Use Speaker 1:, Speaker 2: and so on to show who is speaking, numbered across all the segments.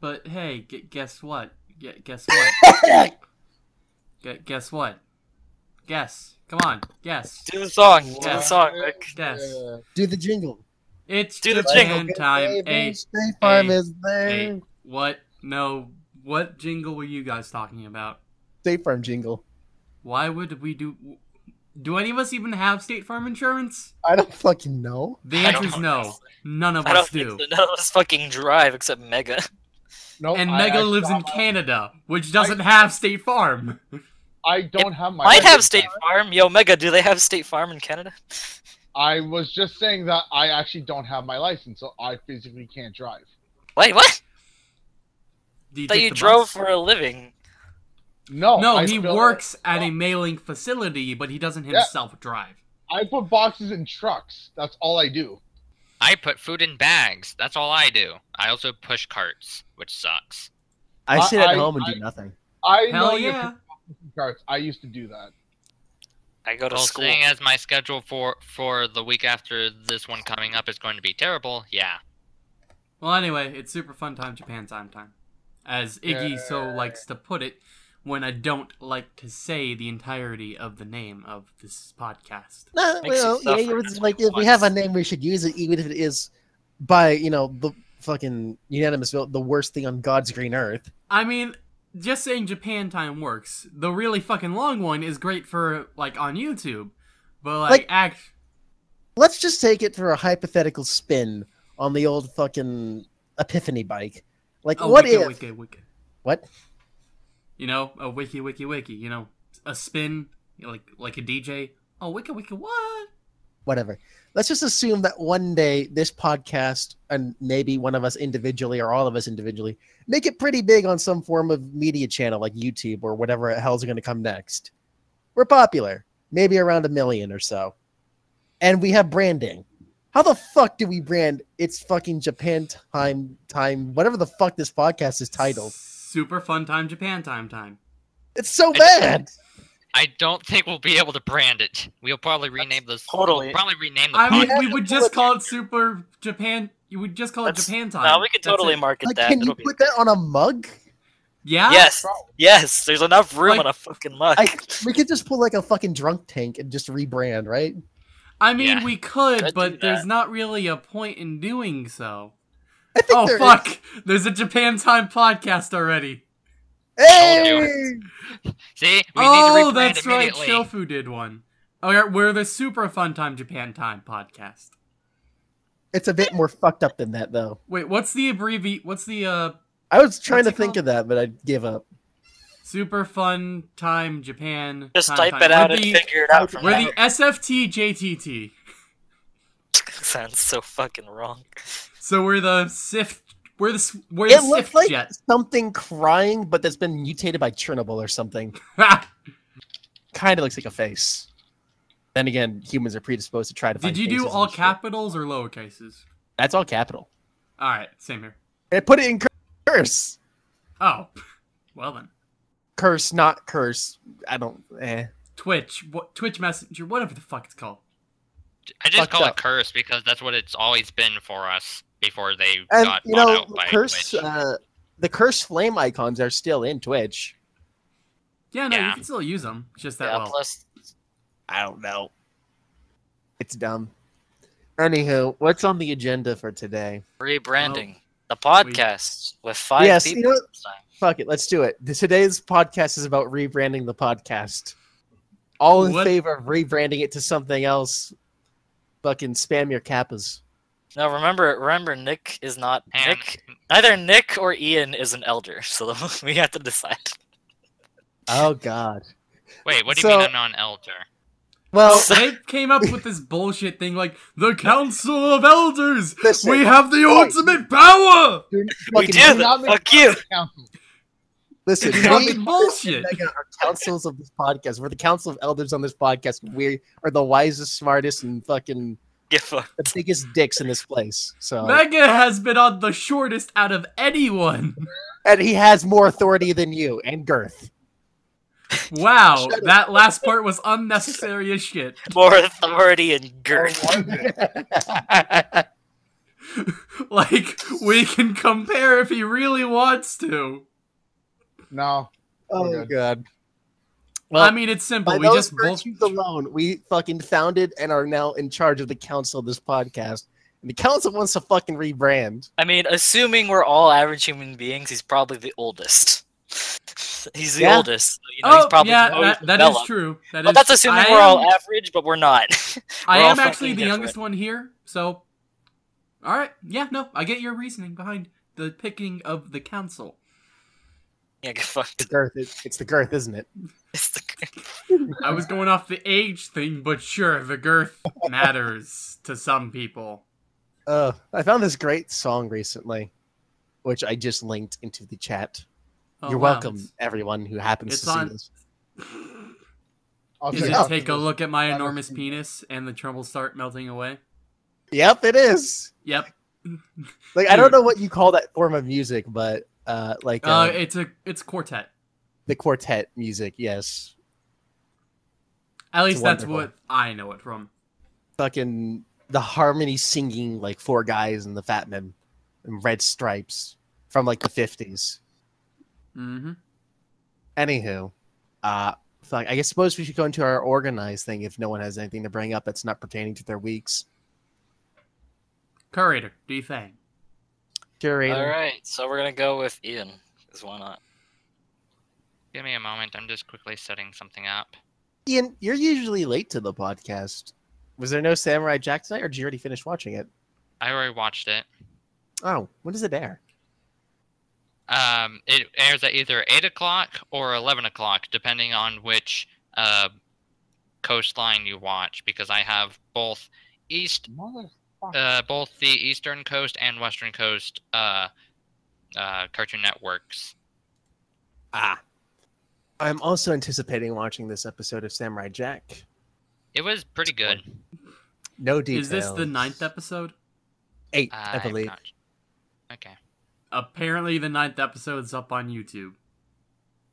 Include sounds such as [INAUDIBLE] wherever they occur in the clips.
Speaker 1: But hey, g- guess what? G- guess [LAUGHS] what? g- guess what? Guess. Come on. Guess.
Speaker 2: Do the song. Do the song, Nick.
Speaker 3: Guess. Do the jingle. It's Do the jingle time. Hey, is there.
Speaker 1: what? No. What jingle were you guys talking about?
Speaker 3: State Farm jingle.
Speaker 1: Why would we do? Do any of us even have State Farm insurance?
Speaker 2: I
Speaker 3: don't fucking
Speaker 1: know. The answer is no. None of us do. So.
Speaker 4: None of us fucking drive except Mega.
Speaker 1: Nope, and Mega lives in Canada, which doesn't I, have State Farm. I don't it have my. Might have
Speaker 4: State Farm. Farm. Yo, Mega, do they have State Farm in Canada? I
Speaker 5: was just saying that I actually don't have my license, so I physically can't drive. Wait, what?
Speaker 4: you that you drove bus? for a living. No, no, I he
Speaker 6: works at a mailing facility, but he doesn't himself yeah. drive.
Speaker 5: I put boxes in trucks.
Speaker 6: That's all I do. I put food in bags. That's all I do. I also push carts, which sucks. I sit at I, home and I, do
Speaker 3: nothing.
Speaker 2: I know Hell yeah.
Speaker 5: carts. I used to do that.
Speaker 6: I go to well, school. Seeing as my schedule for for the week after this one coming up is going to be terrible, yeah.
Speaker 1: Well, anyway, it's super fun time, Japan time time, as Iggy yeah. so likes to put it when I don't like to say the entirety of the name of this podcast. No, well,
Speaker 2: yeah, it was like
Speaker 3: if we have a name, we should use it, even if it is by you know the fucking unanimous vote, the worst thing on God's green earth.
Speaker 1: I mean, just saying Japan time works. The really fucking long one is great for like on YouTube, but like, like act.
Speaker 3: Let's just take it for a hypothetical spin on the old fucking epiphany bike. Like, oh, what wicked, if? Wicked, wicked. What?
Speaker 1: you know, a wiki wiki wiki, you know, a spin you know, like like a DJ. Oh, wiki wiki what?
Speaker 3: Whatever. Let's just assume that one day this podcast and maybe one of us individually or all of us individually make it pretty big on some form of media channel like YouTube or whatever the hell's going to come next. We're popular, maybe around a million or so. And we have branding. How the fuck do we brand it's fucking Japan time time whatever the fuck this podcast is titled?
Speaker 1: super fun time Japan time time. It's
Speaker 3: so bad.
Speaker 6: I don't think we'll be able to brand it. We'll probably rename this. Totally. We'll probably rename the. I mean,
Speaker 1: we would just call it Super Japan. You would just call it Japan time. No, we could totally market like,
Speaker 4: that. Can It'll you
Speaker 3: put that on a mug?
Speaker 4: Yeah. Yes. Yes. There's enough room like, on a fucking mug. I,
Speaker 3: we could just put like a fucking drunk tank and just rebrand, right?
Speaker 4: I mean, yeah. we
Speaker 1: could, could but there's not really a point in doing so. I think oh there fuck! Is. There's a Japan Time podcast already.
Speaker 2: Hey!
Speaker 1: See, we oh, that's right. Shofu did one. Oh, we're the Super Fun Time Japan Time podcast.
Speaker 3: It's a bit more fucked up than that, though.
Speaker 1: Wait, what's the abbrevi? What's the?
Speaker 3: uh I was trying to think called? of that, but I gave up.
Speaker 1: Super Fun Time
Speaker 4: Japan. Just time,
Speaker 1: type time. it out we're and the, figure it out. we're the SFT JTT.
Speaker 4: [LAUGHS] Sounds so fucking wrong.
Speaker 3: So we're the sift. We're the we're the it like jet. something crying, but that's been mutated by Chernobyl or something. [LAUGHS] kind of looks like a face. Then again, humans are predisposed to try to. Did you do all
Speaker 1: capitals shit. or cases?
Speaker 3: That's all capital.
Speaker 1: All right, same here.
Speaker 3: It put it in curse. Oh,
Speaker 1: [LAUGHS] well then.
Speaker 3: Curse, not curse. I don't. Eh.
Speaker 1: Twitch, what, Twitch Messenger, whatever the fuck it's called. I just Fucked call up.
Speaker 6: it curse because that's what it's always been for us before they and, got you know, out by curse,
Speaker 3: uh, the curse flame icons are still in Twitch. Yeah, no, yeah. you can still use them. It's just that yeah, well.
Speaker 4: Plus, I don't know.
Speaker 3: It's dumb. Anywho, what's on the agenda for today?
Speaker 4: Rebranding. the podcast we... with five yes, people. You know,
Speaker 3: fuck it. Let's do it. Today's podcast is about rebranding the podcast. All in what? favor of rebranding it to something else. Fucking spam your kappas.
Speaker 4: Now remember, remember, Nick is not and Nick. Neither Nick or Ian is an elder, [LAUGHS] so [LAUGHS] we have to decide.
Speaker 3: Oh God.
Speaker 6: Wait, what do so, you mean not an elder
Speaker 4: Well,
Speaker 1: they came up with this bullshit thing like the Council of Elders. Listen, we have the wait, ultimate power. We
Speaker 2: do. Fuck you.
Speaker 3: Listen, fucking bullshit. Our councils of this podcast. We're the Council of Elders on this podcast. We are the wisest, smartest, and fucking the [LAUGHS] biggest dicks in this place. So Mega
Speaker 1: has been on the shortest out of
Speaker 3: anyone. And he has more authority than you and girth.
Speaker 1: Wow, that last part was unnecessary as shit. [LAUGHS] More authority and girth. [LAUGHS] like, we can compare if he really wants to. No. Oh, good. God.
Speaker 3: Well, I mean, it's simple. By we those just both alone, we fucking founded and are now in charge of the council of this podcast. And the council wants to fucking rebrand.
Speaker 4: I mean, assuming we're all average human beings, he's probably the oldest. [LAUGHS] he's the yeah. oldest. You know, oh, yeah, that, that is true. That but is, that's assuming I we're am, all average, but we're not. [LAUGHS] we're I am actually the different. youngest
Speaker 1: one here, so... All right, yeah, no, I get your reasoning behind the picking of the council.
Speaker 3: Yeah, get fucked. The girth. it's the girth, isn't it? [LAUGHS] It's the
Speaker 1: girth. I was going off the age thing, but sure, the girth [LAUGHS] matters to some people.
Speaker 3: Uh, I found this great song recently, which I just linked into the chat. Oh, You're wow. welcome, everyone who happens it's to on... see this.
Speaker 1: [LAUGHS] is it Take a Look at My Enormous Penis and the Troubles Start Melting Away?
Speaker 3: Yep, it is. Yep. like, I don't know what you call that form of music, but uh, like uh, uh, it's a
Speaker 1: it's quartet.
Speaker 3: The quartet music, yes. At least that's what
Speaker 1: I know it from.
Speaker 3: Fucking the harmony singing like four guys and the fat men and red stripes from like the 50s. Mm hmm Anywho, uh, I guess suppose we should go into our organized thing if no one has anything to bring up that's not pertaining to their weeks.
Speaker 1: Curator, do you think? All right,
Speaker 6: so we're gonna go with Ian, because why not? Give me a moment. I'm just quickly setting something up.
Speaker 3: Ian, you're usually late to the podcast. Was there no Samurai Jack tonight, or did you already finish watching it?
Speaker 6: I already watched it.
Speaker 3: Oh, when does it air?
Speaker 6: Um, it airs at either 8 o'clock or 11 o'clock, depending on which uh, coastline you watch, because I have both East Mother uh, both the Eastern Coast and Western Coast uh, uh, Cartoon Networks. Ah.
Speaker 3: I'm also anticipating watching this episode of Samurai Jack.
Speaker 6: It was pretty good.
Speaker 3: No details. Is this the ninth episode? Eight, I believe. Not... Okay. Apparently
Speaker 1: the ninth episode is up on YouTube.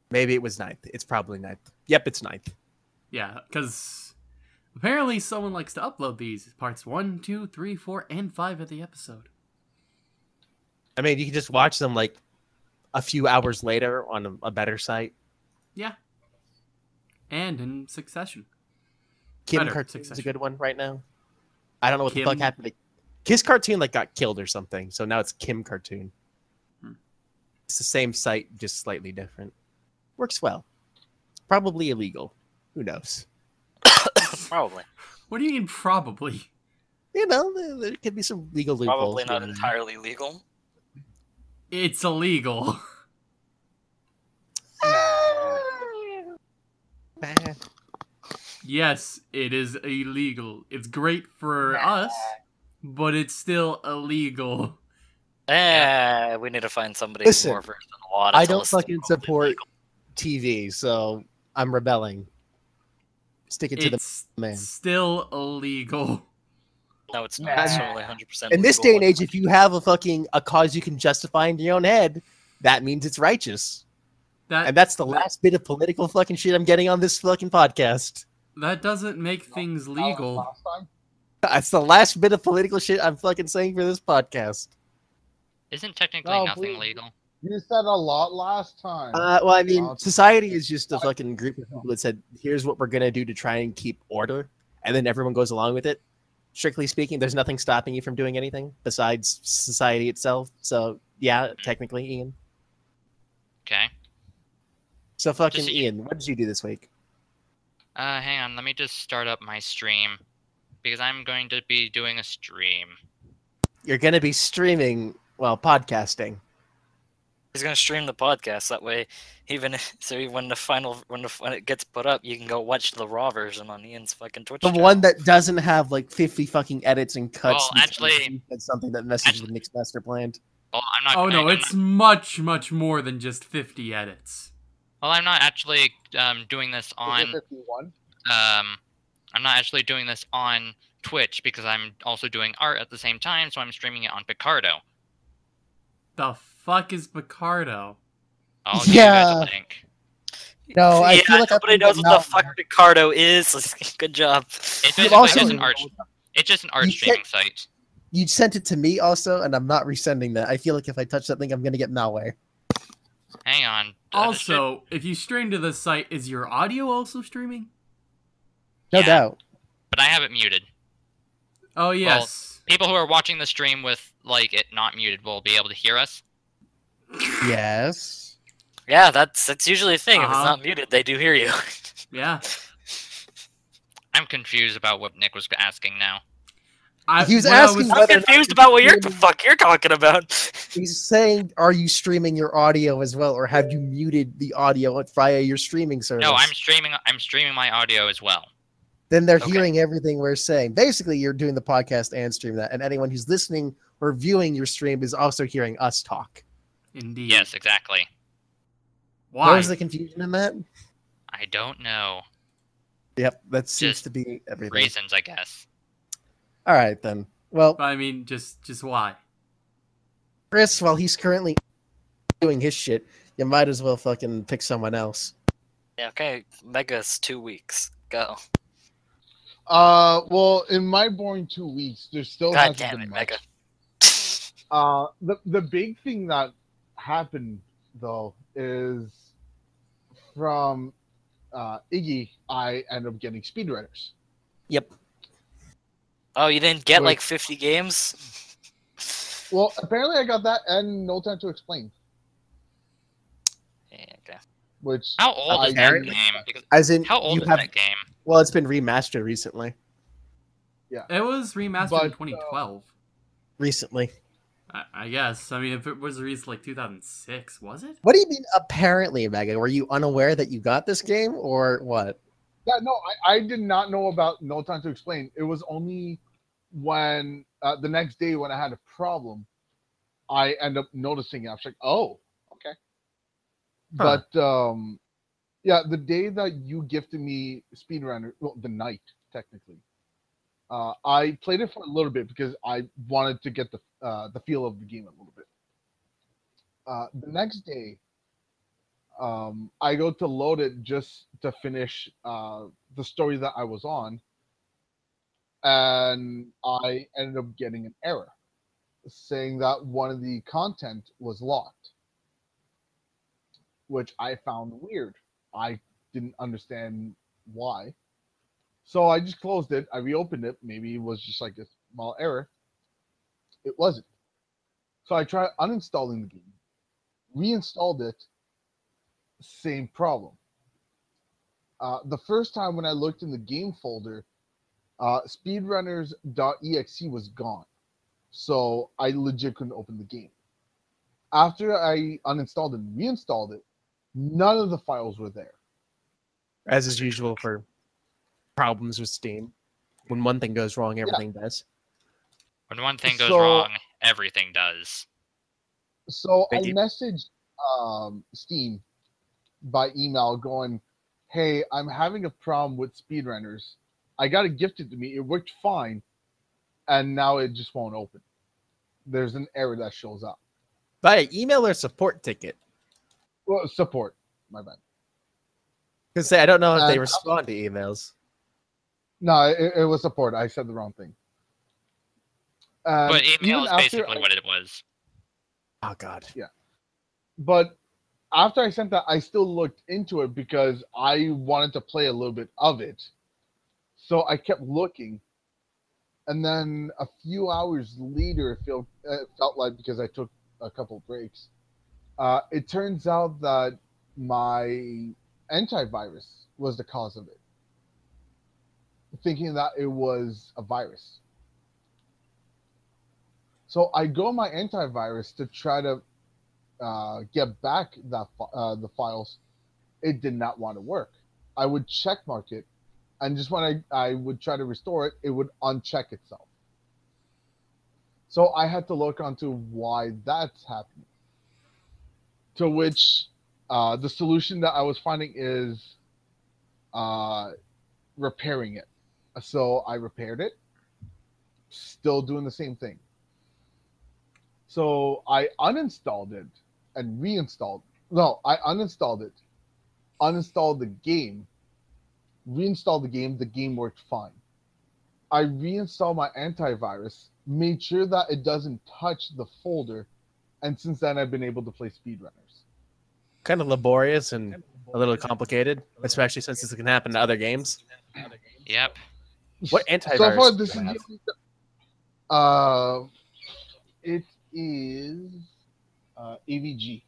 Speaker 3: Maybe it was ninth. It's probably ninth. Yep, it's ninth.
Speaker 1: Yeah, because Apparently, someone likes to upload these parts one, two, three, four, and five of the episode.
Speaker 3: I mean, you can just watch them like a few hours later on a, a better site.
Speaker 1: Yeah. And in succession.
Speaker 3: Kim better Cartoon's succession. a
Speaker 1: good one right now.
Speaker 3: I don't know what Kim... the fuck happened. To... Kiss Cartoon like got killed or something, so now it's Kim Cartoon. Hmm. It's the same site, just slightly different. Works well. Probably illegal. Who knows? [LAUGHS] probably. What do you mean probably? You know, there, there could be some legal loopholes. Probably not there.
Speaker 4: entirely legal.
Speaker 3: It's illegal. Ah!
Speaker 1: yes, it is illegal. It's great for us, but it's still illegal. Eh, we need to find somebody Listen, more versed in the law. I don't
Speaker 3: fucking support illegal. TV, so I'm rebelling. Stick it to it's the man.
Speaker 1: Still illegal.
Speaker 4: No, it's not. It's totally 100%. In this day and
Speaker 3: age, if you have a fucking a cause you can justify in your own head, that means it's righteous. That, and that's the last bit of political fucking shit I'm getting on this fucking podcast.
Speaker 1: That doesn't make things legal.
Speaker 3: That's the last bit of political shit I'm fucking saying for this podcast.
Speaker 6: Isn't technically oh, nothing please. legal? You said a lot last time. Uh, well, I mean,
Speaker 3: society is just a fucking group of people that [LAUGHS] said, here's what we're going to do to try and keep order. And then everyone goes along with it. Strictly speaking, there's nothing stopping you from doing anything besides society itself. So, yeah, technically, Ian. Okay. So, fucking Ian, what did you do this week?
Speaker 6: Uh, hang on. Let me just start up my stream because I'm going to be doing a stream.
Speaker 3: You're going to be streaming, well, podcasting.
Speaker 4: He's gonna stream the podcast that way. Even [LAUGHS] so, when the final when the when it gets put up, you can go watch the raw version on Ian's fucking Twitch. The channel. one
Speaker 3: that doesn't have like 50 fucking edits and cuts. Well, and actually, that's something that messes actually, with Nick's master planned Well, I'm not. Oh no, I'm it's
Speaker 4: not,
Speaker 1: much much more than just 50 edits.
Speaker 6: Well, I'm not actually um, doing this on. 51. Um, I'm not actually doing this on Twitch because I'm also doing art at the same time, so I'm streaming it on Picarto. The fuck is Picarto? Oh, yeah.
Speaker 2: No, I yeah, feel like nobody knows what the
Speaker 4: fuck Picarto is. [LAUGHS] Good job. It's just, also, it's an art. It's just an art streaming site.
Speaker 3: You sent it to me also, and I'm not resending that. I feel like if I touch that link, I'm gonna get malware.
Speaker 6: Hang on.
Speaker 1: Also, if you stream to this site, is your audio also streaming?
Speaker 6: No yeah, doubt. But I have it muted. Oh yes. Well, people who are watching the stream with like it not muted will be able to hear us,
Speaker 4: Yes. Yeah, that's that's usually a thing. Uh -huh. If it's uh-huh. not
Speaker 6: muted, they do hear you. [LAUGHS] yeah. I'm confused about what Nick was asking now. I, he was asking. I am confused about what you're the fuck you're talking about.
Speaker 3: He's saying, "Are you streaming your audio as well, or have you muted the audio via your streaming service?" No, I'm
Speaker 6: streaming. I'm streaming my audio as well.
Speaker 3: Then they're okay. hearing everything we're saying. Basically, you're doing the podcast and stream that, and anyone who's listening or viewing your stream is also hearing us talk.
Speaker 6: Indeed. Yes, exactly. Why? What was the
Speaker 3: confusion in that?
Speaker 6: I don't know.
Speaker 3: Yep, that seems just to be everything. Reasons, I guess. All right, then.
Speaker 1: Well... I mean, just just why?
Speaker 3: Chris, while he's currently doing his shit, you might as well fucking pick someone else.
Speaker 4: Yeah, okay. Mega's two weeks. Go.
Speaker 3: Uh, well, in my boring two weeks,
Speaker 5: there's still God damn it, much. Mega. uh, the the big thing that happened though is from uh, Iggy, I end up getting speedrunners.
Speaker 4: Yep. Oh, you didn't get Wait. like 50 games?
Speaker 5: [LAUGHS] well, apparently I got that and No Time to Explain.
Speaker 6: okay. Which how old I is that game? As in,
Speaker 1: how old is have, that game?
Speaker 3: Well, it's been remastered recently.
Speaker 1: Yeah, it was remastered but, in 2012. Uh, recently, I, guess. I mean, if it was released like
Speaker 5: 2006, was it?
Speaker 3: What do you mean, apparently, Megan? Were you unaware that you got this game, or what?
Speaker 5: Yeah, no, I, I did not know about No Time to Explain. It was only when uh, the next day when I had a problem, I end up noticing it. I was like, oh, okay. Huh. But um, yeah, the day that you gifted me Speedrunner, well, the night technically, uh, I played it for a little bit because I wanted to get the uh, the feel of the game a little bit. Uh, the next day, um, I go to load it just to finish uh, the story that I was on, and I ended up getting an error saying that one of the content was locked, which I found weird. I didn't understand why. So I just closed it. I reopened it. Maybe it was just like a small error. It wasn't. So I tried uninstalling the game, reinstalled it, same problem. Uh, the first time when I looked in the game folder, uh, speedrunners.exe was gone. So I legit couldn't open the game. After I uninstalled and reinstalled it, none of the files were there.
Speaker 3: As is usual for problems with Steam. When one thing goes wrong, everything yeah. does.
Speaker 6: When one thing goes so, wrong, everything does. So Thank I you. messaged
Speaker 5: um, Steam by email going, hey, I'm having a problem with speedrunners. I got it gifted to me. It worked fine. And now it just won't open. There's an error that shows up. By email or support ticket? Well, support. My bad. Because I don't know if and they respond
Speaker 3: to emails.
Speaker 5: No, it, it was support. I said the wrong thing. Um, but email is basically
Speaker 6: what it was. Oh God. Yeah.
Speaker 5: But after I sent that, I still looked into it because I wanted to play a little bit of it. So I kept looking, and then a few hours later, it felt it felt like because I took a couple breaks. Uh, it turns out that my antivirus was the cause of it thinking that it was a virus. So I go my antivirus to try to uh, get back that uh, the files. It did not want to work. I would check mark it, and just when I, I would try to restore it, it would uncheck itself. So I had to look onto why that's happening. To which uh, the solution that I was finding is uh, repairing it. So I repaired it. Still doing the same thing. So I uninstalled it and reinstalled. No, I uninstalled it, uninstalled the game, reinstalled the game. The game worked fine. I reinstalled my antivirus, made sure that it doesn't touch the folder, and since then I've been able to play
Speaker 3: speedrunners. Kind of laborious and a little complicated, especially since this can happen to other games. Yep. What [LAUGHS] antivirus? So far, this
Speaker 2: is.
Speaker 5: Uh, it is uh, AVG.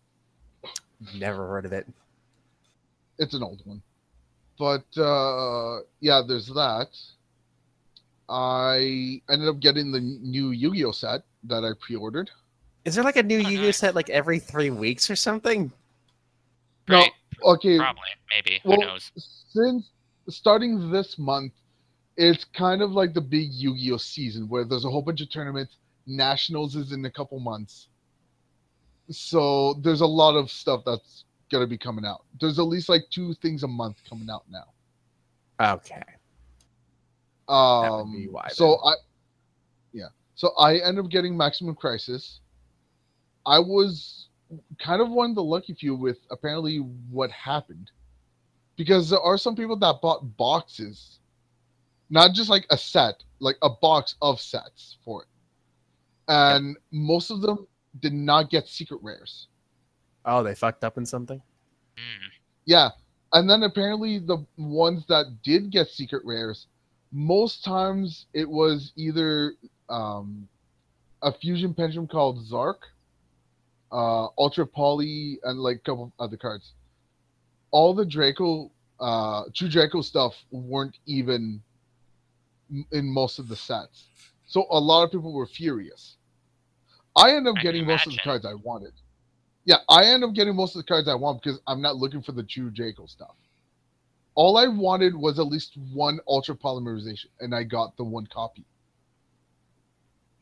Speaker 3: Never heard of it.
Speaker 5: It's an old one, but uh, yeah, there's that. I ended up getting the new Yu-Gi-Oh set that I pre-ordered. Is there like a new oh, Yu-Gi-Oh set like every three weeks or something? No. Right. Okay. Probably. Maybe. Well, Who knows? Since starting this month, it's kind of like the big Yu-Gi-Oh season where there's a whole bunch of tournaments. Nationals is in a couple months, so there's a lot of stuff that's gonna be coming out. There's at least like two things a month coming out now. Okay. Um. Why, so I. Yeah. So I end up getting Maximum Crisis. I was kind of one of the lucky few with apparently what happened, because there are some people that bought boxes not just like a set, like a box of sets for it. And most of them did not get secret rares. Oh, they fucked up in something? Hmm. Yeah. And then apparently the ones that did get secret rares, most times it was either um, a fusion pendulum called Zark, uh, Ultra Poly, and like a couple other cards. All the Draco, uh, True Draco stuff weren't even in most of the sets. So a lot of people were furious. I end up I getting most of the cards I wanted. Yeah, I end up getting most of the cards I want because I'm not looking for the True Draco stuff. All I wanted was at least one ultra polymerization, and I got the one copy.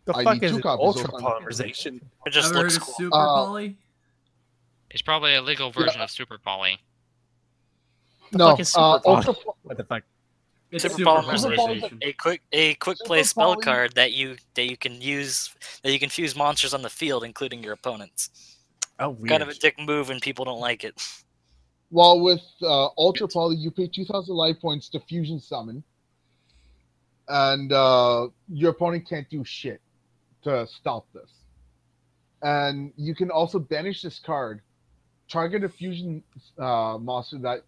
Speaker 2: The I fuck is two ultra polymerization? It just Ever looks cool. super uh, poly.
Speaker 6: It's probably a legal version yeah. of super poly.
Speaker 2: The no, uh, ultra,
Speaker 3: what the fuck? It's Super A
Speaker 4: quick a quick Super play spell card that you that you can use that you can fuse monsters on the field, including your opponents. Oh, weird. Kind of a dick move, and people don't like it.
Speaker 5: While with uh, Ultra Poly, you pay 2,000 life points to Fusion Summon, and uh, your opponent can't do shit to stop this. And you can also banish this card, target a Fusion uh, monster that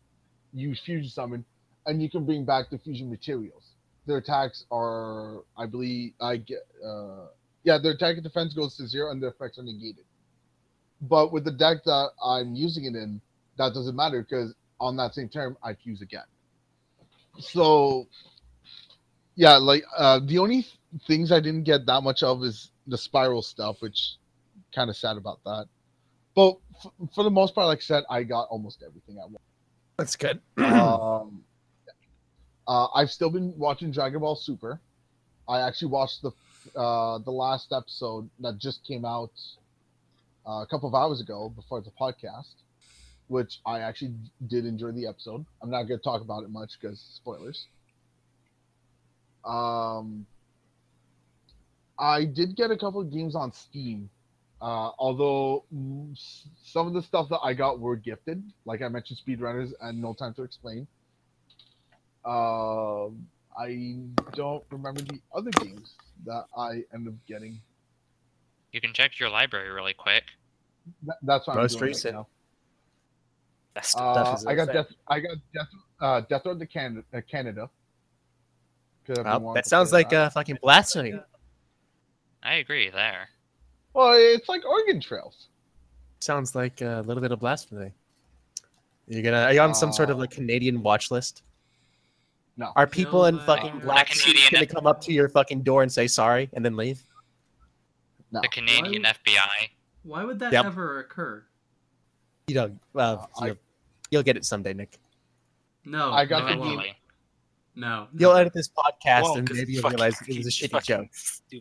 Speaker 5: you Fusion Summon, and you can bring back the fusion materials. Their attacks are, I believe, I get, uh, yeah, their attack and defense goes to zero, and their effects are negated. But with the deck that I'm using it in, that doesn't matter because on that same term, I fuse again. So, yeah, like uh, the only th- things I didn't get that much of is the spiral stuff, which kind of sad about that. But f- for the most part, like I said, I got almost everything I want. That's good. [CLEARS THROAT] um, uh, I've still been watching Dragon Ball Super. I actually watched the uh, the last episode that just came out uh, a couple of hours ago before the podcast, which I actually did enjoy the episode. I'm not going to talk about it much because spoilers. Um, I did get a couple of games on Steam, uh, although some of the stuff that I got were gifted, like I mentioned, Speedrunners and No Time to Explain. Uh, I don't remember the other games that I
Speaker 6: end up getting. You can check your library really quick.
Speaker 5: that's what
Speaker 2: Most uh, I'm doing recent. Right
Speaker 6: now. Uh, I got death.
Speaker 5: I got death. Uh, death Road to Canada. Uh, Canada well, that sounds like that. a uh, fucking blasphemy.
Speaker 6: I agree there.
Speaker 5: Well, it's like Oregon Trails.
Speaker 3: Sounds like a little bit of blasphemy. You're gonna are you on some sort of uh, like Canadian watch list? No. Are people no, in uh, fucking Black Suits going to come up to your fucking door and say sorry and then leave?
Speaker 1: No. The Canadian why FBI. Why would that yep. ever occur?
Speaker 3: You don't. Well, uh, you'll, you'll, get it someday, Nick.
Speaker 2: No. I got the email. No. You'll
Speaker 3: edit this podcast Whoa, and maybe you'll realize it was a shitty joke.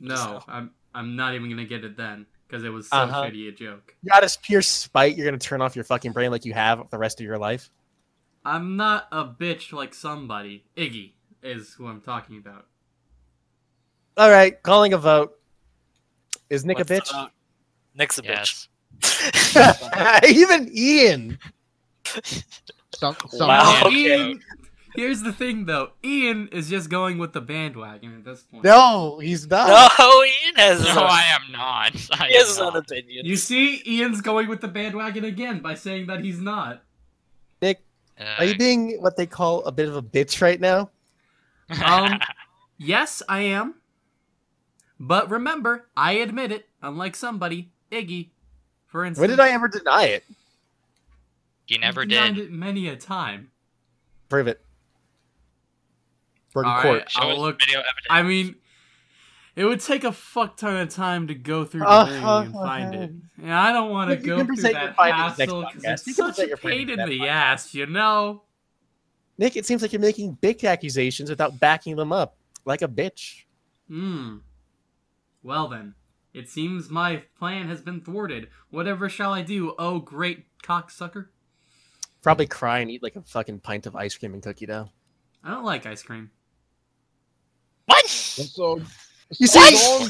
Speaker 2: No,
Speaker 1: stuff. I'm I'm not even gonna get it then because it was so uh -huh. shitty a joke.
Speaker 3: You're out of pure spite, you're gonna turn off your fucking brain like you have the rest of your life.
Speaker 1: I'm not a bitch like somebody. Iggy is who I'm talking about.
Speaker 3: All right, calling a vote. Is Nick What's a bitch? Up?
Speaker 4: Nick's a yes.
Speaker 3: bitch. [LAUGHS] Even Ian. Some, some wow. Okay.
Speaker 4: Ian, here's
Speaker 1: the thing, though. Ian is just going with the bandwagon at this point. No,
Speaker 3: he's not. No, Ian
Speaker 1: has. No, I am not. I he has not. opinion. You see, Ian's going with the bandwagon again by saying that he's not.
Speaker 3: Are you uh, being what they call a bit of a bitch right now? Um, [LAUGHS]
Speaker 1: yes, I am. But remember, I admit it, unlike somebody, Iggy, for instance. When did I ever deny it?
Speaker 6: You never did. It
Speaker 1: many a time.
Speaker 6: Prove it. Burton All court. I'll look,
Speaker 1: I mean, it would take a fuck ton of time to go through the uh, uh, and find uh, it. And I don't want to go through that hassle because it's you such a pain in the podcast. ass, you know?
Speaker 3: Nick, it seems like you're making big accusations without backing them up, like a bitch. Hmm.
Speaker 1: Well then, it seems my plan has been thwarted. Whatever shall I do, oh great cocksucker?
Speaker 3: Probably cry and eat like a fucking pint of ice cream and cookie dough.
Speaker 1: I don't like ice cream.
Speaker 5: What? So you see,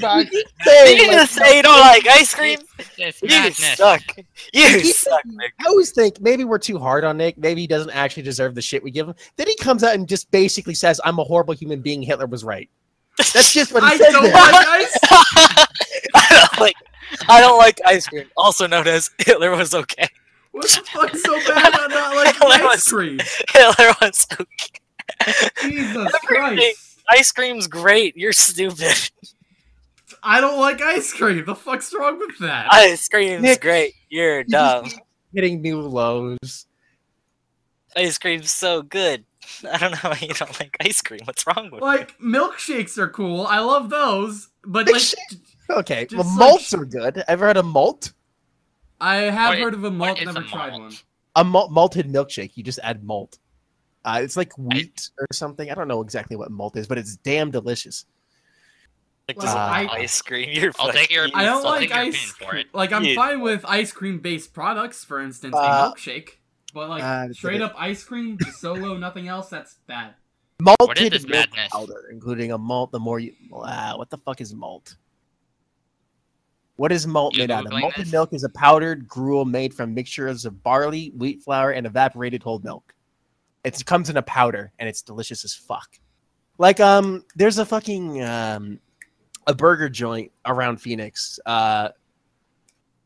Speaker 2: they didn't say you don't like ice cream. you suck. You suck,
Speaker 3: Nick. I always think maybe we're too hard on Nick. Maybe he doesn't actually deserve the shit we give him. Then he comes out and just basically says, "I'm a horrible human being. Hitler was right." That's
Speaker 2: just what he I said. Don't like
Speaker 4: I don't like. I don't like ice cream. Also known as Hitler was okay.
Speaker 2: What the fuck so bad about not liking ice
Speaker 4: cream? Was, Hitler was okay. Jesus Christ ice cream's great. You're stupid. I don't like ice cream. The fuck's wrong with
Speaker 2: that? Ice
Speaker 4: cream's
Speaker 3: Nick, great. You're dumb. Hitting new lows.
Speaker 4: Ice cream's so good. [LAUGHS] I don't know why you don't like ice cream. What's wrong with
Speaker 1: like, you? milkshakes are cool. I love those. But like...
Speaker 3: Okay, well, malts are good. Ever had a malt?
Speaker 1: I have what heard of a malt,
Speaker 2: never a tried malt? one.
Speaker 3: A malt, malted milkshake. You just add malt. Uh, it's like wheat or something. I don't know exactly what malt is, but it's damn delicious. Like I, ice
Speaker 4: cream. You're I'll take your. I don't like ice.
Speaker 1: Like I'm yeah. fine with ice cream based products. For instance, uh, a milkshake. But like uh, straight up ice cream, solo, nothing else. That's bad.
Speaker 3: Malted milk madness? powder, including a malt. The more you, uh, what the fuck is malt? What is malt you made out of? Malted this? milk is a powdered gruel made from mixtures of barley, wheat flour, and evaporated whole milk. It comes in a powder, and it's delicious as fuck. Like, um, there's a fucking um, a burger joint around Phoenix. Uh,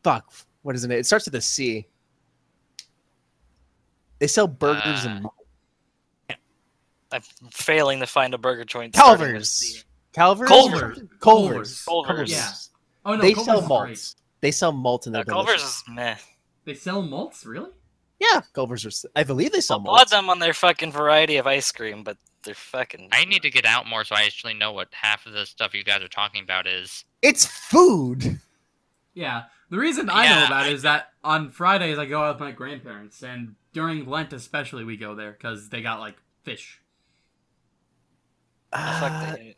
Speaker 3: fuck, what is it? It starts with a C. They sell burgers uh,
Speaker 4: and. I'm failing to find a burger joint. Calvers.
Speaker 3: Calvers. Culver's. Culver's. Culver's. Yeah. Oh no, they Culver's sell malts. Great. They sell malt in their. Uh, Culver's
Speaker 4: is meh. They sell malts, really?
Speaker 3: Yeah, Culver's. Are, I believe they sell. Applaud
Speaker 4: them on their fucking variety of ice cream, but
Speaker 6: they're fucking. I need to get out more so I actually know what half of the stuff you guys are talking about is.
Speaker 3: It's food.
Speaker 1: Yeah, the reason I yeah, know about I... it is that on Fridays I go out with my grandparents, and during Lent especially we go there because they got like fish.
Speaker 4: Uh... They,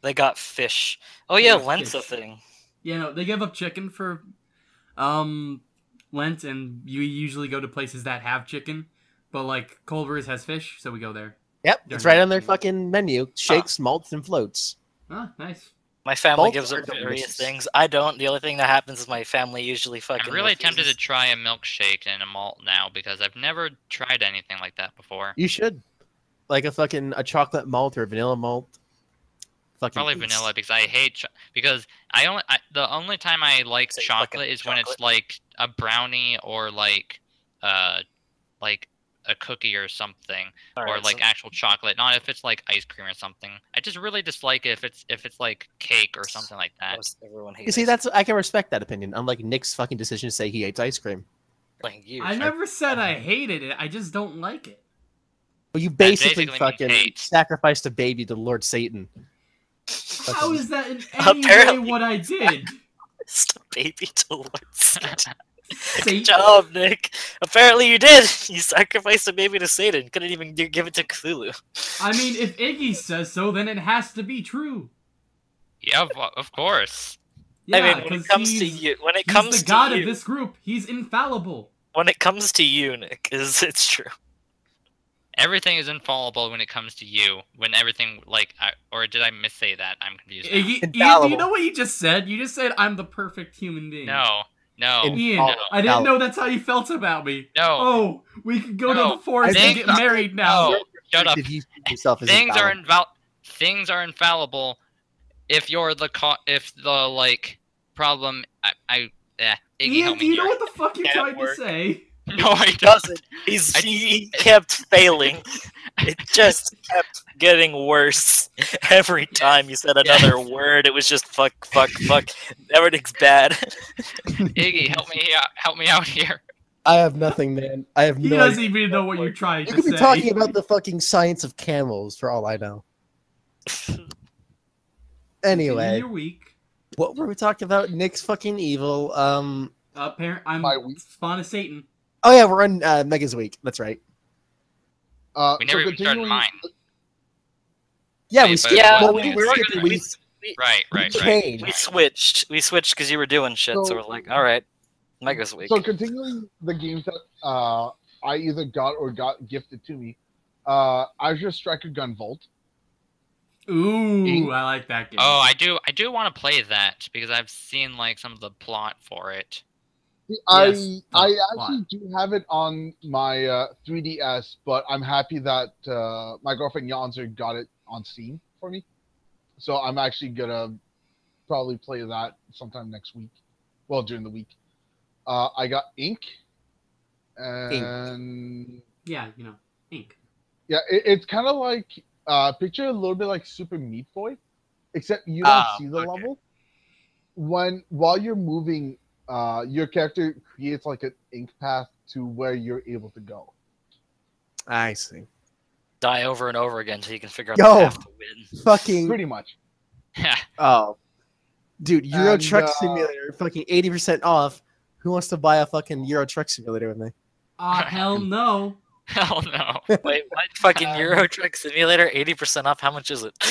Speaker 4: they, got fish. Oh yeah, Lent's fish. a thing.
Speaker 1: Yeah, no, they give up chicken for um Lent, and you usually go to places that have chicken, but like Culver's has fish, so we go there.
Speaker 3: Yep, it's right on their fucking menu: shakes, ah. malts, and floats. Ah, nice.
Speaker 4: My family gives up various things. I don't. The only thing that happens is my family usually fucking. I'm really refuses.
Speaker 6: tempted to try a milkshake and a malt now because I've never tried anything like that before. You
Speaker 3: should, like a fucking a chocolate malt or vanilla malt. Fucking Probably vanilla
Speaker 6: because I hate because I only I, the only time I like chocolate is chocolate. when it's like a brownie or like uh like a cookie or something or like so... actual chocolate not if it's like ice cream or something i just really dislike it if it's if it's like cake or something like that Most everyone hates you see that's
Speaker 3: i can respect that opinion unlike nick's fucking decision to say he hates ice cream
Speaker 1: like you i sure. never said i [LAUGHS] hated it i just don't like it
Speaker 3: well you basically, basically fucking sacrificed a baby to lord satan how
Speaker 1: is that in [LAUGHS] any way what i did
Speaker 4: a [LAUGHS] baby to [LAUGHS] Satan. Good job, Nick. Apparently you did. [LAUGHS] You sacrificed a baby to Satan. Couldn't even give it to Cthulhu.
Speaker 1: I mean, if Iggy says so, then it has to be true.
Speaker 6: Yeah, of course. Yeah, I mean, when it comes to you, when it comes to the to god you, of this
Speaker 1: group, he's infallible.
Speaker 4: When it comes to you, Nick, is it's true
Speaker 6: everything is infallible when it comes to you. When everything like, I, or did I missay that? I'm confused. Now. Ian, eh, you know
Speaker 4: what
Speaker 1: you just said? You just said I'm the perfect human being.
Speaker 6: No, no, Ian, no. I didn't know
Speaker 1: that's how you felt about me. No. Oh,
Speaker 6: we could go no. to the forest and get married
Speaker 1: now. No. Shut up. Things
Speaker 3: are
Speaker 6: inval. Things are infallible. If you're the co- if the like problem, I, I eh, Ian, do you here. know what the fuck you're trying to say?
Speaker 4: [LAUGHS] No, I doesn't. He's, I, he kept failing. [LAUGHS] it just kept getting worse every time you said another yes. word. It was just fuck, fuck, fuck. Everything's bad. [LAUGHS]
Speaker 6: Iggy, help me out. Help me out here.
Speaker 3: I have nothing, man. I have he no. He doesn't even
Speaker 1: know what you're trying you to say. You could be talking
Speaker 3: about the fucking science of camels, for all I know. anyway, you're weak. What were we talking about? Nick's fucking evil. Um, parent, I'm spawn of Satan. Oh yeah, we're on uh, Mega's week. That's right.
Speaker 5: Uh, we never so even started mine.
Speaker 3: Yeah, we skipped. Yeah, well, we, we,
Speaker 5: were we, right, right, we right. We
Speaker 4: switched. We switched because you were doing shit. So, so, we're like, all right, Mega's week. So
Speaker 5: continuing the games that uh, I either got or got gifted to me, uh, Azure Striker Gunvolt. Ooh,
Speaker 6: I like that game. Oh, I do. I do want to play that because I've seen like some of the plot for it. I
Speaker 2: I actually
Speaker 5: what? do have it on my uh, 3DS, but I'm happy that uh, my girlfriend Yonzer got it on Steam for me. So I'm actually gonna probably play that sometime next week. Well, during the week. Uh, I got Ink, and ink. yeah, you know, Ink. Yeah, it, it's kind of like uh, picture a little bit like Super Meat Boy, except you don't oh, see the okay. level. When while you're moving, uh, your character creates like an ink path to where you're able to go.
Speaker 3: I
Speaker 4: see. Die over and over again so you can figure out Yo, the path to win. Fucking pretty much. Yeah. oh.
Speaker 3: Dude, Euro and, Truck uh, Simulator, fucking 80% off. Who wants to buy a fucking Euro Truck Simulator with me?
Speaker 4: Uh, [LAUGHS] hell no. hell no. Wait, what? Fucking [LAUGHS] uh, Euro Truck Simulator, 80% off? How much is it? [LAUGHS]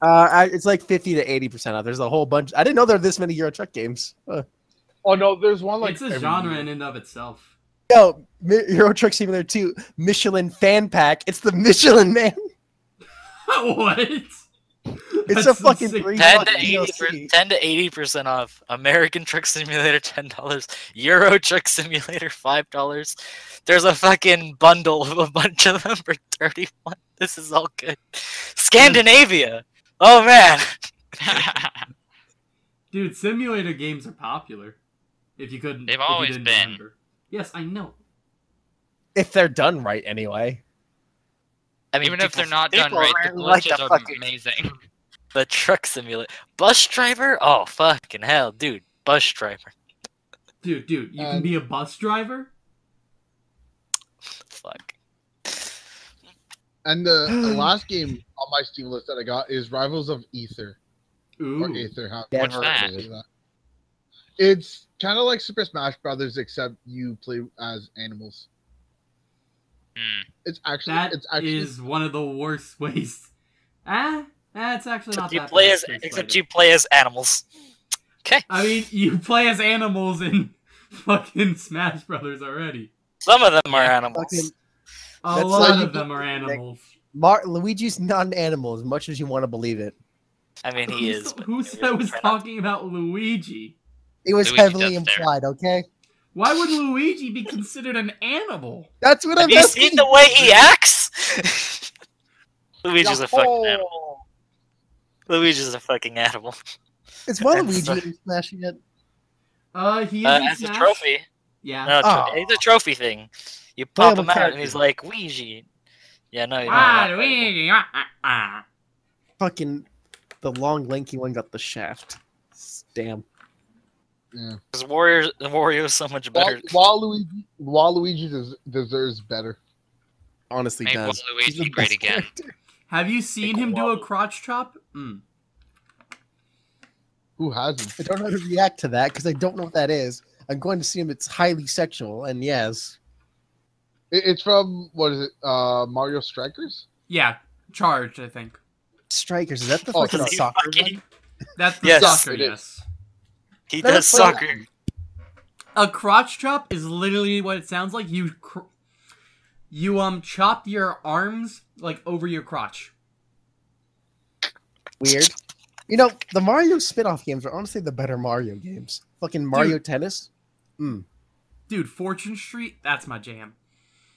Speaker 3: Uh, it's like 50 to 80% off. There's a whole bunch. I didn't know there were this many Euro Truck games. Uh.
Speaker 4: Oh, no, there's one like... It's a genre in and of
Speaker 3: itself. Yo, Euro Truck Simulator 2, Michelin Fan Pack. It's the Michelin Man. [LAUGHS] what? It's a [LAUGHS] fucking 10 to, 80
Speaker 4: 10 to 80 percent off. American Truck Simulator ten dollars. Euro Truck Simulator five dollars. There's a fucking bundle of a bunch of them for thirty one. This is all good. Scandinavia. oh man. [LAUGHS]
Speaker 1: Dude, simulator games are popular. If you couldn't, they've always been.
Speaker 6: Remember.
Speaker 3: Yes, I know. If they're done right, anyway. I
Speaker 4: mean, even if they're not done right, the glitches like the are fucking...
Speaker 6: amazing. [LAUGHS]
Speaker 3: The truck simulator. Bus
Speaker 4: driver? Oh, fucking hell, dude. Bus driver. Dude, dude, you uh, can um, be a bus driver? Fuck. And
Speaker 5: the, the, [GASPS] last game on my Steam list that I got is Rivals of Aether. Ooh. Or Aether, how What's that? Uh, it's kind of like Super Smash Brothers, except you play as animals. Mm. It's actually that it's actually... is one of the worst [LAUGHS] ways.
Speaker 1: Ah, that's eh, it's actually not you that play bad. As, except you play as animals. Okay. I mean, you play as animals in [LAUGHS] fucking Smash Brothers already. Some of them are animals. Fucking, a lot of them are animals.
Speaker 3: Mar Luigi's not an animal as much as you want to believe it.
Speaker 1: I mean, he who's, is. Who said was talking about Luigi? It was Luigi heavily
Speaker 3: implied, there. okay? Why would
Speaker 1: Luigi be considered an animal? That's what Have I'm asking. Have you seen the way he
Speaker 2: acts?
Speaker 4: [LAUGHS] Luigi's a fucking animal. Luigi's a fucking animal.
Speaker 2: Is Waluigi in Smash yet? Uh, he uh, Smash? a trophy.
Speaker 4: Yeah. No, oh. Ah. It's a trophy thing. You pop him out character. and he's like, Luigi. Yeah, no. Waluigi. Ah, ah, ah, ah.
Speaker 3: Fucking the long lanky one got the shaft. Damn.
Speaker 2: Yeah.
Speaker 4: Because Warrior, is so much better.
Speaker 3: Waluigi, Waluigi des deserves better. Honestly,
Speaker 2: Make does. Waluigi great again.
Speaker 3: Character. Have you seen Make him Walu do a crotch chop? Mm. Who hasn't? I don't know how to react to that because I don't know what that is. I'm going to assume It's highly sexual, and yes.
Speaker 5: It's from, what is it, uh, Mario Strikers?
Speaker 1: Yeah, Charged, I think.
Speaker 5: Strikers, is that the oh, fucking soccer
Speaker 1: fucking... That's the yes, soccer, yes.
Speaker 2: He Let does soccer. That.
Speaker 1: A crotch chop is literally what it sounds like. You you um chop your arms like over your crotch
Speaker 3: weird. You know, the Mario spin-off games are honestly the better Mario games. Fucking Mario Dude. Tennis. Mm. Dude,
Speaker 1: Fortune Street, that's my jam.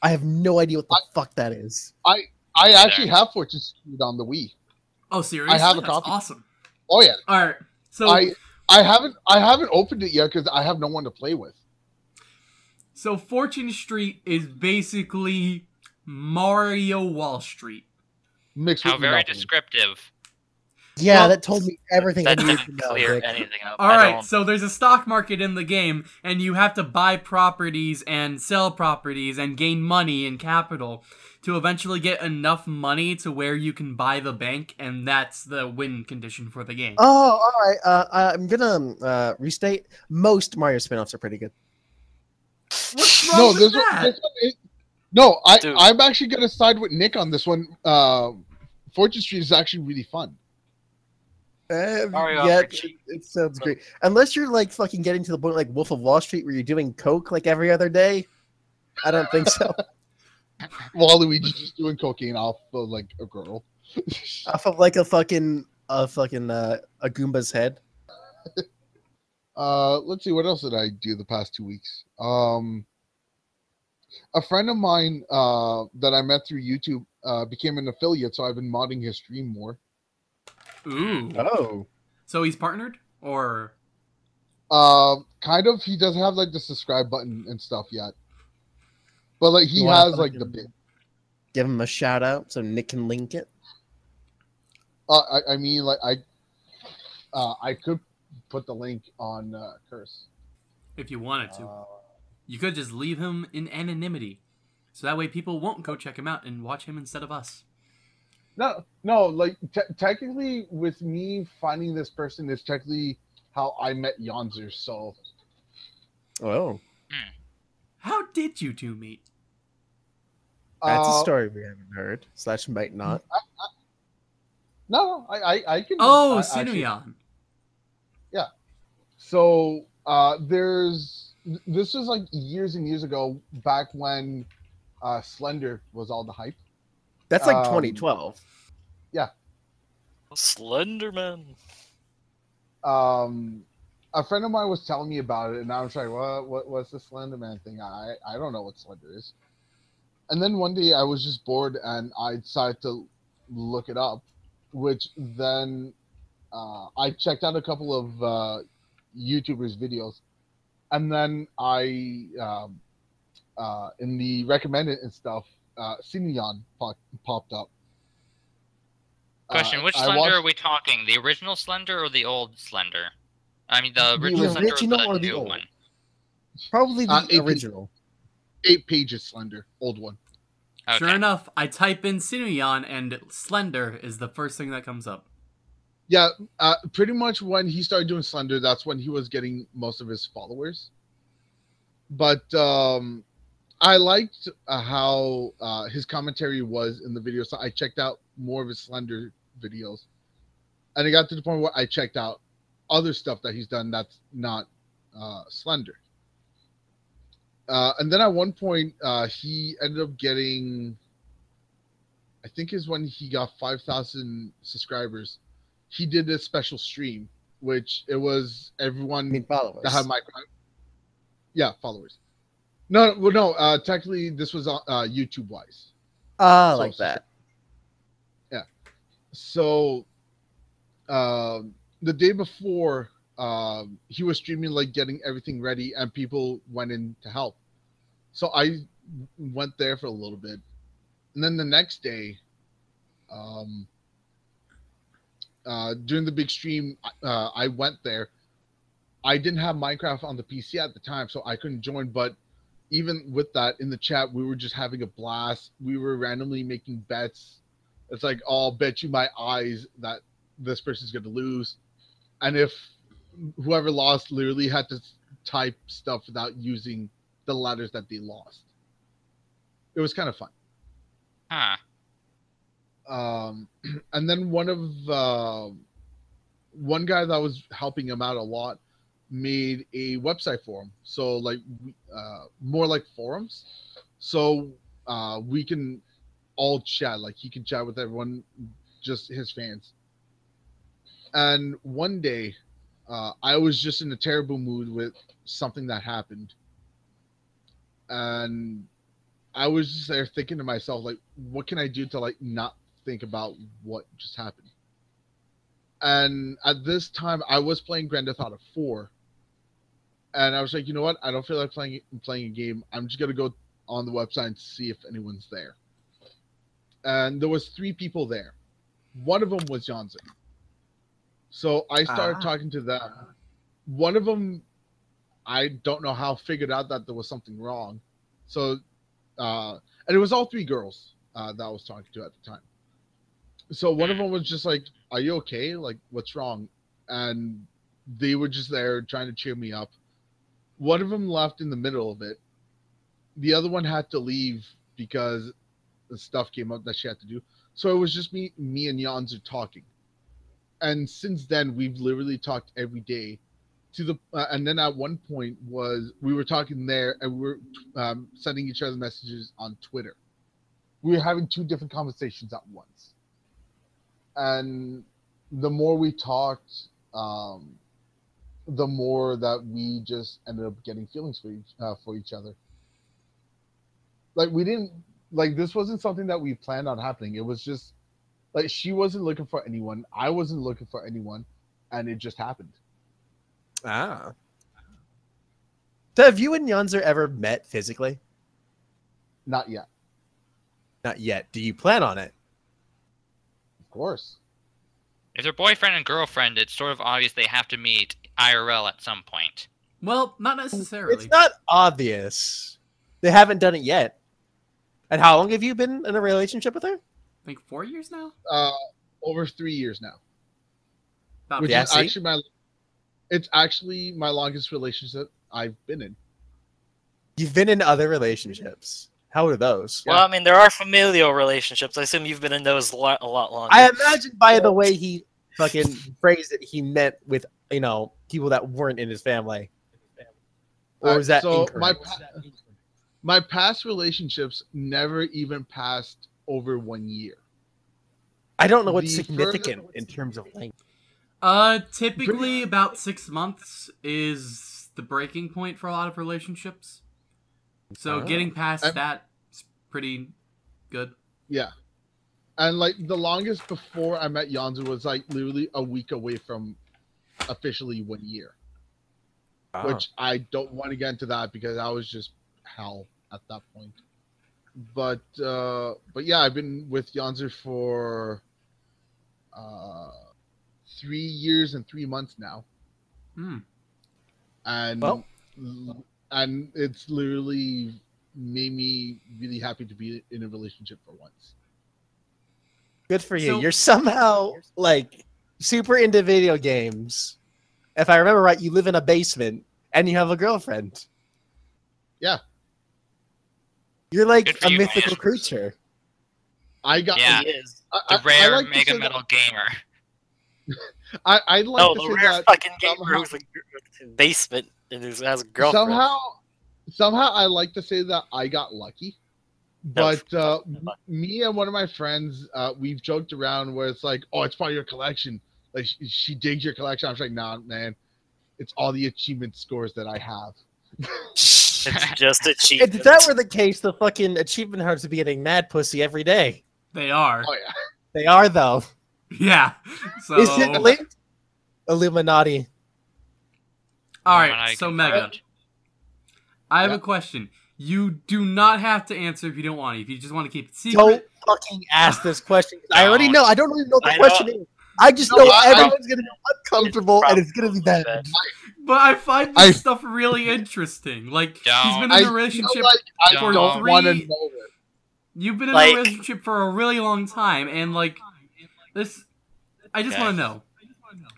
Speaker 3: I have no idea what the I, fuck that is.
Speaker 5: I, I actually have Fortune Street on the Wii.
Speaker 1: Oh, seriously? I have a that's copy. awesome.
Speaker 5: Oh, yeah. All right. So... I, I haven't I haven't opened it yet because I have no one to play with.
Speaker 1: So Fortune Street is basically Mario Wall Street. Mixed How very
Speaker 2: descriptive.
Speaker 3: Yeah, well, that told me everything. That needed to know,
Speaker 1: clear anything up. All right, so there's a stock market in the game, and you have to buy properties and sell properties and gain money and capital to eventually get enough money to where you can buy the bank, and that's the win condition for the game. Oh,
Speaker 2: all right.
Speaker 3: Uh, I'm gonna uh, restate. Most Mario spinoffs are pretty good.
Speaker 2: What's wrong no, with that?
Speaker 3: no, I, I'm actually gonna side with Nick on this one. Uh, Fortune Street is actually really fun. Eh, uh, Sorry, yeah, it, it, sounds great. Unless you're like fucking getting to the point like Wolf of Wall Street where you're doing coke like every other day. I don't think so. [LAUGHS] Waluigi's just doing cocaine off of like a girl. [LAUGHS] off of like a fucking a fucking uh, a Goomba's head. [LAUGHS]
Speaker 5: uh, let's see what else did I do the past two weeks. Um, a friend of mine uh, that I met through YouTube uh, became an affiliate, so I've been modding his stream more. Ooh. Oh.
Speaker 1: So he's partnered,
Speaker 5: or? Um, uh, kind of. He doesn't have like the subscribe button and stuff
Speaker 3: yet, but like he has like the bit. Give him a shout out so Nick can link it.
Speaker 5: Uh, I, I mean, like I, uh, I could put the link on uh, Curse.
Speaker 1: If you wanted to,
Speaker 5: uh, you could
Speaker 1: just leave him in anonymity, so that way people won't go check him out and watch him instead of us.
Speaker 5: No, no, like te- technically, with me finding this person is technically how I met Yonzer. So,
Speaker 3: oh, how did you two meet? That's uh, a story we haven't heard. Slash might not. I, I,
Speaker 5: no, I, I, I can. Oh, Cineon. Yeah. So uh, there's this was like years and years ago, back when uh, Slender was all the hype. That's like um, 2012. Yeah.
Speaker 4: Slenderman.
Speaker 5: Um, a friend of mine was telling me about it, and I was like, "What? What? What's the Slenderman thing? I I don't know what Slender is." And then one day I was just bored, and I decided to look it up, which then uh, I checked out a couple of uh, YouTubers' videos, and then I um, uh, in the recommended and stuff, uh, popped up.
Speaker 6: Uh, Question: Which Slender watched... are we talking? The original Slender or the old Slender? I mean, the original, the original or the, or the old? one?
Speaker 3: Probably the uh, original.
Speaker 5: eight pages Slender, old one. Okay. Sure
Speaker 1: enough, I type in Sinuyan and Slender is the first thing that comes up.
Speaker 5: Yeah, uh, pretty much when he started doing Slender, that's when he was getting most of his followers. But um, I liked uh, how uh, his commentary was in the video. So I checked out more of his Slender videos, and it got to the point where I checked out other stuff that he's done that's not uh, Slender. Uh, and then at one point, uh, he ended up getting, I think, is when he got five thousand subscribers. He did a special stream, which it was everyone I mean, followers. that had my, yeah, followers no, well, no. Uh, technically, this was uh, uh YouTube wise. Ah, so, like that. So, yeah. So, uh, the day before, uh, he was streaming, like getting everything ready, and people went in to help. So I went there for a little bit, and then the next day, um, uh, during the big stream, uh, I went there. I didn't have Minecraft on the PC at the time, so I couldn't join, but even with that in the chat, we were just having a blast. We were randomly making bets. It's like, oh, I'll bet you my eyes that this person's going to lose. And if whoever lost literally had to type stuff without using the letters that they lost, it was kind of fun. Huh. Um, [CLEARS THROAT] and then one of uh, one guy that was helping him out a lot made a website for them. So like uh, more like forums. So uh, we can all chat. Like he can chat with everyone, just his fans. And one day, uh, I was just in a terrible mood with something that happened, and I was just there thinking to myself, like, what can I do to like not think about what just happened? And at this time, I was playing Grand Theft Auto 4, and I was like, you know what? I don't feel like playing playing a game. I'm just gonna go on the website and see if anyone's there. And there was three people there. One of them was Johnson. So I started ah. talking to them. One of them, I don't know how, figured out that there was something wrong. So, uh, and it was all three girls uh, that I was talking to at the time. So one of them was just like, "Are you okay? Like, what's wrong?" And they were just there trying to cheer me up. One of them left in the middle of it. The other one had to leave because the stuff came up that she had to do. So it was just me, me and Yanzu talking. And since then, we've literally talked every day. To the uh, and then at one point was we were talking there and we were um, sending each other messages on Twitter. We were having two different conversations at once. And the more we talked, um, the more that we just ended up getting feelings for each uh, for each other. Like we didn't like this wasn't something that we planned on happening. It was just like she wasn't looking for anyone, I wasn't looking for anyone, and it just happened.
Speaker 3: Ah. So have you and Yanzer ever met physically? Not yet. Not yet. Do you plan on it?
Speaker 6: Of course. If they're boyfriend and girlfriend, it's sort of obvious they have to meet IRL at some point.
Speaker 3: Well, not necessarily. It's not obvious. They haven't done it yet. And how long have you been in a relationship with her? Like four years now?
Speaker 5: Uh, over three years now. About which yeah, is actually my, it's actually my longest relationship I've been in.
Speaker 3: You've been in other relationships. How are those? Well, yeah. I
Speaker 4: mean, there are familial relationships. I assume you've been in those a lot, a lot longer. I imagine
Speaker 3: by yeah. the way he fucking phrase that he meant with you know people that weren't in his family,
Speaker 4: or was that so incorrect? my pa
Speaker 5: my past relationships never even passed over one year.
Speaker 3: I don't know what's the significant
Speaker 5: in terms of length. Uh, typically about
Speaker 1: six months is the breaking point for a lot of relationships. So oh. getting past I'm, that's pretty good.
Speaker 5: Yeah and like the longest before I met Yanzu was like literally a week away from officially one year. Wow. Ah. Which I don't want to get into that because I was just hell at that point. But uh but yeah, I've been with Yanzu for uh three years and three months now. Hmm. And well. and it's literally made me really happy to be in a relationship for once.
Speaker 3: Good for you. So, You're somehow like super into video games. If I remember right, you live in a basement and you have a girlfriend. Yeah. You're like a you, mythical man. creature. I
Speaker 5: got yeah.
Speaker 2: I, the rare [LAUGHS] I, I like Mega Metal that, gamer.
Speaker 5: I, I like oh, the rare fucking gamer somehow, who's like
Speaker 4: basement and has a girlfriend. Somehow,
Speaker 5: somehow I like to say that I got lucky. But uh, me and one of my friends, uh, we've joked around where it's like, oh, it's part of your collection. Like she, she digs your collection. I'm like, nah, man,
Speaker 3: it's all the achievement scores that I have.
Speaker 2: it's [LAUGHS] just achievement.
Speaker 4: If that
Speaker 3: were the case, the fucking achievement hearts would be getting mad pussy every day.
Speaker 4: They are. Oh yeah.
Speaker 3: They are though. Yeah. So... [LAUGHS] Is it linked? Illuminati.
Speaker 1: All right. so Mega, I have yeah. a question. You do not have to answer if you don't want to. If you just want to keep it secret. Don't
Speaker 2: fucking ask this question.
Speaker 3: I already know. I don't even know what the I question know. is. I just no, know I, everyone's gonna be uncomfortable it's and it's gonna be bad. But I find this I,
Speaker 1: stuff really interesting. Like he's been in a
Speaker 2: relationship like for don't three.
Speaker 1: You've been in like, a relationship for a really long time, and like this, I just okay. want to know.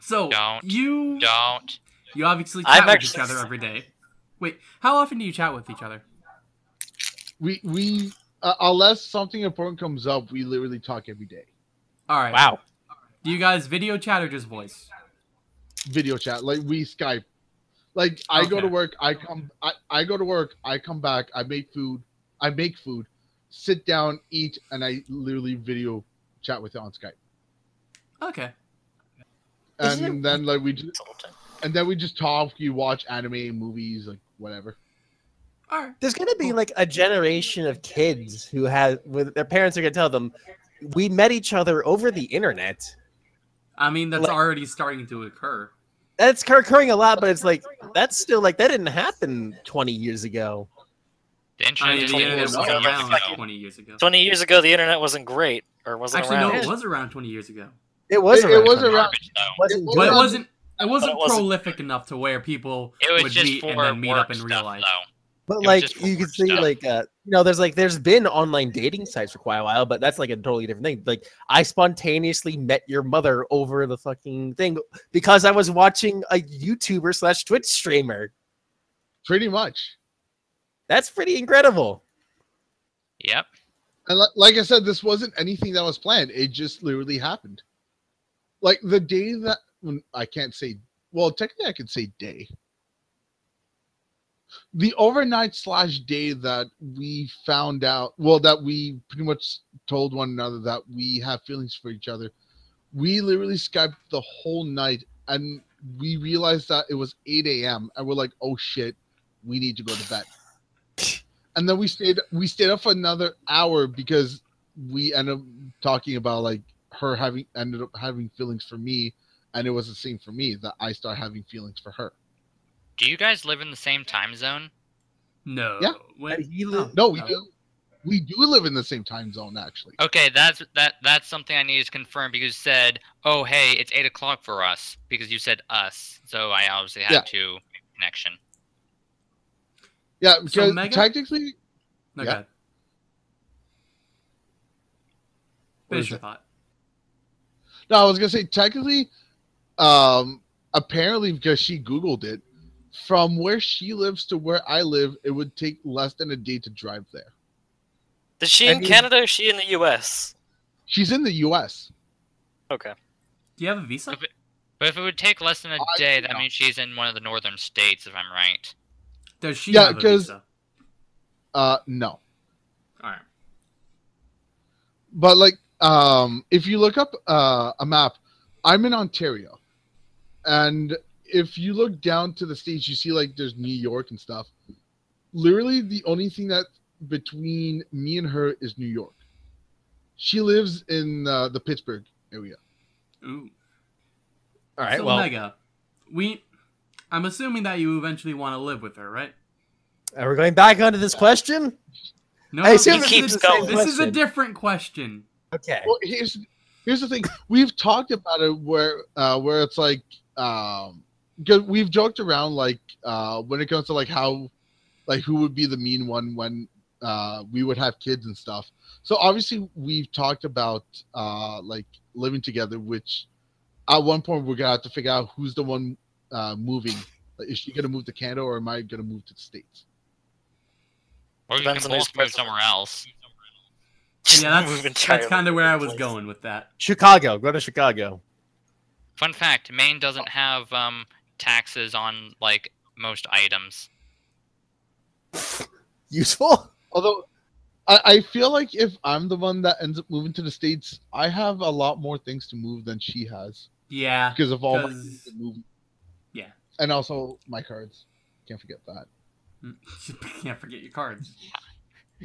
Speaker 1: So don't, you don't you obviously chat I've with each other every day. [LAUGHS] Wait, how often do you chat with each other?
Speaker 5: we we uh, unless something important comes up, we literally talk every day. All right. Wow. Do you guys video chat or just voice? Video chat. Like we Skype. Like I okay. go to work, I come I, I go to work, I come back, I make food, I make food, sit down, eat, and I literally video chat with you on Skype. Okay. And then like we just and then we just talk, you watch anime, movies, like whatever.
Speaker 2: There's gonna
Speaker 3: be like a generation of kids who have with their parents are gonna tell them, we met each other over the internet.
Speaker 1: I mean, that's like, already starting to occur.
Speaker 3: That's occurring a lot, but it's like that's still like that didn't happen 20 years ago.
Speaker 4: The internet, I mean, the internet was around, around like, 20 years ago. 20 years ago, the internet wasn't great, or wasn't Actually, around.
Speaker 1: no, it was around 20 years ago.
Speaker 2: It was. It, around it was around. Garbage, wasn't it wasn't. It wasn't, it wasn't
Speaker 1: prolific enough to where people would meet and then meet up in real life. Though.
Speaker 2: But like you can see,
Speaker 3: stuff. like uh, you know, there's like there's been online dating sites for quite a while, but that's like a totally different thing. Like I spontaneously met your mother over the fucking thing because I was watching a YouTuber slash Twitch streamer. Pretty much. That's pretty
Speaker 5: incredible. Yep. And like I said, this wasn't anything that was planned. It just literally happened. Like the day that I can't say, well, technically I can say day the overnight slash day that we found out well that we pretty much told one another that we have feelings for each other we literally skyped the whole night and we realized that it was 8 a.m and we're like oh shit we need to go to bed and then we stayed we stayed up for another hour because we ended up talking about like her having ended up having feelings for me and it was the same for me that i started having feelings for her
Speaker 6: do you guys live in the same time zone? No. Yeah. When
Speaker 5: he oh, No, we no. Oh. do. We do live in the same time zone, actually.
Speaker 6: Okay, that's that. That's something I need to confirm because you said, "Oh, hey, it's eight o'clock for us," because you said "us," so I obviously had yeah. to connection.
Speaker 5: Yeah, because so Mega, technically. No, yeah. Finish your thought. No, I was gonna say technically, um, apparently because she googled it, from where she lives to where I live, it would take less than a day to drive there.
Speaker 4: Is she and in Canada is she in the U.S.?
Speaker 5: She's in the U.S. Okay.
Speaker 4: Do you have a visa? If it,
Speaker 6: but if it would take less than a I, day, that means she's in one of the northern states, if I'm right.
Speaker 5: Does
Speaker 1: she
Speaker 6: yeah, have
Speaker 2: a visa?
Speaker 5: Uh, no. All right. But, like, um, if you look up uh, a map, I'm in Ontario. And if you look down to the states, you see like there's New York and stuff. Literally, the only thing that between me and her is New York. She lives in uh, the Pittsburgh area.
Speaker 2: Ooh. All right. So well, Mega,
Speaker 5: we.
Speaker 1: I'm assuming that you eventually want to live with her, right?
Speaker 3: Are we going back onto this question? No, I assume this, is, this is a
Speaker 1: different question.
Speaker 5: Okay. Well, here's here's the thing. We've talked about it where uh, where it's like um, we've joked around like uh, when it comes to like how like who would be the mean one when uh, we would have kids and stuff. So obviously we've talked about uh, like living together, which at one point we're gonna have to figure out who's the one uh, moving. Like, is she gonna move to Canada or am I gonna move to the states?
Speaker 6: Or you can both move somewhere else. yeah, [LAUGHS] that's, that's kind of
Speaker 5: where I was going with
Speaker 3: that. Chicago, go to Chicago.
Speaker 6: Fun fact: Maine doesn't have um, taxes on like most items.
Speaker 3: [LAUGHS] Useful.
Speaker 5: Although I, I feel like if I'm the one that ends up moving to the states, I have a lot more things to move than she has. Yeah. Because of all
Speaker 2: cause... my Yeah.
Speaker 5: And also my cards. Can't forget that. Mm, [LAUGHS] can't forget your
Speaker 6: cards.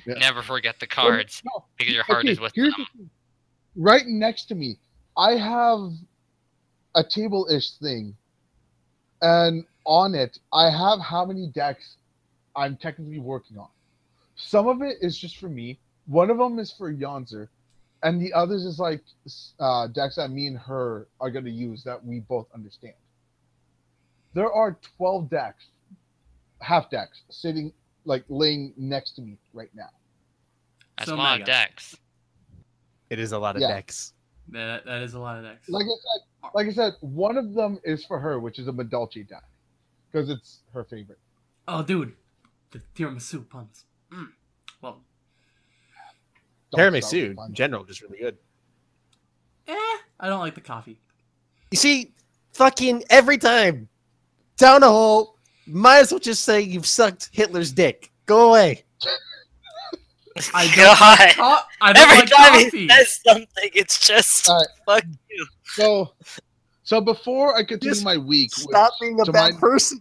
Speaker 6: Yeah. Never forget the cards no. because your heart okay, is with them. The
Speaker 5: right next to me, I have a table-ish thing and on it, I have how many decks I'm technically working on. Some of it is just for me. One of them is for Yonzer, and the others is like uh, decks that me and her are going to use that we both understand. There are 12 decks, half decks, sitting like laying next to me right now.
Speaker 3: That's so a lot of decks. It is a lot of yeah. decks.
Speaker 1: that, that is a lot of decks. Like I
Speaker 5: said, like I said, one of them is for her, which is a Madolche die,
Speaker 3: because it's her favorite.
Speaker 5: Oh, dude, the tiramisu puns.
Speaker 1: Mm.
Speaker 3: Well, tiramisu in general just really good.
Speaker 1: Eh, I don't like the coffee.
Speaker 3: You see, fucking every time down a hole, might as well just say you've sucked Hitler's dick. Go away.
Speaker 2: [LAUGHS] I [LAUGHS] don't God. like, co I don't Every like time coffee. he says something, it's
Speaker 5: just right. fuck you. So, so before I continue just my week, stop being a
Speaker 2: bad my... person.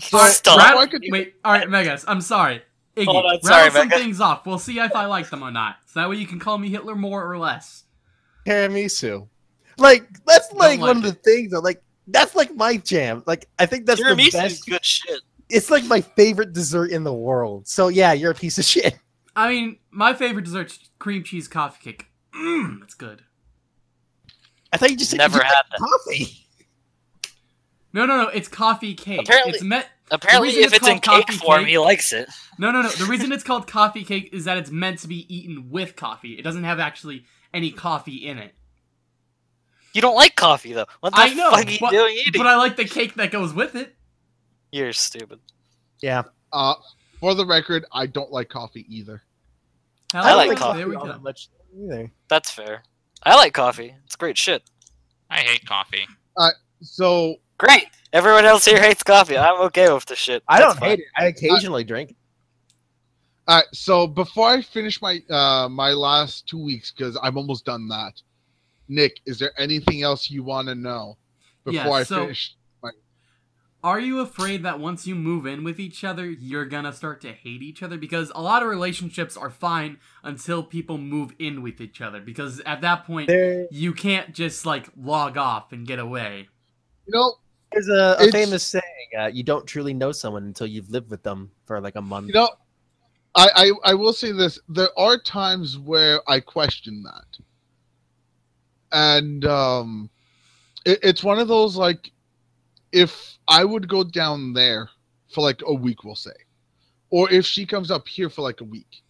Speaker 2: So, stop. Rat,
Speaker 1: wait, all right, Megas, I'm sorry. Iggy, Hold on, sorry, some Megas. things off. We'll see if I like them or not. So that way you can call me Hitler more or
Speaker 3: less. Tiramisu. Like that's like, like one it. of the things. That, like that's like my jam. Like I think that's Tiramisu the best. good shit it's like my favorite dessert in the world. So yeah, you're a piece of shit.
Speaker 1: I mean, my favorite dessert's cream cheese coffee cake. Mmm, that's good. I thought you just never had coffee. No, no, no. It's coffee cake. Apparently, it's meant. Apparently, if it's, it's in cake form, cake, he likes it. No, no, no. The reason [LAUGHS] it's called coffee cake is that it's meant to be eaten with coffee. It doesn't have actually any coffee in it.
Speaker 4: You don't like coffee, though. What the I know, fuck are you but, doing eating? But I like
Speaker 5: the cake that goes with it.
Speaker 4: You're stupid. Yeah.
Speaker 5: Uh, for the record, I don't like coffee either. I, I like, like coffee. That much either.
Speaker 4: That's fair. I like coffee. It's great shit. I hate coffee.
Speaker 3: Uh, so great. Everyone else here hates coffee. I'm
Speaker 4: okay with the shit. I don't fine. hate it.
Speaker 3: I occasionally drink.
Speaker 5: All right. So before I finish my uh, my last two weeks, because I'm almost done that. Nick, is there anything else you want to know before yeah, so I finish?
Speaker 1: Are you afraid that once you move in with each other, you're gonna start to hate each other? Because a lot of relationships are fine until people move in with each other. Because at that point, there... you can't just like log off and get away.
Speaker 2: You know,
Speaker 3: there's a, a famous saying: uh, "You don't truly know someone until you've lived with them for like a month." You
Speaker 5: know, I, I, I will say this: there are times where I question that, and um, it, it's one of those like if I would go down there for like a week, we'll say, or if she comes up here for like a week,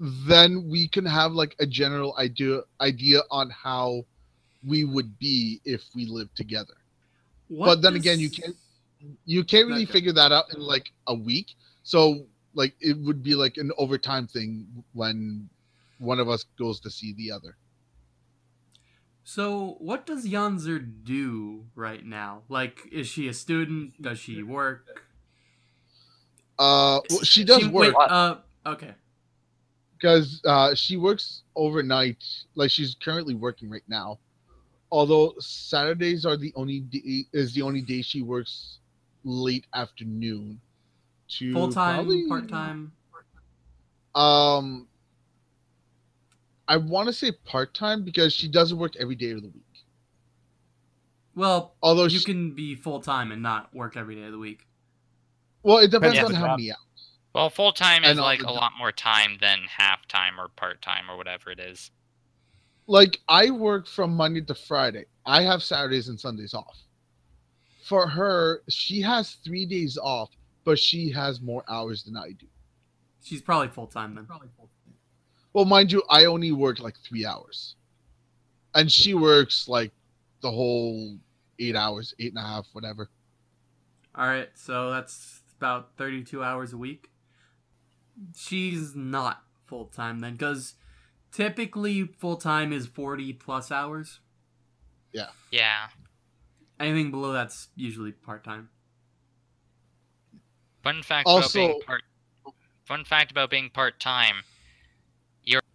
Speaker 5: then we can have like a general idea idea on how we would be if we lived together. What but then is... again, you can't
Speaker 2: you can't really figure
Speaker 5: that out in like a week. So like it would be like an overtime thing when one of us goes to see the other.
Speaker 1: So, what does Yanzer do right now? Like, is she a student? Does she work?
Speaker 5: Uh, well, she does she, work. Wait,
Speaker 1: uh, okay.
Speaker 5: Because uh, she works overnight. Like, she's currently working right now. Although Saturdays are the only day, is the only day she works late afternoon. To full time, part time. Um, I want to say part time because she doesn't work every day of the week.
Speaker 1: Well, although you she, can be full time and not work every day of the week. Well, it depends yeah, on how job. many hours.
Speaker 6: Well, full time is like a lot more time than half time or part time or whatever it is.
Speaker 5: Like I work from Monday to Friday. I have Saturdays and Sundays off. For her, she has three days off, but she has more hours than I do. She's probably full time then. Probably full well, mind you, I only work like three hours, and she works like the whole eight hours, eight and a half, whatever.
Speaker 1: All right, so that's about thirty-two hours a week. She's not full time then, because typically full time is forty plus hours.
Speaker 2: Yeah. Yeah.
Speaker 1: Anything below that's usually part time.
Speaker 6: Fun fact also, about being part. Fun fact about being part time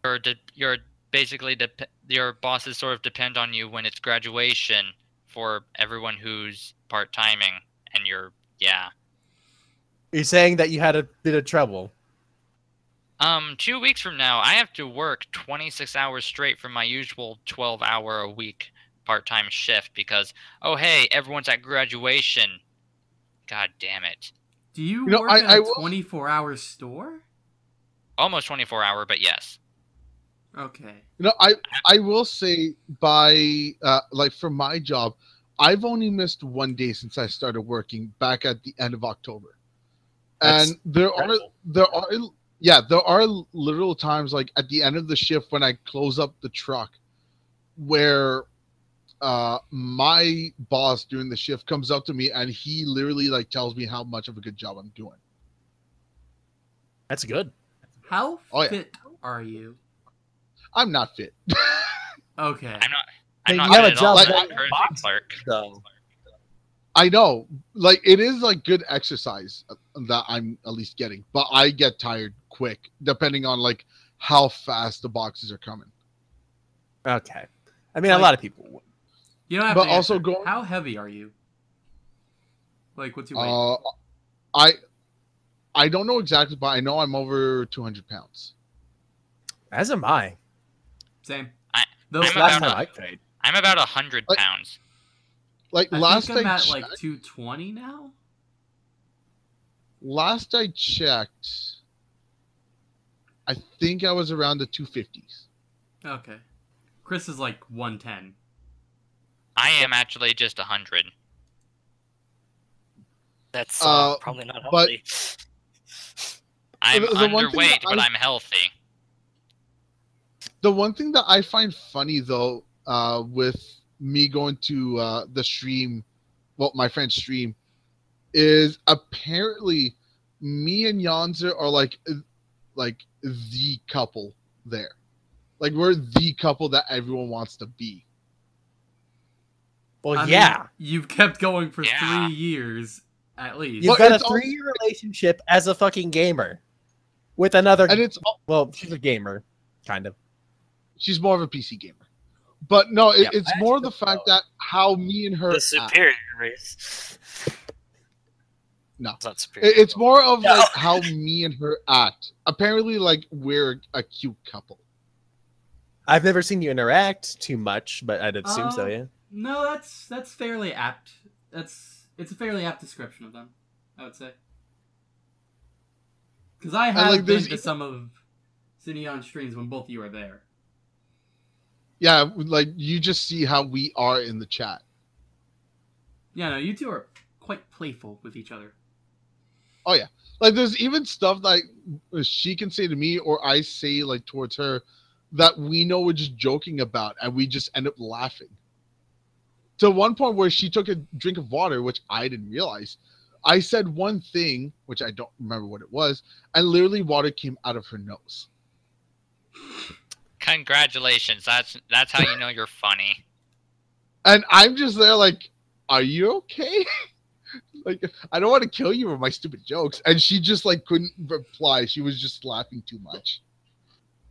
Speaker 6: or de- your basically de- your bosses sort of depend on you when it's graduation for everyone who's part timing, and you're yeah.
Speaker 3: You're saying that you had a bit of trouble.
Speaker 6: Um, two weeks from now, I have to work 26 hours straight from my usual 12 hour a week part time shift because, oh, hey, everyone's at graduation. God damn it. Do you, you work I, at a
Speaker 5: I 24 hour store?
Speaker 6: Almost 24 hour, but yes. Okay.
Speaker 5: You know, I I will say by uh, like for my job, I've only missed one day since I started working back at the end of October. That's and there incredible. are there are yeah, there are literal times like at the end of the shift when I close up the truck where uh my boss during the shift comes up to me and he literally like tells me how much of a good job I'm doing.
Speaker 3: That's good. How oh, fit yeah. are you? I'm not fit. [LAUGHS] okay. I'm not. I'm not you have a job like, box, So.
Speaker 5: I know, like it is like good exercise uh, that I'm at least getting, but I get tired quick, depending on like how fast the boxes are coming.
Speaker 3: Okay, I mean like, a lot of people. You don't but also
Speaker 5: going. How heavy
Speaker 1: are you? Like, what's your weight? Uh,
Speaker 5: I, I don't know exactly, but I know I'm over 200 pounds. As am I.
Speaker 6: Same. I, I'm last about, time I played. I'm about 100 like, pounds.
Speaker 5: Like,
Speaker 1: I
Speaker 2: last think I'm I at checked, like
Speaker 5: 220 now? Last I checked, I think I was around the 250s.
Speaker 6: Okay. Chris is like 110. I am actually just 100. That's uh, uh, probably not healthy. [LAUGHS] But I'm underweight, I, but I'm healthy. The one
Speaker 5: thing that I find funny though, uh, with me going to uh, the stream, well, my friend's stream, is apparently me and Yonzer are like, like the couple there, like we're the couple that everyone wants to be.
Speaker 2: Well, I yeah, mean,
Speaker 3: you've kept going for yeah. three years
Speaker 1: at least. You've well, got a three-year
Speaker 3: all... relationship as a fucking gamer with another. And it's all... well, she's a gamer, kind of.
Speaker 5: She's more of a PC gamer. But no, it, yeah, it's more the fact that how me and her the superior act. race. No, it's not superior. It's more of no. like how me and her act. Apparently, like we're a cute couple.
Speaker 3: I've never seen you interact too much, but I'd assume uh, so. Yeah.
Speaker 1: No, that's that's fairly apt. That's it's a fairly apt description of them, I would say. Because I have like been to some of City on streams when both of you are there
Speaker 5: yeah, like you just see how we are in the chat.
Speaker 1: Yeah, no, you two are quite playful with each other.
Speaker 5: Oh yeah, like there's even stuff like uh, she can say to me or I say like towards her that we know we're just joking about, and we just end up laughing. To one point where she took a drink of water, which I didn't realize. I said one thing, which I don't remember what it was, and literally water came out of her nose.
Speaker 6: Congratulations. That's that's how you know you're funny.
Speaker 5: And I'm just there like, are you okay? [LAUGHS] like I don't want to kill you with my stupid jokes. And she just like
Speaker 3: couldn't reply. She was just laughing too much.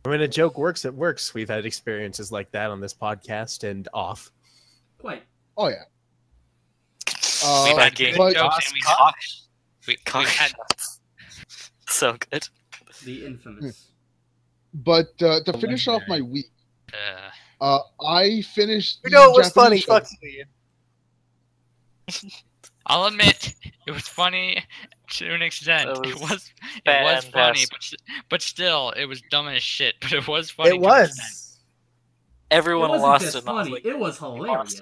Speaker 3: When a joke works, it works. We've had experiences like that on this podcast and off.
Speaker 5: Wait. Oh
Speaker 6: yeah.
Speaker 3: we've uh, had good
Speaker 5: jokes
Speaker 6: and we, gosh. we, we had [LAUGHS]
Speaker 1: so good. The infamous.
Speaker 5: But uh, to oh finish off my week, uh, I finished. You know, what was funny. Fuck
Speaker 2: you.
Speaker 6: [LAUGHS] I'll admit it was funny to an extent. It was it was, it was funny, but but still, it was dumb as shit. But it was funny. It was. Everyone it lost it. Funny.
Speaker 4: Like, it was hilarious.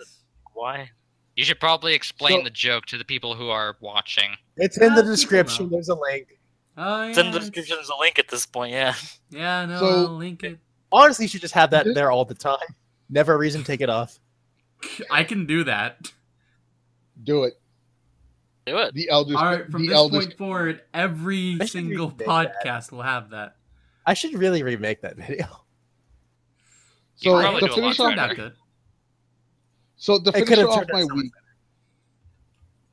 Speaker 4: Why?
Speaker 6: You should probably explain so, the joke to the people who are watching. It's in the description.
Speaker 3: There's a link.
Speaker 2: Oh yeah. It's in the
Speaker 6: description. There's a link at this point. Yeah.
Speaker 3: Yeah. No. So, I'll link it. Honestly, you should just have that there all the time. Never a reason to take it off. [LAUGHS] I can do that. Do it.
Speaker 1: Do it. The eldest. All right. From this eldest... point forward,
Speaker 3: every single podcast
Speaker 1: that. will have that.
Speaker 3: I should really remake that video. So the to finish off, that good. So to finish off my
Speaker 5: week.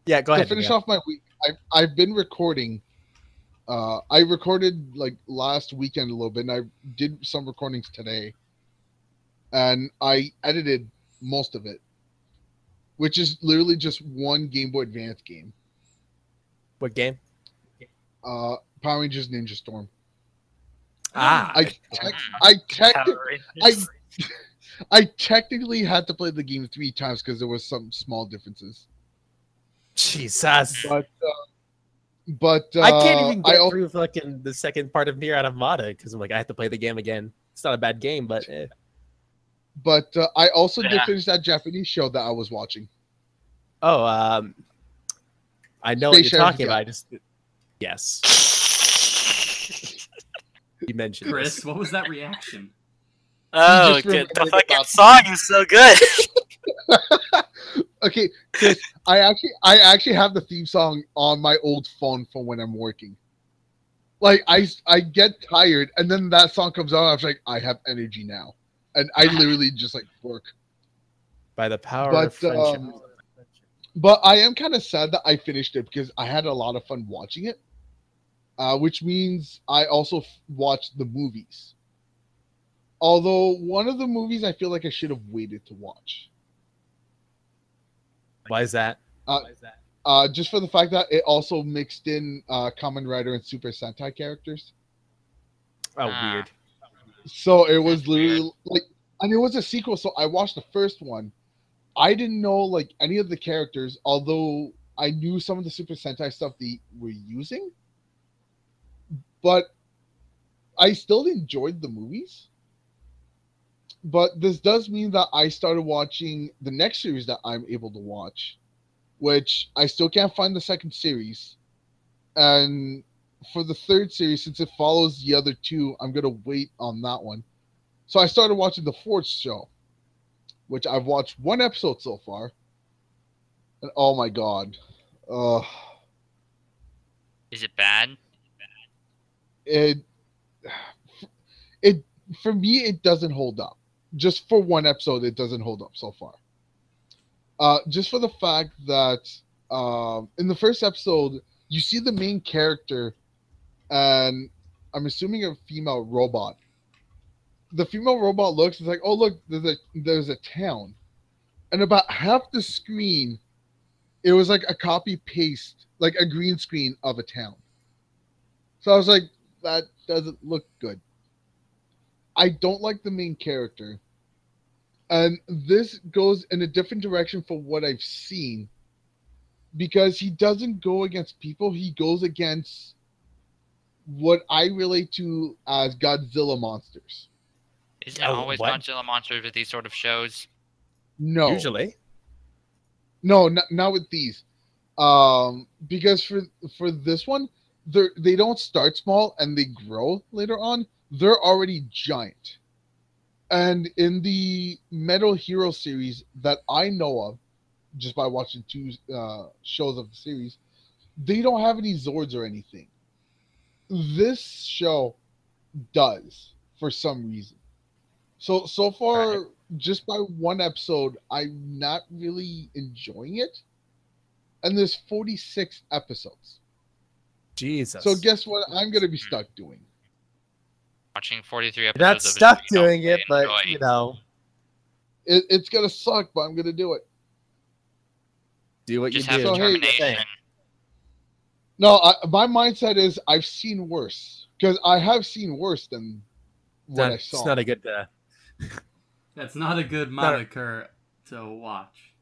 Speaker 5: Yeah, go ahead. To finish off my week, I've, I've been recording uh, I recorded like last weekend a little bit, and I did some recordings today, and I edited most of it, which is literally just one Game Boy Advance game. What game? Uh, Power Rangers Ninja Storm. Ah, I I, tec- I, [LAUGHS] I technically had to play the game three times because there was some small differences. Jesus. But uh, but uh, I can't uh, even get I,
Speaker 2: through
Speaker 3: fucking the second part of Nier Automata because I'm like, I have to play the game again. It's not a bad game, but. Eh.
Speaker 5: But uh, I also yeah. did finish that Japanese show that I was watching.
Speaker 3: Oh, um, I know Space what you're talking about. I just yes. [LAUGHS] you mentioned
Speaker 1: Chris. What was that reaction? Oh, the fucking song
Speaker 2: is so good. [LAUGHS] [LAUGHS]
Speaker 5: okay, Chris, I actually I actually have the theme song on my old phone for when I'm working. Like I I get tired and then that song comes on. I'm like, I have energy now. And I literally just like work. By the power but, of friendship. Um, but I am kind of sad that I finished it because I had a lot of fun watching it. Uh, which means I also watched the movies. Although one of the movies I feel like I should have waited to watch. Why is that? Uh, Uh, just for the fact that it also mixed in uh, Kamen Rider and Super Sentai characters. Oh, ah. weird. So it was That's literally weird. like, and it was a sequel. So I watched the first one. I didn't know like any of the characters, although I knew some of the Super Sentai stuff they were using. But I still enjoyed the movies but this does mean that I started watching the next series that I'm able to watch, which I still can't find the second series. And for the third series, since it follows the other two, I'm going to wait on that one. So I started watching the fourth show, which I've watched one episode so far. And oh my God. Uh,
Speaker 6: Is it bad?
Speaker 5: It, it, for me, it doesn't hold up just for one episode, it doesn't hold up so far. Uh, just for the fact that um, in the first episode, you see the main character, and I'm assuming a female robot. The female robot looks, it's like, oh, look, there's a, there's a town. And about half the screen, it was like a copy paste, like a green screen of a town. So I was like, that doesn't look good. I don't like the main character. And um, this goes in a different direction from what I've seen because he doesn't go against people, he goes against what I relate to as Godzilla monsters.
Speaker 2: Is it always what?
Speaker 6: Godzilla monsters with these sort of shows?
Speaker 5: No. Usually. No, not, not with these. Um, because for for this one, they they don't start small and they grow later on. They're already giant. And in the Metal Hero series that I know of, just by watching two uh, shows of the series, they don't have any Zords or anything. This show does for some reason. So so far, right. just by one episode, I'm not really enjoying it. And there's 46 episodes.
Speaker 3: Jesus.
Speaker 6: So
Speaker 5: guess what? I'm gonna be hmm. stuck doing.
Speaker 6: Watching 43 episodes. You're not stuck it, doing
Speaker 5: it, enjoy. but you know, it, it's
Speaker 6: gonna suck, but
Speaker 5: I'm gonna do it.
Speaker 3: Do what Just you do. So,
Speaker 5: no, I, my mindset is I've seen worse because I have seen worse than
Speaker 3: what I saw. It's not a good. Uh...
Speaker 1: That's not a good moniker to watch.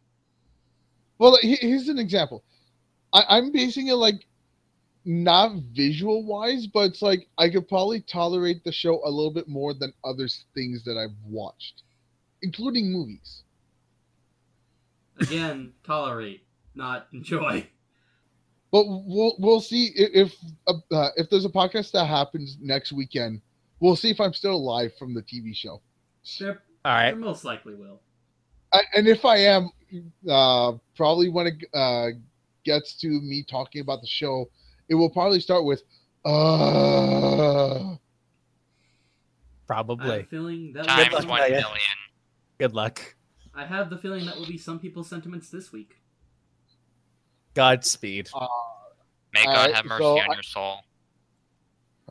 Speaker 5: Well, here's an example. I, am basing it like not visual wise, but it's like I could probably tolerate the show a little bit more than other things that I've watched, including movies.
Speaker 1: Again, tolerate, not enjoy.
Speaker 5: But we'll we'll see if uh, uh, if there's a podcast that happens next weekend. We'll see if I'm still alive from the TV show. Yep.
Speaker 1: All right. most likely will.
Speaker 5: I, and if I am, uh, probably when it uh, gets to me talking about the show, it will probably start with
Speaker 3: uh probably.
Speaker 5: feeling
Speaker 2: that Times
Speaker 1: one
Speaker 3: million. million. Good luck.
Speaker 1: I have the feeling that will be some people's sentiments this week.
Speaker 3: Godspeed. Uh, May God have mercy so on I,
Speaker 2: your
Speaker 6: soul.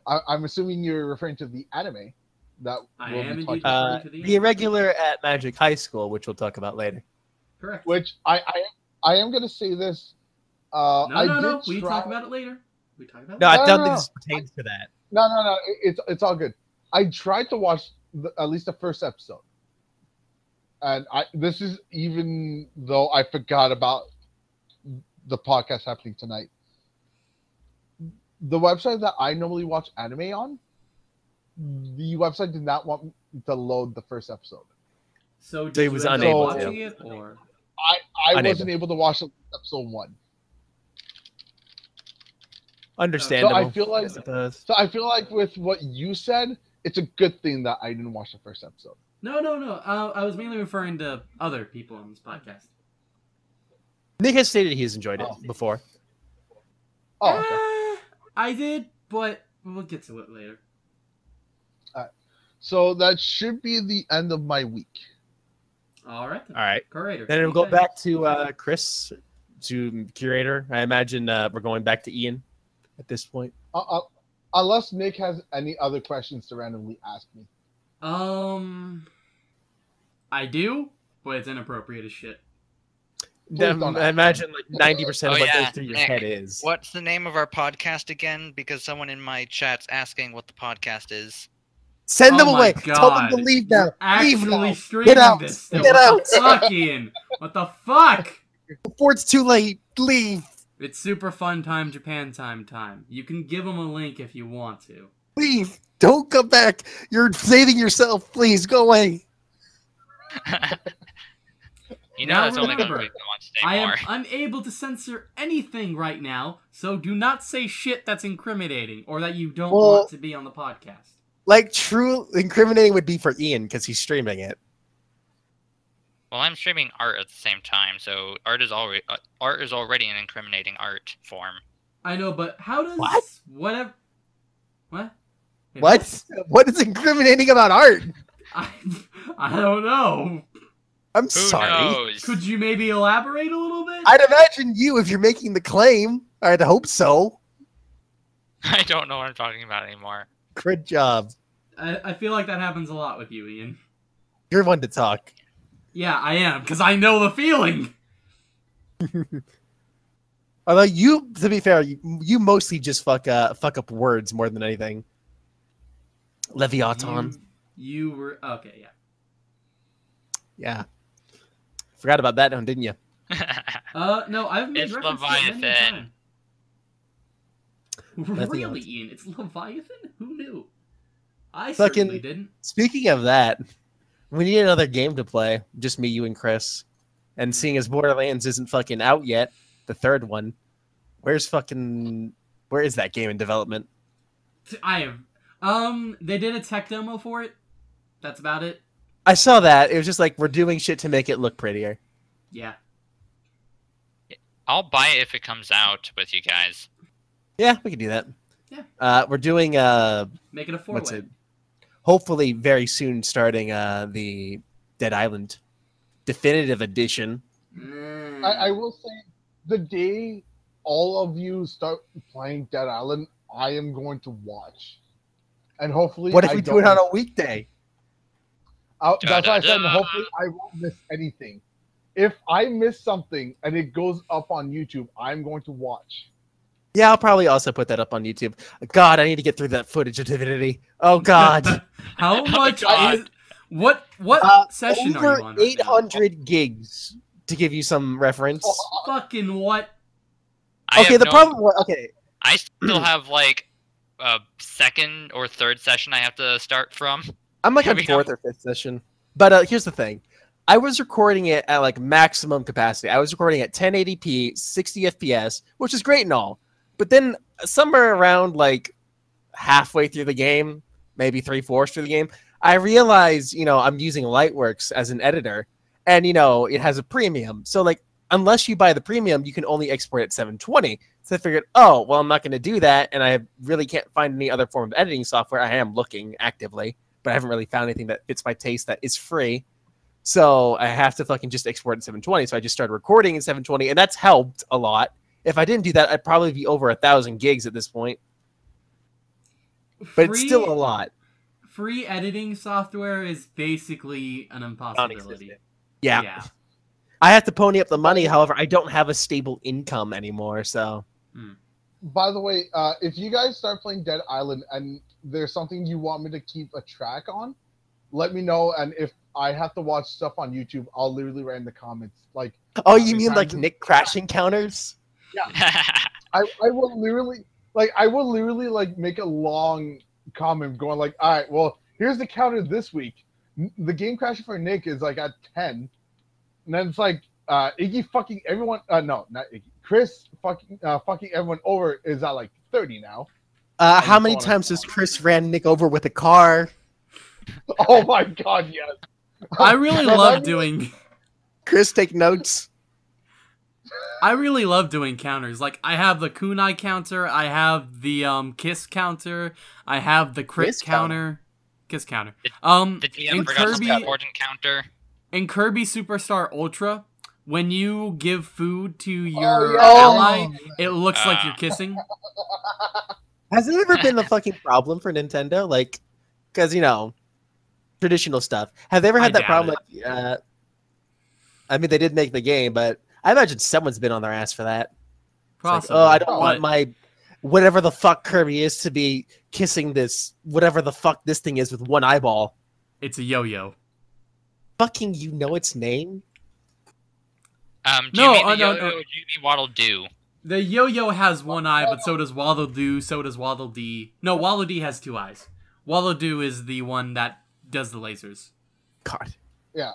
Speaker 5: I, am assuming you're referring to the anime that I we'll am uh,
Speaker 3: to the, the irregular at Magic High School, which we'll talk about later. Correct. Which I I, I am going to say this
Speaker 5: uh, no, I no, no. We talk
Speaker 1: about it later. We talk about it. No, I don't no, think no. this pertains
Speaker 2: to that.
Speaker 5: No, no, no. It's it's all good. I tried to watch the, at least the first episode, and I this is even though I forgot about the podcast happening tonight. The website that I normally watch anime on, the website did not want to load the first episode. So
Speaker 2: they was unable to. it, or I, I wasn't
Speaker 5: able to watch episode one. Understandable. So I feel like yes, so I feel like with what you said, it's a good thing that I didn't watch the first episode.
Speaker 1: No, no, no. Uh, I was mainly referring to other people on this podcast.
Speaker 3: Nick has stated he's enjoyed it oh. before.
Speaker 5: Oh, eh, okay. uh, I did, but we'll get to it later. All right. So that should be the end of my week. All right. Then. All right. Curator. Then we will go back to uh,
Speaker 3: Chris, to curator. I imagine uh, we're going back to Ian at this point.
Speaker 5: Uh, uh, unless Nick has any other questions to randomly ask me. Um,
Speaker 1: I do, but it's inappropriate as shit. Them,
Speaker 2: imagine
Speaker 6: like oh, ninety percent oh, of what yeah. goes through your Nick, head is. What's the name of our podcast again? Because someone in my chat's asking what the podcast is. Send oh them away. God. Tell them to
Speaker 2: leave now. You're actually
Speaker 3: leave now.
Speaker 6: Get out. This. Get what out. The fuck, Ian? What the
Speaker 3: fuck? [LAUGHS] Before it's too late, leave.
Speaker 1: It's super fun time, Japan time time. You can give them a link if you want to.
Speaker 3: Please, don't come back. You're saving yourself. Please, go away. [LAUGHS]
Speaker 6: you know
Speaker 1: now that's remember, only going to I am unable to censor anything right now, so do not say shit that's incriminating or that you
Speaker 3: don't well, want to
Speaker 6: be on the podcast.
Speaker 3: Like, true incriminating would be for Ian because he's streaming it.
Speaker 6: Well, I'm streaming art at the same time, so art is already uh, art is already an incriminating art form.
Speaker 1: I know, but how does what? whatever what what
Speaker 3: what is incriminating about art? I I don't know. I'm Who sorry. Knows?
Speaker 1: Could you maybe elaborate a little bit?
Speaker 3: I'd imagine you if you're making the claim. I'd hope so.
Speaker 1: [LAUGHS] I don't know what I'm talking about anymore.
Speaker 3: Good job.
Speaker 1: I, I feel like that happens a lot with you, Ian.
Speaker 3: You're one to talk.
Speaker 1: Yeah, I am, because I know the feeling.
Speaker 3: [LAUGHS] Although you, to be fair, you, you mostly just fuck, uh, fuck up words more than anything. Leviathan.
Speaker 1: You, you were... Okay, yeah.
Speaker 3: Yeah. Forgot about that one, didn't you? [LAUGHS]
Speaker 1: uh, no, I've made it's Leviathan. to it many times.
Speaker 3: Leviathan. Really,
Speaker 1: Ian? It's Leviathan? Who knew? I Fucking, certainly didn't.
Speaker 3: Speaking of that... We need another game to play. Just me, you, and Chris. And hmm. seeing as Borderlands isn't fucking out yet, the third one, where's fucking... Where is that game in development?
Speaker 1: I am. Um, they did a tech demo for it. That's about it.
Speaker 3: I saw that. It was just like, we're doing shit to make it look prettier.
Speaker 6: Yeah. I'll buy it if it comes out with you guys.
Speaker 3: Yeah, we can do that. Yeah. Uh, we're doing... Uh, make it a four-way hopefully very soon starting uh, the Dead Island definitive edition.
Speaker 5: Mm. I, I, will say the day all of you start playing Dead Island, I am going to watch. And hopefully What if I we do it on a weekday? I, uh, that's why I said hopefully I won't miss anything. If I miss something and it goes up on YouTube, I'm going to watch.
Speaker 3: Yeah, I'll probably also put that up on YouTube. God, I need to get through that footage of Divinity. Oh God. [LAUGHS] How oh, much oh, is what what uh, session are you on? Right 800 now? gigs to give you some reference. Oh, fucking what? I okay, the no, problem was, okay.
Speaker 6: I still have like a second or third session I have to start from. I'm like on fourth
Speaker 3: or fifth session. But uh, here's the thing. I was recording it at like maximum capacity. I was recording at 1080p, 60 FPS, which is great and all. But then somewhere around like halfway through the game, maybe three-fourths through the game, I realized, you know, I'm using Lightworks as an editor and, you know, it has a premium. So like, unless you buy the premium, you can only export at 720. So I figured, oh, well, I'm not going to do that. And I really can't find any other form of editing software. I am looking actively, but I haven't really found anything that fits my taste that is free. So I have to fucking just export at 720. So I just started recording in 720 and that's helped a lot. If I didn't do that, I'd probably be over a thousand gigs at this point. But free, it's still a lot.
Speaker 1: Free editing software is basically
Speaker 5: an impossibility.
Speaker 3: Yeah. yeah. I have to pony up the money. However, I don't have a stable income anymore. So, hmm.
Speaker 5: by the way, uh, if you guys start playing Dead Island and there's something you want me to keep a track on, let me know. And if I have to watch stuff on YouTube, I'll literally write in the comments. Like, oh, you mean like
Speaker 3: Nick Crash
Speaker 5: Encounters? Yeah. [LAUGHS] I, I will literally like I will literally like make a long comment going like, all right, well, here's the counter this week. The game crashing for Nick is like at ten, and then it's like uh, Iggy fucking everyone. Uh, no, not Iggy. Chris fucking uh, fucking everyone over is at like thirty now.
Speaker 3: Uh, how many times has Chris ran Nick over with a car?
Speaker 5: [LAUGHS] oh my god, yes.
Speaker 1: I really love doing.
Speaker 3: Chris, take notes. I
Speaker 1: really love doing counters. Like I have the kunai counter, I have the um kiss counter, I have the crit kiss counter. counter. kiss counter. um, the DM Kirby,
Speaker 2: Origin
Speaker 6: counter.
Speaker 1: In Kirby Superstar Ultra, when you give food to oh, your oh, ally, oh. it looks uh. like you're kissing.
Speaker 2: [LAUGHS]
Speaker 3: Has it ever been a fucking problem for Nintendo? Like, because you know, traditional stuff. Have they ever had I that problem? Like, uh, I mean, they did make the game, but I imagine someone's been on their ass for that.
Speaker 2: Like, oh, I don't want
Speaker 3: my whatever the fuck Kirby is to be kissing this whatever the fuck this thing is with one eyeball. It's a yo-yo. Fucking you know its name?
Speaker 2: Um, do no, you mean uh, the yo-yo no, no. do you mean
Speaker 1: Waddle Doo? The yo-yo has one eye, but so does Waddle Doo, so does Waddle Dee. No, Waddle Dee has two eyes. Waddle Doo is the one that does the lasers. God.
Speaker 6: Yeah.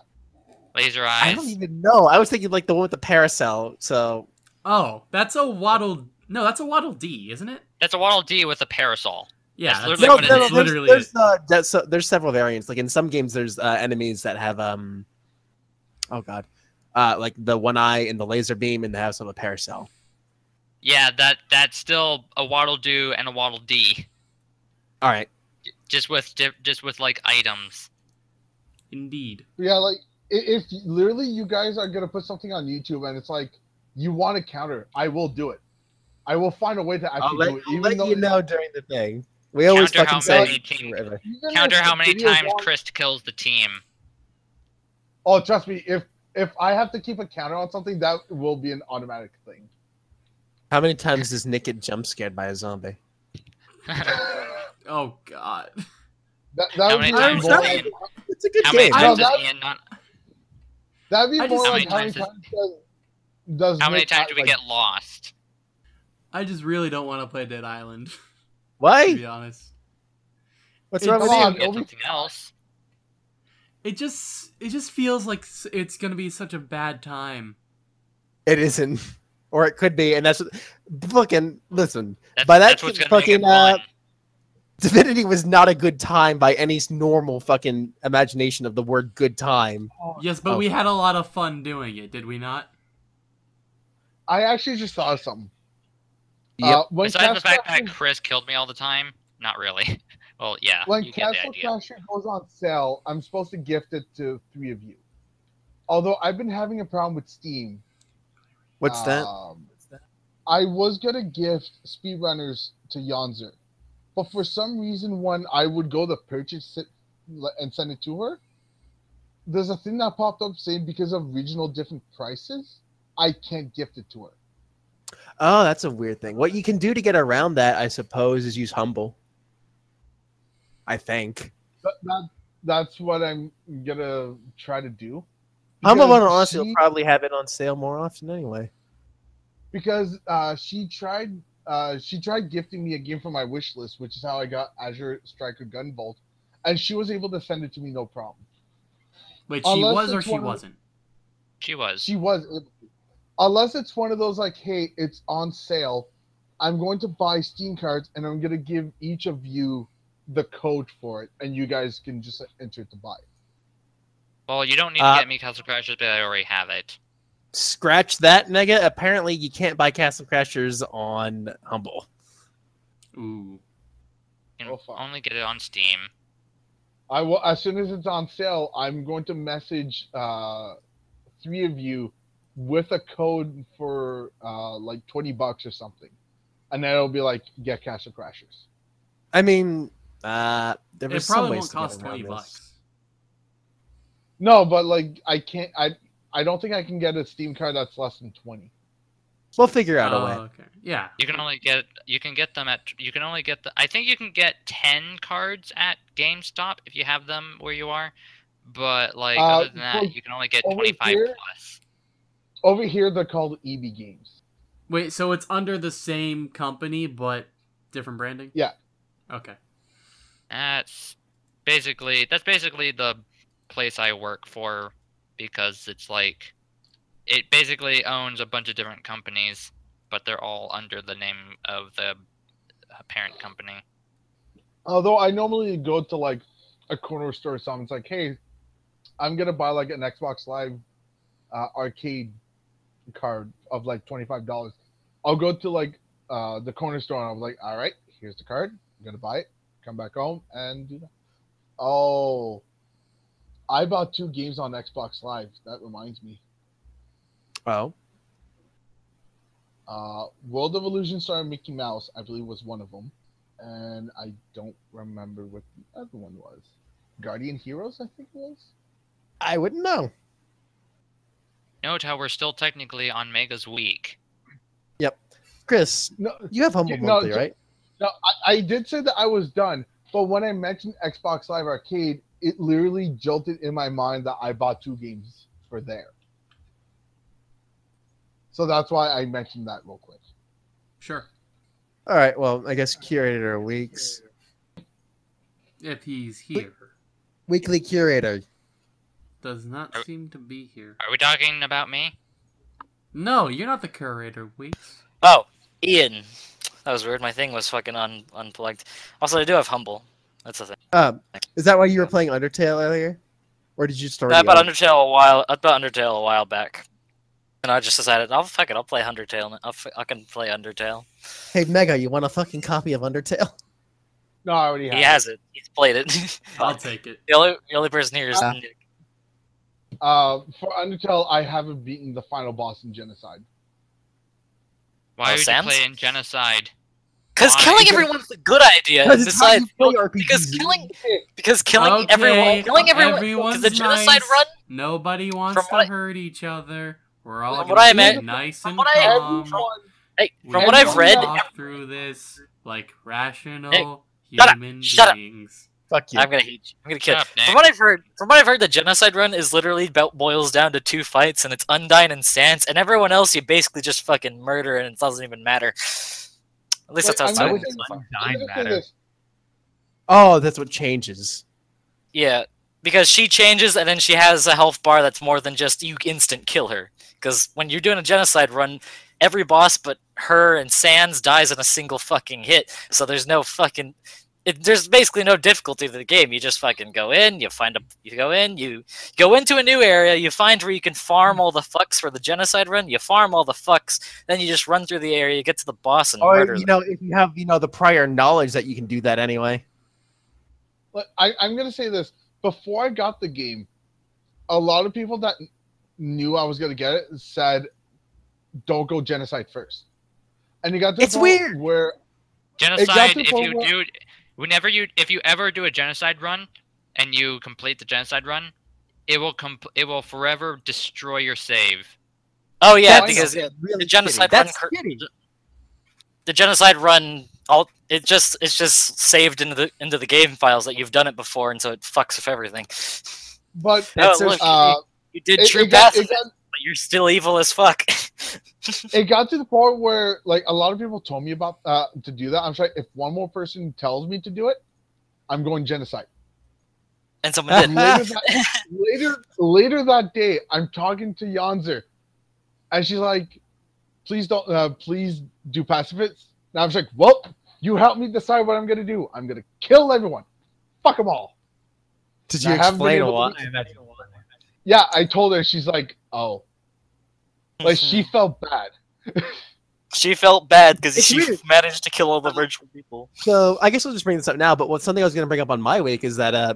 Speaker 6: Laser eyes. I don't
Speaker 3: even know. I was thinking like the one with the parasol. So. Oh,
Speaker 6: that's a waddle. No, that's a Waddle Dee, isn't it? That's a Waddle Dee with a parasol. Yeah,
Speaker 2: that's no, no, no, There's, there's,
Speaker 3: uh, that's, uh, there's, several variants. Like in some games, there's uh, enemies that have um, oh god, uh, like the one eye and the laser beam, and they have some a parasol.
Speaker 6: Yeah, that that's still a Waddle Doo and a Waddle Dee. All right. Just with just with like items.
Speaker 5: Indeed. Yeah, like if literally you guys are gonna put something on YouTube and it's like you want to counter, I will do it. I will find a way to actually let, do it. I'll even let you know during the thing. We always counter fucking how many
Speaker 2: team,
Speaker 6: counter how many times on, Chris kills the team.
Speaker 5: Oh, trust me, if if I have to keep a counter on something, that will be an automatic thing.
Speaker 3: How many times does Nick get jump scared by a zombie?
Speaker 1: [LAUGHS] oh God. That, that how many times? It's a good how game.
Speaker 2: Many times no, that, Ian
Speaker 6: not
Speaker 1: That'd be I more just, like how many times, does, does how many times do
Speaker 6: we like, get lost?
Speaker 1: I just really don't want to play Dead Island. Why? [LAUGHS] To be honest. What's wrong with you?
Speaker 2: Something else.
Speaker 1: It just it just feels like it's gonna be such a bad time.
Speaker 3: It isn't, or it could be, and that's fucking listen. That's, by that fucking uh, Divinity was not a good time by any normal fucking imagination of the word good time. Oh. Yes, but oh. we had
Speaker 1: a lot of fun doing it, did we not?
Speaker 5: I actually just thought of something.
Speaker 1: Yep. Uh, Besides the
Speaker 6: fact that Chris killed me all the time, not really. [LAUGHS] well, yeah. When Castle
Speaker 5: Crasher goes on sale, I'm supposed to gift it to three of you. Although I've been having a problem with Steam. What's um, that? I was gonna gift speedrunners to Yonzer but for some reason, when I would go to purchase it and send it to her, there's a thing that popped up saying because of regional different prices, I can't gift it to her.
Speaker 3: Oh, that's a weird thing. What you can do to get around that, I suppose, is use Humble. I think.
Speaker 5: that, that's what I'm going to
Speaker 3: try to do.
Speaker 5: Humble honestly, will
Speaker 3: probably have it on sale more often anyway.
Speaker 5: Because uh, she tried uh, she tried gifting me a game from my wish list, which is how I got Azure Striker Gunvolt, and she was able to send it to me no problem.
Speaker 6: Wait, she Unless was or she wasn't? Of, she was. She
Speaker 5: was. Unless it's one of those like, hey, it's on sale. I'm going to buy Steam cards and I'm going to give each of you the code for it, and you guys can just enter it to buy it.
Speaker 6: Well, you don't need uh, to get me Castle Crashers, but I already have it
Speaker 3: scratch that mega. Apparently, you can't buy Castle Crashers on Humble.
Speaker 6: Ooh. You oh, can oh, only get it on Steam.
Speaker 3: I will as soon as it's on sale. I'm going to
Speaker 5: message uh, three of you with a code for uh, like twenty bucks or something, and then it'll be like get Castle Crashers.
Speaker 3: I mean, uh, there it probably won't cost twenty bucks. This.
Speaker 5: No, but like I can't. I I don't think I can get a Steam card that's less than 20.
Speaker 1: We'll figure out oh, a way. Okay. Yeah.
Speaker 6: You can only get you can get them at you can only get the I think you can get 10 cards at GameStop if you have them where you are, but like uh, other than that you can only get 25 here, plus.
Speaker 5: Over here they're called EB Games.
Speaker 1: Wait, so it's under the same company but different branding? Yeah. Okay.
Speaker 6: That's basically that's basically the place I work for because it's like it basically owns a bunch of different companies, but they're all under the name of the parent company.
Speaker 5: Although I normally go to like a corner store or something, it's like, hey, I'm gonna buy like an Xbox Live uh, arcade card of like twenty five dollars. I'll go to like uh, the corner store and I'm like, all right, here's the card. I'm gonna buy it. Come back home and do that. Oh, I bought two games on Xbox Live. That reminds me. Oh. Uh, World of Illusion starring Mickey Mouse, I believe, was one of them, and I don't remember what the other one was. Guardian Heroes, I think it was. I wouldn't know.
Speaker 6: Note how we're still technically on Mega's week.
Speaker 5: Yep, Chris, no, you have Humble no, Monthly, right? No, I, I did say that I was done, but when I mentioned Xbox Live Arcade, it literally jolted in my mind that I bought two games for there. So that's why I mentioned that real quick. Sure.
Speaker 3: All right. Well, I guess curator weeks.
Speaker 2: If
Speaker 6: he's here.
Speaker 3: Weekly curator.
Speaker 6: Does not are, seem to be here. Are we talking about me?
Speaker 1: No, you're not the curator,
Speaker 4: Weeks. Oh, Ian. That was weird. My thing was fucking un unplugged. Also, I do have Humble. That's the thing.
Speaker 3: Um, is that why you were playing Undertale earlier? Or did you start? I bought
Speaker 4: Undertale a while. I bought Undertale a while back, and I just decided, "I'll oh, fuck it. I'll play Undertale. I'll, can play Undertale."
Speaker 3: Hey, Mega, you want a fucking copy of Undertale? [LAUGHS] No,
Speaker 4: I already have. He it. has it. He's played it. [LAUGHS] I'll take it. The only the only person here is uh, Nick.
Speaker 5: Uh, for Undertale, I haven't beaten the final boss in Genocide. Oh,
Speaker 6: why are would you play in Genocide? Because killing everyone's a good idea. It's it's
Speaker 4: because killing,
Speaker 6: because killing okay, everyone, killing everyone, because the genocide nice.
Speaker 4: run.
Speaker 1: Nobody wants to I, hurt each other. We're all gonna be meant, nice and what calm.
Speaker 2: I, hey, from what I've read,
Speaker 4: through this like rational hey, shut human up, shut beings. Up. Fuck you. I'm gonna hate you. I'm gonna kill. You. From what I've heard, from what I've heard, the genocide run is literally about boils down to two fights, and it's Undyne and Sans, and everyone else you basically just fucking murder, and it doesn't even matter. At least like, that's I dime matter.
Speaker 3: Oh, that's what changes.
Speaker 4: Yeah, because she changes and then she has a health bar that's more than just you instant kill her. Because when you're doing a genocide run, every boss but her and Sans dies in a single fucking hit. So there's no fucking it, there's basically no difficulty to the game. You just fucking go in, you find a, you go in, you go into a new area, you find where you can farm all the fucks for the genocide run, you farm all the fucks, then you just run through the area, You get to the boss and or, murder you
Speaker 3: them. know, if you have, you know, the prior knowledge that you can do that anyway.
Speaker 5: But I, I'm going to say this. Before I got the game, a lot of people that knew I was going to get it said, don't go genocide first. And you got to It's weird. where
Speaker 6: Genocide, if you do Whenever you, if you ever do a genocide run and you complete the genocide run, it will comp- it will forever destroy your save. Oh yeah, because really the genocide
Speaker 4: run. The genocide run. All it just it's just saved into the into the game files that you've done it before, and so it fucks with everything.
Speaker 2: But no, [LAUGHS] oh, look,
Speaker 4: uh, you, you, did it, true it, it but you're still evil as fuck. [LAUGHS] it got to the
Speaker 5: point where like a lot of people told me about uh, to do that. I'm sorry, if one more person tells me to do it, I'm going genocide.
Speaker 4: And someone did. later, [LAUGHS] that,
Speaker 5: later, later that day, I'm talking to Yonzer, and she's like, "Please don't, uh, please do pacifists." And I was like, "Well, you help me decide what I'm gonna do. I'm gonna kill everyone, fuck them all." Did you explain a lot? Yeah, I told her. She's like, "Oh, like she mm-hmm. felt bad.
Speaker 4: She felt bad because she weird. managed to kill all the virtual people.
Speaker 3: So I guess I'll just bring this up now. But what something I was going to bring up on my week is that, uh,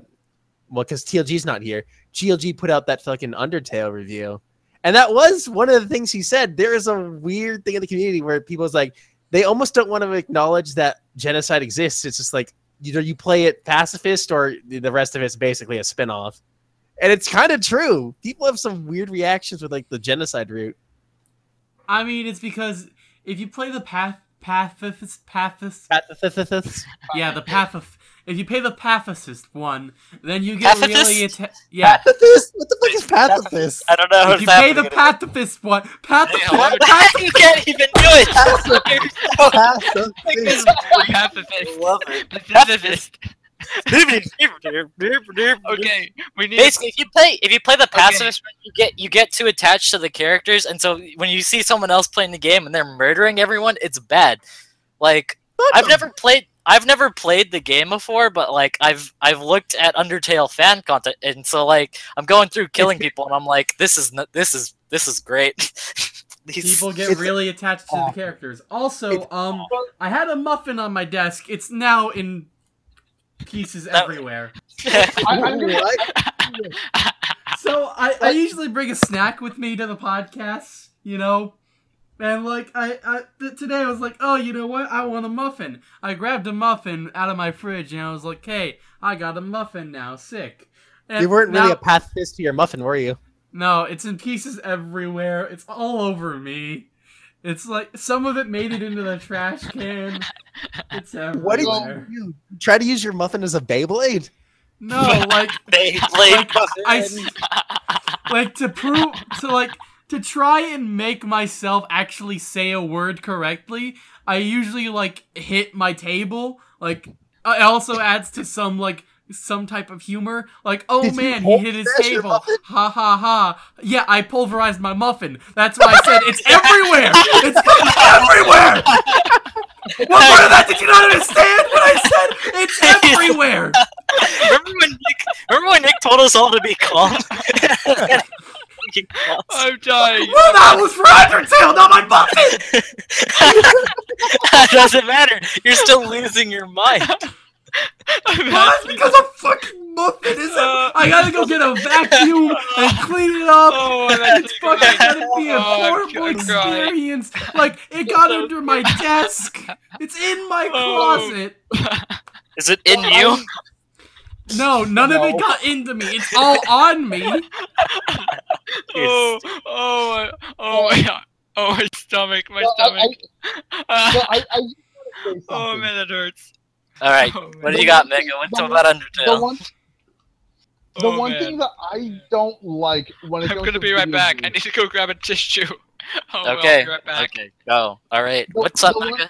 Speaker 3: well, because TLG's not here, GLG put out that fucking Undertale review, and that was one of the things he said. There is a weird thing in the community where people's like they almost don't want to acknowledge that genocide exists. It's just like you know, you play it pacifist or the rest of it's basically a spinoff, and it's kind of true. People have some weird reactions with like the genocide route.
Speaker 1: I mean, it's because if you play the path pathis pathis pathis yeah the path of if you play the pathist one then you get pathist? really atta-
Speaker 2: yeah pathist what the fuck is pathist
Speaker 1: i don't know if you pay the pathist one
Speaker 2: pathist path- [LAUGHS] you can't even do it pathist
Speaker 3: pathist pathist
Speaker 4: okay, we need basically if you play if you play the pacifist, okay. you get you get too attached to the characters, and so when you see someone else playing the game and they're murdering everyone, it's bad. Like I've never played I've never played the game before, but like I've I've looked at Undertale fan content, and so like I'm going through killing [LAUGHS] people, and I'm like, this is this is this is great. [LAUGHS] people get really
Speaker 1: attached to the oh. characters. Also, um, I had a muffin on my desk. It's now in pieces that... everywhere. [LAUGHS] I, [LAUGHS] so I, I usually bring a snack with me to the podcast, you know, and like I, I th- today I was like, oh, you know what? I want a muffin. I grabbed a muffin out of my fridge and I was like, hey, I got a muffin now. Sick. And you weren't now, really a
Speaker 3: pacifist to your muffin, were you?
Speaker 1: No, it's in pieces everywhere. It's all over me. It's like some of it made it into the trash can. It's What did you
Speaker 2: do?
Speaker 3: Try to use your muffin as a Beyblade?
Speaker 1: No, like [LAUGHS] Beyblade like, I, like to prove to like to try and make myself actually say a word correctly. I usually like hit my table. Like it also adds to some like some type of humor. Like, oh Did man, he hit his table. Ha ha ha. Yeah, I pulverized my muffin. That's why I said it's [LAUGHS] everywhere. It's everywhere.
Speaker 4: What part of that did you not understand? What I said? [LAUGHS] It's everywhere. remember when Nick? Remember when Nick told us all to be calm? [LAUGHS]
Speaker 1: I'm dying. Well, that was Roger Tail, not my muffin. Doesn't matter. You're still losing your mind. Why? Because a fucking muffin is it? Uh, I gotta go get a vacuum and clean it up. Oh, it's fucking gonna be a oh, horrible oh, experience. Like it got under my desk. It's in my oh. closet. Is it in you? No, none no. of it got into me. It's all on me. [LAUGHS] oh, oh, oh, oh, my, God. oh, my stomach, my well, stomach.
Speaker 5: I, I, well, I, [LAUGHS] oh man, that hurts.
Speaker 4: All right, [LAUGHS] oh, what do you got, Mega? What's about Undertale? The one, the oh, one thing
Speaker 5: that I don't like
Speaker 4: when it I'm gonna be right back. Movies.
Speaker 1: I need to go grab a tissue. [LAUGHS] Oh, okay. Well, right okay.
Speaker 4: Go. All right. The, What's up, the Mega? One,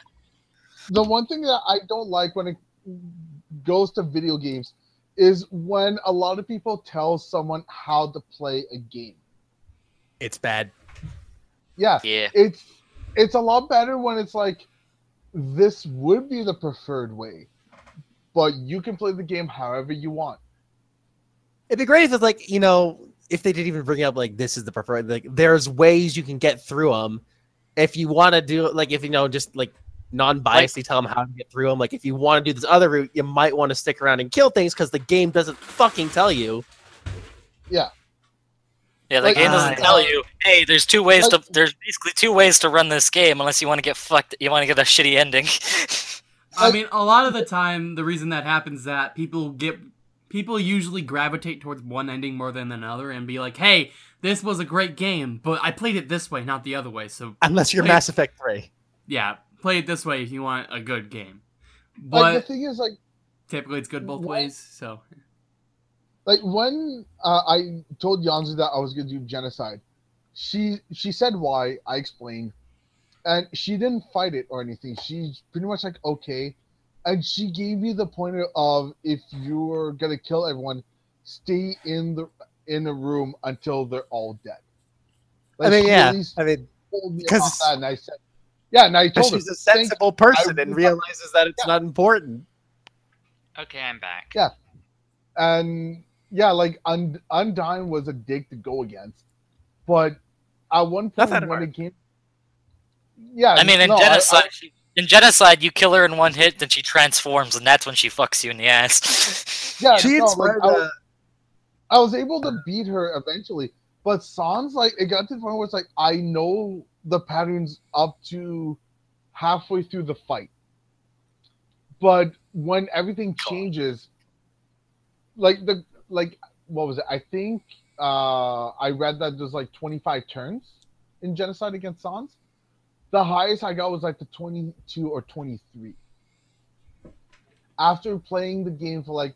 Speaker 5: the one thing that I don't like when it goes to video games is when a lot of people tell someone how to play a game. It's bad. Yeah. Yeah. It's it's a lot better when it's like this would be the preferred way but you can play the game however you want.
Speaker 3: It'd be great if it's like, you know, if they didn't even bring up like this is the preferred, like there's ways you can get through them. If you want to do like, if you know, just like non-biasedly like, tell them how to get through them. Like if you want to do this other route, you might want to stick around and kill things because the game doesn't fucking tell you.
Speaker 4: Yeah. Yeah, the like, game doesn't uh, tell you, hey, there's two ways like, to there's basically two ways to run this game unless you want to get fucked you want to get a shitty ending. [LAUGHS] I
Speaker 1: mean, a lot of the time, the reason that happens is that people get people usually gravitate towards one ending more than another and be like, "Hey, this was a great game, but I played it this way, not the other way." So unless you're Mass
Speaker 3: Effect Three,
Speaker 1: yeah, play it this way if you want a good game. But like, the thing is, like, typically it's good both ways. So,
Speaker 5: like when uh, I told Yanzu that I was going to do genocide, she she said why. I explained and she didn't fight it or anything. She's pretty much like, okay. And she gave me the pointer of if you're gonna kill everyone, stay in the in the room until they're all dead. Like, I mean, yeah. I mean, because and I said, yeah, Now you told her she's a sensible person and realizes that it's yeah. not important.
Speaker 6: Okay, I'm back.
Speaker 5: Yeah, and yeah, like Und Undyne was a dick to go against, but at one point when it came yeah. I mean, in no, genocide,
Speaker 4: I, I, in genocide, you kill her in one hit, then she transforms, and that's when she fucks you in the
Speaker 6: ass.
Speaker 5: [LAUGHS] yeah, she no, like, I, was, I was able to beat her eventually, but Sans like it got to the point where it's like I know the patterns up to halfway through the fight, but when everything changes, like the like what was it? I think uh, I read that there's like 25 turns in genocide against Sans the highest I got was like the 22 or 23. After playing the game for like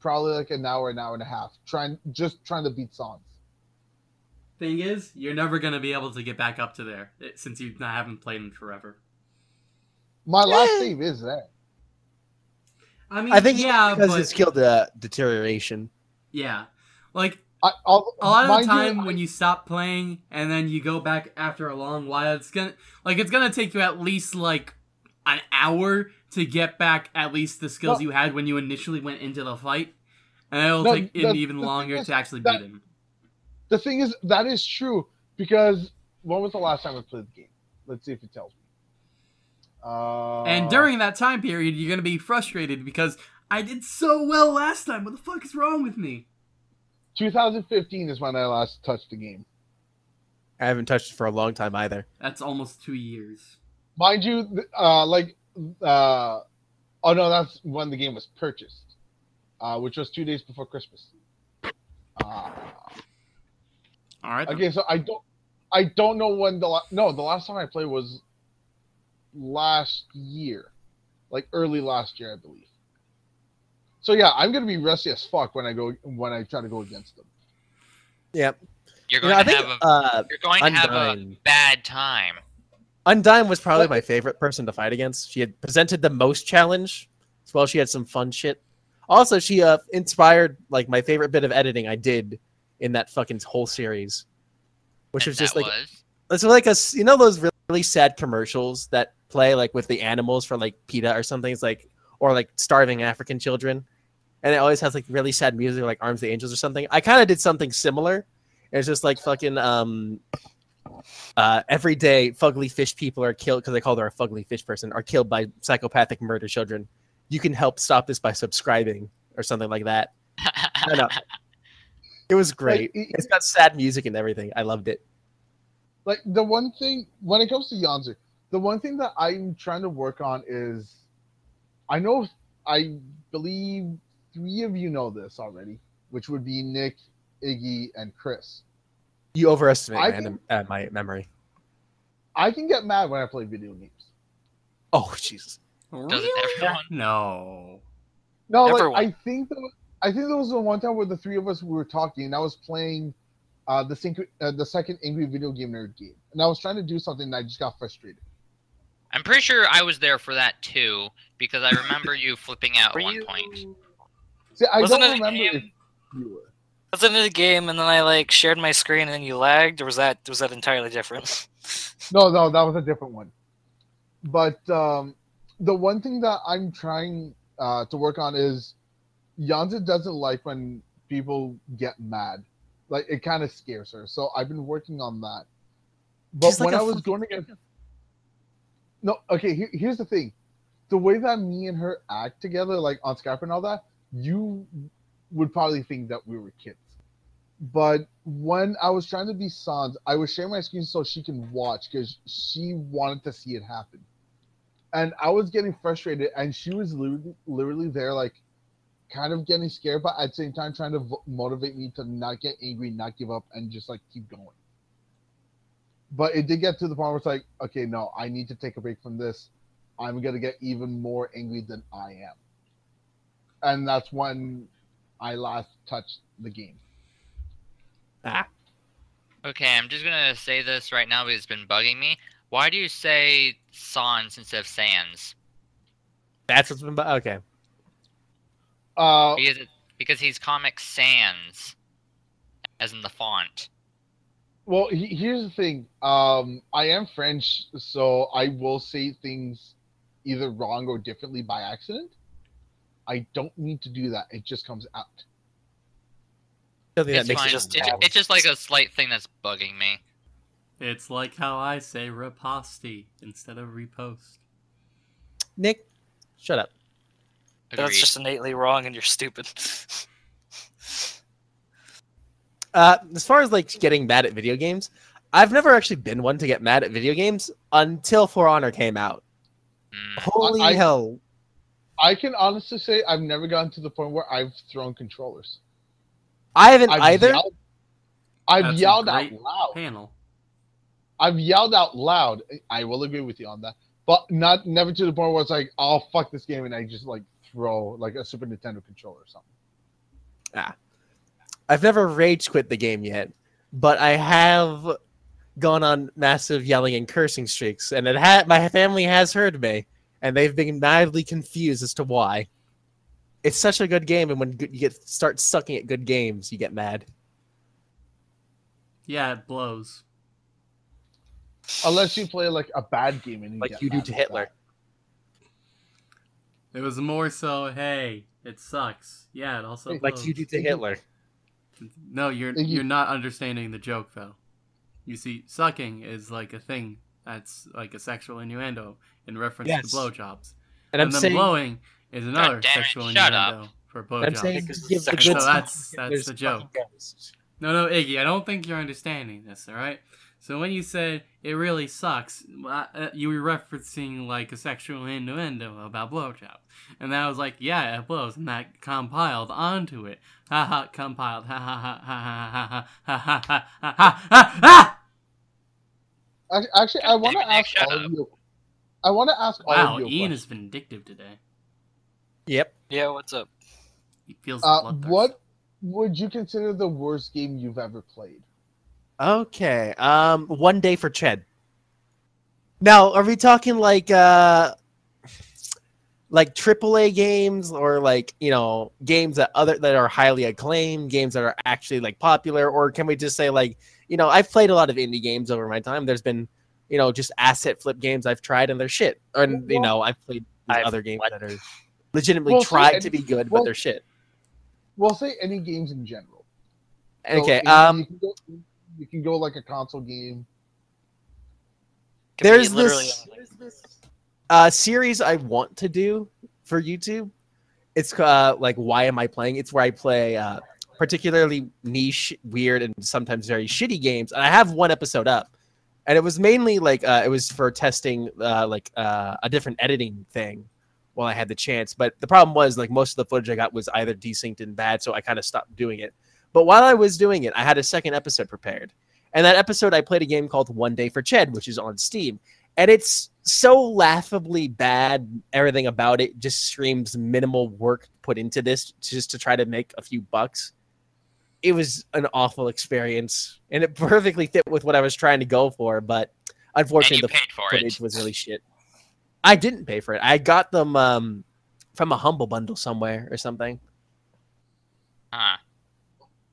Speaker 5: probably like an hour, an hour and a half, trying just trying to beat Sans.
Speaker 1: Thing is, you're never gonna be able to get back up to there eh, since you haven't played in forever.
Speaker 3: My last save
Speaker 5: is that. I
Speaker 1: mean, I think yeah, because but... it's
Speaker 3: killed the deterioration.
Speaker 1: Yeah, like a lot of the time you, when I, you stop playing and then you go back after a long while, it's gonna like it's gonna take you at least like an hour to get back at least the skills you had when you initially went into the fight, and it'll no, take even longer is, to actually that, beat him.
Speaker 5: The thing is, that is true because when was the last time I played the game? Let's see if it tells me. Uh, and during
Speaker 1: that time period, you're gonna be frustrated because
Speaker 5: I did so well last time. What the fuck is wrong with me? 2015 is when
Speaker 3: I last touched the game. I haven't touched it for a long time either.
Speaker 1: That's almost two years.
Speaker 5: Mind you, uh, like, uh, oh no, that's when the game was purchased, uh, which was two days before Christmas. Uh, All right. Okay, then. so I don't, I don't know when the no, the last time I played was last year, like early last year, I believe. So yeah, I'm gonna be rusty as fuck when I go when I try to go against them.
Speaker 3: Yep.
Speaker 6: You're going you know, to have a uh, you're going to have a bad time.
Speaker 3: Undyne was probably my favorite person to fight against. She had presented the most challenge as well. She had some fun shit. Also, she uh, inspired like my favorite bit of editing I did in that fucking whole series, which and was just like was? it's like a you know those really sad commercials that play like with the animals for like PETA or something. It's like or like starving African children and it always has like really sad music like Arms the Angels or something. I kind of did something similar. It's just like fucking um uh every day fugly fish people are killed because I call her a fugly fish person are killed by psychopathic murder children. You can help stop this by subscribing or something like that. [LAUGHS] I know. It was great. Like, it, it's got sad music and everything. I loved it. Like the one thing when it comes to Yanzu,
Speaker 5: the one thing that I'm trying to work on is I know I believe three of you know this already, which would be Nick, Iggy, and
Speaker 3: Chris. You overestimate uh, my memory. I can get mad when I play video games. Oh, Jesus.
Speaker 2: does everyone?
Speaker 3: No.
Speaker 5: No, like, I think that, I think there was the one time where the three of us we were talking, and I was playing uh, the, sync uh, the second Angry Video Game Nerd game, and I was trying to do something, and I just got frustrated.
Speaker 6: I'm pretty sure I was there for that too, because I remember you flipping out at one you... point.
Speaker 4: See, I wasn't don't remember if you were. Wasn't it a game, and then I like shared my screen, and then you lagged, or was that was that entirely different?
Speaker 5: [LAUGHS] no, no, that was a different one. But um, the one thing that I'm trying uh, to work on is Yanza doesn't like when people get mad. Like it kind of scares her. So I've been working on that.
Speaker 2: But She's when like I was going to
Speaker 5: get no, okay. Here, here's the thing: the way that me and her act together, like on Skype and all that, you would probably think that we were kids. But when I was trying to be Sans, I was sharing my screen so she can watch because she wanted to see it happen. And I was getting frustrated, and she was literally, literally there, like kind of getting scared, but at the same time trying to motivate me to not get angry, not give up, and just like keep going. But it did get to the point where it's like, okay, no, I need to take a break from this. I'm gonna get even more angry than I am and that's when I last touched the game.
Speaker 6: Ah. Okay, I'm just gonna say this right now because it's been bugging me. Why do you say sans instead of sans? That's what's been bu okay. Uh, because it, because he's comic sans, as in the font.
Speaker 5: Well, he, here's the thing. Um, I am French, so I will say things either wrong or differently by accident. I don't need to do that. It
Speaker 6: just comes out.
Speaker 1: It's, fine. just, it,
Speaker 2: it's just
Speaker 6: like a slight thing that's bugging me.
Speaker 1: It's like how I say reposti
Speaker 3: instead of repost. Nick, shut up.
Speaker 6: Agreed. That's just
Speaker 4: innately wrong and you're stupid.
Speaker 3: [LAUGHS] uh, as far as like getting mad at video games, I've never actually been one to get mad at video games until For Honor came out. Mm. Holy I, hell.
Speaker 5: I can honestly say I've never gotten to the point where I've thrown controllers.
Speaker 3: I haven't I've either. Yelled,
Speaker 2: I've That's yelled out loud.
Speaker 5: Panel. I've yelled out loud. I will agree with you on that, but not never to the point where it's like, "Oh fuck this game," and I just like throw like a
Speaker 3: Super Nintendo controller or something. Ah, I've never rage quit the game yet, but I have gone on massive yelling and cursing streaks, and it had my family has heard me and they've been madly confused as to why. It's such a good game, and when you get start sucking at good games, you get mad.
Speaker 1: Yeah, it blows.
Speaker 3: Unless you play like a bad
Speaker 1: game, and you like you do to Hitler. That. It was more so, hey, it sucks. Yeah, it also like you do to Hitler. No, you're you're not understanding the joke though. You see, sucking is like a thing that's like a sexual innuendo in reference yes. to blowjobs. And, and I'm saying, blowing is another sexual it, innuendo for blowjobs. so that's that's the joke. No, no, Iggy, I don't think you're understanding this. All right. So when you said it really sucks, you were referencing like a sexual innuendo about blowjobs, and that was like, yeah, it blows, and that compiled onto it. Ha ha, compiled. Ha ha ha ha ha ha ha ha ha ha ha.
Speaker 5: Actually, I want to ask all of you a I want to ask wow, all of you. Wow, Ian
Speaker 1: is vindictive today.
Speaker 5: Yep. Yeah. What's up?
Speaker 3: He feels uh,
Speaker 5: What would you consider the worst game you've ever played?
Speaker 3: Okay. Um, one day for Ched. Now, are we talking like uh, like AAA games or like you know games that other that are highly acclaimed, games that are actually like popular, or can we just say like you know I've played a lot of indie games over my time. There's been you know, just asset flip games I've tried and they're shit. And well, you know, I've played I've, other games that are legitimately well, tried to be good, well, but they're shit.
Speaker 5: Well, say any games in general.
Speaker 3: Okay. um, you can,
Speaker 5: go, you can go like a console game.
Speaker 3: There's this, there's this uh, series I want to do for YouTube. It's uh, like, why am I playing? It's where I play uh, particularly niche, weird, and sometimes very shitty games. And I have one episode up and it was mainly like uh, it was for testing uh, like uh, a different editing thing while I had the chance. But the problem was like most of the footage I got was either desynced and bad, so I kind of stopped doing it. But while I was doing it, I had a second episode prepared, and that episode I played a game called One Day for Ched, which is on Steam, and it's so laughably bad. Everything about it just screams minimal work put into this just to try to make a few bucks it was an awful experience, and it perfectly fit with what I was trying to go for. But unfortunately, the footage it. was really shit. I didn't pay for it. I got them um, from a humble bundle somewhere or something.
Speaker 5: Ah,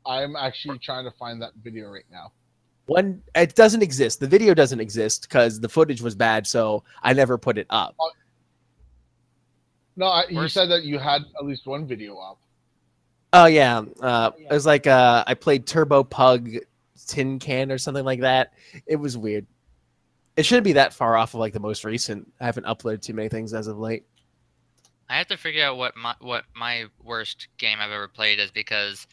Speaker 5: I'm actually trying to find that video right now.
Speaker 3: One, it doesn't exist. The video doesn't exist because the footage was bad, so I never put it up. Uh,
Speaker 5: no, I, you said that you had at least one video up.
Speaker 3: Oh yeah, uh, it was like uh, I played Turbo Pug Tin Can or something like that. It was weird. It shouldn't be that far off of like the most recent. I haven't uploaded too many things as of late.
Speaker 6: I have to figure out what my what my worst game I've ever played is because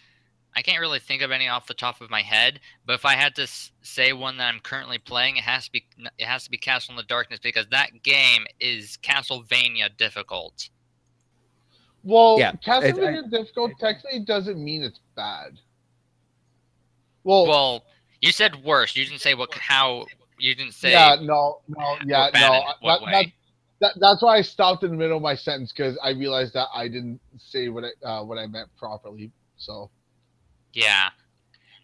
Speaker 6: I can't really think of any off the top of my head. But if I had to say one that I'm currently playing, it has to be it has to be Castle in the Darkness because that game is Castlevania difficult.
Speaker 3: Well, yeah,
Speaker 5: Castlevania difficult technically doesn't mean it's bad. Well,
Speaker 6: well, you said worse. You didn't say what how. You didn't say. Yeah,
Speaker 5: no, no, yeah, no. That, that, that, that's why I stopped in the middle of my sentence because I realized that I didn't say what I uh, what I meant properly. So.
Speaker 6: Yeah.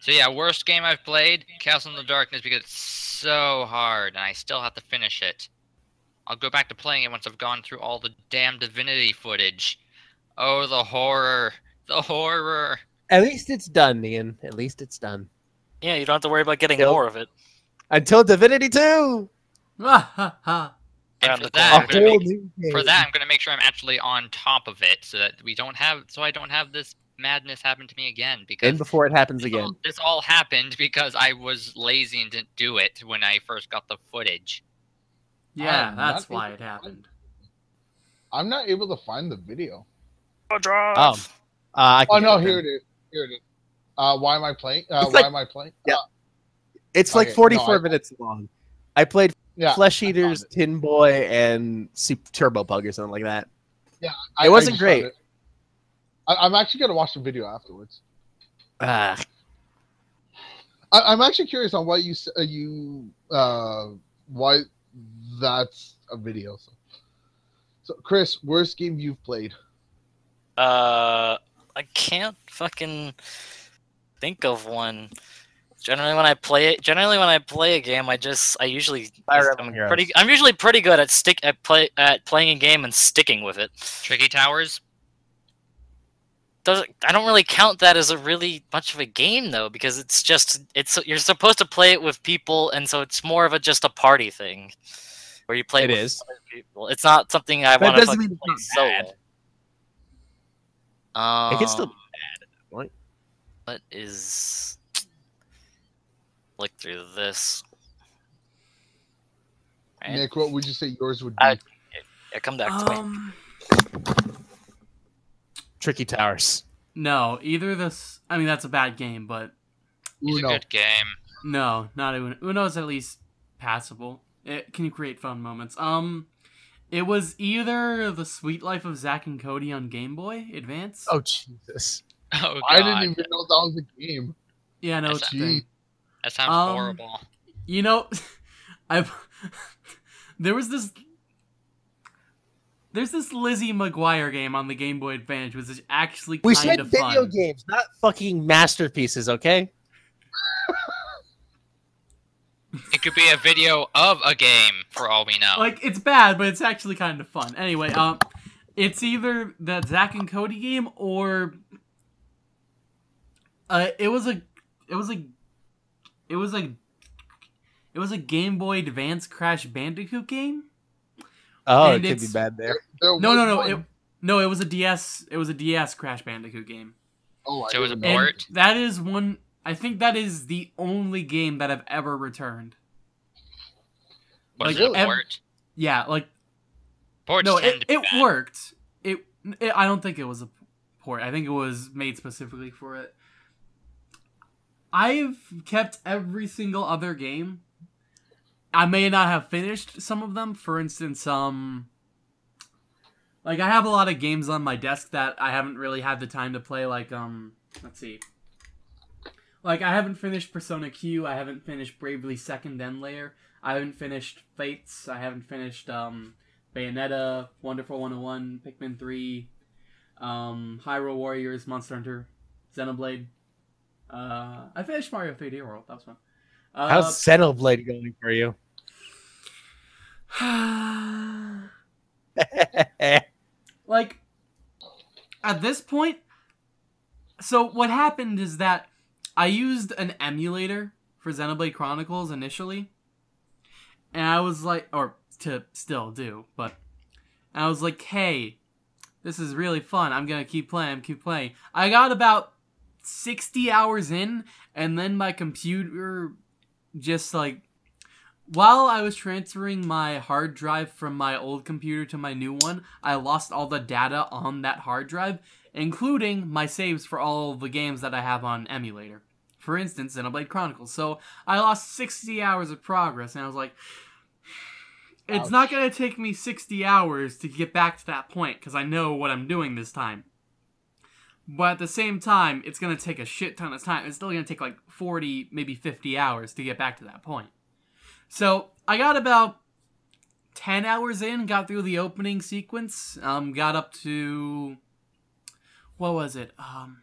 Speaker 6: So yeah, worst game I've played, Castle in the Darkness, because it's so hard, and I still have to finish it. I'll go back to playing it once I've gone through all the damn Divinity footage. Oh, the horror. The horror.
Speaker 3: At least it's done, Ian. At least it's done.
Speaker 6: Yeah, you don't have to worry about getting more of it.
Speaker 3: Until Divinity 2! [LAUGHS]
Speaker 6: And for that,
Speaker 2: make,
Speaker 6: for that, I'm going to make sure I'm actually on top of it so that we don't have, so I don't have this madness happen to me again. Because and before it happens this again, all, this all happened because I was lazy and didn't do it when I first got the footage. Yeah, I'm that's why it happened.
Speaker 5: I'm not able to find the video drive. Um,
Speaker 3: uh, oh, uh, oh no, here it
Speaker 5: is. Here it is. Uh, why am I playing? Uh, why like, am I playing?
Speaker 2: Yeah. Uh,
Speaker 3: it's like okay, 44 no,
Speaker 2: minutes long.
Speaker 3: I played yeah, Flesh Eaters, Tin Boy, and Super Turbo Pug or something like that.
Speaker 2: Yeah, I, it wasn't I great. It.
Speaker 5: I, am actually going to watch the video afterwards. Ah. I, am actually curious on why you uh, you uh, why that's a video. So. so, Chris, worst game you've played?
Speaker 4: Uh, I can't fucking think of one. Generally, when I play it, generally when I play a game, I just I usually I'm pretty I'm usually pretty good at stick at play at playing a game and sticking with it. Tricky Towers. Does I don't really count that as a really much of a game though because it's just it's you're supposed to play it with people and so it's more of a just a party thing where you play it, it is people. It's not something I want to play solo. Um, it can still um, be bad at that point. What is... Look through this. Right. Nick, what would you
Speaker 3: say yours would be? I,
Speaker 4: come back um, to me. Um,
Speaker 3: Tricky Towers.
Speaker 1: No, either this... I mean, that's a bad game, but... It's a good game. No, not Uno. is at least passable. It can create fun moments. Um... It was either the Suite Life of Zack and Cody on Game Boy Advance. Oh
Speaker 2: Jesus! Oh, God. I didn't
Speaker 5: even know that was a game. Yeah,
Speaker 2: no, that sounds,
Speaker 1: that sounds um, horrible. You know, [LAUGHS] I've [LAUGHS] there was this there's this Lizzie McGuire game on the Game Boy Advance, which is
Speaker 6: actually we
Speaker 3: said video fun. games, not fucking masterpieces. Okay.
Speaker 6: It could be a video of a game, for all we know. Like
Speaker 1: it's bad, but it's actually kind of fun. Anyway, um, it's either that Zack and Cody game or uh, it was a, it was a, it was a, it was a Game Boy Advance Crash Bandicoot game.
Speaker 3: Oh, and it could be bad there. no, no, no. It,
Speaker 1: no, it was a DS. It was a DS Crash Bandicoot game. Oh, I so it was a port. That is one. I think that is the only game that I've ever returned.
Speaker 2: Was like, it ev- worked?
Speaker 1: Yeah, like Ports no, it, it worked. It, it, I don't think it was a port. I think it was made specifically for it. I've kept every single other game. I may not have finished some of them. For instance, um like I have a lot of games on my desk that I haven't really had the time to play like um let's see. Like I haven't finished Persona Q, I haven't finished Bravely Second End Layer, I haven't finished Fates, I haven't finished um, Bayonetta, Wonderful 101, Pikmin 3, um, Hyrule Warriors, Monster Hunter, Xenoblade. Uh, I finished Mario 3D World. That was fun. Uh, How's
Speaker 3: Xenoblade going for you?
Speaker 1: [LAUGHS] like, at this point, so what happened is that I used an emulator for Xenoblade Chronicles initially, and I was like, or to still do, but I was like, hey, this is really fun. I'm gonna keep playing, keep playing. I got about 60 hours in, and then my computer just like, while I was transferring my hard drive from my old computer to my new one, I lost all the data on that hard drive, including my saves for all the games that I have on emulator for instance, Xenoblade Chronicles. So I lost 60 hours of progress, and I was like, [SIGHS] it's Ouch. not going to take me 60 hours to get back to that point because I know what I'm doing this time. But at the same time, it's going to take a shit ton of time. It's still going to take like 40, maybe 50 hours to get back to that point. So I got about 10 hours in, got through the opening sequence, um, got up to. What was it? Um,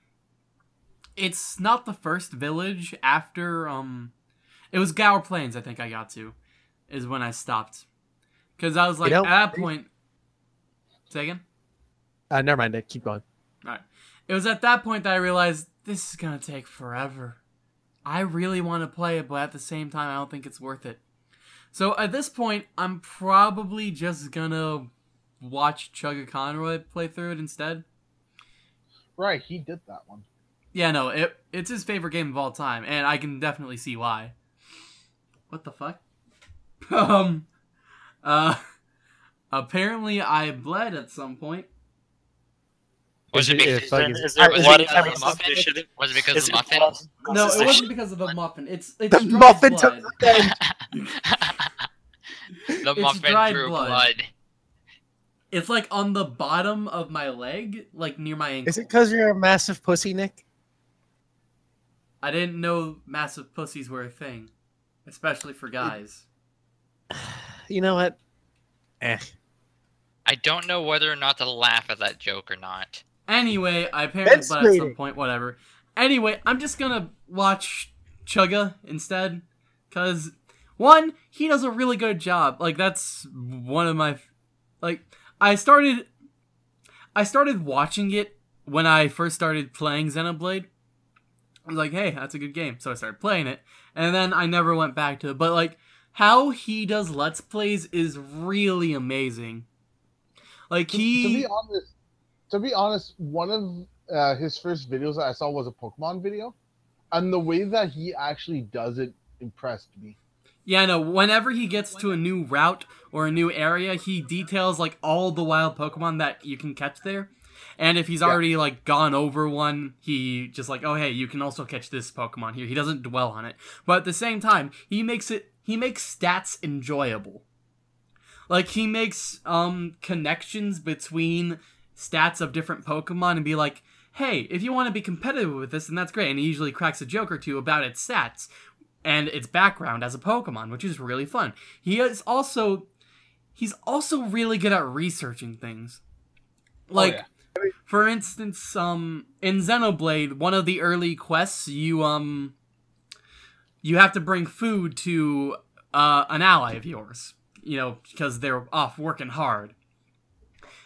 Speaker 1: it's not the first village after um it was Gaur Plains I think I got to is when I stopped cuz I was like you know, at that point Say again?
Speaker 3: Uh never mind, I keep going.
Speaker 1: All right. It was at that point that I realized this is going to take forever. I really want to play it, but at the same time I don't think it's worth it. So at this point I'm probably just going to watch Chugga Conroy play through it instead.
Speaker 5: Right, he did that one.
Speaker 1: Yeah, no, it it's his favorite game of all time, and I can definitely see why. What the fuck? [LAUGHS] um, uh, apparently I bled at some point. Was it because, of the muffin?
Speaker 2: was it because of the muffin? No, it wasn't
Speaker 1: because of the muffin. It's, it's the muffin blood. took the
Speaker 2: The muffin drew
Speaker 6: blood. blood.
Speaker 1: It's like on the bottom of my leg, like near my ankle. Is
Speaker 3: it because you're a massive pussy, Nick?
Speaker 1: I didn't know massive pussies
Speaker 6: were a thing, especially for guys.
Speaker 3: [SIGHS] You know what?
Speaker 6: Eh. I don't know whether or not to laugh at that joke or not. Anyway,
Speaker 1: I apparently but at some point, whatever. Anyway, I'm just gonna watch Chugga instead, cause one, he does a really good job. Like that's one of my, like I started, I started watching it when I first started playing Xenoblade, I was like, hey, that's a good game. So I started playing it, and then I never went back to it. But like, how he does let's plays is really amazing.
Speaker 5: Like he, to, to be honest, to be honest, one of uh, his first videos that I saw was a Pokemon video, and the way that he actually does it impressed me.
Speaker 1: Yeah, I know. Whenever he gets to a new route or a new area, he details like all the wild Pokemon that you can catch there. And if he's yeah. already like gone over one, he just like, oh hey, you can also catch this Pokemon here. He doesn't dwell on it. But at the same time, he makes it he makes stats enjoyable. Like he makes um connections between stats of different Pokemon and be like, hey, if you want to be competitive with this, then that's great. And he usually cracks a joke or two about its stats and its background as a Pokemon, which is really fun. He is also he's also really good at researching things. Oh, like oh, yeah. For instance, um, in Xenoblade, one of the early quests, you um, you have to bring food to uh, an ally of yours, you know, because they're off working hard.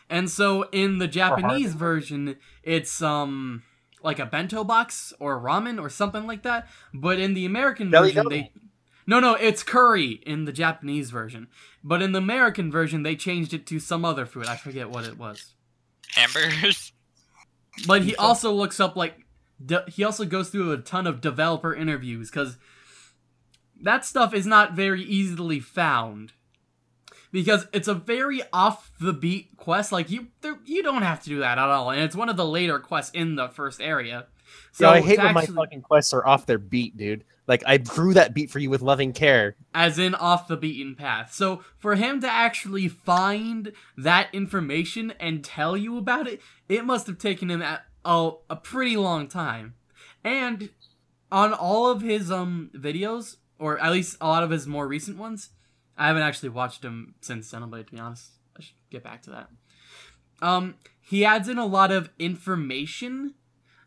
Speaker 1: And so in the Japanese version, it's um like a bento box or ramen or something like that. But in the American Belly version, Belly. they no no it's curry in the Japanese version. But in the American version, they changed it to some other food. I forget what it was hamburgers. But he also looks up like de- he also goes through a ton of developer interviews because that stuff is not very easily found because it's a very off the beat quest. Like you, you don't have to do that at all, and it's one of the later quests in the first area. So Yo, I hate when actually... my
Speaker 3: fucking quests are off their beat, dude. Like I drew that beat for you with loving care.
Speaker 1: As in off the beaten path. So for him to actually find that information and tell you about it, it must have taken him at, a, a pretty long time. And on all of his um videos, or at least a lot of his more recent ones, I haven't actually watched him since Xenoblade, to be honest. I should get back to that. Um, he adds in a lot of information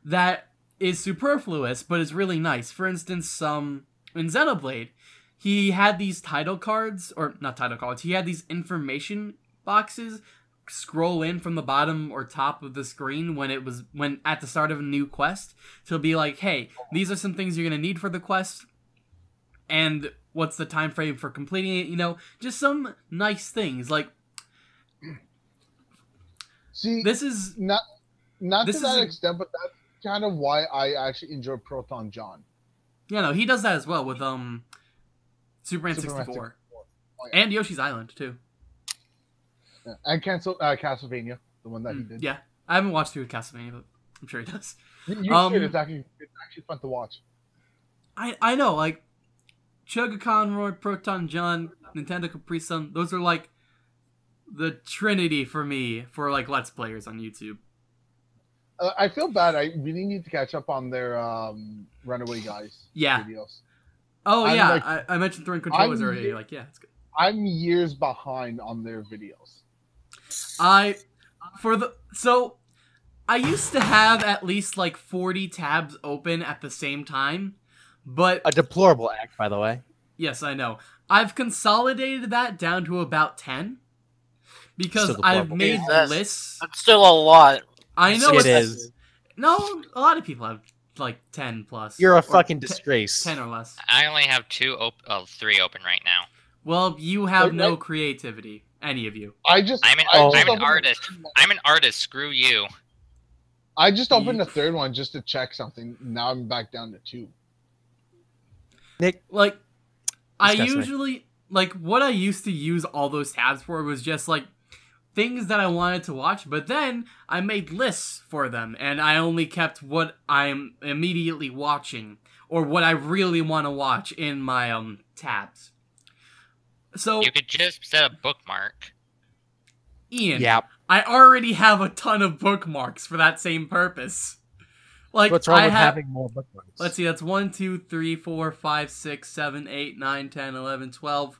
Speaker 1: that is superfluous, but is really nice. For instance, um, in Xenoblade, he had these title cards, or not title cards, he had these information boxes scroll in from the bottom or top of the screen when it was when at the start of a new quest to be like hey these are some things you're going to need for the quest and what's the time frame for completing it you know just some nice things like
Speaker 5: see this is not not to that extent but that kind of why I actually enjoy ProtonJon.
Speaker 1: Yeah, no, he does that as well with um Superman, 64. Oh, yeah. And Yoshi's Island too. Yeah.
Speaker 5: And Castle, uh, Castlevania, the one that mm, he did. Yeah.
Speaker 1: I haven't watched through Castlevania, but I'm sure he does. You, um, should. It's
Speaker 5: actually, it's actually fun to watch. I I know, like
Speaker 1: Chugga Conroy, ProtonJon, Nintendo Capri Sun, those are like the trinity for me for like Let's Players on YouTube.
Speaker 5: Uh, I feel bad. I really need to catch up on their um, Runaway Guys.
Speaker 3: Yeah. Videos.
Speaker 5: Oh I'm yeah, like, I, I, mentioned throwing controllers I'm, already. Like yeah, it's good. I'm years behind on their videos. I for the so I used to
Speaker 1: have at least like 40 tabs open at the same time, but a deplorable act, by the way. Yes, I know. I've consolidated that down to about 10 because I've made Jesus. lists. That's still a lot. I know it is. No, a lot of
Speaker 6: people have like 10 plus. You're a fucking disgrace. 10 or less. I only have two op three open right now.
Speaker 1: Well, you have no I... creativity, any of you. I just I'm an, I'm an artist.
Speaker 6: I'm an artist, screw you.
Speaker 5: I just opened you... the third one just to check something. Now I'm back down to two. Nick, like I usually
Speaker 1: like what I used to use all those tabs for was just like things that I wanted to watch, but then I made lists for them and I only kept what I'm immediately watching or what I really want to watch in my um tabs. So you could just set a bookmark. Ian, yep. I already have a ton of bookmarks for that same purpose. Like what's wrong I with have, having more bookmarks? Let's see, that's 1, 2, 3, 4, 5, 6, 7, 8, 9, 10, 11, 12,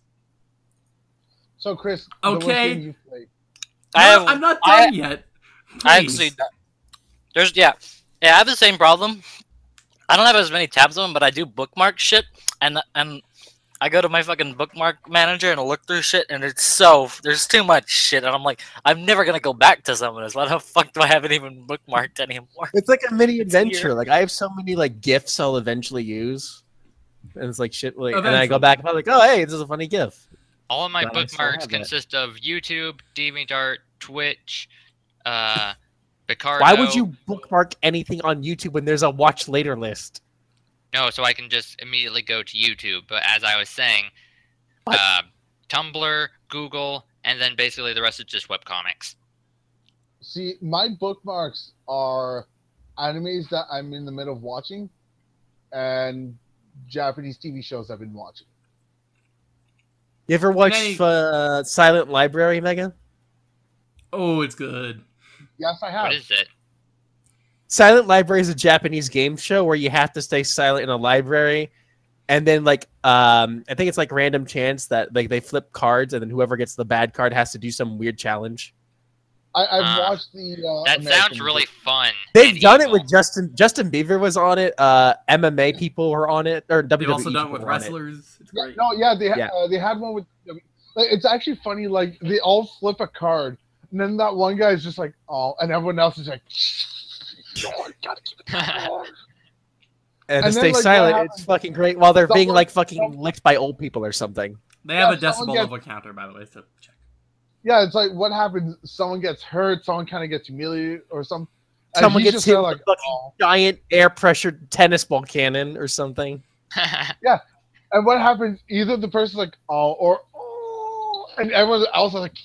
Speaker 1: So,
Speaker 5: Chris,
Speaker 2: okay.
Speaker 4: I have, I'm not done I, yet. Please. I actually, there's yeah, yeah. I have the same problem. I don't have as many tabs on, but I do bookmark shit, and and I go to my fucking bookmark manager and I look through shit, and it's so there's too much shit, and I'm like, I'm never gonna go back to some of this. Why the fuck do I haven't even bookmarked anymore?
Speaker 3: It's like a mini adventure. Like I have so many like gifts I'll eventually use, and it's like shit. Like, and I go back and I'm like, oh hey, this is a funny gif.
Speaker 6: All of my bookmarks consist it. of YouTube, DeviantArt, Twitch, uh, [LAUGHS] Picarto. Why would you
Speaker 3: bookmark anything on YouTube when there's a watch later list?
Speaker 6: No, so I can just immediately go to YouTube. But as I was saying, uh, Tumblr, Google, and then basically the rest is just webcomics.
Speaker 5: See, my bookmarks are animes that I'm in the middle of watching and
Speaker 3: Japanese TV shows I've been watching. You ever watch I... uh, Silent Library, Megan? Oh, it's good.
Speaker 2: Yes, I have. What is it?
Speaker 3: Silent Library is a Japanese game show where you have to stay silent in a library. And then, like, um, I think it's like random chance that like they flip cards, and then whoever gets the bad card has to do some weird challenge.
Speaker 5: I, have uh, ah, watched the. Uh, that American sounds really fun.
Speaker 3: They've done evil. it with Justin. Justin Bieber was on it. Uh, MMA people were on it, or They've WWE. also done with wrestlers.
Speaker 5: It. Yeah, no, yeah, they yeah. Uh, they had one with. It's actually funny. Like they all flip a card, and then that one guy is just like, "Oh," and everyone else is like, gotta keep
Speaker 2: it." [LAUGHS] and, and to stay like, silent,
Speaker 3: it's fucking great while they're someone, being like fucking someone, licked by old people or something. They have yeah, a decimal level
Speaker 1: counter, by the way, so check
Speaker 5: yeah, it's like what happens? Someone gets hurt, someone kind of gets humiliated, or some. Someone gets hit like, with
Speaker 3: oh. giant air pressure tennis ball cannon or something.
Speaker 5: [LAUGHS] yeah, and what happens? Either the person's like oh, or oh, and everyone
Speaker 3: else is like.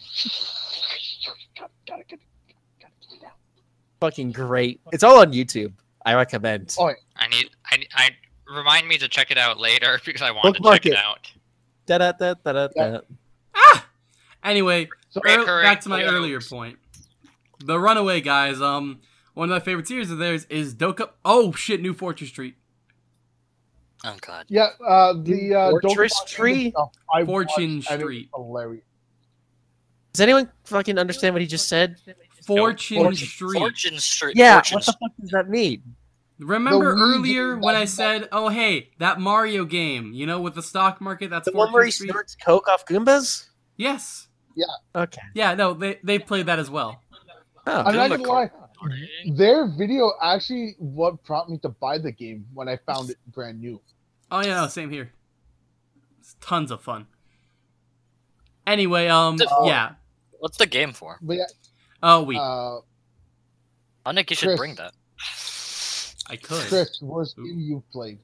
Speaker 3: Fucking great! It's all on YouTube. I recommend.
Speaker 6: Oh, yeah. I need. I, I remind me to check it out later [LAUGHS] because I want Bookmark to check it, it out.
Speaker 3: Da da da da da. Yeah. Ah.
Speaker 1: Anyway, so back to my yeah. earlier point. The Runaway guys. Um, one of my favorite series of theirs is Doka. Oh shit, New Fortress Street.
Speaker 2: Oh
Speaker 5: god. Yeah,
Speaker 3: uh, the uh, Fortress Tree, uh, Fortune Street. Hilarious. Does anyone fucking understand what he just said? Fortune, Fortune Street.
Speaker 5: Fortune Street.
Speaker 1: Yeah. Fortune
Speaker 3: what the fuck does that mean? Remember earlier when I
Speaker 1: said, "Oh hey, that Mario game, you know, with the stock market." That's the Fortune one where he Street. coke off Goombas. Yes. Yeah. Okay. Yeah, no, they they played that as well.
Speaker 5: Oh, I'm not gonna lie. Their video actually what prompted me to buy the game when I found it brand new.
Speaker 1: Oh yeah, no, same here. It's tons of fun. Anyway, um, yeah.
Speaker 4: What's the game for? Yeah,
Speaker 5: uh,
Speaker 1: oh, we.
Speaker 4: Uh, I think you should Chris, bring that. I could. Chris,
Speaker 5: worst game you played?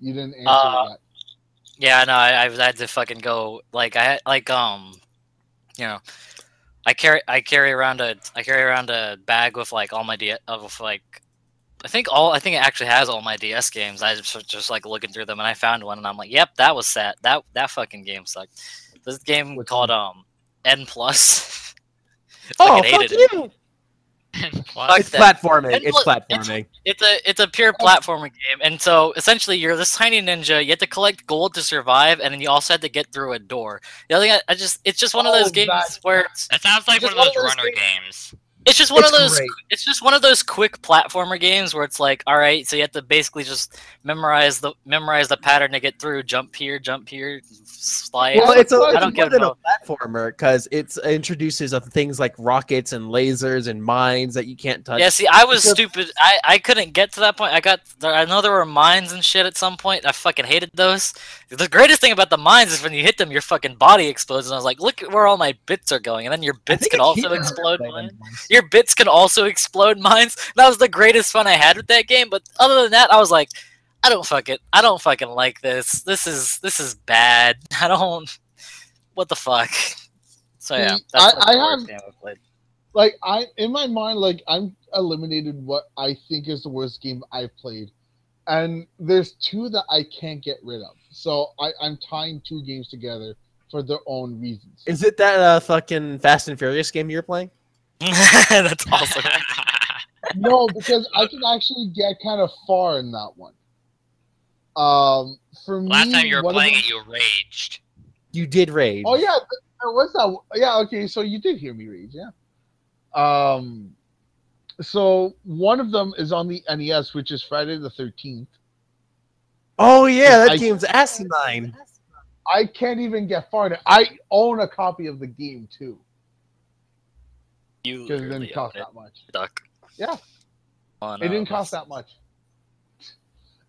Speaker 5: You didn't answer
Speaker 4: uh, that. Yeah, no, I, I had to fucking go. Like I like um you know, I carry I carry around a I carry around a bag with like all my D of like I think all I think it actually has all my DS games. I just just like looking through them and I found one and I'm like, yep, that was set. That that fucking game sucked. This game Which called um N plus. [LAUGHS] oh, like fuck
Speaker 2: you! [LAUGHS] it's platforming. it's platforming.
Speaker 4: It's, it's, a it's a pure platforming game, and so essentially you're this tiny ninja. You have to collect gold to survive, and then you also had to get through a door. The other thing I, I just it's just one of those oh, games
Speaker 6: where that sounds like one of those, one of those runner games. games. It's just one it's of those. Great.
Speaker 4: It's just one of those quick platformer games where it's like, all right, so you have to basically just memorize the memorize the pattern to get through. Jump here, jump here, slide. Well, it's, a, I it's don't more than a
Speaker 3: platformer because it introduces of things like rockets and lasers and mines that you can't touch. Yeah, see, I was because...
Speaker 4: stupid. I I couldn't get to that point. I got. I know there were mines and shit at some point. I fucking hated those. The greatest thing about the mines is when you hit them, your fucking body explodes. And I was like, look where all my bits are going, and then your bits could also explode. Your your bits can also explode mines. [LAUGHS] That was the greatest fun I had with that game. But other than that, I was like, I don't fuck it. I don't fucking like this. This is this is bad. [LAUGHS] I don't. What the fuck? So
Speaker 2: yeah, mm, that's I, I have, game I've played.
Speaker 5: Like I, in my mind, like I'm eliminated what I think is the worst game I've played, and there's two that I can't get rid of. So I, I'm tying two games together
Speaker 3: for their own reasons. Is it that uh, fucking Fast and Furious game you're playing? [LAUGHS] That's awesome. [LAUGHS] no, because I can actually get kind of far in that one. Um,
Speaker 5: for last me, time you were playing it,
Speaker 3: you raged. You did rage. Oh
Speaker 5: yeah, there was that. Yeah, okay, so you did hear me rage, yeah. Um, so one of them is on the NES, which is Friday the Thirteenth.
Speaker 2: Oh yeah, that I, game's
Speaker 5: asinine. I can't even get far. in it. I own a copy of the game too.
Speaker 2: You it didn't cost that much. Duck. Yeah. On, it uh, didn't
Speaker 5: cost that much.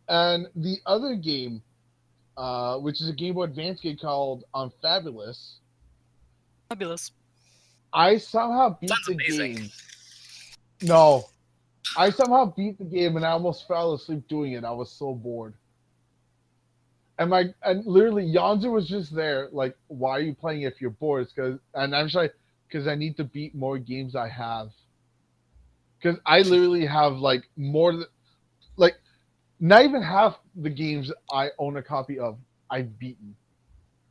Speaker 5: And the other game, uh, which is a Game Boy Advance game called On um, Fabulous. Fabulous. I somehow beat Sounds the amazing. game. No. I somehow beat the game and I almost fell asleep doing it. I was so bored. And my and literally Yonzer was just there, like, why are you playing if you're bored? Because and I'm just like, because I need to beat more games I have. Because I literally have like more, than, like not even half the games I own a copy of I've beaten.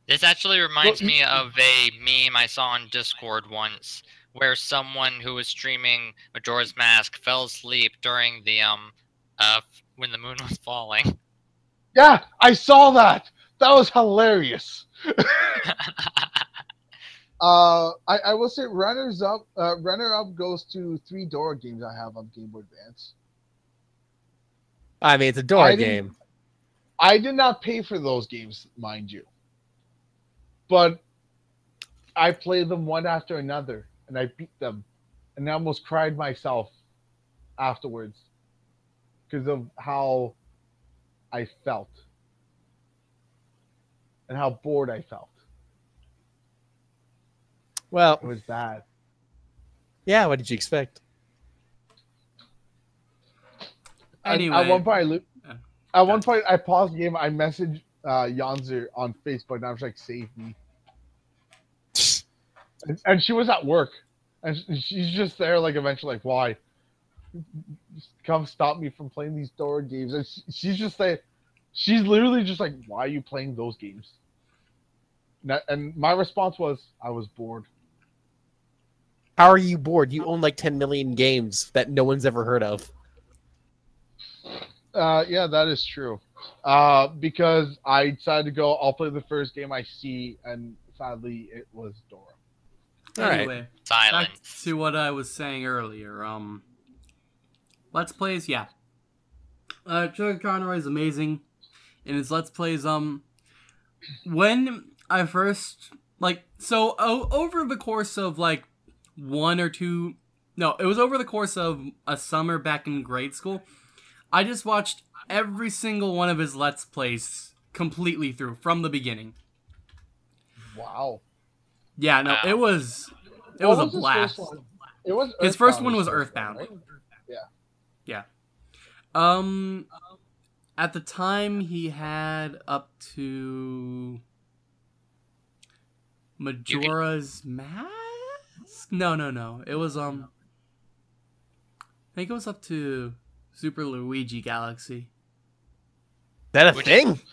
Speaker 6: This actually reminds me of a meme I saw on Discord once where someone who was streaming Majora's Mask fell asleep during the um uh when the moon was [LAUGHS] falling.
Speaker 5: Yeah, I saw that. That was hilarious. [LAUGHS] Uh, I, I will say runners up. Uh, runner up goes to three Dora games I have on Game Boy
Speaker 3: Advance. I mean, it's a Dora I game.
Speaker 5: I did not pay for those games, mind you, but I played them one after another, and I beat them, and I almost cried myself afterwards because of how I felt and how bored I felt.
Speaker 3: Well, it was bad. Yeah, what did you expect?
Speaker 5: Anyway, at, one point, I lo- yeah. at one point I paused the game. I messaged uh, Yonzer on Facebook, and I was like, "Save me!" and, [LAUGHS] and, she was at work, and she's just there, like eventually, like, "Why? Come stop me from playing these Dora games." And she's just like, she's literally just like, "Why are you playing those games?" And, I, and my response was, "I was bored."
Speaker 3: How are you bored? You own like 10 million games that no one's ever heard
Speaker 2: of.
Speaker 5: Uh, yeah, that is true. Uh, because I decided to go, I'll play the first game I see, and sadly, it was Dora.
Speaker 1: Anyway, right. back to what I was saying earlier. Um, Let's Plays, yeah. Uh, Chugga Conroy is amazing in his Let's Plays. Um, When I first, like, so over the course of, like, one or two. No, it was over the course of a summer back in grade school. I just watched every single one of his Let's Plays completely through from the beginning. Wow. Yeah, no, wow. it was it was, was, a blast. First it was Earthbound his first one was Earthbound. Yeah. Yeah. Um at the time he had up to Majora's Mask? No, no, no. It was um. I think it was up to Super Luigi Galaxy. That a Which thing? Is, right,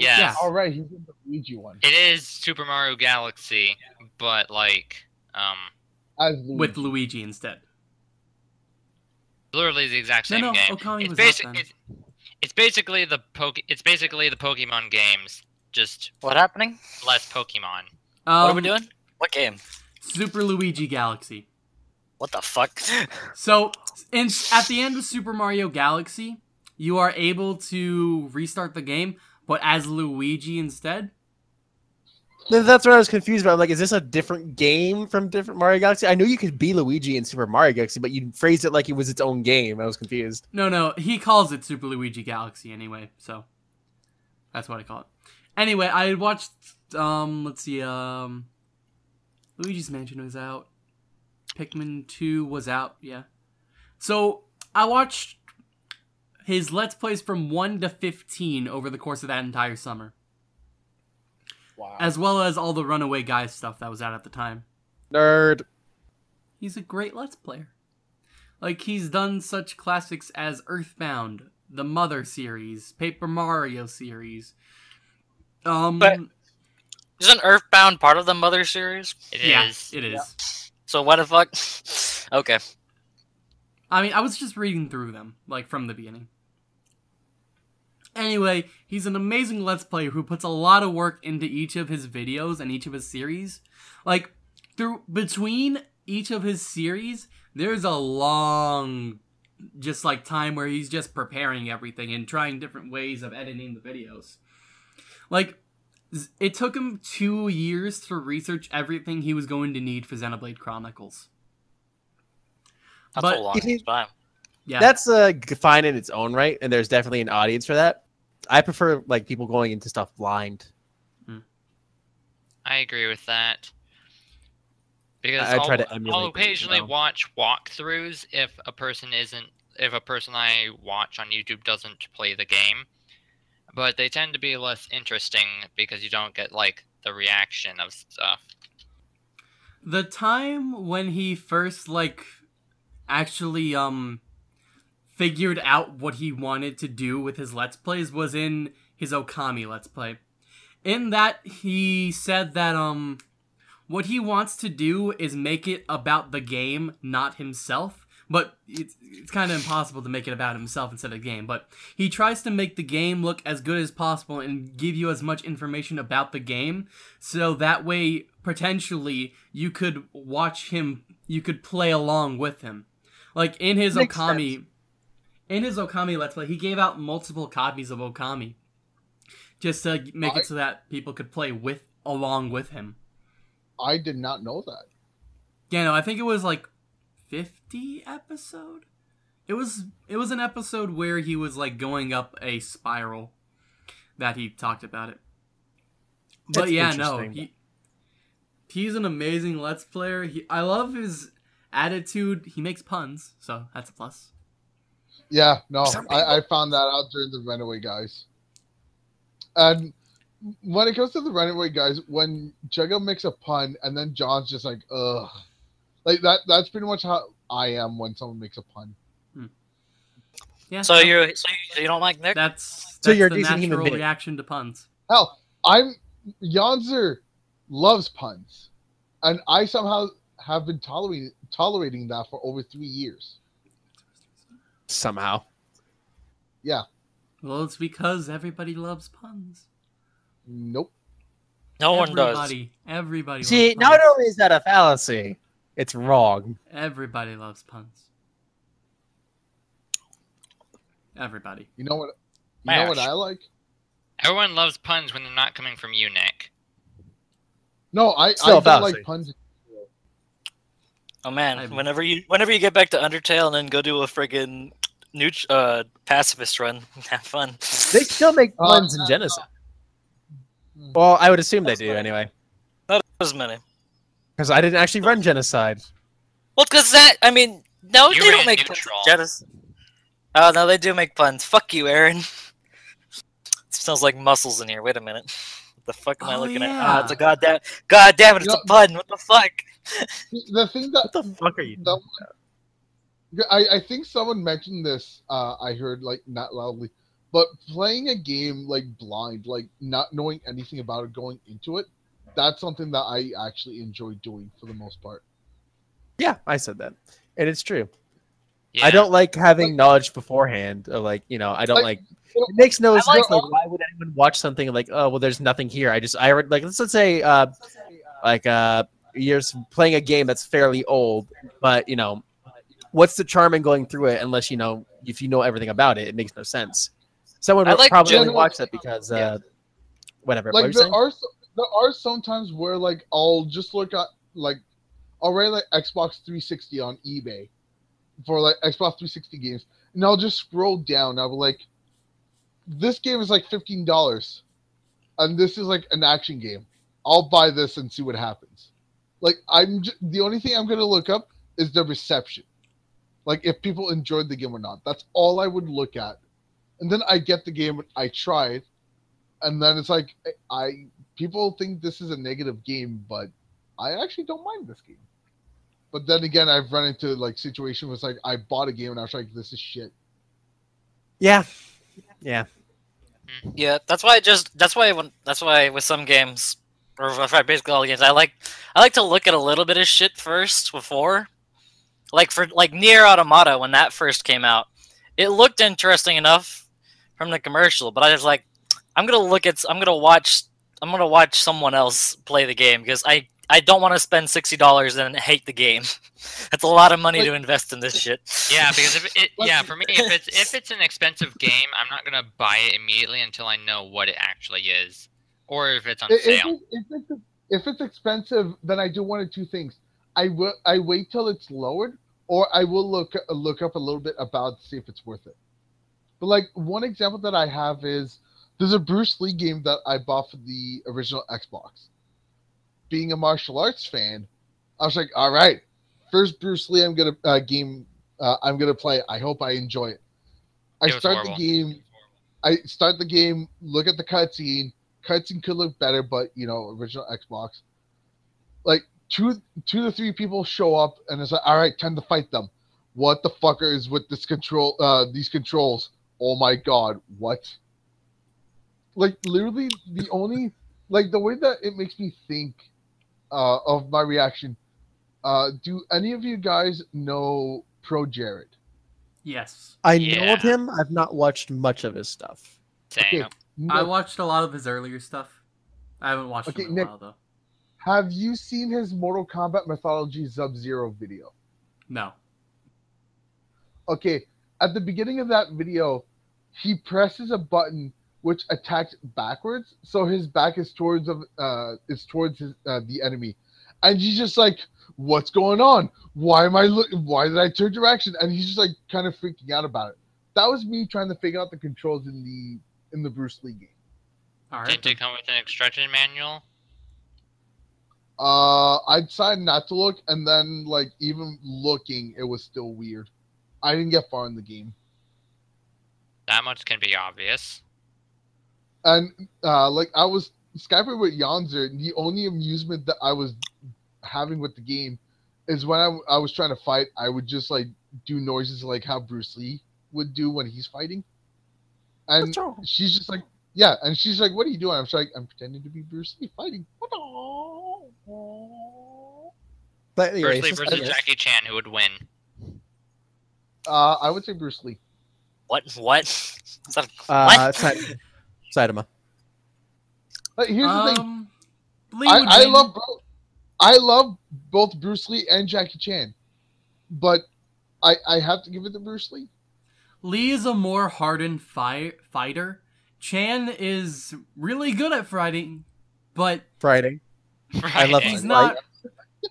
Speaker 1: yes. yeah. All right, he's in the Luigi one. It
Speaker 6: is Super Mario Galaxy, yeah. but like um. Luigi. With
Speaker 1: Luigi instead.
Speaker 6: Literally the exact same no, no, game. Okami it's, basi- it's, it's basically the poke. It's basically the Pokemon games. Just what happening? Less Pokemon.
Speaker 4: Um, what are we doing?
Speaker 6: What game?
Speaker 1: Super Luigi Galaxy. What the fuck? so, in, at the end of Super Mario Galaxy, you are able to restart the game, but as Luigi instead.
Speaker 3: That's what I was confused about. I'm like, is this a different game from different Mario Galaxy? I knew you could be Luigi in Super Mario Galaxy, but you phrased it like it was its own game. I was confused.
Speaker 1: No, no, he calls it Super Luigi Galaxy anyway, so that's what I call it. Anyway, I watched, um, let's see, um, Luigi's Mansion was out. Pikmin 2 was out, yeah. So I watched his Let's Plays from 1 to 15 over the course of that entire summer. Wow. As well as all the Runaway Guys stuff that was out at the time. Nerd. He's a great Let's Player. Like, he's done such classics as Earthbound, the Mother series, Paper Mario series.
Speaker 4: Um, but isn't Earthbound part of the Mother series? It yeah, is. It is. Yeah. So what the fuck? [LAUGHS] okay. I mean, I was just reading
Speaker 1: through them, like, from the beginning. Anyway, he's an amazing Let's Player who puts a lot of work into each of his videos and each of his series. Like, through between each of his series, there's a long just like time where he's just preparing everything and trying different ways of editing the videos. Like it took him two years to research everything he was going to need for Xenoblade Chronicles. That's but, a long time. Yeah, that's
Speaker 3: uh, fine in its own right, and there's definitely an audience for that. I prefer like people going into stuff blind. Mm.
Speaker 6: I agree with that. Because I, I try to emulate I'll occasionally them, you know? watch walkthroughs if a person isn't if a person I watch on YouTube doesn't play the game but they tend to be less interesting because you don't get like the reaction of stuff.
Speaker 1: The time when he first like actually um figured out what he wanted to do with his let's plays was in his Okami let's play. In that he said that um what he wants to do is make it about the game, not himself but it's, it's kind of impossible to make it about himself instead of the game. But he tries to make the game look as good as possible and give you as much information about the game, so that way potentially you could watch him, you could play along with him. Like in his Makes Okami, sense. in his Okami Let's Play, he gave out multiple copies of Okami, just to make I, it so that people could play with along with him.
Speaker 5: I did not know that.
Speaker 1: Yeah, no, I think it was like
Speaker 5: 50 episode.
Speaker 1: It was it was an episode where he was like going up a spiral that he talked about it. But That's yeah, no. He, he's an amazing let's player. He, I love his attitude. He makes puns, so that's a plus.
Speaker 5: Yeah, no, I, I, found that out during the Runaway Guys. And when it comes to the Runaway Guys, when Chugga makes a pun and then John's just like, ugh, like that. That's pretty much how I am when someone makes a pun. Hmm.
Speaker 4: Yeah. So you so you don't like Nick? That's, that's so you're the decent natural human reaction to puns.
Speaker 5: Hell, I'm Yonzer loves puns, and I somehow have been tolerating tolerating that for over three years. Somehow. Yeah. Well, it's because everybody loves
Speaker 1: puns.
Speaker 3: Nope. No everybody, one does. Everybody. Everybody.
Speaker 1: See,
Speaker 2: not only is that a
Speaker 3: fallacy, it's wrong.
Speaker 1: Everybody loves puns.
Speaker 5: Everybody. You know what? You
Speaker 1: Mash. know what I
Speaker 6: like? Everyone loves puns when they're not coming from you, Nick.
Speaker 4: No, I, Still I don't like puns. Oh man, whenever you whenever you get back to Undertale and then go do a friggin' new uh, pacifist run, [LAUGHS] have fun.
Speaker 3: They still make uh, puns uh, in Genesis. Uh, well, I would assume they do funny. anyway.
Speaker 4: Not as many.
Speaker 3: Because I didn't actually run Genocide.
Speaker 4: Well, because that, I mean, no, you they don't make Genocide. Oh, no, they do make puns. Fuck you, Aaron. it [LAUGHS] sounds like muscles in here. Wait a minute. What the fuck am oh, I looking yeah. at? oh, it's a goddamn, goddamn it, it's a pun. What the fuck?
Speaker 5: The thing that, [LAUGHS] what the fuck are you doing? I, I think someone mentioned this, uh, I heard, like, not loudly, but playing a game, like, blind, like, not knowing anything about it going into it, that's something that I actually enjoy doing for the most part.
Speaker 3: Yeah, I said that, and it's true. Yeah. I don't like having like, knowledge beforehand. Or like you know, I don't like. like it makes no sense. Like, why would anyone watch something like oh well, there's nothing here. I just I like let's, let's say uh, like uh, you're playing a game that's fairly old, but you know, what's the charm in going through it unless you know if you know everything about it? It makes no sense. Someone would like probably only watch that because uh, yeah. whatever. Like what there are
Speaker 5: so, there are sometimes where like I'll just look at like I'll write like Xbox 360 on eBay for like Xbox 360 games, and I'll just scroll down. I'll be like, this game is like fifteen dollars, and this is like an action game. I'll buy this and see what happens. Like I'm j- the only thing I'm gonna look up is the reception, like if people enjoyed the game or not. That's all I would look at, and then I get the game. I try it, and then it's like I people think this is a negative game, but I actually don't mind this game. But then again, I've run into like situation was like I bought a game and I was like, this is shit.
Speaker 2: Yeah, yeah, yeah.
Speaker 4: That's why I just that's why when that's why with some games or basically all games I like I like to look at a little bit of shit first before, like for like NieR Automata when that first came out, it looked interesting enough from the commercial, but I was like, I'm gonna look at. I'm gonna watch. I'm gonna watch someone else play the game because I I don't want to spend sixty dollars and hate the game. [LAUGHS] That's a lot of money like, to invest in this shit. Yeah, [LAUGHS] because if
Speaker 2: it, yeah, for me,
Speaker 6: if it's if it's an expensive game, I'm not gonna buy it immediately until I know what it actually is, or if it's on if sale.
Speaker 5: It, if, it's, if it's expensive, then I do one of two things. I will I wait till it's lowered, or I will look look up a little bit about to see if it's worth it. But like one example that I have is there's a Bruce Lee game that I bought for the original Xbox. Being a martial arts fan, I was like, all right, first Bruce Lee I'm gonna uh, game uh, I'm gonna play. I hope I enjoy it. I it start horrible. the game. I start the game. Look at the cutscene. Cutscene could look better, but you know, original Xbox. Like two, two to three people show up, and it's like, all right, time to fight them. What the fucker is with this control? Uh, these controls. Oh my god, what? like literally the only like the way that it makes me think uh, of my reaction. Uh, do any of you guys know ProJared?
Speaker 1: Yes, I yeah.
Speaker 3: know of him. I've not watched much of his stuff.
Speaker 1: Damn. Okay, no. I watched a lot of his earlier stuff. I haven't watched okay, him in a while though.
Speaker 3: Have you seen his Mortal Kombat
Speaker 5: Mythology Sub Zero video? No. Okay, at the beginning of that video, he presses a button which attacks backwards, so his back is towards of uh, is towards his, uh, the enemy, and he's just like, "What's going on? Why am I look? Why did I turn direction?" And he's just like kind of freaking out about it. That was me trying to figure out the controls in the in the Bruce Lee game.
Speaker 6: All right. Did it come with an instruction manual?
Speaker 5: Uh, I decided not to look, and then like even looking, it was still weird. I didn't get far in the game.
Speaker 6: That much can be obvious
Speaker 5: and uh, like I was Skyping with Yonzer, the only amusement that I was having with the game is when I, I was trying to fight, I would just like do noises like how Bruce Lee would do when he's fighting. And she's just like, yeah, and she's like, what are you doing? I'm like, I'm pretending to be Bruce Lee fighting.
Speaker 2: [LAUGHS]
Speaker 6: But anyway, Bruce Lee versus Jackie Chan, who would win? Uh, I would say Bruce
Speaker 5: Lee.
Speaker 4: What? What? [LAUGHS] That, uh, what?
Speaker 3: [LAUGHS] Saitama?
Speaker 2: But here's um, the thing. Um, I, I, love both. I love
Speaker 3: both
Speaker 5: Bruce Lee and Jackie Chan, but I I have to give it to Bruce Lee.
Speaker 1: Lee is a more hardened fi fighter. Chan is really good at fighting, but fighting. I love he's not.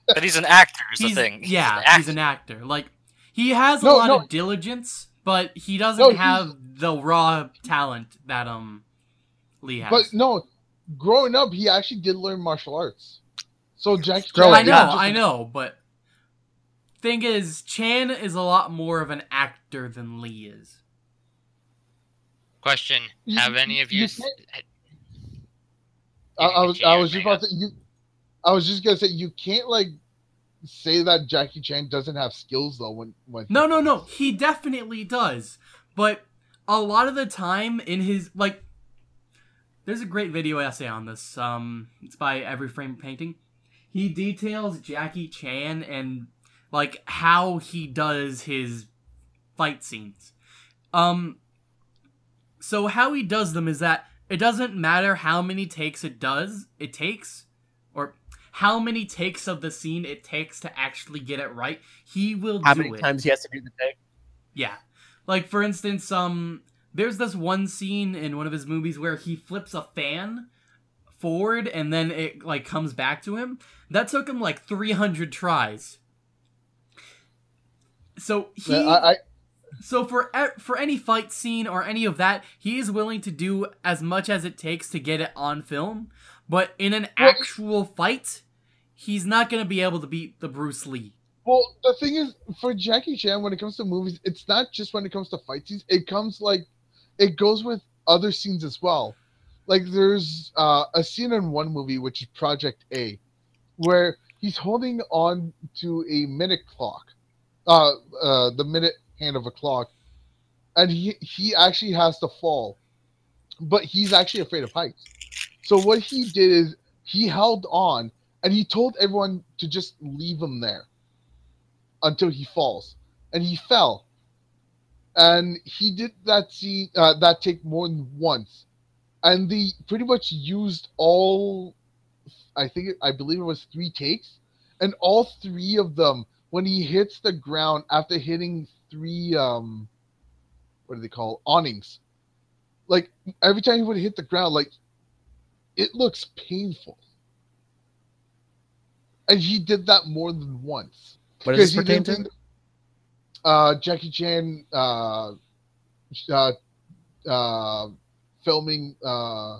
Speaker 1: But he's an actor. Is the thing. He's yeah, an he's an actor. Like he has a no, lot no. of diligence, but he doesn't no, have the raw talent that um Lee has. But
Speaker 5: no, growing up, he actually did learn martial arts. So Jackie Chan. I know, just... I know,
Speaker 1: but thing is, Chan is a lot more of an actor than Lee
Speaker 6: is. Question: Have any of you? you
Speaker 5: I, I, was, I was just about to. You, I was just gonna say you can't like say that Jackie Chan doesn't have skills though. When when no, no, no, he definitely does.
Speaker 1: But a lot of the time in his like there's a great video essay on this. Um, it's by Every Frame Painting. He details Jackie Chan and like how he does his fight scenes. Um, so how he does them is that it doesn't matter how many takes it does it takes, or how many takes of the scene it takes to actually get it right. He will how do many times he has to do the take. Yeah, like for instance, um, there's this one scene in one of his movies where he flips a fan forward and then it like comes back to him. That took him like 300 tries. So he I, I... So for for any fight scene or any of that, he is willing to do as much as it takes to get it on film, but in an well, actual fight, he's not going to be able to beat the
Speaker 5: Bruce Lee. Well, the thing is for Jackie Chan when it comes to movies, it's not just when it comes to fight scenes, it comes like it goes with other scenes as well. Like there's uh, a scene in one movie which is Project A, where he's holding on to a minute clock, uh, uh, the minute hand of a clock, and he he actually has to fall, but he's actually afraid of heights. So what he did is he held on and he told everyone to just leave him there until he falls, and he fell, and he did that scene uh, that take more than once, and they pretty much used all. I think I believe it was three takes, and all three of them when he hits the ground after hitting three um, what do they call awnings, like every time he would hit the ground, like it looks painful. And he did that more than once. But does this pertain uh, Jackie Chan uh, uh, uh filming uh,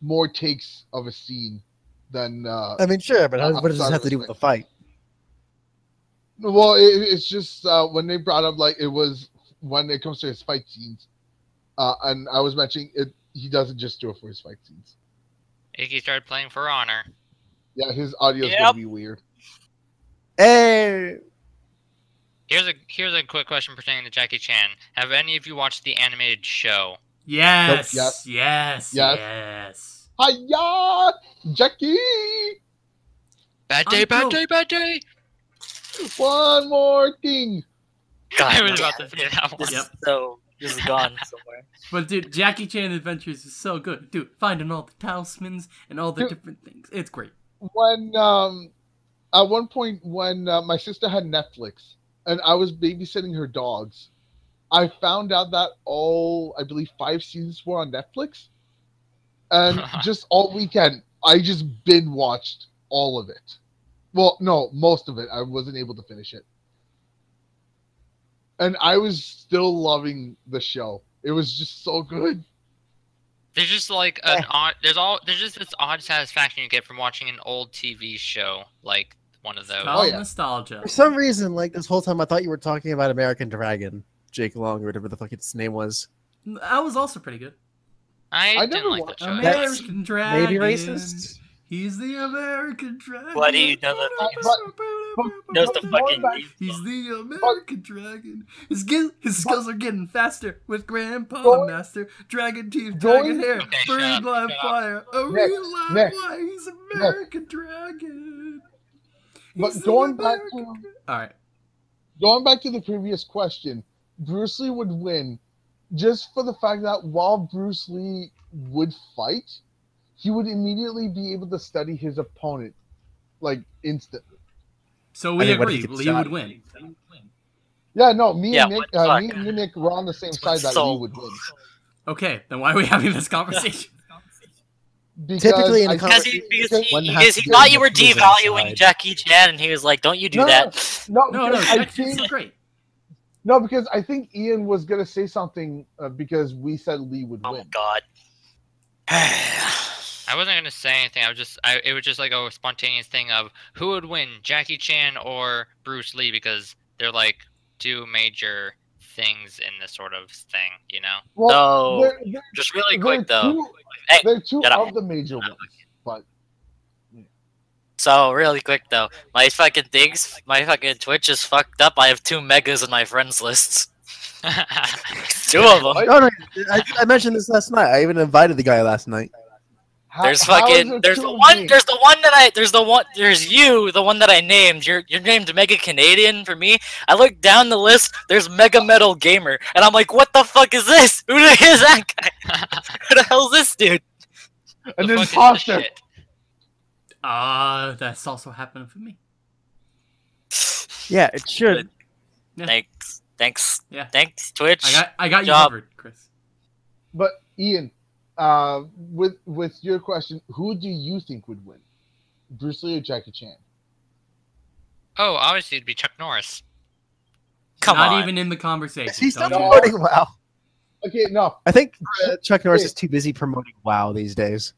Speaker 5: more takes of a scene than. Uh, I mean, sure, but how, what does this have to do with the fight? Well, it, it's just when they brought up like it was when it comes to his fight scenes, and I was mentioning it. He doesn't just do it for his fight scenes.
Speaker 6: Iggy started playing For Honor.
Speaker 5: Yeah, his audio is yep. gonna be weird.
Speaker 3: Hey.
Speaker 6: Here's a here's a quick question pertaining to Jackie Chan. Have any of you watched the animated show? Yes. Nope, yes. Yes. Yes.
Speaker 5: Hiya, Jackie. Bad day, bad day, bad day. One more thing.
Speaker 1: God, I was about
Speaker 2: to say that one. Yep. So this is gone somewhere.
Speaker 1: But dude, Jackie Chan Adventures is so good. Dude, finding all the
Speaker 5: talismans and all the dude, different things. It's great. When um, at one point when uh, my sister had Netflix, and I was babysitting her dogs. I found out that all I believe five seasons were on Netflix, and [LAUGHS] just all weekend I just been watched all of it. Well, no, most of it. I wasn't able to finish it, and I was still loving the show. It was just so good.
Speaker 6: There's just like an odd. There's all. There's just this odd satisfaction you get from watching an old TV show like one of those. Oh, yeah.
Speaker 1: nostalgia. For some
Speaker 3: reason, like this whole time, I thought you were talking about American Dragon, Jake Long, or whatever the fuck its name was.
Speaker 1: That was also pretty good. I, I never like that show. American That's Dragon. Maybe racist. He's the American Dragon. What do you know that?
Speaker 2: Knows the fucking.
Speaker 1: He's the American Dragon. His skills, his skills are getting faster with Grandpa Master. Dragon teeth, dragon hair, okay, burned by fire. A real live why
Speaker 5: he's American Dragon. But going back to all right, going back to the previous question, Bruce Lee would win just for the fact that while Bruce Lee would fight, he would immediately be able to study his opponent, like instantly. So we agree, Lee would win. Yeah, no, me yeah, and Nick, uh, me and Nick were on the
Speaker 4: same side that so... Lee would win. Okay, then why are we [LAUGHS] having this conversation?
Speaker 3: Because Typically in a because he, because he, he thought you were devaluing
Speaker 4: Jackie Chan, and he was like, "Don't you do no, that?" No, no, no. I think, great.
Speaker 5: No, because I think Ian was going to say something uh, because we said Lee would oh
Speaker 4: win. Oh God! [SIGHS]
Speaker 6: I wasn't going to say anything. I was just, I, it was just like a spontaneous thing of who would win, Jackie Chan or Bruce Lee, because they're like two major things in this sort of thing, you know.
Speaker 2: Well, so, they're, they're, just really quick though, hey, they're two of the
Speaker 4: major ones, but. So really quick though, my fucking things, my fucking Twitch is fucked up. I have two megas in my friends lists. [LAUGHS] two of them. Oh, no, I, I
Speaker 3: mentioned this last night. I even invited the guy last night. How, there's fucking
Speaker 4: there's the one there's the one that I there's the one there's you the one that I named you're you're named Mega Canadian for me I look down the list there's Mega Metal Gamer and I'm like
Speaker 2: what the fuck is this [LAUGHS] who the is that guy [LAUGHS] who the hell's this dude an then imposter
Speaker 4: ah uh, that's also happened for me
Speaker 3: yeah it should
Speaker 4: yeah. thanks thanks yeah thanks Twitch I got I got Job. you covered Chris
Speaker 5: but Ian uh, with with your question, who do you think would win, Bruce Lee or Jackie Chan?
Speaker 6: Oh, obviously it'd be Chuck Norris. Come Not on.
Speaker 5: even in the conversation.
Speaker 6: He's promoting
Speaker 1: WoW.
Speaker 5: Okay, no.
Speaker 3: I think uh, Chuck Norris is too busy promoting WoW these days.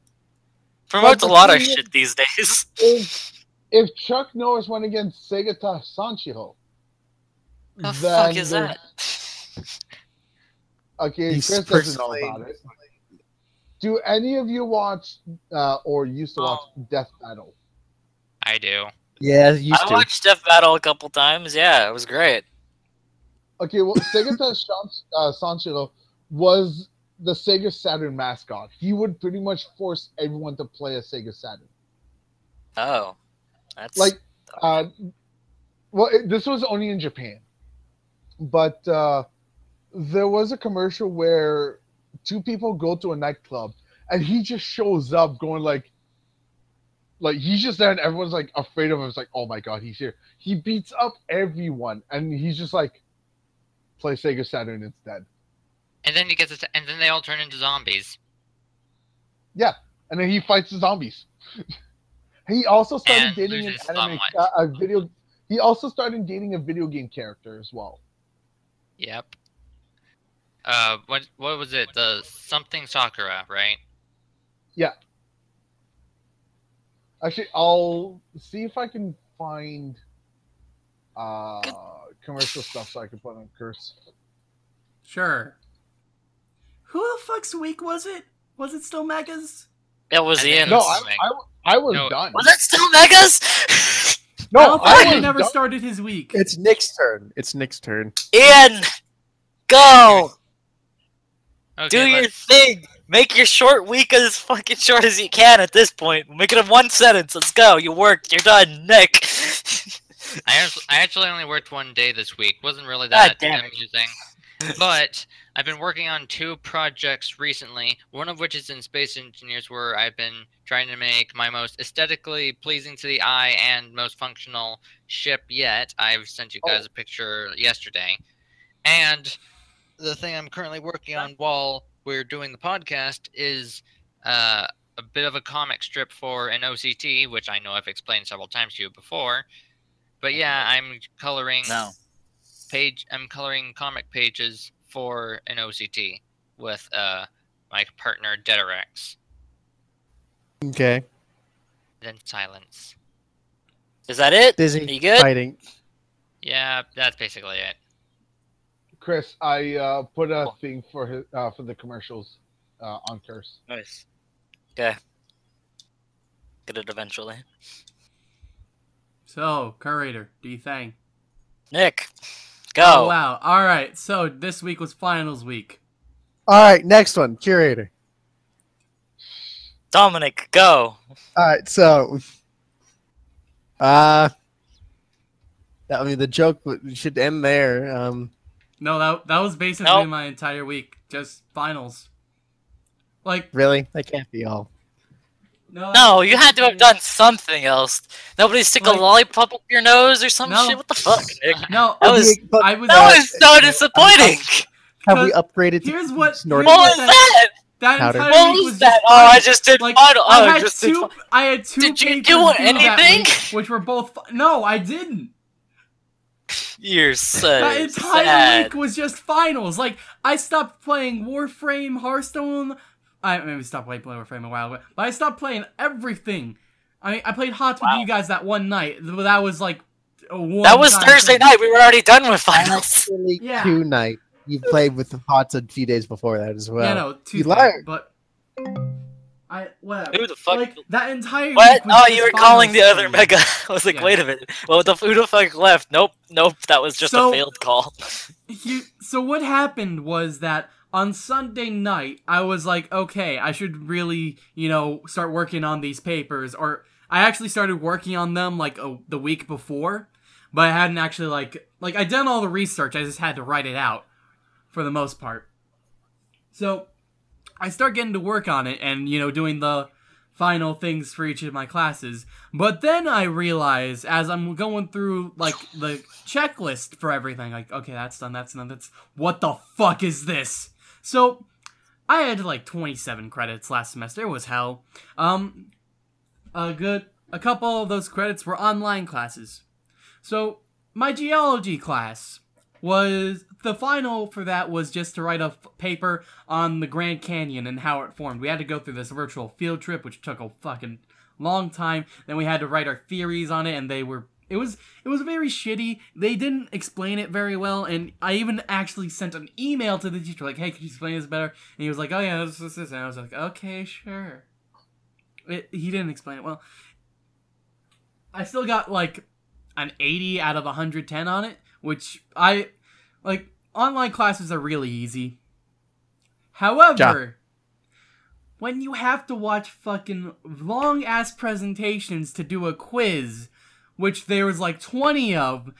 Speaker 5: Promotes a lot of shit is, these days. If, if, Chuck Norris went against Segata Sanshiro, the fuck is that? Okay, He's doesn't know about it. Do any of you watch uh, or used to watch oh. Death Battle?
Speaker 6: I do. Yeah, used I to. watched Death Battle a couple times. Yeah, it was great. Okay, well, Segata [LAUGHS]
Speaker 5: uh, was the Sega Saturn mascot. He would pretty much force everyone to play a Sega Saturn.
Speaker 6: Oh,
Speaker 2: that's like,
Speaker 5: uh, well, it, this was only in Japan, but uh, there was a commercial where two people go to a nightclub and he just shows up going like like he's just there and everyone's like afraid of him. It's like, oh my god, he's here. He beats up everyone and he's just like play Sega Saturn instead.
Speaker 6: And then he gets it and then they all turn into zombies.
Speaker 5: Yeah. And then he fights the zombies. [LAUGHS] he also started and dating an anime uh, a video he also started dating a video game character as well. Yep
Speaker 6: uh, what what was it? The something Sakura, right?
Speaker 5: Yeah. Actually, I'll see if I can find uh, commercial stuff so I can put on Curse. Sure.
Speaker 1: Who the fuck's week was it? Was it still Megas?
Speaker 4: It was the end. No, I,
Speaker 2: I,
Speaker 3: I was no. done.
Speaker 4: Was
Speaker 1: that still Megas?
Speaker 4: [LAUGHS] no,
Speaker 2: I, I never done.
Speaker 1: started his week. It's Nick's turn.
Speaker 3: It's Nick's turn.
Speaker 1: Ian, go.
Speaker 4: Okay, Do your thing. Make your short week as fucking short as you can at this point. Make it a one sentence. Let's go. You worked. You're done. Nick.
Speaker 6: [LAUGHS] I actually only worked one day this week. Wasn't really that God, amusing. But I've been working on two projects recently, one of which is in Space Engineers, where I've been trying to make my most aesthetically pleasing to the eye and most functional ship yet. I've sent you oh. guys oh. a picture yesterday. And the thing I'm currently working on while we're doing the podcast is uh, a bit of a comic strip for an OCT, which I know I've explained several times to you before. But yeah, I'm coloring no. page. I'm coloring comic pages for an OCT with uh, my partner Deterex. Okay. Then silence. Is that it? Dizzy. Are you good? Fighting. Yeah, that's basically it.
Speaker 5: Chris, I uh, put a thing for his, uh, for the commercials uh, on Curse.
Speaker 6: Nice.
Speaker 4: Okay. Get it eventually.
Speaker 5: So, curator,
Speaker 1: do you think? Nick, go. Oh, wow. All right. So this week was finals
Speaker 4: week.
Speaker 3: All right. Next one, curator.
Speaker 4: Dominic, go.
Speaker 3: All right. So, uh, I mean, the joke should end there. Um,
Speaker 1: no, that that was basically nope. my
Speaker 4: entire week, just finals.
Speaker 3: Like really, that can't be all.
Speaker 4: No, no, you had to have done something else. Nobody stick like, a lollipop up your nose or some no. shit. What the fuck, [LAUGHS] Nick? No, that was I was that was so disappointing.
Speaker 3: [LAUGHS] Have we upgraded? Here's what. Snorting? What
Speaker 4: was that? That powder. entire what week was, was that? oh, I just did like, final. Oh,
Speaker 3: I had I two.
Speaker 1: I had two. Did you do anything? Week, which were both. No, I didn't.
Speaker 4: You're so My entire sad. week
Speaker 1: was just finals. Like I stopped playing Warframe, Hearthstone. I maybe stopped playing Warframe a while ago, but I stopped playing everything. I mean, I played Hots wow. with you guys that one night. That was like
Speaker 3: one.
Speaker 4: That was Thursday thing. night. We were already
Speaker 2: done with finals. yeah. Two
Speaker 3: night. You played with the Hots a few days before that as well. Yeah, no, two. You liar.
Speaker 2: But I whatever. Who the
Speaker 4: fuck? Like
Speaker 1: that entire. What? Oh, you were calling the other mega.
Speaker 4: [LAUGHS] I was like, yeah. wait a minute. Well, the who the fuck left? Nope, nope. That was just so, a failed call.
Speaker 1: you, [LAUGHS] so what happened was that on Sunday night, I was like, okay, I should really, you know, start working on these papers. Or I actually started working on them like a, the week before, but I hadn't actually like like I done all the research. I just had to write it out for the most part. So I start getting to work on it and, you know, doing the final things for each of my classes. But then I realize as I'm going through like the checklist for everything, like, okay, that's done, that's done, that's what the fuck is this? So I had like 27 credits last semester. It was hell. Um a good a couple of those credits were online classes. So my geology class was the final for that was just to write a f- paper on the Grand Canyon and how it formed. We had to go through this virtual field trip, which took a fucking long time. Then we had to write our theories on it, and they were it was it was very shitty. They didn't explain it very well, and I even actually sent an email to the teacher like, "Hey, could you explain this better?" And he was like, "Oh yeah, this is this." And I was like, "Okay, sure." It, he didn't explain it well. I still got like an 80 out of 110 on it, which I like online classes are really easy. However, ja. when you have to watch fucking long ass presentations to do a quiz, which there was like 20 of,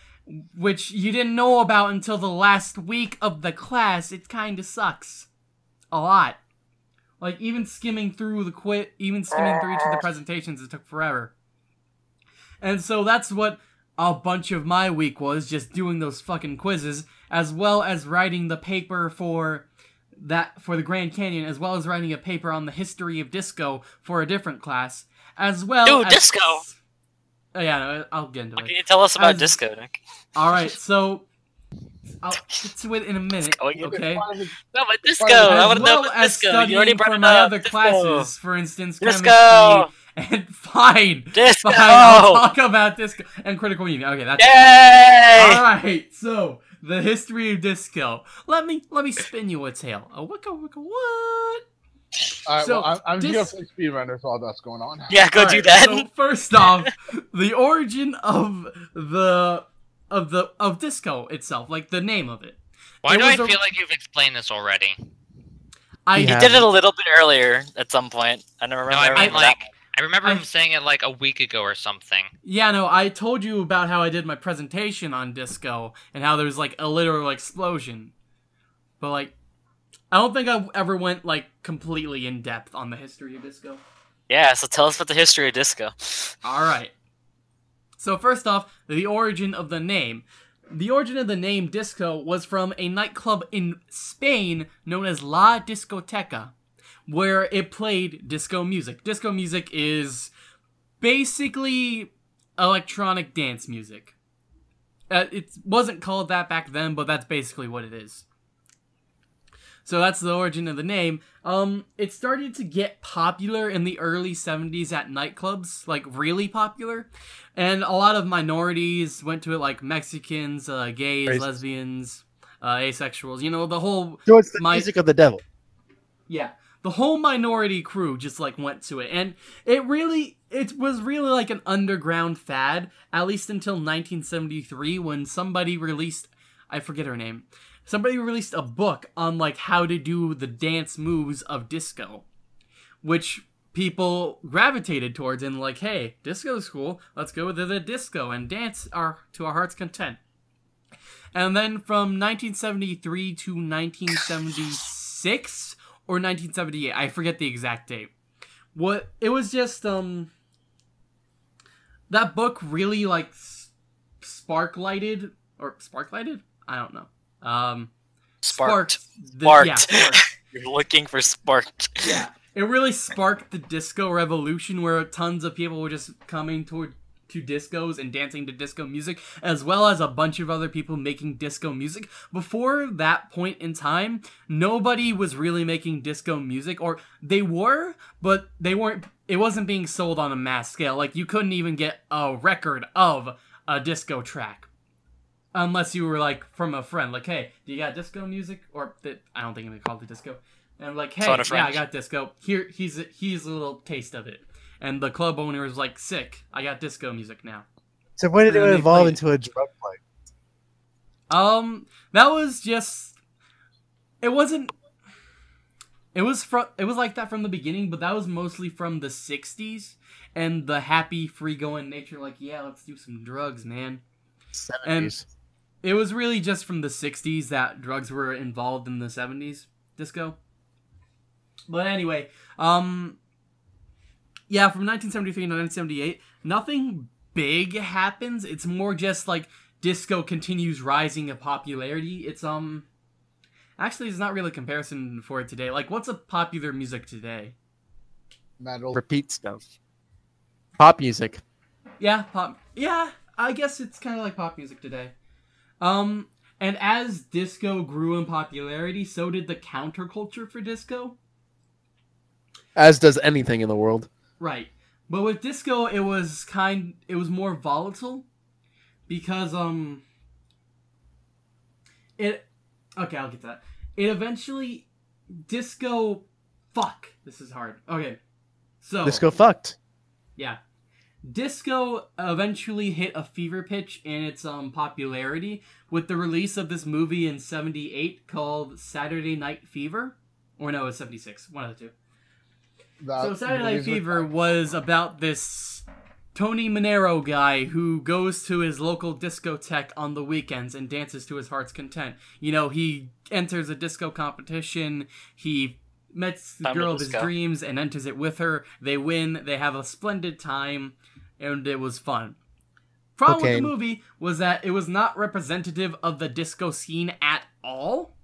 Speaker 1: which you didn't know about until the last week of the class, it kind of sucks. A lot. Like even skimming through the quit, even skimming through each of the presentations, it took forever. And so that's what a bunch of my week was just doing those fucking quizzes as well as writing the paper for that for the Grand Canyon, as well as writing a paper on the history of disco for a different class, as well. as, disco. Oh, yeah, no, I'll get into it. Can you tell us about as, disco, Nick? All right, so I'll get to it in a minute. Oh, okay. No, but disco. As I want to well know about as disco. you already brought for my other disco. classes, for instance, disco. And fine, disco. Fine, I'll talk about disco and critical media. Okay, that's Yay! all right. So the history of disco. Let me let me spin you a tale. A wicka wicka what?
Speaker 2: All right, so, well, I'm, I'm disc...
Speaker 5: UFC speedrunner, that's
Speaker 6: going on. Yeah, go all do right, that. So
Speaker 1: first off, the origin of the of the of disco itself, like the name of it.
Speaker 6: Why do I a... feel like you've explained this already? I you did it a little bit earlier at some point. I don't remember. No, I mean, like, I remember I, him saying it like a week ago or something.
Speaker 1: Yeah, no, I told you about how I did my presentation on disco and how there's like a literal explosion. But like I don't think I ever went like completely in depth on the history of disco.
Speaker 4: Yeah, so tell us about the history of disco. All right. So first off, the origin
Speaker 1: of the name. The origin of the name disco was from a nightclub in Spain known as La Discoteca where it played disco music. Disco music is basically electronic dance music. Uh, it wasn't called that back then, but that's basically what it is. So that's the origin of the name. Um, it started to get popular in the early 70s at nightclubs, like really popular. And a lot of minorities went to it, like Mexicans, uh, gays, lesbians, uh, asexuals, you know, the whole. So it's the my... music of the devil. Yeah the whole minority crew just like went to it and it really it was really like an underground fad at least until 1973 when somebody released i forget her name somebody released a book on like how to do the dance moves of disco which people gravitated towards and like hey disco's cool let's go to the disco and dance our to our heart's content and then from 1973 to 1976 or 1978. I forget the exact date. What it was just um that book really like spark lighted or spark lighted? I don't know. Um sparked. Sparked. The, sparked. Yeah, sparked.
Speaker 4: [LAUGHS] You're looking for sparked. Yeah.
Speaker 1: It really sparked the disco revolution where tons of people were just coming toward to discos and dancing to disco music, as well as a bunch of other people making disco music. Before that point in time, nobody was really making disco music, or they were, but they weren't, it wasn't being sold on a mass scale. Like, you couldn't even get a record of a disco track. Unless you were like from a friend, like, hey, do you got disco music? Or I don't think I'm gonna call it disco. And I'm like, hey, yeah, I got disco. Here, he's a, he's a little taste of it and the club owner was like, "Sick, I got disco music now." So when
Speaker 2: did it
Speaker 3: evolve into a drug play?
Speaker 1: Um, that was just. It wasn't. It was from. It was like that from the beginning, but that was mostly from the '60s and the happy, free-going nature. Like, yeah, let's do some drugs, man. '70s. And it was really just from the '60s that drugs were involved in the '70s disco. But anyway, um, yeah, from 1973 to 1978, nothing big happens. It's more just like disco continues rising in popularity. It's um actually there's not really a comparison for it today. Like what's a popular music today?
Speaker 3: Metal. Repeat stuff. Pop music.
Speaker 1: Yeah, pop yeah, I guess it's kinda like pop music today. Um and as disco grew in popularity, so did the counterculture for disco.
Speaker 3: As does anything in the world.
Speaker 1: Right. But with disco it was kind it was more volatile because um it okay, I'll get that. It eventually disco fuck. This is hard. Okay. So Disco fucked. Yeah. Disco eventually hit a fever pitch in its um, popularity with the release of this movie in 78 called Saturday Night Fever. Or no, it was 76, one of the two. That so Saturday Night Fever was about this Tony Manero guy who goes to his local discotheque on the weekends and dances to his heart's content. You know, he enters a disco competition, he meets the girl of his dreams and enters it with her. They win, they have a splendid time, and it was fun. Problem okay. with the movie was that it was not representative of the disco scene at all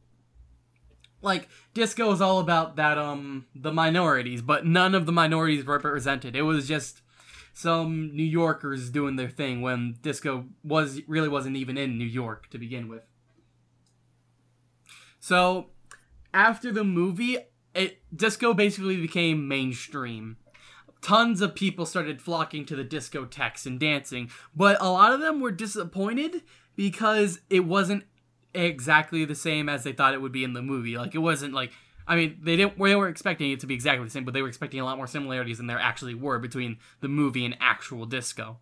Speaker 1: like disco is all about that um the minorities, but none of the minorities were represented. It was just some New Yorkers doing their thing when disco was really wasn't even in New York to begin with. So after the movie, it disco basically became mainstream. Tons of people started flocking to the discotheques and dancing, but a lot of them were disappointed because it wasn't exactly the same as they thought it would be in the movie. Like it wasn't like I mean they didn't they were expecting it to be exactly the same, but they were expecting a lot more similarities than there actually were between the movie and actual disco.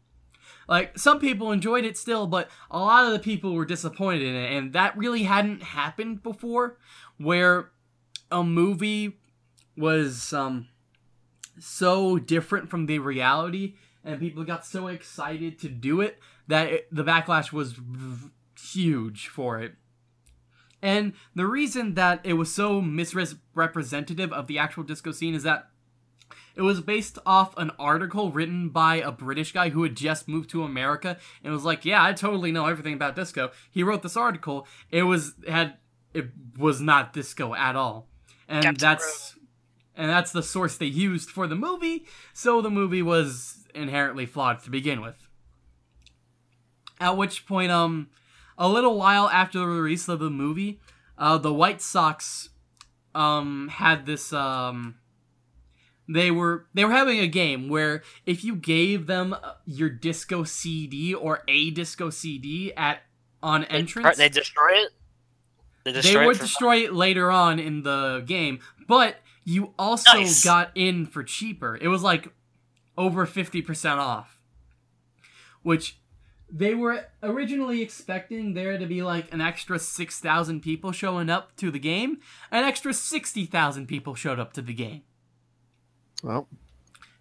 Speaker 1: Like some people enjoyed it still, but a lot of the people were disappointed in it, and that really hadn't happened before, where a movie was um so different from the reality and people got so excited to do it that it, the backlash was huge for it. And the reason that it was so misrepresentative of the actual disco scene is that it was based off an article written by a British guy who had just moved to America and was like, "Yeah, I totally know everything about disco." He wrote this article. It was had it was not disco at all, and Captain that's Rose. and that's the source they used for the movie. So the movie was inherently flawed to begin with. At which point, um, a little while after the release of the movie, uh, the White Sox um, had this. Um, they were they were having a game where if you gave them your disco CD or a disco CD at on entrance, they, they
Speaker 2: destroy it. They, destroy they would it destroy
Speaker 1: it later on in the game, but you also nice. got in for cheaper. It was like over fifty percent off, which they were originally expecting there to be like an extra 6,000 people showing up to the game. An extra 60,000 people showed up to the game. Well,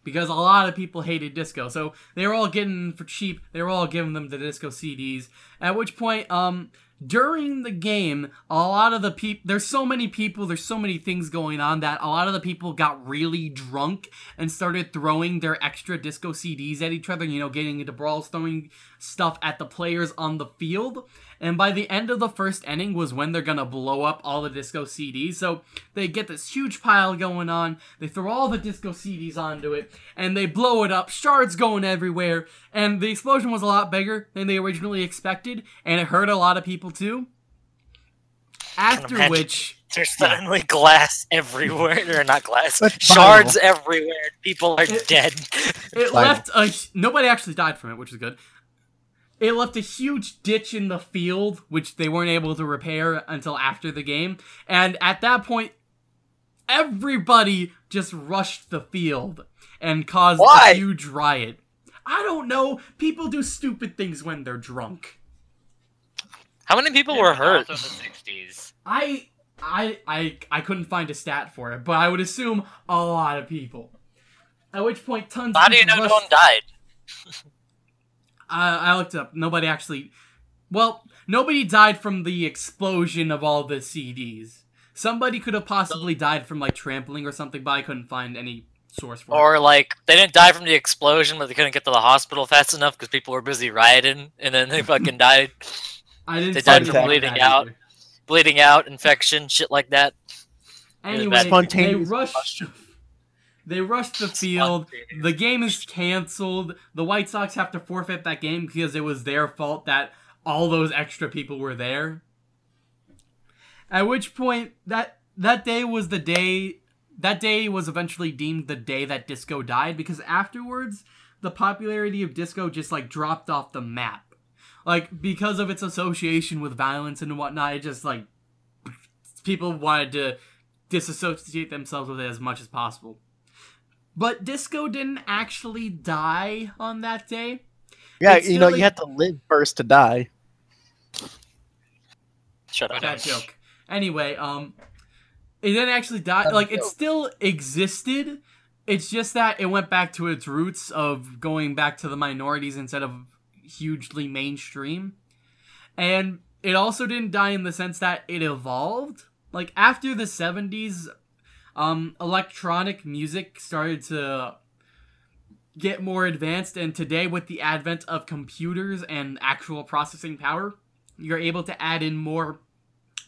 Speaker 1: because a lot of people hated disco. So they were all getting for cheap. They were all giving them the disco CDs. At which point, um, during the game, a lot of the people, there's so many people, there's so many things going on that a lot of the people got really drunk and started throwing their extra disco CDs at each other, you know, getting into brawls, throwing stuff at the players on the field. And by the end of the first inning was when they're gonna blow up all the disco CDs. So they get this huge pile going on, they throw all the disco CDs onto it, and they blow it up, shards going everywhere, and the explosion was a lot bigger than they originally expected, and it hurt a lot of people too.
Speaker 2: After which there's suddenly
Speaker 4: yeah. glass everywhere, or [LAUGHS] not glass, shards everywhere. People are it, dead.
Speaker 2: It left
Speaker 1: a nobody actually died from it, which is good. It left a huge ditch in the field, which they weren't able to repair until after the game. And at that point, everybody just rushed the field and caused Why? a huge riot. I don't know. People do stupid things when they're drunk. How many people were hurt? Also the
Speaker 6: 60s. I,
Speaker 1: I, I, I couldn't find a stat for it, but I would assume a lot of people. At which point, tons. of no one
Speaker 4: died. [LAUGHS]
Speaker 1: I, I looked up. Nobody actually. Well, nobody died from the explosion of all the CDs. Somebody could have possibly died from like trampling or something, but I couldn't find any source for
Speaker 4: or, it. Or like they didn't die from the explosion, but they couldn't get to the hospital fast enough because people were busy rioting, and then they [LAUGHS] fucking died. I didn't. They died from bleeding out, either. bleeding out, infection, shit like that.
Speaker 1: Anyway, they rushed they rushed the field. The game is canceled. The White Sox have to forfeit that game because it was their fault that all those extra people were there. At which point that that day was the day that day was eventually deemed the day that disco died because afterwards the popularity of disco just like dropped off the map. Like because of its association with violence and whatnot, it just like people wanted to disassociate themselves with it as much as possible. But Disco didn't actually die on that day.
Speaker 3: Yeah, it's you know, like... you had to live first to die.
Speaker 1: Shut up. That joke. Anyway, um, it didn't actually die. like, it still existed. It's just that it went back to its roots of going back to the minorities instead of hugely mainstream. And it also didn't die in the sense that it evolved. Like, after the 70s, um, electronic music started to get more advanced, and today, with the advent of computers and actual processing power, you're able to add in more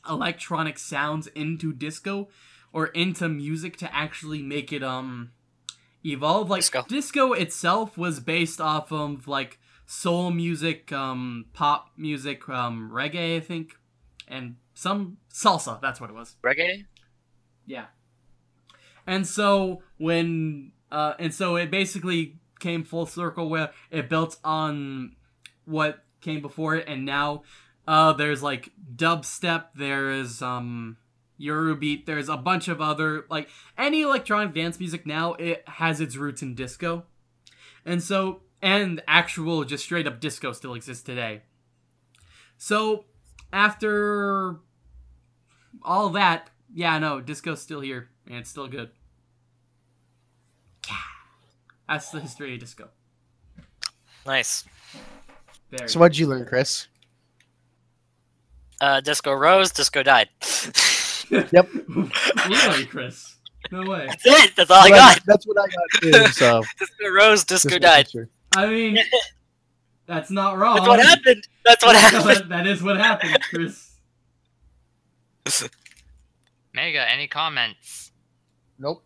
Speaker 1: electronic sounds into disco or into music to actually make it um evolve like disco, disco itself was based off of like soul music um pop music um reggae i think and some salsa that's what it was reggae yeah and so when uh, and so it basically came full circle where it built on what came before it, and now uh, there's like dubstep, there's um Eurobeat, there's a bunch of other like any electronic dance music now it has its roots in disco. And so and actual just straight up disco still exists today. So after all that, yeah, no, disco's still here and it's still good. That's the history of disco.
Speaker 4: Nice. There so what'd
Speaker 3: you learn, Chris?
Speaker 4: Uh, disco rose, disco died. [LAUGHS] yep. really, [LAUGHS] Chris?
Speaker 2: No way. That's it. That's all I got. That's what I got too. So. [LAUGHS] disco
Speaker 3: rose, disco, disco died. Picture.
Speaker 1: I mean, that's not wrong. That's what happened. That's what happened. that is what
Speaker 5: happened, Chris.
Speaker 6: Mega, any comments?
Speaker 5: Nope.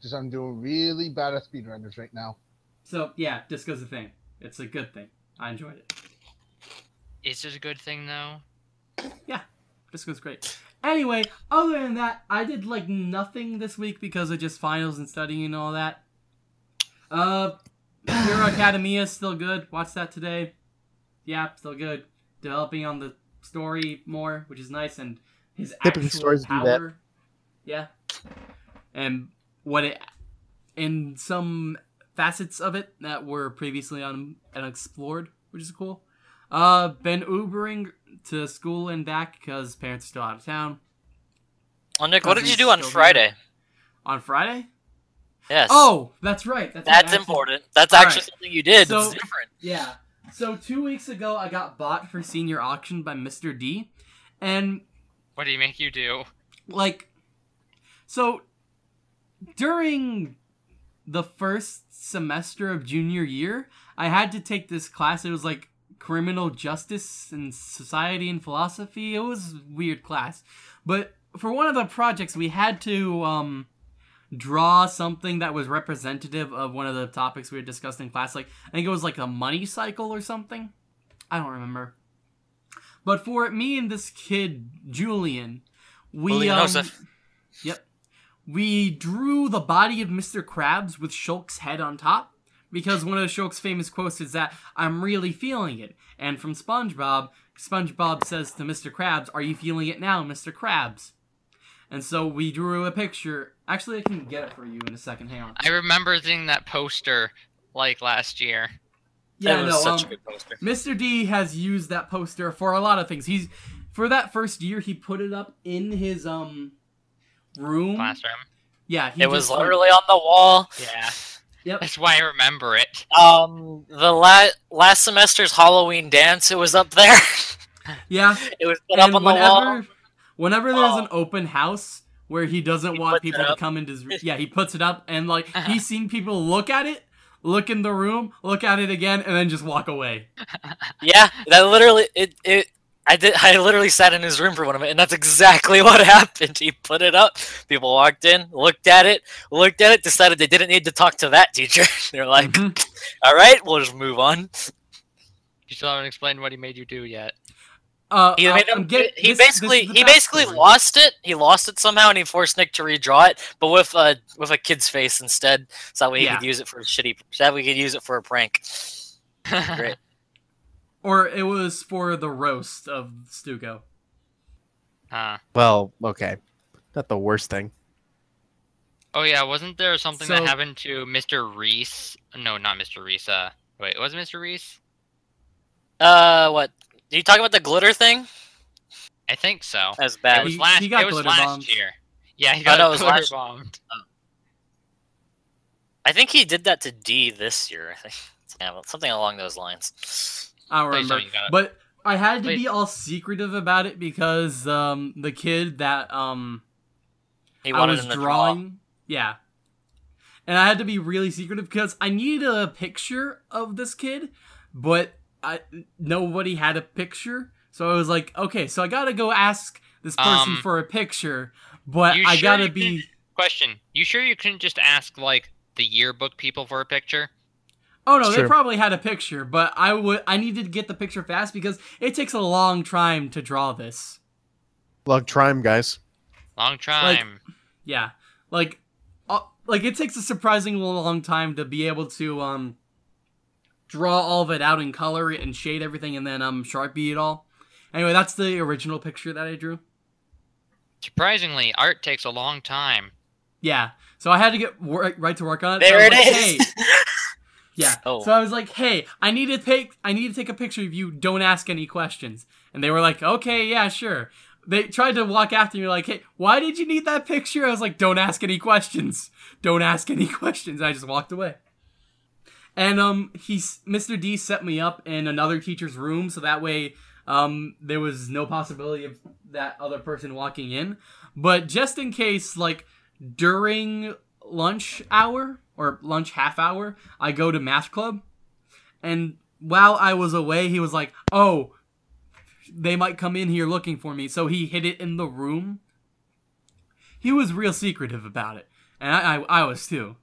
Speaker 5: Just I'm doing really bad at speedrunners right
Speaker 1: now. So yeah, disco's a thing. It's a good thing. I enjoyed it.
Speaker 6: Is it a good thing though? Yeah,
Speaker 1: disco's great. Anyway, other than that, I did like nothing this week because of just finals and studying and all that. Uh, Hero [SIGHS] Academia is still good. Watch that today. Yeah, still good. Developing on the story more, which is nice, and his actual stories power. Do that. Yeah and what it in some facets of it that were previously un, unexplored, which is cool. Uh, been Ubering to school and back because parents are still out of town.
Speaker 4: Well, Nick, what did you do on Friday?
Speaker 1: There. On Friday? Yes. Oh,
Speaker 4: that's right. That's, that's
Speaker 1: important. That's actually right. something you did. So, it's different. Yeah. So two weeks ago, I got bought for senior auction by Mr. D, and
Speaker 6: what did he make you do?
Speaker 1: Like, so during the first semester of junior year, I had to take this class. It was like criminal justice and society and philosophy. It was weird class. But for one of the projects, we had to um, draw something that was representative of one of the topics we had discussed in class. Like, I think it was like a money cycle or something. I don't remember. But for me and this kid, Julian, we. Well, um, Yep we drew the body of Mr. Krabs with Shulk's head on top because one of Shulk's famous quotes is that I'm really feeling it. And from SpongeBob, SpongeBob says to Mr. Krabs, "Are you feeling it now, Mr. Krabs?" And so we drew a picture. Actually, I can get it for you in a second. Hang on.
Speaker 6: I remember seeing that poster like last year. Yeah, no, um,
Speaker 1: Mr. D has used that poster for a lot of things. He's for that first year he put it up in his um
Speaker 6: room. Classroom.
Speaker 4: Yeah, it was like... literally on the wall.
Speaker 6: Yeah. Yep. That's why I remember it.
Speaker 4: Um, the la last semester's Halloween dance, it was up there. [LAUGHS] yeah, it was put and up
Speaker 1: on whenever, the wall. Whenever there's oh. an open house where he doesn't he want people to come into his room, yeah, he puts it up, and like uh -huh. he's seen people look at it, look in the room, look at it again, and then just walk away. [LAUGHS]
Speaker 4: yeah, that literally it it I did. [LAUGHS] I literally sat in his room for one of it, and that's exactly [LAUGHS] what happened. He put it up. People walked in, looked at it, looked at it, decided they didn't need to talk to that teacher. [LAUGHS] They're
Speaker 6: like, mm -hmm. "All right, we'll just move on." You still haven't explained what he made you do yet.
Speaker 4: Uh, he, uh, made him, getting, he this, basically this he basically story. lost it. He lost it somehow, and he forced Nick to redraw it, but with a uh, with a kid's face instead, so that way he yeah. could use it for a shitty. So that we could use it for a prank.
Speaker 1: Great. Or it was for
Speaker 6: the roast of Stugo. Ah,
Speaker 3: Well, okay. Not the worst thing.
Speaker 6: Oh yeah, wasn't there something so, that happened to Mr. Reese? No, not Mr. Reese. Uh, wait, was it Mr. Reese?
Speaker 4: Uh, what? Are you talking about the glitter thing? I think so. That's bad. It was last, he got it was last bombed. year. Yeah, he oh, got oh, no, glitter last... bombed. I think he did that to D this year. I think yeah, something along those lines. I don't remember. But
Speaker 2: I
Speaker 1: had to be all secretive about it because um, the kid that um, he I was drawing, yeah, and I had to be really secretive because I needed a picture of this kid, but I nobody had a picture, so I was like, okay, so I gotta go ask this person um, for a picture, but I sure gotta be.
Speaker 6: Question: You sure you couldn't just ask like the yearbook people for a picture?
Speaker 1: Oh no, they probably had a picture, but I would I needed to get the picture fast because it takes a long time to draw this.
Speaker 3: Long time, guys.
Speaker 6: Long time.
Speaker 1: Like, yeah, like, uh, like it takes a surprisingly long time to be able to um draw all of it out in color and shade everything and then um sharpie it all. Anyway, that's the original picture that I drew.
Speaker 6: Surprisingly, art takes a long time.
Speaker 1: Yeah, so
Speaker 6: I had to get right to work on it. There so it like, is. Hey,
Speaker 1: yeah. Oh. So I was like, "Hey, I need to take I need to take a picture of you. Don't ask any questions." And they were like, "Okay, yeah, sure." They tried to walk after me like, "Hey, why did you need that picture?" I was like, "Don't ask any questions. Don't ask any [LAUGHS] questions." I just walked away. And um he's Mr. D set me up in another teacher's room so that way um there was no possibility of that other person walking in. But just in case like during lunch hour, or lunch half hour, I go to math club. And while I was away, he was like, "Oh, they might come in here looking for me." So he hid it in the room. He was real secretive about it, and I I, I was too.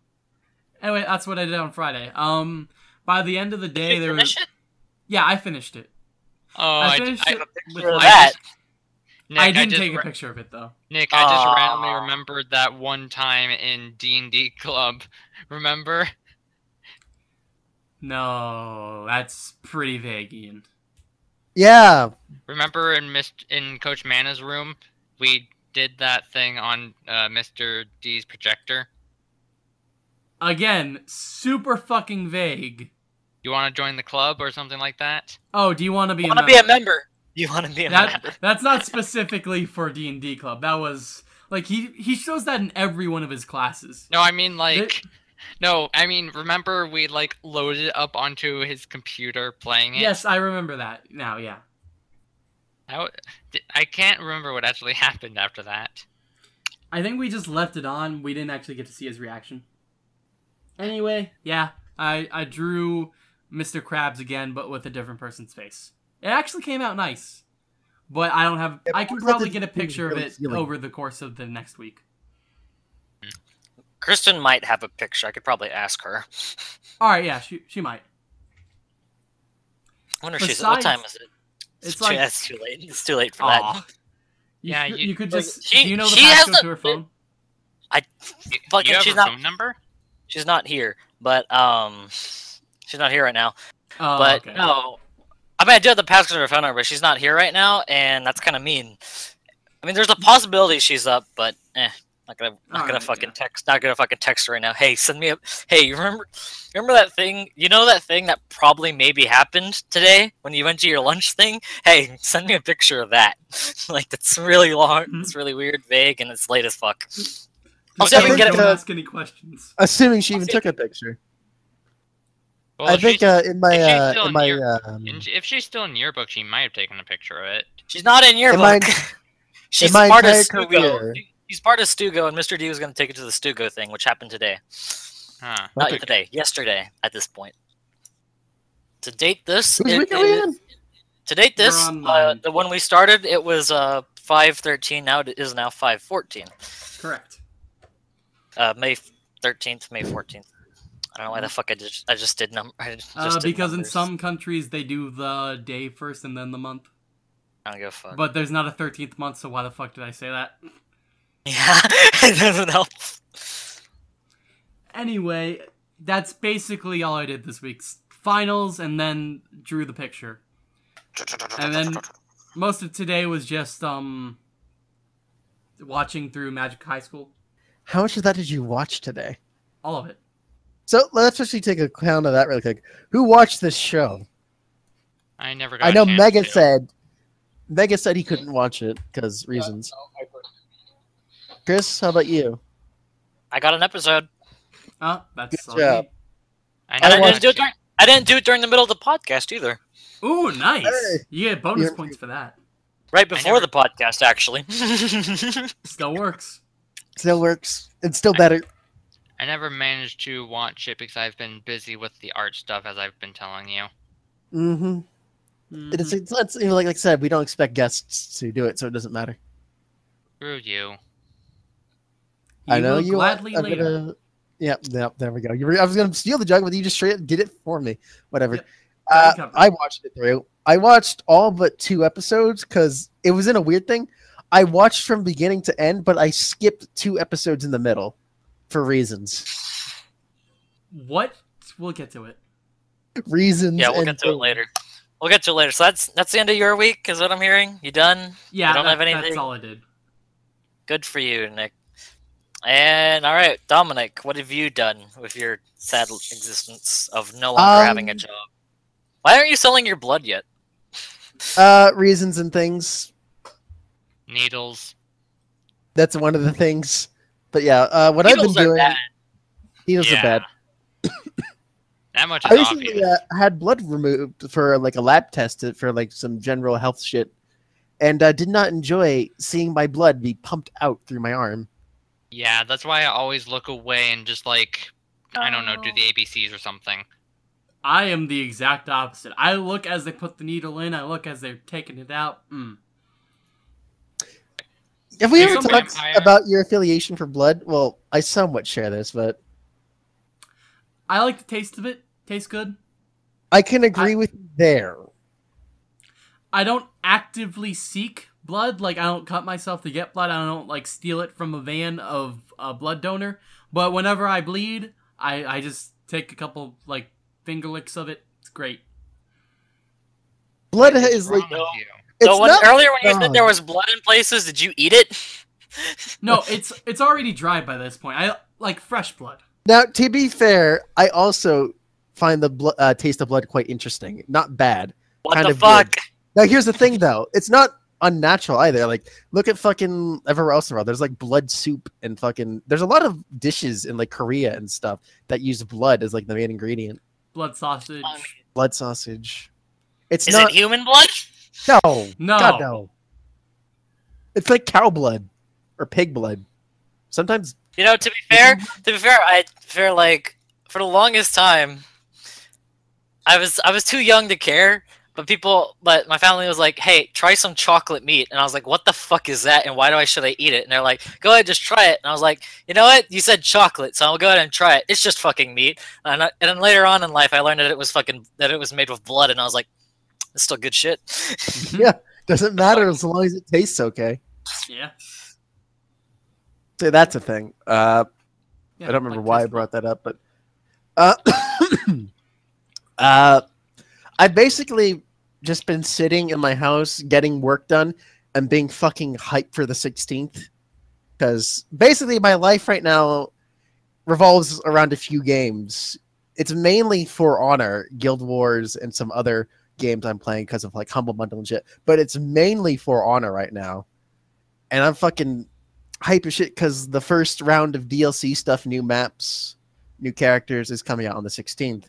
Speaker 1: Anyway, that's what I did on Friday. Um, by the end of the day, there was. It? Yeah, I finished it. Oh, I, finished
Speaker 2: I, I it with that. Nick, I didn't I take a
Speaker 1: picture of it though. Nick, I just Aww. randomly
Speaker 6: remembered that one time in D and D [LAUGHS] club. Remember? No, that's pretty vague, Ian. Yeah. Remember in Mr. in Coach Mana's room, we did that thing on uh, Mr. D's projector.
Speaker 1: Again, super
Speaker 6: fucking vague. You want to join the club or something like that? Oh, do you want to be? Want to be a member? [LAUGHS] You want to be a that, member.
Speaker 1: that's not specifically for D and D club. That was like he he shows that in every one of his classes.
Speaker 6: No, I mean like. no, I mean, remember we like loaded it up onto his computer playing it? Yes, I
Speaker 1: remember that
Speaker 6: now, yeah. I, I can't remember what actually [LAUGHS] happened after that.
Speaker 1: I think we just left it on. We didn't actually get to see his reaction. Anyway, yeah, I, I drew Mr. Krabs again, but with a different person's face. It actually came out nice, but I don't have. Yeah, I can probably get a picture of it over the course of the next week.
Speaker 4: Kristen might have a picture. I could probably ask her.
Speaker 1: [LAUGHS] All right, yeah, she she might.
Speaker 2: I wonder Besides, she's. What time is it? It's, it's [LAUGHS] like, it's too late. It's too late for aw. that.
Speaker 4: You yeah, you, you, could just. She, do you know the password to her phone? I fucking. You have she's her not, phone number. She's not here, but um, she's not here right now. Oh, but okay. no, I mean, I do have the password for her phone number, but she's not here right now, and that's kind of mean. I mean, there's a possibility she's up, but eh, not gonna, not gonna fucking text, not gonna fucking text her right now. Hey, send me a, hey, you remember, remember that thing? You know that thing that probably maybe happened today when you went to your lunch thing? Hey, send me a picture of that. [LAUGHS] like that's really long, mm -hmm. it's really weird, vague, and it's late as fuck.
Speaker 3: I'll see if we can get it. Ask any
Speaker 6: questions. Assuming she even took a picture. Well, I think
Speaker 3: uh, in my uh, in, my your,
Speaker 6: um, if she's still in your book, she might have taken a picture of it. She's
Speaker 4: not in your
Speaker 2: in book. My, [LAUGHS] she's part of Stugo. Career.
Speaker 6: He's part of
Speaker 4: Stugo, and Mr. D was going to take it to the Stugo thing, which happened today. Huh. Not today, yesterday. At this point, to date this, it, it, to date this, uh, the one we started, it was uh, five thirteen. Now it is now five fourteen. Correct. Uh, May thirteenth, May fourteenth. I don't know why the fuck I just I just did number. uh, because numbers. in
Speaker 1: some countries they do the day first and then the month.
Speaker 4: I don't give a fuck. But
Speaker 1: there's not a thirteenth month, so why the fuck did I say that? [LAUGHS] Yeah,
Speaker 4: it doesn't help.
Speaker 1: Anyway, that's basically all I did this week's Finals and then drew the picture. And then most of today was just um watching through Magic High
Speaker 6: School.
Speaker 3: How much of that did you watch today? All of it. So let's actually take a count of that really quick. Who watched this show?
Speaker 6: I never. I know Mega to.
Speaker 3: said. Mega said he couldn't watch it because reasons. Chris, how about you?
Speaker 4: I got an episode. Oh, that's Good job. I, I, didn't do it during, I didn't do it during the middle of the podcast either. Ooh, nice. Hey. You get bonus You're...
Speaker 6: points for that. Right before the podcast, actually.
Speaker 3: [LAUGHS] still works. Still works. It's still better.
Speaker 6: I never managed to watch it because I've been busy with the art stuff, as I've been telling you.
Speaker 3: Mm-hmm. Mm -hmm. It's, it's, it's you know, like, like I said, we don't expect guests to do it, so it doesn't matter.
Speaker 6: Screw you. you
Speaker 3: I know you. Gladly are, later. Gonna, yep, yep, there we go. Were, I was going to steal the jug, but you just straight did it for me. Whatever. Yep. Uh, I watched it through. I watched all but two episodes because it was in a weird thing. I watched from beginning to end, but I skipped two episodes in the middle for reasons.
Speaker 4: What? We'll get to it.
Speaker 3: Reasons. Yeah, we'll get to it later.
Speaker 4: We'll get to it later. So that's that's the end of your week, is what I'm hearing. You done? Yeah, you don't that, have anything. That's all I did. Good for you, Nick. And all right, Dominic, what have you done with your sad existence of no longer um, having a job? Why aren't you selling your blood yet?
Speaker 3: Uh, reasons and things.
Speaker 4: Needles.
Speaker 3: That's one of the things. But yeah, uh, what Beatles I've been doing. Bad. Beatles yeah. are bad.
Speaker 2: [LAUGHS] that much.
Speaker 6: I
Speaker 3: recently uh, had blood removed for like a lab test for like some general health shit, and uh, did not enjoy seeing my blood be pumped out through my arm.
Speaker 6: Yeah, that's why I always look away and just like
Speaker 1: oh. I don't know, do the
Speaker 6: oh. ABCs or something. I am the exact opposite. I
Speaker 1: look as they put the needle in. I look as they're taking it out. Mm.
Speaker 3: Have we ever talked vampire. about your affiliation for blood? Well, I somewhat share this, but...
Speaker 1: I like the taste of it. Tastes good.
Speaker 3: I can agree I, with you there.
Speaker 1: I don't actively seek blood. Like, I don't cut myself to get blood. I don't, like, steal it from a van of a blood donor. But whenever I bleed, I, I just take a couple, like, finger licks of it. It's great.
Speaker 2: Blood is like... No, it's so when, earlier when you said there was
Speaker 1: blood in places, did you eat it? no, it's it's already dry by this point. I like fresh blood.
Speaker 3: Now, to be fair, I also find the uh, taste of blood quite interesting. Not bad. What kind the of fuck? Good. Now, here's the thing, though. It's not unnatural either. Like, look at fucking everywhere else in the world. There's like blood soup and fucking. There's a lot of dishes in like Korea and stuff that use blood as like the main ingredient.
Speaker 1: Blood sausage.
Speaker 3: Blood sausage. It's Is not it human blood? No. No. God, no. It's like cow blood or pig blood. Sometimes.
Speaker 4: You know, to be fair, to be fair, I fair like for the longest time, I was I was too young to care. But people, but my family was like, "Hey, try some chocolate meat," and I was like, "What the fuck is that? And why do I should I eat it?" And they're like, "Go ahead, just try it." And I was like, "You know what? You said chocolate, so I'll go ahead and try it. It's just fucking meat." And, I, and then later on in life, I learned that it was fucking that it was made with blood, and I was like, it's still good shit.
Speaker 2: Mm-hmm. yeah,
Speaker 3: doesn't matter as long as it tastes okay. Yeah. So that's a thing. Uh, yeah, I don't remember like why I brought that up, but uh, [COUGHS] uh, I've basically just been sitting in my house getting work done and being fucking hyped for the 16th. Because basically my life right now revolves around a few games. It's mainly For Honor, Guild Wars, and some other games I'm playing because of like Humble Bundle and shit. But it's mainly For Honor right now. And I'm fucking hype as shit because the first round of DLC stuff, new maps, new characters is coming out on the 16th.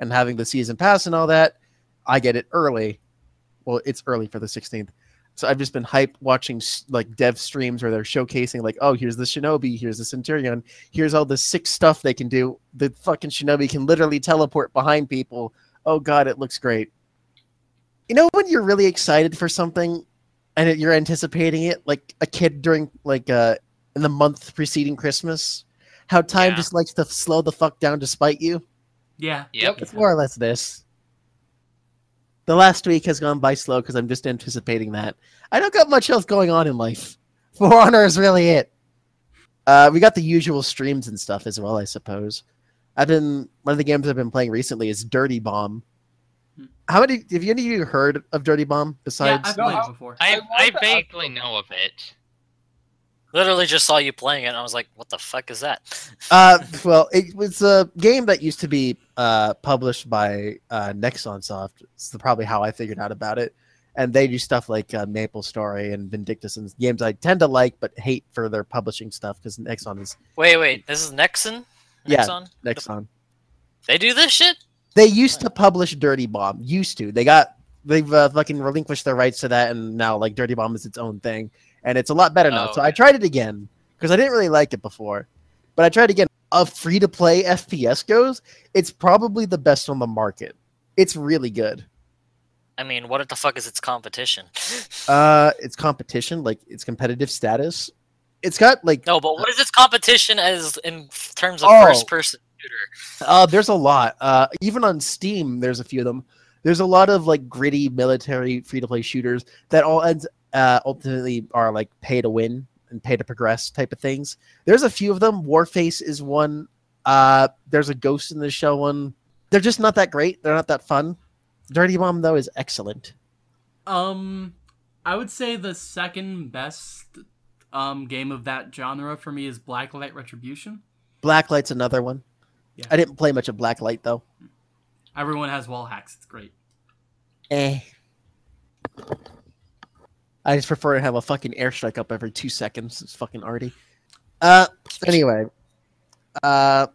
Speaker 3: And having the season pass and all that, I get it early. Well, it's early for the 16th. So I've just been hype watching like dev streams where they're showcasing like, oh, here's the Shinobi, here's the Centurion, here's all the sick stuff they can do. The fucking Shinobi can literally teleport behind people. Oh God, it looks great you know when you're really excited for something and you're anticipating it, like a kid during like uh, in the month preceding Christmas, how time yeah. just likes to slow the fuck down to spite you.
Speaker 2: Yeah. Yep.
Speaker 3: It's more or less this. The last week has gone by slow because I'm just anticipating that. I don't got much else going on in life. [LAUGHS] For Honor is really it. Uh, we got the usual streams and stuff as well, I suppose. I've been one of the games I've been playing recently is Dirty Bomb, how many have you any of you heard of Dirty Bomb besides?
Speaker 2: Yeah, I've played it before. I,
Speaker 4: I vaguely know of it. Literally just saw you playing it, and I was like, "What the fuck is that?"
Speaker 3: [LAUGHS] uh, well, it was a game that used to be uh, published by uh, Nexon Soft. It's probably how I figured out about it, and they do stuff like uh, Maple Story and Vindictus and games I tend to like but hate for their publishing stuff because Nexon is.
Speaker 4: Wait, wait, this is Nexon.
Speaker 3: Nexon? Yeah, Nexon.
Speaker 4: They do this shit.
Speaker 3: They used to publish Dirty Bomb. Used to. They got they've uh, fucking relinquished their rights to that, and now like Dirty Bomb is its own thing, and it's a lot better oh, now. Okay. So I tried it again because I didn't really like it before, but I tried again. A free to play FPS goes, it's probably the best on the market. It's really good.
Speaker 4: I mean, what the fuck is its competition?
Speaker 3: [LAUGHS] uh, it's competition, like its competitive status. It's got like
Speaker 4: no, but what is its competition as in terms of oh, first person? computer?
Speaker 3: Uh, there's a lot. Uh, even on Steam, there's a few of them. There's a lot of like gritty military free-to-play shooters that all ends, uh, ultimately are like pay to win and pay to progress type of things. There's a few of them. Warface is one. Uh, there's a Ghost in the Shell one. They're just not that great. They're not that fun. Dirty Bomb though is excellent.
Speaker 1: Um, I would say the second best um game of that genre for me is Blacklight Retribution.
Speaker 3: Blacklight's another one. Yeah. I didn't play much of Blacklight though.
Speaker 1: Everyone has wall hacks. It's great.
Speaker 3: Eh. I just prefer to have a fucking airstrike up every two seconds. It's fucking arty. Uh, anyway. Uh,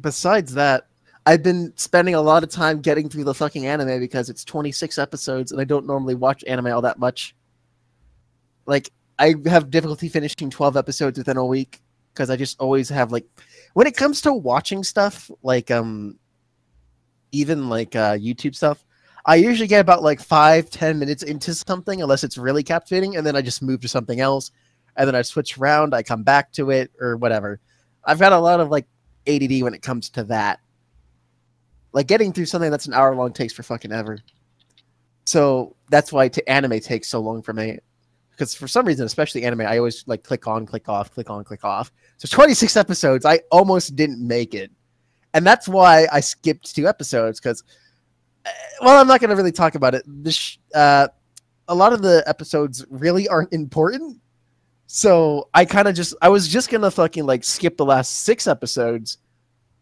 Speaker 3: besides that, I've been spending a lot of time getting through the fucking anime because it's 26 episodes and I don't normally watch anime all that much. Like, I have difficulty finishing 12 episodes within a week because I just always have, like when it comes to watching stuff like um even like uh youtube stuff i usually get about like five ten minutes into something unless it's really captivating and then i just move to something else and then i switch around i come back to it or whatever i've got a lot of like add when it comes to that like getting through something that's an hour long takes for fucking ever so that's why to anime takes so long for me because for some reason, especially anime, I always like click on, click off, click on, click off. So 26 episodes, I almost didn't make it. And that's why I skipped two episodes because, eh, well, I'm not going to really talk about it. This, uh, a lot of the episodes really aren't important. So I kind of just, I was just going to fucking like skip the last six episodes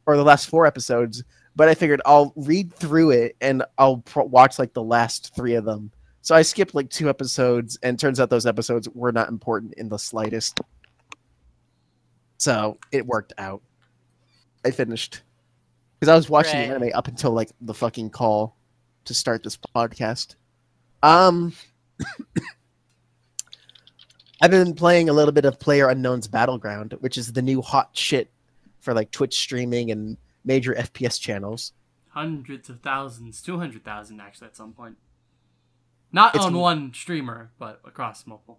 Speaker 3: or the last four episodes, but I figured I'll read through it and I'll watch like the last three of them so I skipped like two episodes, and turns out those episodes were not important in the slightest. So it worked out. I finished. Because I was watching right. anime up until like the fucking call to start this podcast. Um, [COUGHS] I've been playing a little bit of Player Unknown's Battleground, which is the new hot shit for like Twitch streaming and major FPS channels.
Speaker 1: Hundreds of thousands, 200,000 actually at some point.
Speaker 3: Not it's, on one streamer,
Speaker 1: but across multiple.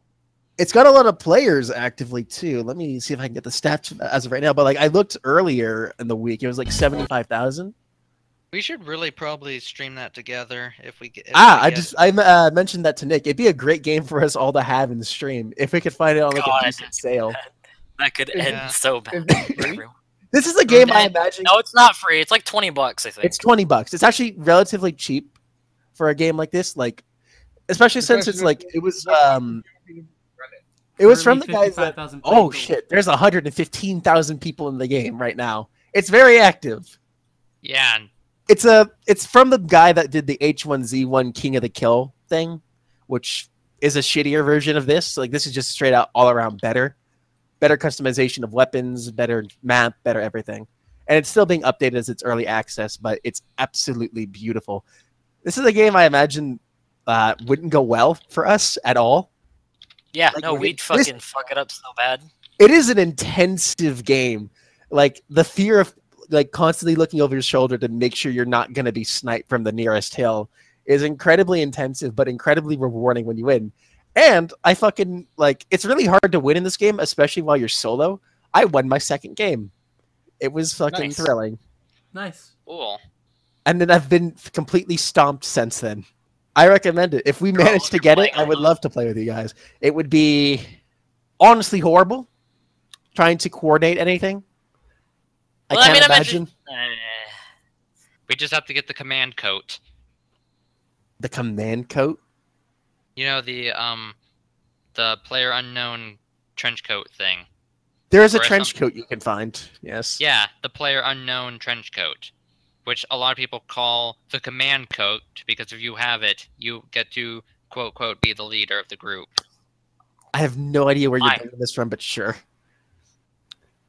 Speaker 3: It's got a lot of players actively too. Let me see if I can get the stats as of right now. But like I looked earlier in the week, it was like seventy five thousand.
Speaker 6: We should really probably stream that together if we get. If ah, we get I just
Speaker 3: it. I uh, mentioned that to Nick. It'd be a great game for us all to have in the stream if we could find it on like God, a decent sale.
Speaker 6: [LAUGHS] That could end yeah.
Speaker 4: so bad. [LAUGHS]
Speaker 3: this is a game I
Speaker 4: imagine. No, it's not free. It's like twenty bucks. I think it's twenty
Speaker 3: bucks. It's actually relatively cheap for a game like this. Like Especially, since it's like um, it was um it was from the guys that oh shit, there's 115,000 people in the game right now. It's very active. Yeah. It's a it's from the guy that did the H1Z1 King of the Kill thing, which is a shittier version of this. Like this is just straight out all around better. Better customization of weapons, better map, better everything. And it's still being updated as its early access, but it's absolutely beautiful. This is a game I imagine uh, wouldn't go well for us at all.
Speaker 4: Yeah, like, no, we'd fucking fuck it up so bad.
Speaker 3: It is an intensive game. Like, the fear of like constantly looking over your shoulder to make sure you're not going to be sniped from the nearest hill is incredibly intensive but incredibly rewarding when you win. And I fucking, like, it's really hard to win in this game, especially while you're solo. I won my second game. It was fucking nice. thrilling.
Speaker 1: Nice. Cool.
Speaker 3: And then I've been completely stomped since then. I recommend it. If we manage to get it, I would love to play with you guys. It would be honestly horrible trying to coordinate anything. Well, I can't I mean, imagine.
Speaker 6: imagine uh, we just have to get the command coat.
Speaker 3: The command coat?
Speaker 6: You know, the um, the player unknown trench coat thing.
Speaker 3: There is a trench something. coat you can find, yes.
Speaker 6: Yeah, the player unknown trench coat which a lot of people call the command coat because if you have it, you get to quote quote be the leader of the group.
Speaker 3: I have no idea where you're getting this from, but sure.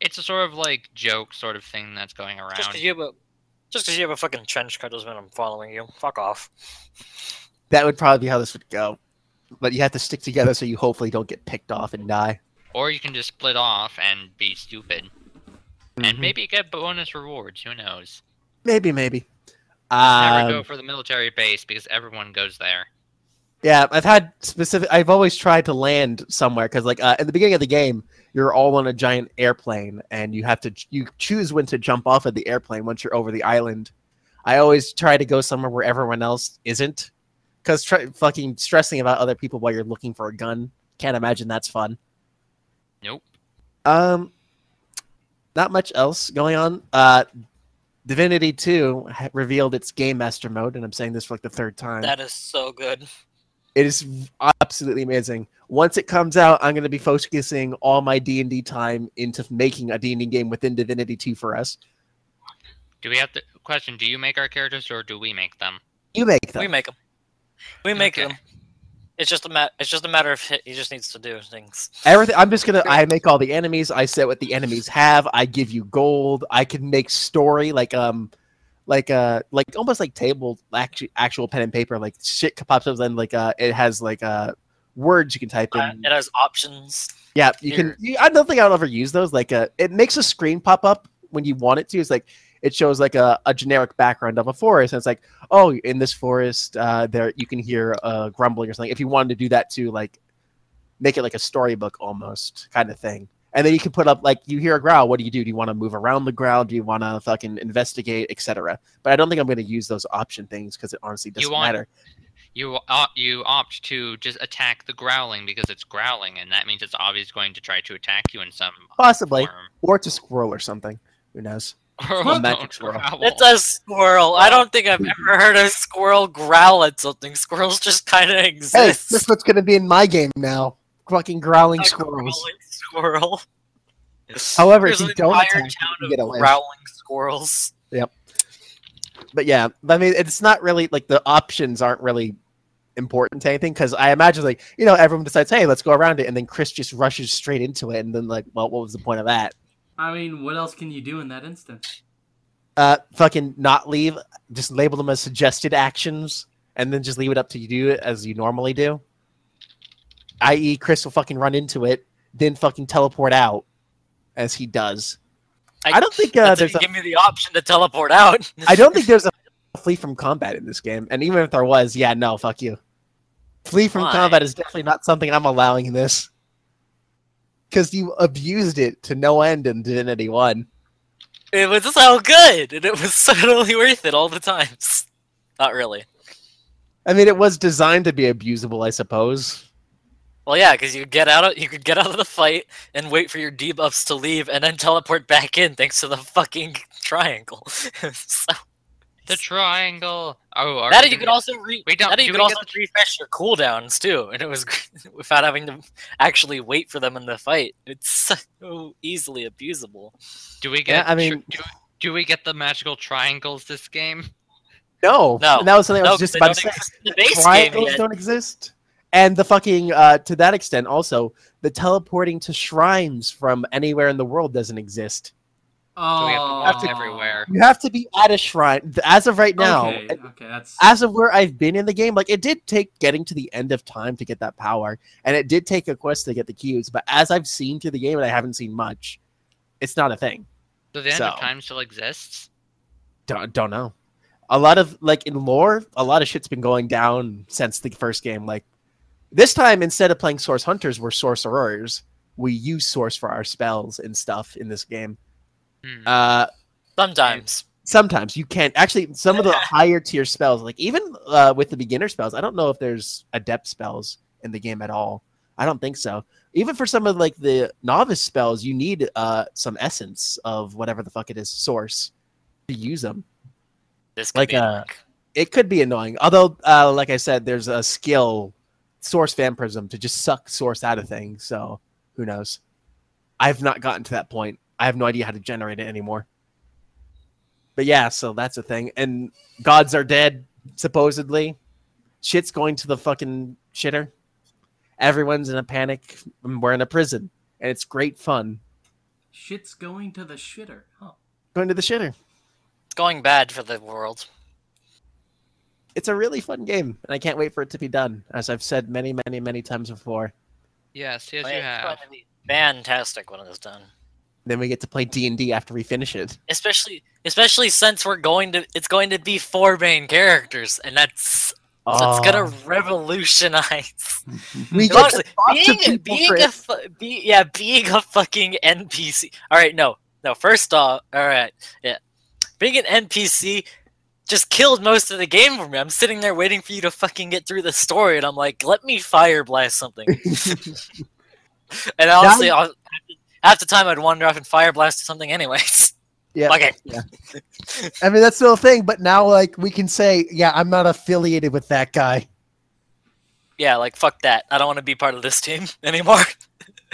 Speaker 6: It's a sort of like joke sort of thing that's going around. Just because you have a, you have a fucking trench coat doesn't mean I'm following you. Fuck off.
Speaker 3: That would probably be how this would go, but you have to stick together so you hopefully don't get picked off and die.
Speaker 6: Or you can just split off and be stupid. Mm -hmm. And mm-hmm. maybe get bonus rewards, who knows.
Speaker 3: Maybe, maybe. Um, never go um,
Speaker 6: for the military base because everyone goes there.
Speaker 3: Yeah, I've had specific. I've always tried to land somewhere because, like, uh, at the beginning of the game, you're all on a giant airplane, and you have to you choose when to jump off of the airplane once you're over the island. I always try to go somewhere where everyone else isn't, because fucking stressing about other people while you're looking for a gun. Can't imagine that's fun. Nope. Um, not much else going on. Uh, Divinity 2 revealed its Game Master mode, and I'm saying this for like the third time. That is
Speaker 4: so good.
Speaker 3: It is absolutely amazing. Once it comes out, I'm going to be focusing all my D&D time into making a D&D game within Divinity 2 for us.
Speaker 6: Do we have the Question, do you make our characters or do we make them?
Speaker 4: You make
Speaker 3: them. We
Speaker 6: make them. We make okay. them. It's just a ma
Speaker 4: it's just a matter of he just needs to do things.
Speaker 3: Everything. I'm just gonna. I make all the enemies. I set what the enemies have. I give you gold. I can make story like um, like uh, like almost like table actual actual pen and paper. Like shit pops up. Then like uh, it has like uh words you can type uh, in.
Speaker 4: it has options.
Speaker 3: Yeah, you Here. can. You, I don't think I'll ever use those. Like uh, it makes a screen pop up when you want it to. It's like it shows like a, a generic background of a forest. And it's like, oh, in this forest, uh, there you can hear uh, grumbling or something. If you wanted to do that to like make it like a storybook almost kind of thing. And then you can put up like you hear a growl. What do you do? Do you want to move around the growl? Do you want to fucking investigate, etc. But I don't think I'm going to use those option things because it honestly doesn't you want, matter.
Speaker 6: You opt, you opt to just attack the growling because it's growling, and that means it's obviously going to try to attack you in some
Speaker 3: possibly form. or it's a squirrel or something. Who knows? A magic
Speaker 6: squirrel. Growl. It's a squirrel.
Speaker 4: I don't think I've ever heard a squirrel growl at something. Squirrels just kind of exist. Hey,
Speaker 3: is what's going to be in my game now. Fucking growling a squirrels. Growling
Speaker 4: squirrel. However, There's if you don't attack, you get away. Growling squirrels.
Speaker 3: Yep. But yeah, I mean, it's not really, like, the options aren't really important to anything because I imagine like you know everyone decides hey let's go around it and then Chris just rushes straight into it and then like well what was the point of that
Speaker 1: I mean, what else can you do in that instance?
Speaker 3: Uh, fucking not leave. Just label them as suggested actions, and then just leave it up to you do it as you normally do. I.e., Chris will fucking run into it, then fucking teleport out, as he does. I, I don't think uh, there's give me
Speaker 4: the option to teleport
Speaker 3: out. I don't think there's a flee from combat in this game, and even if there was, yeah, no, fuck you. Flee from combat is definitely not something I'm allowing in this because you abused it to no end in Divinity 1.
Speaker 4: It was so good, and it was [LAUGHS] totally worth it all the times. Not really.
Speaker 3: I mean, it was designed to be abusable, I suppose.
Speaker 4: Well, yeah, because you get out of you could get out of the fight and wait for your debuffs to leave, and then teleport back in thanks to the fucking [LAUGHS] triangle. [LAUGHS]
Speaker 6: so the triangle.
Speaker 4: Oh, that you could also
Speaker 6: re- we don't, that you could also
Speaker 4: refresh your cooldowns too, and it was [LAUGHS] without having to actually wait for them in the fight. It's [LAUGHS] so easily
Speaker 6: abusable. Do we get? Yeah, I mean, do, do, we get the magical triangles this game?
Speaker 3: No, no, and that was something no, I was just about to say. The triangles don't exist, and the fucking uh, to that extent also the teleporting to shrines from anywhere in the world doesn't exist.
Speaker 2: Oh, we have to everywhere. You have
Speaker 3: to be at a shrine as of right now. Okay, okay, that's as of where I've been in the game. Like it did take getting to the end of time to get that power, and it did take a quest to get the cubes. But as I've seen through the game, and I haven't seen much, it's not a thing. So the end so, of
Speaker 6: time still exists.
Speaker 3: Don't don't know. A lot of like in lore, a lot of shit's been going down since the first game. Like this time, instead of playing source hunters, we're sorcerers. We use source for our spells and stuff in this game. Mm-hmm. Uh,
Speaker 4: sometimes.
Speaker 3: Sometimes you can't. Actually, some of the [LAUGHS] higher tier spells, like even uh, with the beginner spells, I don't know if there's adept spells in the game at all. I don't think so. Even for some of like the novice spells, you need uh, some essence of whatever the fuck it is source to use them.
Speaker 4: This like uh,
Speaker 3: it could be annoying. Although, uh, like I said, there's a skill source vampirism to just suck source out of things. So who knows? I've not gotten to that point. I have no idea how to generate it anymore. But yeah, so that's a thing. And gods are dead, supposedly. Shit's going to the fucking shitter. Everyone's in a panic. We're in a prison. And it's great fun. Shit's
Speaker 4: going to the shitter. Huh.
Speaker 3: Going to the shitter.
Speaker 4: It's going bad for the world.
Speaker 3: It's a really fun game, and I can't wait for it to be done, as I've said many, many, many times before.
Speaker 4: Yes, yes, you have. Fantastic when it is done.
Speaker 3: Then we get to play D and D after we finish it.
Speaker 4: Especially, especially since we're going to, it's going to be four main characters, and that's oh. so it's ah. gonna revolutionize. [LAUGHS] we get honestly, being, being a, be, yeah, being a fucking NPC. All right, no, no. First off, all right, yeah, being an NPC just killed most of the game for me. I'm sitting there waiting for you to fucking get through the story, and I'm like, let me fire blast something. [LAUGHS] and honestly, that... after half the time I'd wander off and fire blast something anyways. [LAUGHS] Yeah. Okay. Yeah.
Speaker 3: I mean, that's the whole thing, but now, like, we can say, yeah, I'm not affiliated with that guy.
Speaker 4: Yeah, like, fuck that. I don't want to be part of this team [LAUGHS] anymore.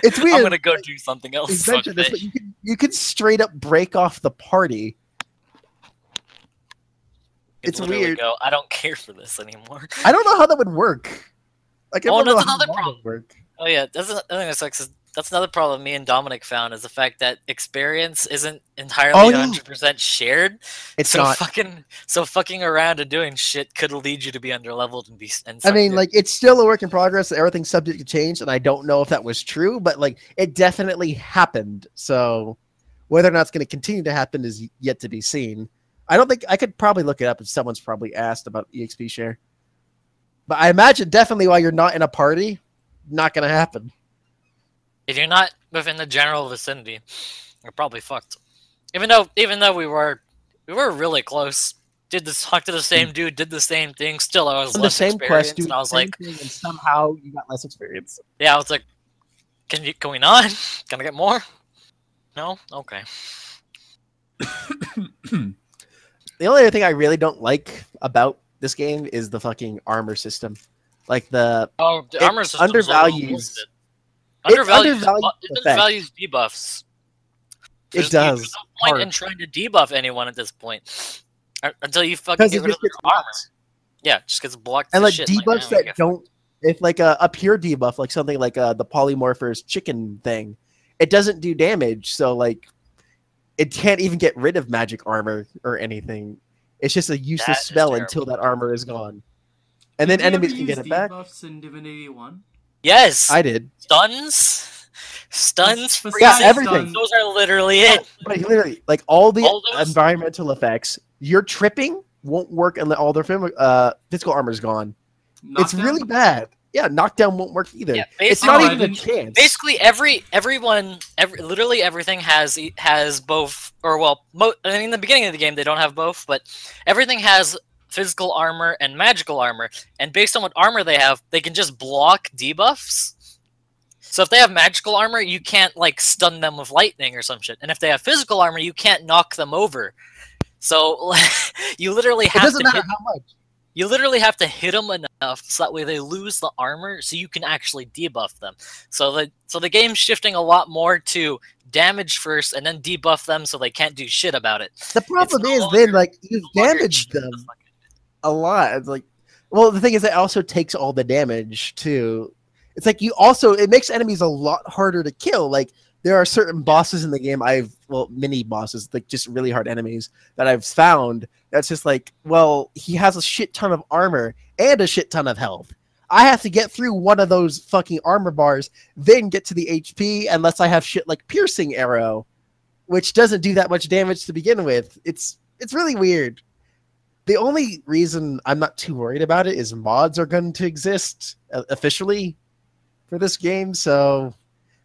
Speaker 4: It's [LAUGHS] weird. I'm going to go do something else. This, you, can
Speaker 3: you could straight up break off the party. it's weird. Go, I don't care
Speaker 4: for this anymore. I
Speaker 3: don't know how that would work. Like, I oh, don't know
Speaker 2: how that would work.
Speaker 4: Oh, yeah. That's, I think that's like that's another problem me and Dominic found is the fact that experience isn't entirely 100% yeah. shared. It's so not. fucking so fucking around and doing shit could lead you to be underleveled and be. And I mean, like
Speaker 3: it's still a work in progress. Everything's subject to change, and I don't know if that was true, but like it definitely happened. So whether or not it's going to continue to happen is yet to be seen. I don't think I could probably look it up if someone's probably asked about EXP share. But I imagine definitely while you're not in a party, not going to happen.
Speaker 4: If you're not within the general vicinity, you're probably fucked. Even though, even though we were, we were really close. Did this talk to the same hmm. dude? Did the same thing? Still, I was On the same quest, dude, and I was like,
Speaker 2: and somehow you got less experience.
Speaker 4: Yeah, I was like, can you? Can we not? [LAUGHS] Can I get more? No. Okay.
Speaker 2: [COUGHS]
Speaker 3: the only other thing I really don't like about this game is the fucking armor system. Like the, oh, the armor system
Speaker 4: undervalues
Speaker 2: Undervalues, it undervalues,
Speaker 4: it debuffs.
Speaker 2: There's, it does. There's
Speaker 4: no point Hard. in trying to debuff anyone at this point uh, until you fucking get rid of armor. Blocked. Yeah, just gets blocked. And like shit. debuffs like, that
Speaker 3: don't, if like a, a pure debuff, like something like uh, the polymorpher's chicken thing, it doesn't do damage. So like, it can't even get rid of magic armor or anything. It's just a useless spell terrible. until that armor is gone. And Did then enemies can get it
Speaker 4: back. Debuffs in Divinity One.
Speaker 3: Yes. I did.
Speaker 4: Stuns. Stuns, freezes, yeah, everything. Stuns. Those are literally it.
Speaker 3: But literally, like all the all environmental effects, your tripping won't work unless all their uh, physical armor's gone. Knockdown? It's really bad. Yeah, knockdown won't work either.
Speaker 2: Yeah, it's not even a chance.
Speaker 4: Basically, every everyone, every, literally everything has has both, or well, I mean, in the beginning of the game they don't have both, but everything has physical armor, and magical armor. And based on what armor they have, they can just block debuffs. So if they have magical armor, you can't like stun them with lightning or some shit. And if they have physical armor, you can't knock them over. So [LAUGHS] you literally have to hit, You literally have to hit them enough so that way they lose the armor, so you can actually debuff them. So the so the game's shifting a lot more to damage first and then debuff them so they can't do shit about it.
Speaker 3: The problem is then like you've damaged them a lot. It's like, well, the thing is, it also takes all the damage too. It's like you also it makes enemies a lot harder to kill. Like there are certain bosses in the game I've well, mini bosses, like just really hard enemies that I've found. That's just like, well, he has a shit ton of armor and a shit ton of health. I have to get through one of those fucking armor bars, then get to the HP, unless I have shit like piercing arrow, which doesn't do that much damage to begin with. It's it's really weird the only reason I'm not too worried about it is mods are going to exist uh, officially for this game, so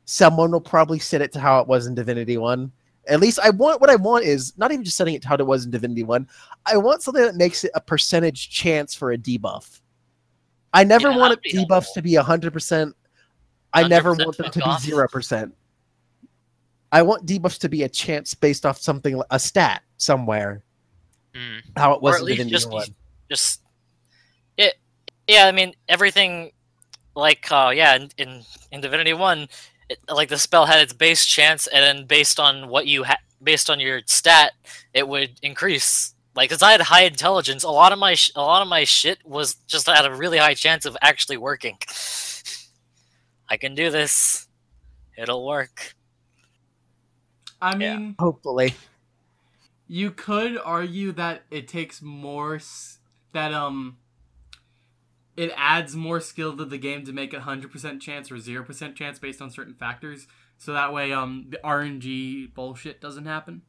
Speaker 3: someone will probably set it to how it was in Divinity 1. At least I want what I want is not even just setting it to how it was in Divinity 1. I want something that makes it a percentage chance for a debuff. I never yeah, want debuffs to be 100%. I never want them to off. be 0%. I want debuffs to be a chance based off something, a stat somewhere. Mm. How it was within just,
Speaker 4: Just it, yeah. I mean, everything like uh, yeah, in, in, in Divinity One, like the spell had its base chance, and then based on what you had, based on your stat, it would increase. Like, cause I had high intelligence, a lot of my a lot of my shit was just had a really high chance of actually working. I can do this. It'll work.
Speaker 1: I mean,
Speaker 2: yeah. hopefully
Speaker 1: you could argue that it takes more that um it adds more skill to the game to make a 100% chance or 0% chance based on certain factors so that way um the RNG bullshit doesn't happen.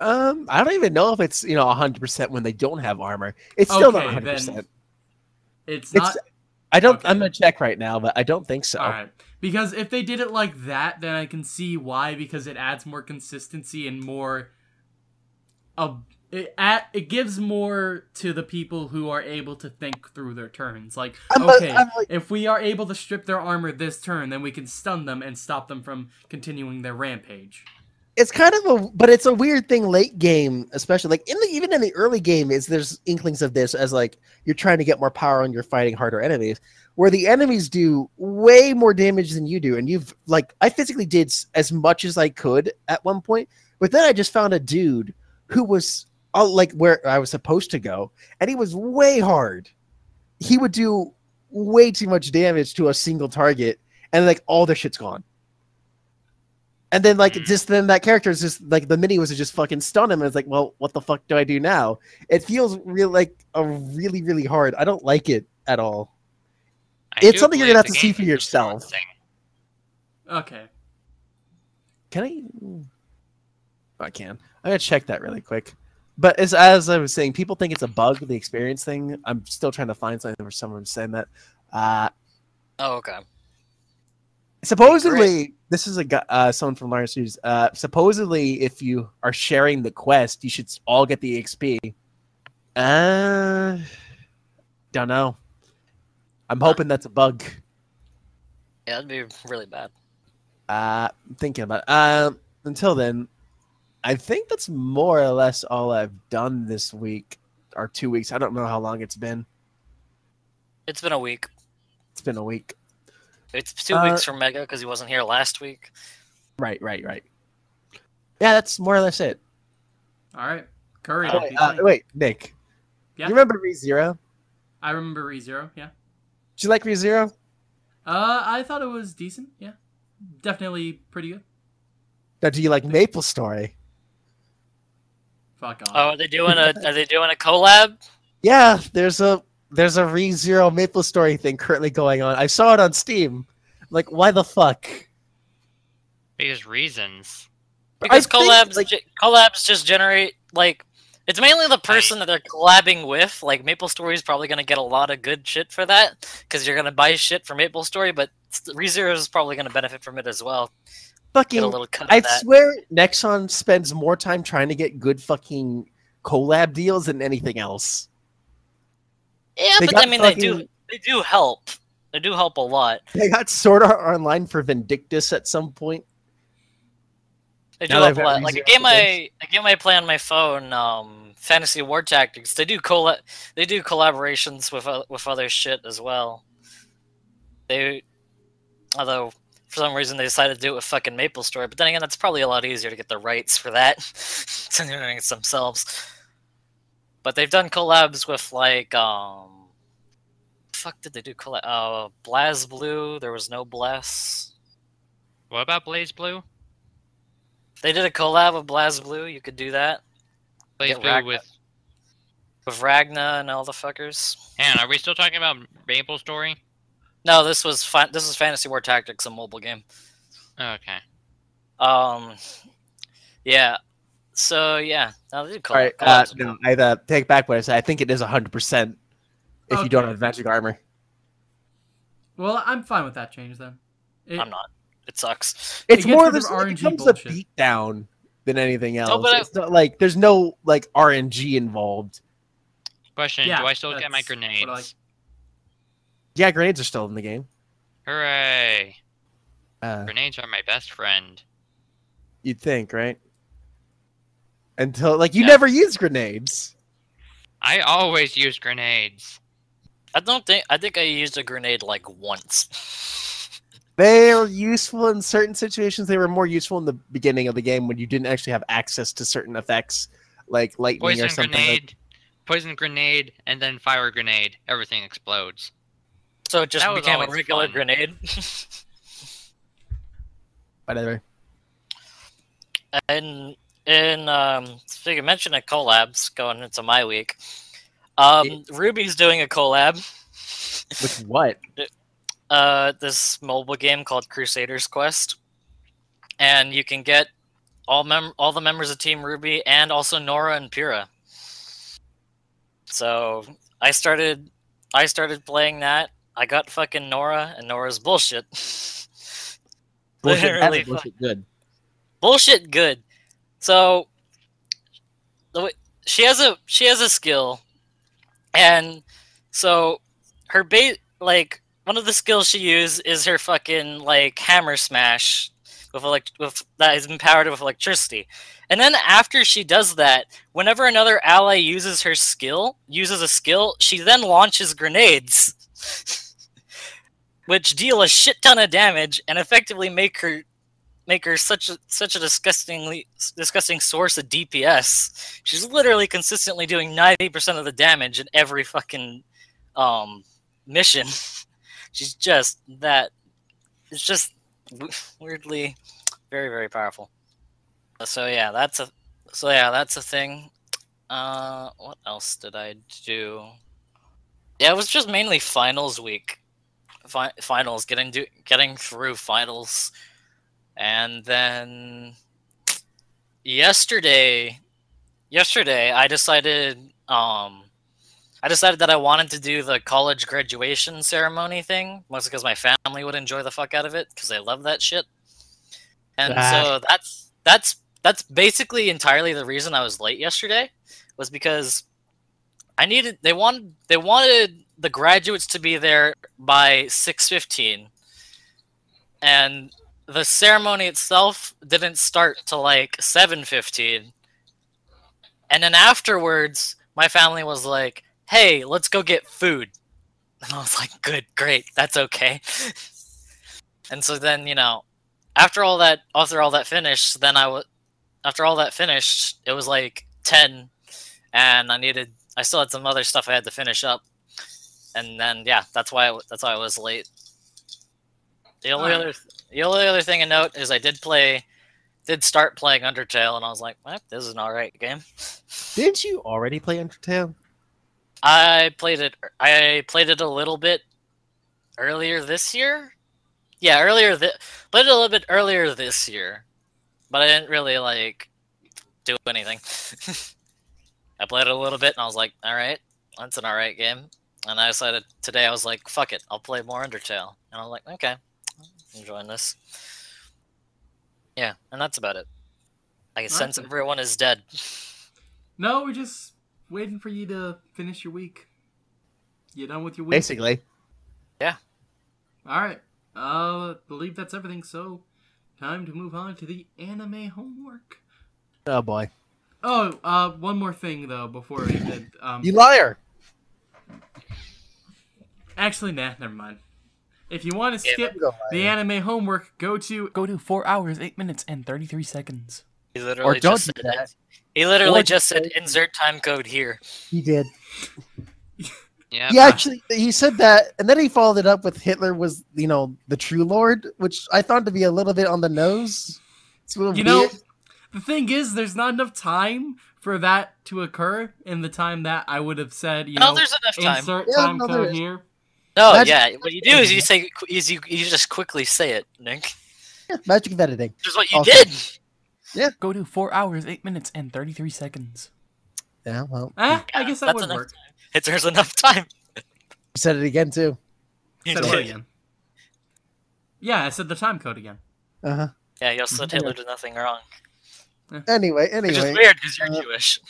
Speaker 3: Um I don't even know if it's, you know, 100% when they don't have armor. It's still okay, not 100%. It's not it's, I don't okay. I'm going to check right now, but I don't think so. All right.
Speaker 1: Because if they did it like that, then I can see why because it adds more consistency and more a it, at, it gives more to the people who are able to think through their turns. Like, I'm okay, like, if we are able to strip their armor this turn, then we can stun them and stop them from continuing their rampage.
Speaker 3: It's kind of a, but it's a weird thing late game, especially like in the even in the early game, is there's inklings of this as like you're trying to get more power and you're fighting harder enemies, where the enemies do way more damage than you do, and you've like I physically did as much as I could at one point, but then I just found a dude who was uh, like where I was supposed to go, and he was way hard. He would do way too much damage to a single target, and like all their shit's gone. And then like just then that character is just like the mini was just fucking stun him. And it's like, well, what the fuck do I do now? It feels real like a really really hard. I don't like it at all. I it's something you're gonna have to see for yourself. Okay. Can I? I can. I'm gonna check that really quick. But as as I was saying, people think it's a bug, the experience thing. I'm still trying to find something where someone saying that. Uh, oh, okay. Supposedly, Great. this is a uh, someone from Larian Uh, supposedly, if you are sharing the quest, you should all get the XP. Uh, don't know. I'm hoping that's a bug.
Speaker 4: Yeah, that'd be really bad.
Speaker 3: Uh, thinking about it. Uh, until then, I think that's more or less all I've done this week or two weeks. I don't know how long it's been. It's been a week. It's been a week.
Speaker 4: It's two uh, weeks from Mega because he wasn't here last week.
Speaker 3: Right, right, right. Yeah, that's more or less it.
Speaker 4: All right. Curry. Uh, wait, uh, wait,
Speaker 3: Nick. Yeah. You remember ReZero?
Speaker 1: I remember ReZero, yeah.
Speaker 3: Did you like ReZero?
Speaker 1: Uh, I thought it was decent, yeah. Definitely pretty good.
Speaker 3: Now, do you like Maple Story?
Speaker 4: Fuck off. Oh, are they doing a are they doing a collab?
Speaker 3: Yeah, there's a there's a ReZero Maple Story thing currently going on. I saw it on Steam. like, why the fuck?
Speaker 6: Because reasons.
Speaker 4: Because I collabs think, like, collabs just generate like it's mainly the person that they're collabing with. Like Maple Story is probably going to get a lot of good shit for that because you're going to buy shit from Maple Story, but ReZero is probably going to benefit from it as well Fucking, I swear
Speaker 3: Nexon spends more time trying to get good fucking collab deals than anything else.
Speaker 4: Yeah, they but I mean, fucking, they do they do help. They do help a lot.
Speaker 3: They got Sword Art Online for Vindictus at some point.
Speaker 4: They do help a lot. Like a game I a game I play on my phone, um, Fantasy War Tactics. They do colla they do collaborations with uh, with other shit as well. They although for some reason they decided to do it with fucking Maple Story. But then again, that's probably a lot easier to get the rights for that [LAUGHS] than doing it themselves. But they've done collabs with like um, fuck did they do collab? Uh, BlazBlue. There was no Bless.
Speaker 6: What about BlazBlue?
Speaker 4: They did a collab with BlazBlue. You could do that. BlazBlue with with
Speaker 6: Ragna and all the fuckers. And are we still talking about Maple Story?
Speaker 4: No, this was This is Fantasy War Tactics, a mobile game. Okay. Um. Yeah. So yeah, no, they did call. All right. Call uh,
Speaker 3: no, I uh, take back what I said. I think it is hundred percent if okay. you don't have magic armor.
Speaker 4: Well, I'm
Speaker 1: fine with that change then. It, I'm not. It sucks. It's it more this it becomes bullshit. a
Speaker 3: beatdown than anything else. No, but it's I, not like there's no like RNG involved.
Speaker 6: Question: yeah, Do I still get my grenades?
Speaker 3: Yeah, grenades are still in the game.
Speaker 6: Hooray! Uh, grenades are my best friend.
Speaker 3: You'd think, right? Until, like, you yeah. never use grenades.
Speaker 6: I
Speaker 4: always use grenades. I don't think, I think I used a grenade, like, once.
Speaker 3: [LAUGHS] they are useful in certain situations. They were more useful in the beginning of the game when you didn't actually have access to certain effects, like lightning poison or something. Grenade,
Speaker 6: like... Poison grenade, and then fire grenade. Everything explodes. So it just became a regular fun.
Speaker 4: grenade.
Speaker 3: [LAUGHS] Whatever.
Speaker 4: And in um, speaking mention of collabs going into my week, um, it... RWBY's doing a collab with what? [LAUGHS] uh, this mobile game called Crusaders Quest, and you can get all mem all the members of Team RWBY and also Nora and Pyrrha. So I started I started playing that I got fucking Nora, and Nora's bullshit. [LAUGHS] bullshit, Literally, bullshit good. Bullshit good. So, she has a she has a skill, and so her base like one of the skills she uses is her fucking like hammer smash with elect with that is empowered with electricity. And then after she does that, whenever another ally uses her skill, uses a skill, she then launches grenades which deal a shit ton of damage and effectively make her make her such a, such a disgustingly disgusting source of DPS. She's literally consistently doing 90% of the damage in every fucking um, mission. [LAUGHS] She's just that. It's just weirdly very very powerful. So yeah, that's a so yeah that's a thing. Uh, what else did I do? Yeah, it was just mainly finals week, Fi finals getting do getting through finals, and then yesterday, yesterday I decided um, I decided that I wanted to do the college graduation ceremony thing, mostly because my family would enjoy the fuck out of it because they love that shit, and ah. so that's that's that's basically entirely the reason I was late yesterday was because I needed they wanted they wanted the graduates to be there by 6:15 and the ceremony itself didn't start till like 7:15 and then afterwards my family was like hey let's go get food [LAUGHS] and I was like good great that's okay [LAUGHS] and so then you know after all that after all that finished then I was after all that finished it was like 10 and I needed I still had some other stuff I had to finish up, and then yeah, that's why I, that's why I was late. The only other the only other thing to note is I did play, did start playing Undertale, and I was like, this is an alright game.
Speaker 3: [LAUGHS] Did you already play Undertale?
Speaker 4: I played it. I played it a little bit earlier this year. Yeah, earlier that played it a little bit earlier this year, but I didn't really like do anything. [LAUGHS] I played it a little bit, and I was like, all right, that's an all right game. And I decided today, I was like, fuck it, I'll play more Undertale. And I'm like, okay, enjoying this. Yeah, and that's about it. I can sense everyone is dead.
Speaker 1: No, we're just waiting for you to finish your week. You done with your week? Basically. Yeah. All right. Uh, believe that's everything. So, time to move on to the anime homework. Oh boy. Oh, uh, one more thing though before we did. Um, you liar. Actually, nah, never mind. If you want to yeah, skip the anime homework, go to go to four hours, eight minutes, and thirty-three seconds. He literally
Speaker 4: or just said that. He literally or just said insert time code here.
Speaker 3: He did.
Speaker 2: [LAUGHS] yeah. He actually
Speaker 3: he said that, and then he followed it up with Hitler was you know the true lord, which I thought to be a little bit on the nose. you know,
Speaker 1: the thing is, there's not enough time for that to occur in the time that I would have said,
Speaker 3: you no, know, there's enough time. insert yeah, time no, code here.
Speaker 4: No, Magic yeah. What you do is you say is you you just quickly say it, Nick.
Speaker 3: Yeah, magic of editing. Which is what you also. did. Yeah. Go
Speaker 1: to four hours, eight minutes, and thirty-three seconds. Yeah, well.
Speaker 4: Eh, yeah, I guess that would work. Time.
Speaker 1: It, there's enough time. you
Speaker 3: said it again too.
Speaker 1: You said it again. Yeah, I said the time code again. Uh huh. Yeah, you also mm -hmm. Hitler did nothing wrong.
Speaker 3: Anyway, anyway. Which is weird
Speaker 1: because you're uh, Jewish.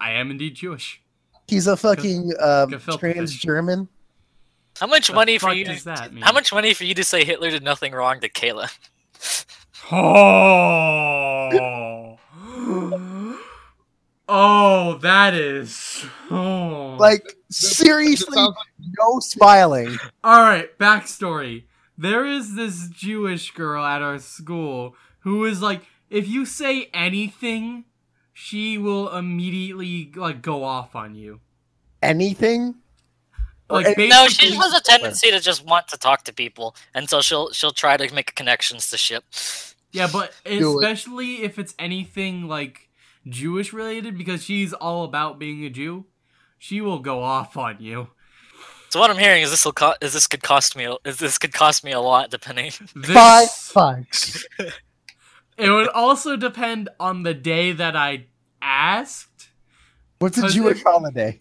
Speaker 1: I am indeed Jewish.
Speaker 3: He's a fucking um, uh, trans German.
Speaker 4: How much the money for you? To, how much money for you to say Hitler did nothing wrong to Kayla? [LAUGHS]
Speaker 3: Oh. [GASPS]
Speaker 1: oh, that is.
Speaker 3: Oh. Like seriously, no smiling.
Speaker 1: All right, backstory. There is this Jewish girl at our school who is like if you say anything, she will immediately like go off on you.
Speaker 3: Anything? Like no, she has a tendency to just
Speaker 4: want to talk to people, and so she'll she'll try to make connections to shit.
Speaker 1: Yeah, but especially it. if it's anything like Jewish related, because she's all about being a Jew, she will go off on you.
Speaker 4: So what I'm hearing is this will co is this could cost me is this could cost me a lot depending. Five
Speaker 3: bucks. [LAUGHS]
Speaker 1: it would also depend
Speaker 4: on the day that I asked.
Speaker 3: What's a Jewish holiday?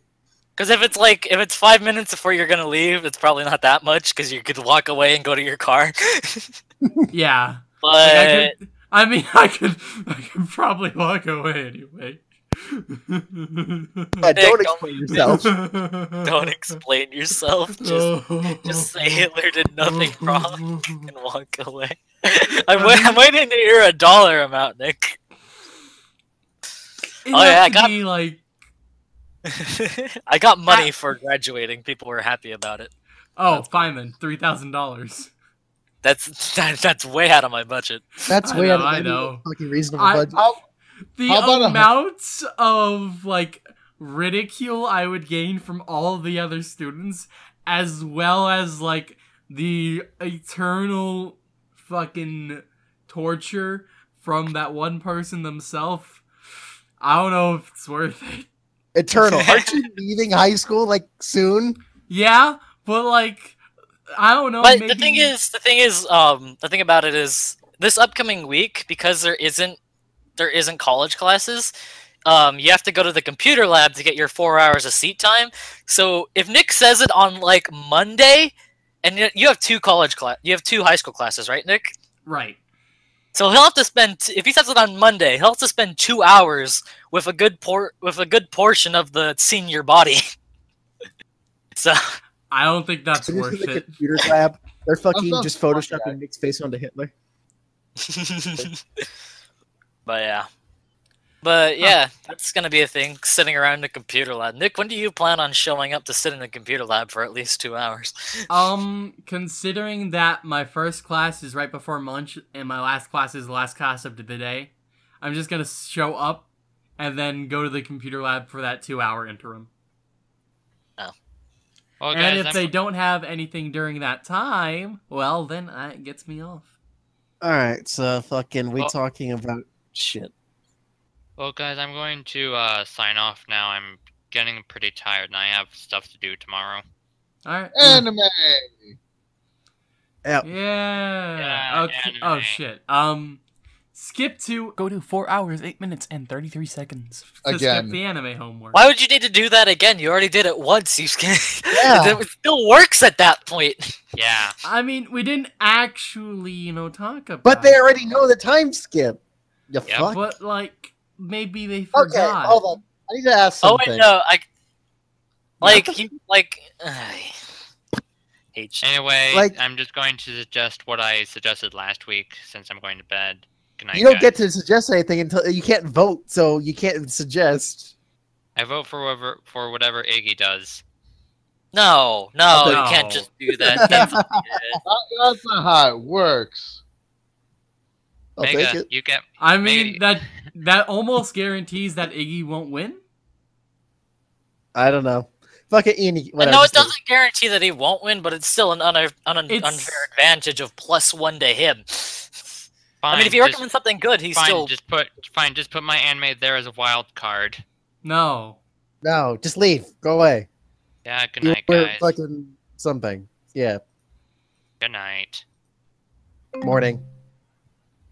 Speaker 4: Because if it's like, if it's five minutes before you're going to leave, it's probably not that much because you could walk away and go to your car. [LAUGHS] yeah. But... Like I, could, I mean, [LAUGHS] I could,
Speaker 1: I could probably walk away anyway. [LAUGHS] don't explain yourself.
Speaker 4: [LAUGHS] Don't explain yourself. Just, just say Hitler did nothing [LAUGHS] wrong and walk away. I'm, i waiting to hear a dollar amount, Nick. oh yeah, I got like. I got money ah. for graduating. People were happy about it.
Speaker 1: Oh, that's fine then. Three thousand dollars.
Speaker 4: That's that, that's way out of my budget. That's way know, out of my
Speaker 1: fucking
Speaker 3: reasonable
Speaker 2: I, budget.
Speaker 5: I'll,
Speaker 1: the amount a- of like ridicule I would gain from all the other students, as well as like the eternal fucking torture from that one person themselves. I don't know if it's worth it.
Speaker 3: Eternal. [LAUGHS] Aren't you leaving high school like soon? Yeah, but like I don't know.
Speaker 2: But maybe... the thing is,
Speaker 4: the thing is, um, the thing about it is this upcoming week because there isn't there isn't college classes, um, you have to go to the computer lab to get your four hours of seat time. So if Nick says it on like Monday, and you have two college class, you have two high school classes, right, Nick? Right. So he'll have to spend if he says it on Monday, he'll have to spend two hours with a good por with a good portion of the senior body. [LAUGHS] so I don't think that's worth it.
Speaker 3: Computer lab, they're [LAUGHS] oh, fucking just photoshopping Nick's face onto Hitler. [LAUGHS]
Speaker 4: But yeah. But yeah, huh. that's going to be a thing, sitting around the computer lab. Nick, when do you plan on showing up to sit in the computer lab for at least two hours?
Speaker 1: [LAUGHS] um, considering that my first class is right before lunch and my last class is the last class of the day, I'm just going to show up and then go to the computer lab for that two-hour interim. Oh. Well, guys, and if I'm... they don't have anything during that time, well,
Speaker 3: then
Speaker 6: uh, it gets me off.
Speaker 3: All right, so fucking we well... talking about shit.
Speaker 6: Well, guys, I'm going to uh, sign off now. I'm getting pretty tired, and I have stuff to do tomorrow.
Speaker 5: All right. Anime. Yeah.
Speaker 1: yeah okay. Anime. Oh shit. Um, skip to go to four hours, eight minutes, and thirty-three seconds. Again, skip the anime homework. Why would you
Speaker 4: need to do that again? You already did it once. You can. Yeah. [LAUGHS] it still works at that point. Yeah. I mean, we
Speaker 1: didn't actually, you know, talk about. But
Speaker 3: they already know the time skip. The yeah, fuck?
Speaker 1: but
Speaker 4: like maybe they forgot. Okay, hold on. I need to ask something. Oh wait, no, I
Speaker 3: like he, like. Uh,
Speaker 6: H. Anyway, like, I'm just going to suggest what I suggested last week since I'm going to bed. Night, you don't guys. get to
Speaker 3: suggest anything until you can't vote, so you can't suggest.
Speaker 6: I vote for whatever for whatever Iggy does.
Speaker 3: No, no, no. you can't just do that. That's, [LAUGHS] That's
Speaker 5: not how it works.
Speaker 6: I'll Mega, take it. You get.
Speaker 5: I mean that
Speaker 4: that almost guarantees that Iggy won't win.
Speaker 3: I don't know. Fuck it, Iggy. no, it
Speaker 4: doesn't guarantee that he won't win, but it's still an, un un it's... unfair advantage
Speaker 6: of plus one to him. Fine, I mean, if you recommend something good, he's fine, still just put fine. Just put my anime there as a wild card.
Speaker 3: No, no, just leave. Go away.
Speaker 6: Yeah, good night, guys.
Speaker 3: Fucking something. Yeah.
Speaker 6: Good night.
Speaker 3: Morning.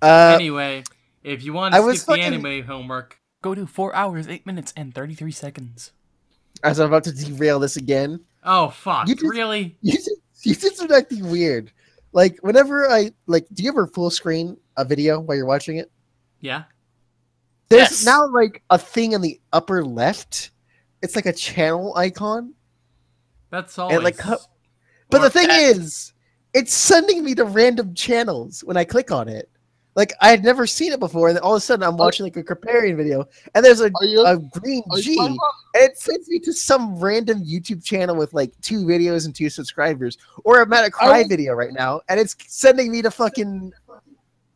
Speaker 3: Uh,
Speaker 1: anyway, if you want to I skip the fucking... anime homework, go to four hours, eight minutes, and thirty-three seconds.
Speaker 3: As I'm about to derail this again.
Speaker 1: Oh fuck! You did, really? [LAUGHS]
Speaker 3: You did, you did acting weird. Like whenever I like, do you ever full screen a video while you're watching it? Yeah. There's yes. now like a thing in the upper left. It's like a channel icon.
Speaker 1: That's all. Like,
Speaker 3: but the thing that. is, it's sending me to random channels when I click on it. Like I had never seen it before, and all of a sudden I'm watching like a Kripparrian video, and there's a, you, a green G, and it sends me to some random YouTube channel with like two videos and two subscribers, or I'm at a cry was, video right now, and it's sending me to fucking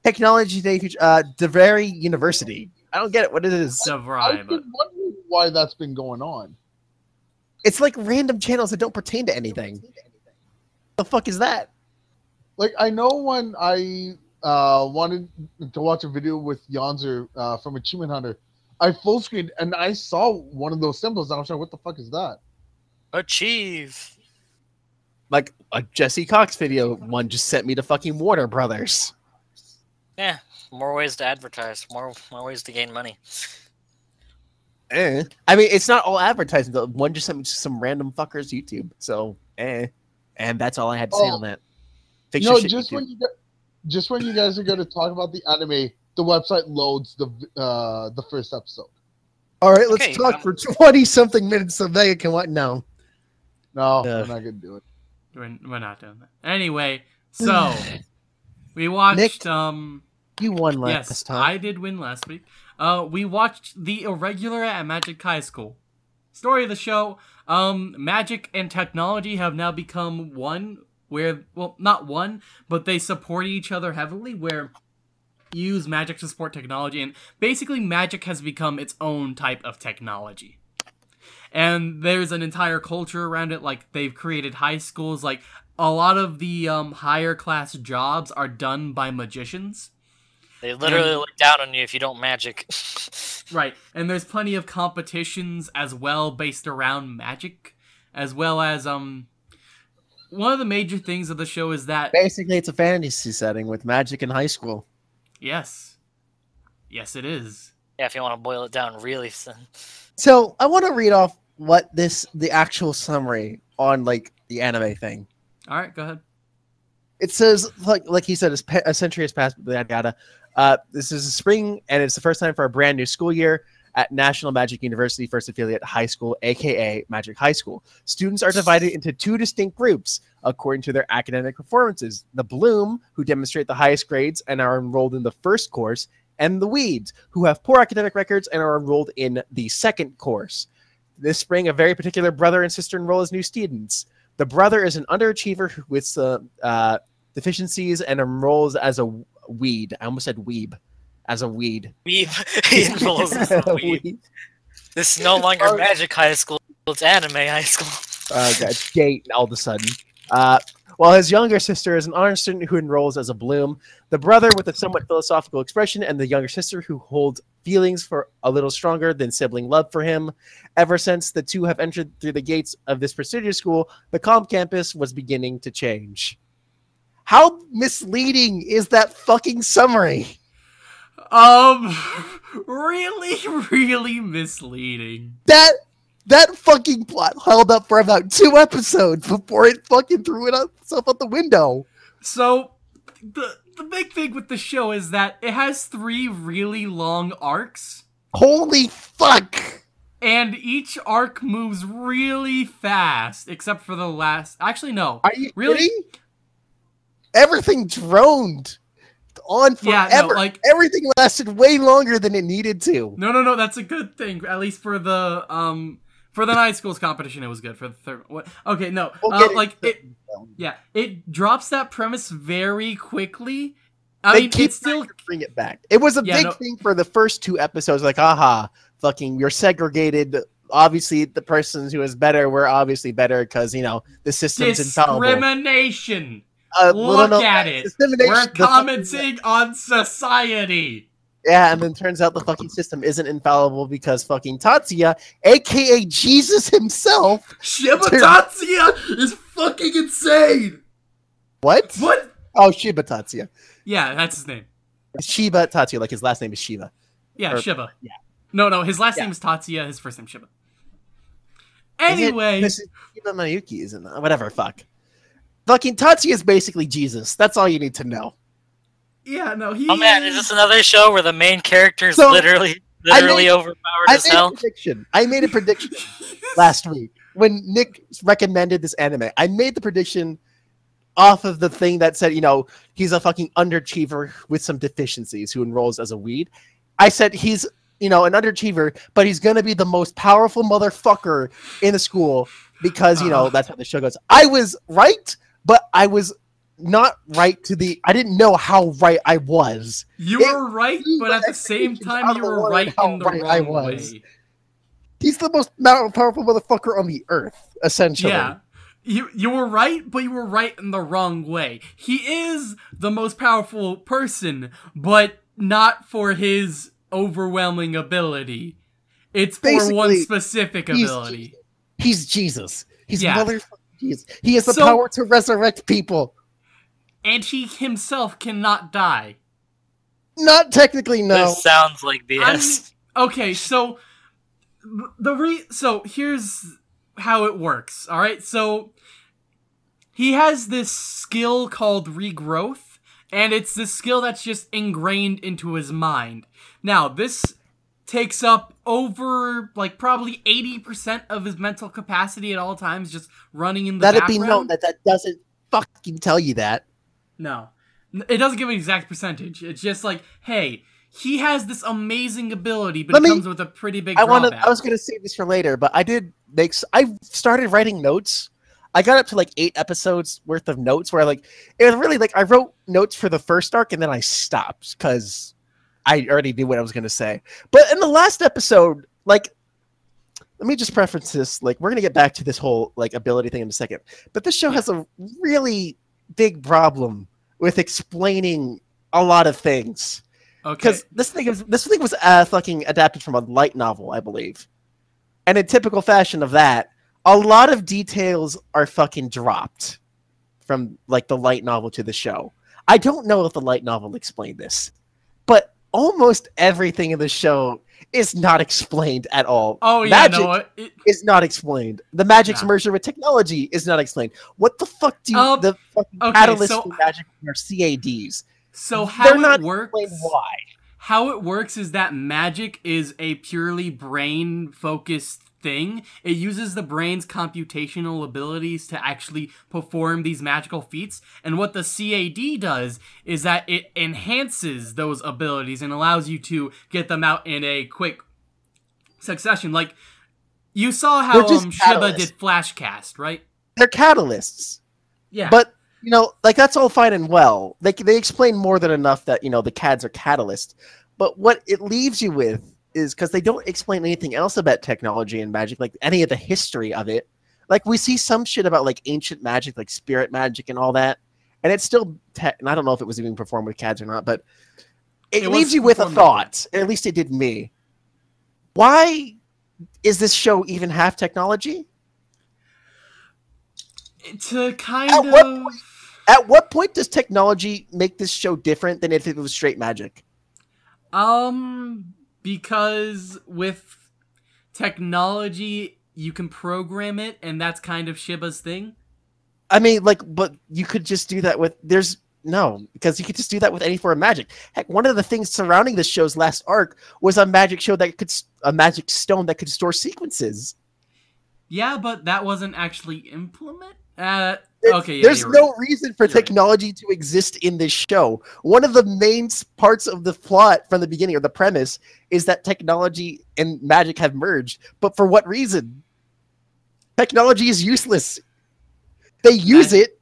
Speaker 3: Technology Day, uh, DeVry University. I don't get it. What it is? DeVry. I've been wondering why that's been going on. It's like random channels that don't pertain to anything. Don't pertain to anything. The fuck is that? Like
Speaker 5: I know when I uh, wanted to watch a video with Yonzer uh, from Achievement Hunter. I full screened and I saw one of those symbols. And I was like, what the fuck is that?
Speaker 3: Achieve. Like a Jesse Cox video, one just sent me to fucking Warner Brothers.
Speaker 4: Yeah, more ways to advertise, more more ways to gain money.
Speaker 3: Eh. I mean, it's not all advertising. The one just sent me to some random fucker's YouTube. So, eh. And that's all I had to oh. say on that. Fix no, just when you
Speaker 5: just when you guys are going to talk about the anime, the website loads the uh, the first episode.
Speaker 3: All right, let's okay, talk um, for 20 something minutes so Vega can what? No.
Speaker 5: No, uh, we're not going to do it. We're, we're not doing that. Anyway,
Speaker 2: so
Speaker 1: [SIGHS] we watched. Nick, um, you won last yes, time. I did win last week. Uh, we watched The Irregular at Magic High School. Story of the show um, magic and technology have now become one where well not one but they support each other heavily where use magic to support technology and basically magic has become its own type of technology and there's an entire culture around it like they've created high schools like a lot of the um, higher class jobs are done by magicians they literally and,
Speaker 4: look down on you if you don't magic
Speaker 1: [LAUGHS] right and there's plenty of competitions as well based around magic as well as um one of the major things of the show is that
Speaker 3: basically it's a fantasy setting with magic in high school.
Speaker 4: Yes, yes, it is. Yeah, if you want to boil it down really. Soon.
Speaker 3: So I want to read off what this the actual summary on like the anime thing. All right, go ahead. It says like like he said, a century has passed. Yada yada. Uh, this is spring, and it's the first time for a brand new school year at National Magic University First Affiliate High School, aka Magic High School. Students are divided into two distinct groups according to their academic performances the Bloom, who demonstrate the highest grades and are enrolled in the first course, and the Weeds, who have poor academic records and are enrolled in the second course. This spring, a very particular brother and sister enroll as new students. The brother is an underachiever with uh, deficiencies and enrolls as a weed. I almost said weeb as a weed.
Speaker 2: [LAUGHS] Weed.
Speaker 4: he enrolls as a weed. This is no longer oh. magic high school. It's anime high
Speaker 3: school. [LAUGHS] uh, it's gate all of a sudden. Uh, while his younger sister is an honor student who enrolls as a bloom, the brother with a somewhat philosophical expression, and the younger sister who holds feelings for a little stronger than sibling love for him. Ever since the two have entered through the gates of this prestigious school, the calm campus was beginning to change. How misleading is that fucking summary? Um, [LAUGHS] really,
Speaker 1: really misleading.
Speaker 3: That that fucking plot held up for about two episodes before it fucking threw itself out the window. So,
Speaker 1: the the big thing with the show is that it has three really long arcs. Holy fuck! And each arc moves really fast, except for the last. Actually, no. Are you really? Kidding?
Speaker 3: Everything droned on forever. Yeah, no, like everything lasted way longer than it needed to.
Speaker 1: No, no, no. That's a good thing. At least for the um for the night schools competition, it was good. For the third, what? Okay, no. We'll uh, like it, it. Yeah, it drops that premise very quickly. I they mean, keep still bring it
Speaker 3: back. It was a yeah, big no, thing for the first two episodes. Like, aha, fucking, you're segregated. Obviously, the person who is better, we're obviously better because you know the system's discrimination. intolerable.
Speaker 1: Discrimination uh, Look at it. We're commenting on society.
Speaker 3: Yeah, and then turns out the fucking system isn't infallible because fucking Tatsuya, aka Jesus himself, Shiba Tatsuya is fucking insane. What? What? Oh, Shiba Tatsuya.
Speaker 1: Yeah, that's his name.
Speaker 3: Shiba Tatsuya, like his last name is Shiba. Yeah, or,
Speaker 1: Shiba. Yeah. No, no, his last yeah. name is Tatsuya. His first name Shiba.
Speaker 3: Anyway, is it, Shiba Mayuki isn't Whatever. Fuck. Fucking Tatsuya is basically Jesus. That's all you need to know.
Speaker 4: Yeah, no, he... Oh, man, is this another show where the main character is so, literally,
Speaker 2: literally I made, overpowered I as made hell? A prediction.
Speaker 3: I made a [LAUGHS] prediction last week when Nick recommended this anime. I made the prediction off of the thing that said, you know, he's a fucking underachiever with some deficiencies who enrolls as a weed. I said he's, you know, an underachiever, but he's going to be the most powerful motherfucker in the school because, you know, uh-huh. that's how the show goes. I was right, but I was not right to the I didn't know how right I was.
Speaker 1: You it, were right, but at the same time you were right in the right wrong way.
Speaker 3: He's the most powerful motherfucker on the earth, essentially. Yeah.
Speaker 1: You you were right, but you were right in the wrong way. He is the most powerful person, but not for his overwhelming ability. It's for Basically, one specific ability.
Speaker 3: He's, he's Jesus. He's yeah.
Speaker 1: He's, he has the so, power
Speaker 3: to resurrect people.
Speaker 1: And he himself cannot die.
Speaker 3: Not technically, no. This
Speaker 1: sounds like BS. I mean, okay, so the re so here's how it works. All right, so he has this skill called regrowth, and it's this skill that's just ingrained into his mind. Now, this takes up over like probably 80% of his mental capacity at all times just running in the Let background. it be known
Speaker 3: that that doesn't fucking tell you that. No.
Speaker 1: It doesn't give an exact percentage. It's just like, hey, he has this amazing
Speaker 3: ability, but Let it me, comes with a pretty big I wanted, I was going to save this for later, but I did make... I started writing notes. I got up to like eight episodes worth of notes where I like... It was really like I wrote notes for the first arc and then I stopped because I already knew what I was going to say. But in the last episode, like, let me just preference this. Like, we're going to get back to this whole, like, ability thing in a second. But this show has a really big problem with explaining a lot of things. Okay. Because this thing is this thing was uh, fucking adapted from a light novel, I believe. And in typical fashion of that, a lot of details are fucking dropped from like the light novel to the show. I don't know if the light novel explained this, but almost everything in the show is not explained at all. Oh, yeah, magic no, it, is not explained. The magic's merger with technology is not explained. What the fuck do you, um, the fucking okay, catalyst so, magic are CADs? So how They're not works? Why?
Speaker 1: How it works is that magic is a purely brain focused thing. It uses the brain's computational abilities to actually perform these magical feats. And what the CAD does is that it enhances those abilities and allows you to get them out in a quick succession. Like, you saw how um, Shiba did Flashcast, right?
Speaker 3: They're catalysts. Yeah. But, you know, like, that's all fine and well. They, they explain more than enough that, you know, the CADs are catalysts. But what it leaves you with is because they don't explain anything else about technology and magic, like any of the history of it. Like we see some shit about like ancient magic, like spirit magic and all that. And it's still, and I don't know if it was even performed with cads or not, but it, it leaves you with a thought. At least it did me. Why is this show even half technology? To kind at of... What point, at what point does technology make this show different than if it was straight magic?
Speaker 1: Um, because with technology you can program it and that's kind of Shiba's thing.
Speaker 3: I mean, like, but you could just do that with, there's, no, because you could just do that with any form of magic. Heck, one of the things surrounding this show's last arc was a magic show that could, a magic stone that could store sequences.
Speaker 1: Yeah, but that wasn't actually implemented. Uh, okay. Yeah, There's no
Speaker 3: right. reason for you're technology right. to exist in this show. One of the main parts of the plot from the beginning, or the premise, is that technology and magic have merged. But for what reason? Technology is useless. They use it,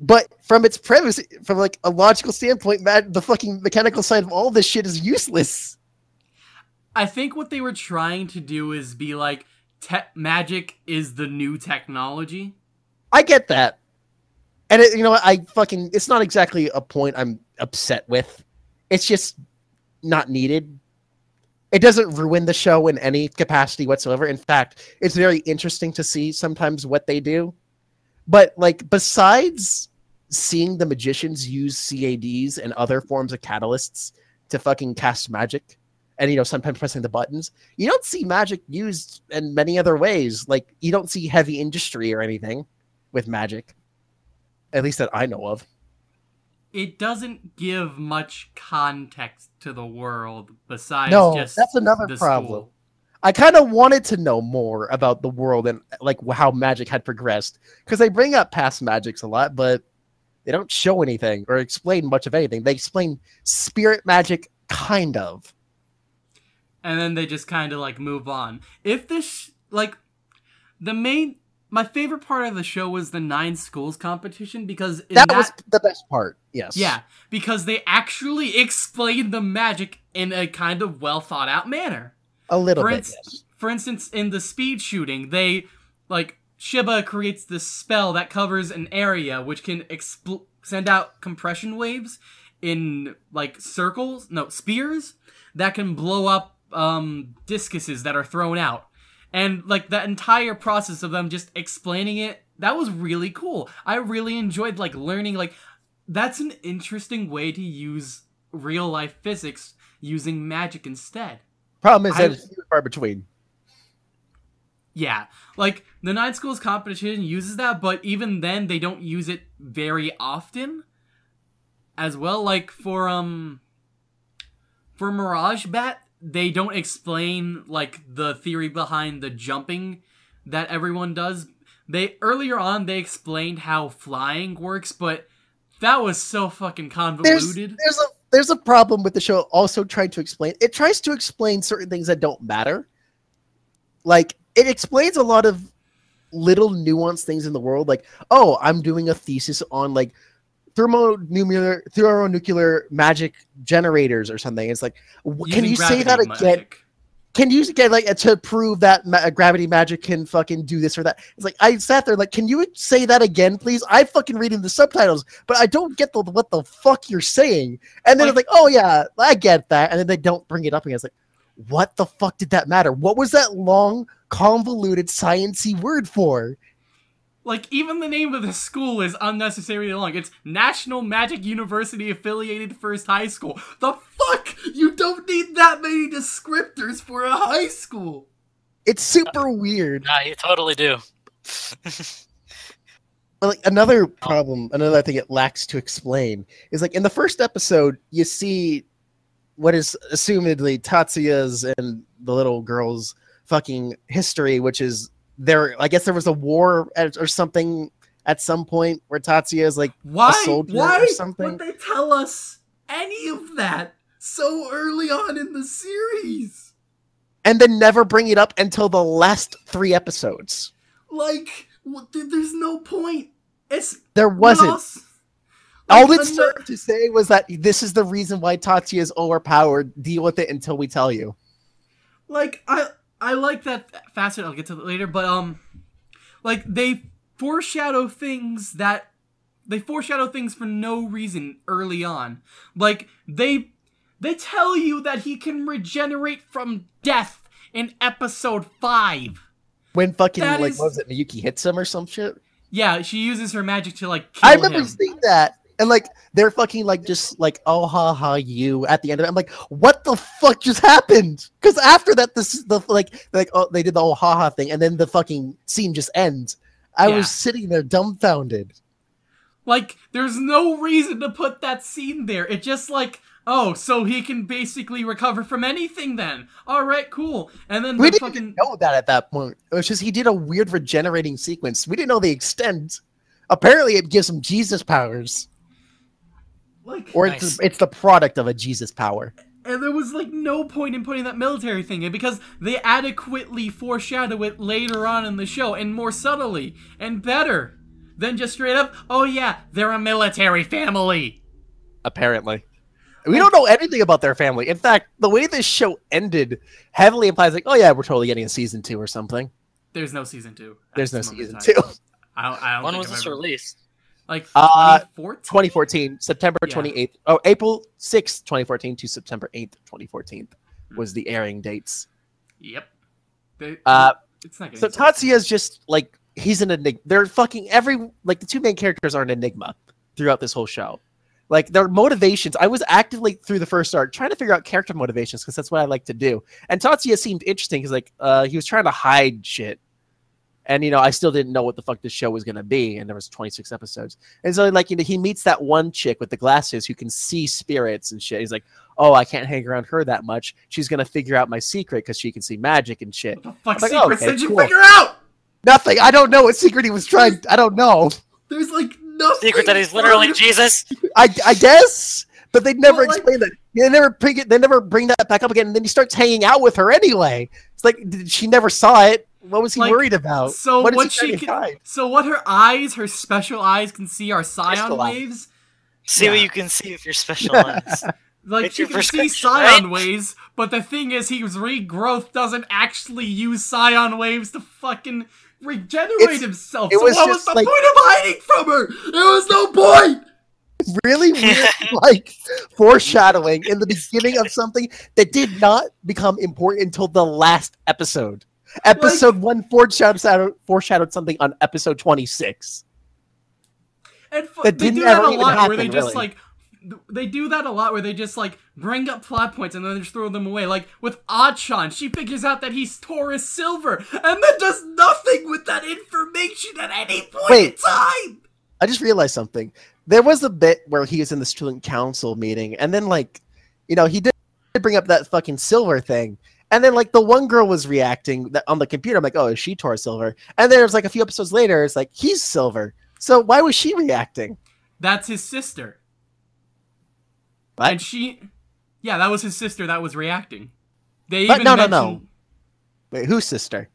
Speaker 3: but from its premise, from like a logical standpoint, mag the fucking mechanical side of all this shit is useless.
Speaker 1: I think what they were trying to do is be like, magic is the new
Speaker 3: technology. I get that. And it, you know, I fucking, it's not exactly a point I'm upset with. It's just not needed. It doesn't ruin the show in any capacity whatsoever. In fact, it's very interesting to see sometimes what they do. But like, besides seeing the magicians use CADs and other forms of catalysts to fucking cast magic and, you know, sometimes pressing the buttons, you don't see magic used in many other ways. Like, you don't see heavy industry or anything with magic. At least that I know of.
Speaker 1: It doesn't give much context to the world besides no, just that's
Speaker 3: another problem. School. I kind of wanted to know more about the world and like how magic had progressed because they bring up past magics a lot, but they don't show anything or explain much of anything. They explain spirit magic kind of.
Speaker 1: And then they just kind of like move on. If this like the main my favorite part of the show was the nine schools competition because that, that, was the
Speaker 3: best part. Yes.
Speaker 1: Yeah, because they actually [LAUGHS] explained the magic in a kind of well thought out
Speaker 3: manner.
Speaker 2: A little for bit. Ins- yes.
Speaker 1: For instance, in the speed shooting, they like Shiba creates this spell that covers an area which can expl- send out compression waves in like circles, no spears that can blow up um, discuses that are thrown out and like the entire process of them just explaining it that was really cool i really enjoyed like learning like that's an interesting way to use real life physics using magic instead
Speaker 3: problem is that I, it's far between
Speaker 1: yeah like the nine schools competition uses that but even then they don't use it very often as well like for um for mirage bat they don't explain like the theory behind the jumping that everyone does. They earlier on they explained how flying works, but that was so fucking convoluted.
Speaker 3: There's, there's a there's a problem with the show also trying to explain. It tries to explain certain things that don't matter. Like it explains a lot of little nuanced things in the world like oh i'm doing a thesis on like thermonuclear thermonuclear magic generators or something. It's like, can you say that again? Magic. Can you get like to prove that ma gravity magic can fucking do this or that? It's like I sat there like, can you say that again, please? I fucking reading the subtitles, but I don't get the what the fuck you're saying. And then it's like, oh yeah, I get that. And then they don't bring it up again. It's like, what the fuck did that matter? What was that long, convoluted, sciency word for?
Speaker 1: Like, even the name of the school is unnecessarily long. It's National Magic University Affiliated First High School. The fuck? You don't need that many descriptors
Speaker 4: for a high school.
Speaker 3: It's super uh, weird.
Speaker 4: Nah, you totally do.
Speaker 3: [LAUGHS] like another problem, another thing it lacks to explain is like in the first episode, you see what is assumedly Tatsuya's and the little girl's fucking history, which is there I guess there was a war at, or something at some point where Tatsuya is like why, a soldier why or something. Why would they tell us any of that so early on in the series? And then never bring it up until the last three episodes. Like,
Speaker 1: there's no point. It's there wasn't.
Speaker 3: All it served to say was that this is the reason why Tatsuya is overpowered. Deal with it until we tell you.
Speaker 1: Like, I I like that facet. I'll get to it later, but um, like they foreshadow things that they foreshadow things for no reason early on. Like they they tell you that he can regenerate from death in episode five.
Speaker 3: When fucking that like is... was it Miyuki hits him or some shit?
Speaker 1: Yeah, she uses her magic to like. I remember him. seeing
Speaker 3: that. And like they're fucking like just like oh ha ha you at the end of it. I'm like, what the fuck just happened? Because after that, this the like like oh they did the oh ha ha thing, and then the fucking scene just ends. I yeah. was sitting there dumbfounded.
Speaker 1: Like there's no reason to put that scene there. It just like oh so he can basically recover from anything then. All
Speaker 3: right, cool. And then we the didn't fucking... know that at that point. It was just he did a weird regenerating sequence. We didn't know the extent. Apparently, it gives him Jesus powers. Like, or nice. it's it's the product of a Jesus power.
Speaker 1: And there was like no point in putting that military thing in because they adequately foreshadow it later on in the show and more subtly and better than just straight up. Oh yeah, they're a military family.
Speaker 3: Apparently. We don't know anything about their family. In fact, the way this show ended heavily implies like, oh yeah, we're totally getting a season two or something. There's no season two. There's no season two.
Speaker 4: I don't, I don't When was I've this ever... released? Like 2014?
Speaker 3: Uh, 2014, September yeah. 28th. Oh, April 6th, 2014 to September 8th, 2014 hmm. was the airing dates.
Speaker 1: Yep. They, uh, it's not so Tatsuya
Speaker 3: is just like, he's an enigma. They're fucking every, like the two main characters are an enigma throughout this whole show. Like their motivations, I was actively through the first arc trying to figure out character motivations because that's what I like to do. And Tatsuya seemed interesting because like uh, he was trying to hide shit and you know, I still didn't know what the fuck this show was going to be, and there was 26 episodes. And so, like, you know, he meets that one chick with the glasses who can see spirits and shit. He's like, "Oh, I can't hang around her that much. She's going to figure out my secret because she can see magic and shit." What the fuck like, oh, okay, did you cool. figure out? Nothing. I don't know what secret he was trying. I don't know. There's like
Speaker 4: nothing. Secret that he's literally
Speaker 3: Jesus. I I guess, but they never well, explain like, that. They never bring it. They never bring that back up again. And then he starts hanging out with her anyway. It's like she never saw it. What was he like, worried about? So what, what she
Speaker 2: can,
Speaker 1: so what her eyes, her special eyes, can see are psion waves.
Speaker 4: See yeah. what you can see with
Speaker 2: your special [LAUGHS] eyes.
Speaker 1: Like it's she can see psion right? waves, but the thing is, his regrowth doesn't actually use psion waves to fucking regenerate it's, himself.
Speaker 3: It so was what was the like, point of hiding from her? There was no point. Really [LAUGHS] weird, like foreshadowing in the beginning of something that did not become important until the last episode. Episode like, one foreshadowed, foreshadowed something on episode 26.
Speaker 1: And that they do that a lot happen, where they just really. like they do that a lot where they just like bring up plot points and then they just throw them away. Like with Achan, she figures out that he's Taurus Silver and then does nothing with that information at
Speaker 3: any point Wait, in time. I just realized something. There was a bit where he was in the student council meeting and then like, you know, he did bring up that fucking silver thing. And then like the one girl was reacting on the computer. I'm like, oh, is she Tor Silver? And then it was like a few episodes later, it's like he's Silver. So why was she reacting?
Speaker 1: That's his sister. What? And she, yeah, that was his sister that was reacting. They even no, mentioned... no,
Speaker 3: no. Wait, whose sister?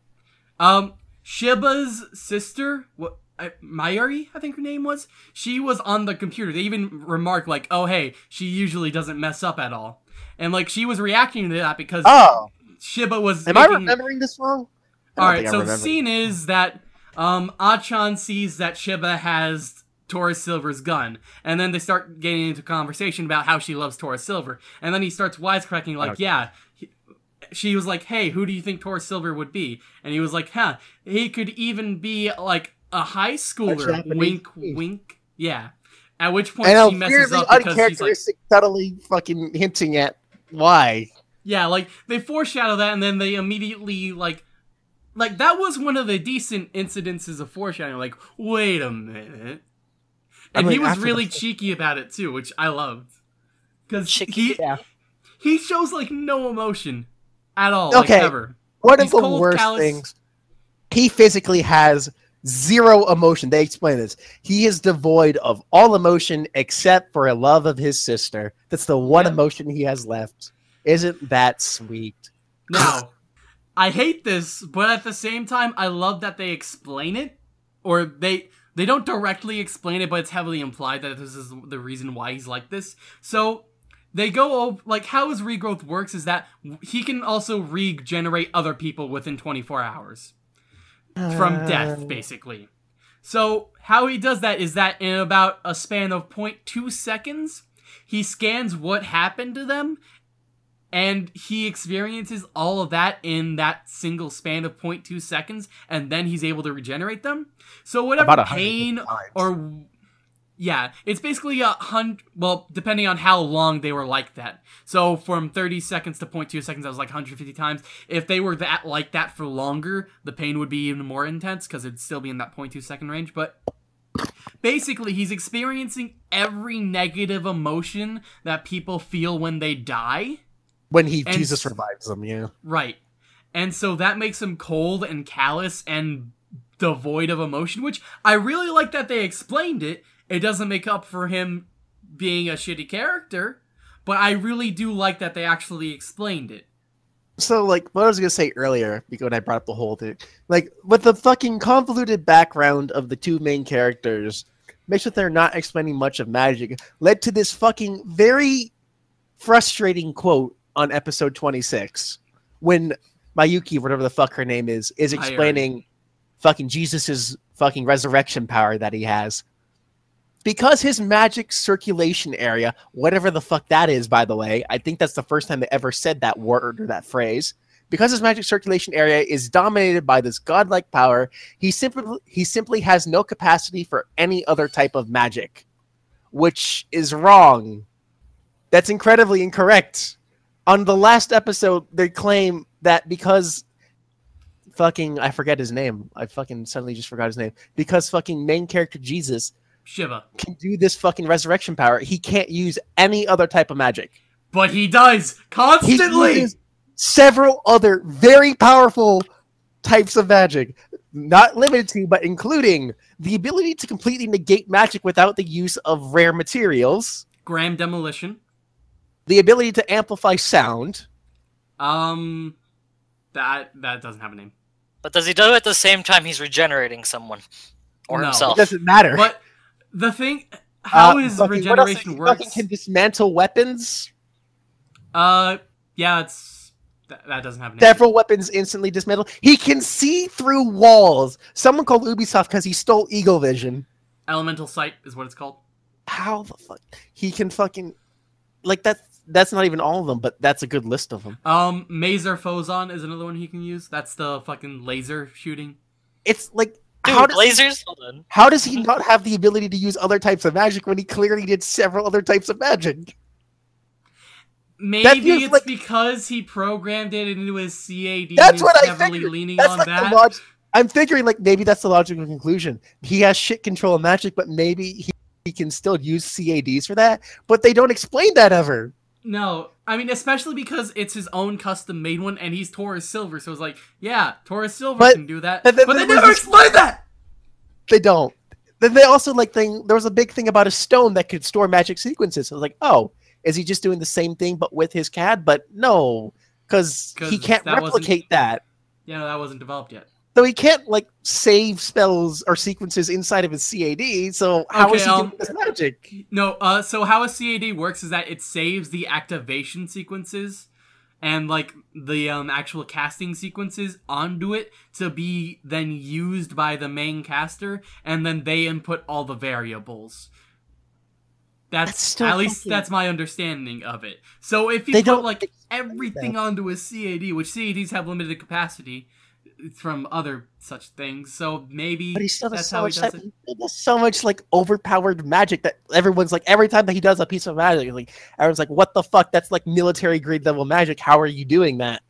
Speaker 1: Um, Shiba's sister. What? Uh, Mayuri, I think her name was. She was on the computer. They even remarked like, "Oh, hey, she usually doesn't mess up at all," and like she was reacting to that because oh. Shiba was. Am making... I remembering this wrong? All right, so the scene is that um, Achan sees that Shiba has Taurus Silver's gun, and then they start getting into conversation about how she loves Taurus Silver, and then he starts wisecracking like, okay. "Yeah." she was like, "Hey, who do you think Taurus Silver would be?" And he was like, "Huh, he could even be like a high schooler." A wink, wink. Yeah. At which point and she messes up because
Speaker 3: like subtly fucking hinting at why
Speaker 1: yeah, like they foreshadow that and then they immediately like like that was one of the decent incidences of foreshadowing. Like, wait a minute. And he was really the- cheeky about it too, which I loved. Cuz he yeah. he shows like no emotion at all okay. like ever. One He's of the cold, worst callous. things.
Speaker 3: He physically has zero emotion. They explain this. He is devoid of all emotion except for a love of his sister. That's the one yeah. emotion he has left. Isn't that sweet? No.
Speaker 1: I hate this, but at the same time, I love that they explain it, or they they don't directly explain it, but it's heavily implied that this is the reason why he's like this. So they go like how his regrowth works is that he can also regenerate other people within 24 hours from uh. death, basically. So how he does that is that in about a span of 0.2 seconds, he scans what happened to them and he experiences all of that in that single span of 0.2 seconds, and then he's able to regenerate them. So whatever pain or yeah, it's basically a hundred. Well, depending on how long they were like that. So from 30 seconds to 0.2 seconds, I was like 150 times. If they were that like that for longer, the pain would be even more intense because it'd still be in that 0.2 second range. But basically, he's experiencing every negative emotion that people feel when they die
Speaker 3: when he and, Jesus revives him, yeah.
Speaker 1: Right. And so that makes him cold and callous and devoid of emotion, which I really like that they explained it. It doesn't make up for him being a shitty character, but I really do like that they actually explained it.
Speaker 3: So, like, what I was going to say earlier, when I brought up the whole thing, like, with the fucking convoluted background of the two main characters, makes sure they're not explaining much of magic, led to this fucking very frustrating quote on episode 26 when Mayuki, whatever the fuck her name is, is explaining fucking Jesus's fucking resurrection power that he has. Because his magic circulation area, whatever the fuck that is, by the way, I think that's the first time they ever said that word or that phrase. Because his magic circulation area is dominated by this godlike power, he simply he simply has no capacity for any other type of magic, which is wrong. That's incredibly incorrect on the last episode, they claim that because fucking, I forget his name. I fucking suddenly just forgot his name. Because fucking main character Jesus Shiba can do this fucking resurrection power, he can't use any other type of magic. But he does constantly. He several other very powerful types of magic, not limited to, but including the ability to completely negate magic without the use of rare materials. Gram Demolition. The ability to amplify sound. Um,
Speaker 4: that that doesn't have a name. But does he do it at the same time he's regenerating someone
Speaker 3: or no. himself? It doesn't matter. But the thing, uh, how uh, is regeneration what else, can dismantle weapons.
Speaker 1: Uh, yeah, it's that, that doesn't have several
Speaker 3: weapons instantly dismantle. He can see through walls. Someone called Ubisoft because he stole Eagle Vision.
Speaker 1: Elemental sight is what it's called. How the fuck
Speaker 3: he can fucking like that? that's not even all of them, but that's a good list of them.
Speaker 1: Um, Mazer Fozon is another one he can use. That's the fucking laser shooting. It's like Dude, how does, lasers?
Speaker 3: How does he not have the ability to use other types of magic when he clearly did several other types of magic? Maybe it's like,
Speaker 1: because he programmed it into his CAD. That's what I figured. Leaning that's on like that. log
Speaker 3: I'm figuring like maybe that's the logical conclusion. He has shit control of magic, but maybe he, he can still use CADs for that. But they don't explain that ever.
Speaker 1: No, I mean especially because it's his own custom made one, and he's Taurus Silver, so it's like, yeah, Taurus Silver but, can do that, but, but they never explain that.
Speaker 3: They don't. They also like thing. There was a big thing about a stone that could store magic sequences. So I was like, oh, is he just doing the same thing but with his CAD? But no, because he can't replicate that.
Speaker 1: Yeah, no, that wasn't developed yet.
Speaker 3: So he can't like save spells or sequences inside of his CAD. So how okay, is he um, doing
Speaker 1: this magic? No, uh, so how a CAD works is that it saves the activation sequences and like the um, actual casting sequences onto it to be then used by the main caster, and then they input all the variables. That's, that's at least that's my understanding of it. So if you they put like everything onto a CAD, which CADs have limited capacity, from other such things. So maybe but he still that's so how much,
Speaker 3: he does that, it. so much like overpowered magic that everyone's like every time that he does a piece of magic, like everyone's like, "What the fuck? That's like military grade level magic. How are you doing that?"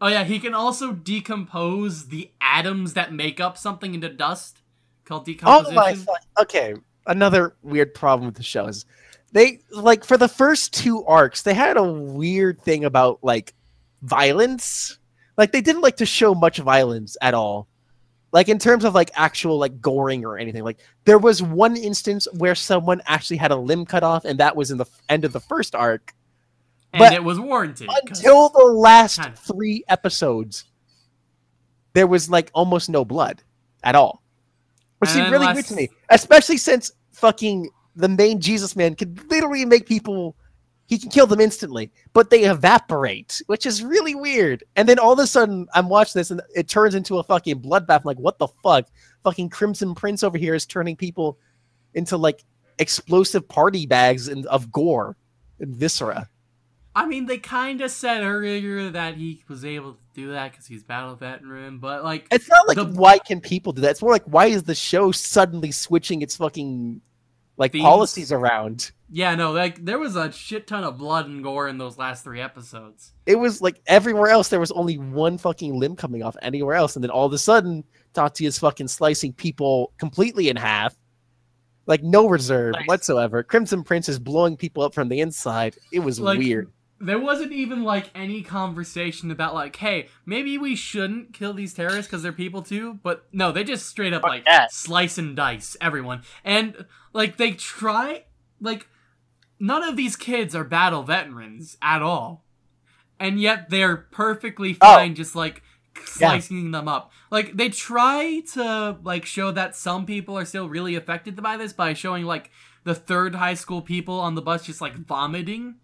Speaker 1: Oh yeah, he can also decompose the atoms that make up something into dust called decomposition. Oh my fuck.
Speaker 3: Okay, another weird problem with the show is they like for the first two arcs they had a weird thing about like violence like they didn't like to show much violence at all. Like in terms of like actual like goring or anything. Like there was one instance where someone actually had a limb cut off, and that was in the end of the first arc. And but it
Speaker 1: was warranted until
Speaker 3: the last kinda. three episodes. There was like almost no blood at all, which seemed really last... weird to me, especially since fucking the main Jesus man could literally make people he can kill them instantly, but they evaporate, which is really weird. And then all of a sudden, I'm watching this, and it turns into a fucking bloodbath. I'm like, what the fuck? Fucking Crimson Prince over here is turning people into, like, explosive party bags and, of gore and viscera.
Speaker 1: I mean, they kind of said earlier that he was able to do that because he's battle veteran, but, like...
Speaker 3: It's not like, the... why can people do that? It's more like, why is the show suddenly switching its fucking like themes. policies around.
Speaker 1: Yeah, no, like there was a shit ton of blood and gore in those last three episodes.
Speaker 3: It was like everywhere else there was only one fucking limb coming off anywhere else, and then all of a sudden Tati is fucking slicing people completely in half. Like no reserve nice. whatsoever. Crimson Prince is blowing people up from the inside. It was like, weird
Speaker 1: there wasn't even like any conversation about like, hey, maybe we shouldn't kill these terrorists because they're people too. But no, they just straight up like slice and dice everyone, and like they try like none of these kids are battle veterans at all, and yet they're perfectly oh. fine oh. just like slicing yeah. them up. Like they try to like show that some people are still really affected by this by showing like the third high school people on the bus just like vomiting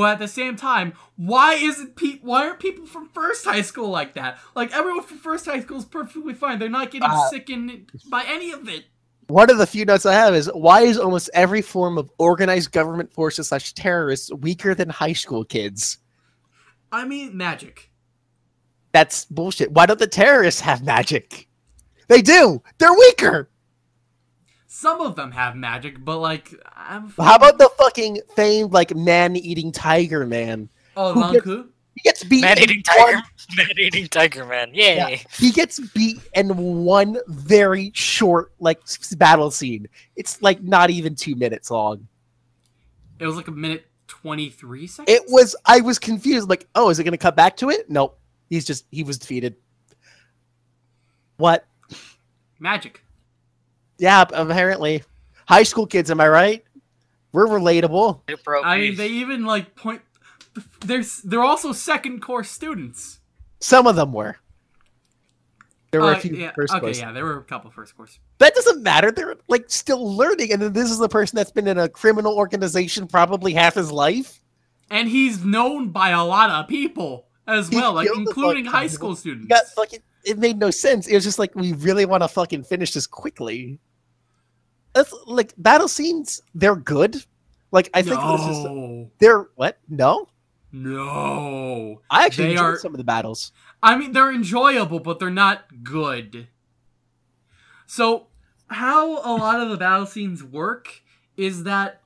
Speaker 1: but at the same time, why isn't pe- why aren't people from first high school like that? Like everyone from first high school is perfectly fine. They're not getting uh, sickened by any of it.
Speaker 3: One of the few notes I have is why is almost every form of organized government forces slash terrorists weaker than high school kids?
Speaker 1: I mean, magic.
Speaker 3: That's bullshit. Why don't the terrorists have magic? They do. They're weaker.
Speaker 1: Some of them have magic, but like I'm.
Speaker 3: how about the fucking famed like man eating tiger man? Oh, Lanku. He gets beat. Man eating tiger.
Speaker 4: [LAUGHS] Man eating tiger man. Yay. Yeah. He gets
Speaker 3: beat in one very short like battle scene. It's like not even two minutes long.
Speaker 2: It
Speaker 4: was like a
Speaker 1: minute 23 seconds? It
Speaker 3: was, I was confused. Like, oh, is it going to cut back to it? Nope. He's just, he was defeated. What? Magic. Yeah, apparently. High school kids, am I right? We're relatable.
Speaker 1: I mean, they even like point. They're they're also second course students.
Speaker 3: Some of them were. There were uh, a few yeah, first okay, course. yeah, there were a
Speaker 1: couple first course.
Speaker 3: That doesn't matter. They're like still learning, and then this is the person that's been in a criminal organization probably half his life.
Speaker 1: And he's known by a lot of people as well, like including high school students.
Speaker 3: Got fucking, it made no sense. It was just like we really want to fucking finish this quickly it's, like battle scenes, they're good. Like I think no. this is they're what? No, no. I actually enjoyed some of the battles.
Speaker 1: I mean, they're enjoyable, but they're not good. So, how a lot of the battle scenes work is that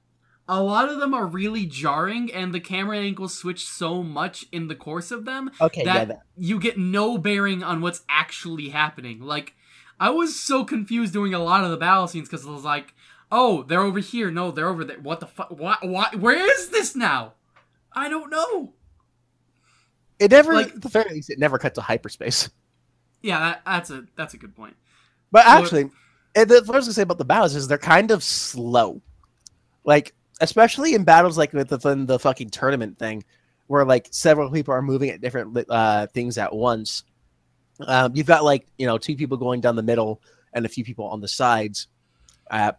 Speaker 1: a lot of them are really jarring, and the camera angles switch so much in the course of them okay, that, yeah, that you get no bearing on what's actually happening. Like I was so confused doing a lot of the battle scenes because it was like, oh, they're over here. No, they're over there. What the fuck? What? Why? Where is this now? I don't
Speaker 3: know. It never, like, the fair least, it never cuts to hyperspace.
Speaker 1: Yeah, that, that's a that's a good point. But actually,
Speaker 3: what, what I was gonna say about the battles is they're kind of slow. Like, especially in battles like within the fucking tournament thing, where like several people are moving at different uh, things at once um, you've got like you know two people going down the middle and a few people on the sides. Uh,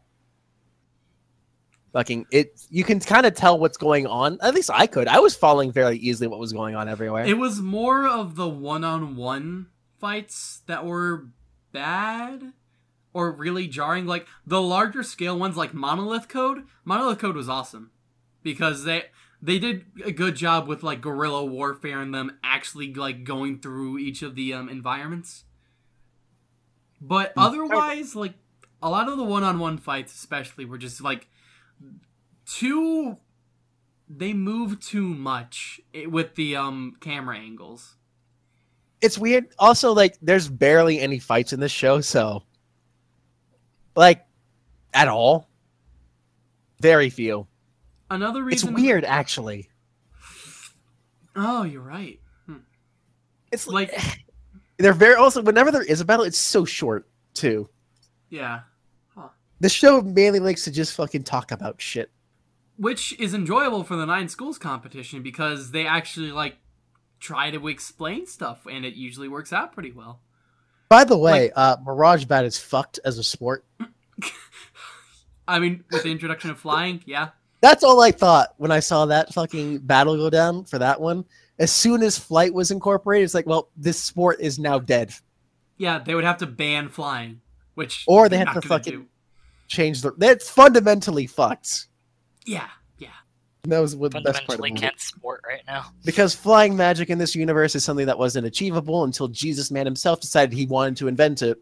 Speaker 3: fucking it, you can kind of tell what's going on. At least I could. I was following fairly easily what was going on everywhere. It
Speaker 1: was more of the one -on -one fights that were bad or really jarring. Like the larger scale ones, like Monolith Code. Monolith Code was awesome because they they did a good job with like guerrilla warfare and them actually like going through each of the um, environments. But hmm. otherwise, like a lot of the one-on-one fights, especially, were just like too. They move too much eh, with the um, camera angles.
Speaker 3: It's weird. Also, like, there's barely any fights in this show, so like at all. Very few.
Speaker 1: Another reason It's
Speaker 3: weird actually.
Speaker 1: Oh, you're right. Hmm. It's like, like [SIGHS]
Speaker 3: they're very also whenever there is a battle, it's so short too. Yeah. Huh. The show mainly likes to just fucking talk about shit.
Speaker 1: Which is enjoyable for the Nine Schools competition because they actually like try to explain stuff and it usually works out pretty well.
Speaker 3: By the way, like, uh, Mirage Bat is fucked as a sport.
Speaker 1: [LAUGHS] I mean, with the introduction of flying, yeah.
Speaker 3: That's all I thought when I saw that fucking battle go down for that one. As soon as flight was incorporated, it's like, well, this sport is now dead.
Speaker 1: Yeah, they would have to ban flying, which or they have to fucking do.
Speaker 3: change the. That's fundamentally fucked.
Speaker 4: Yeah, yeah.
Speaker 3: And that was what the best part. Fundamentally
Speaker 4: can't sport right now
Speaker 3: because flying magic in this universe is something that wasn't achievable until Jesus Man himself decided he wanted to invent it.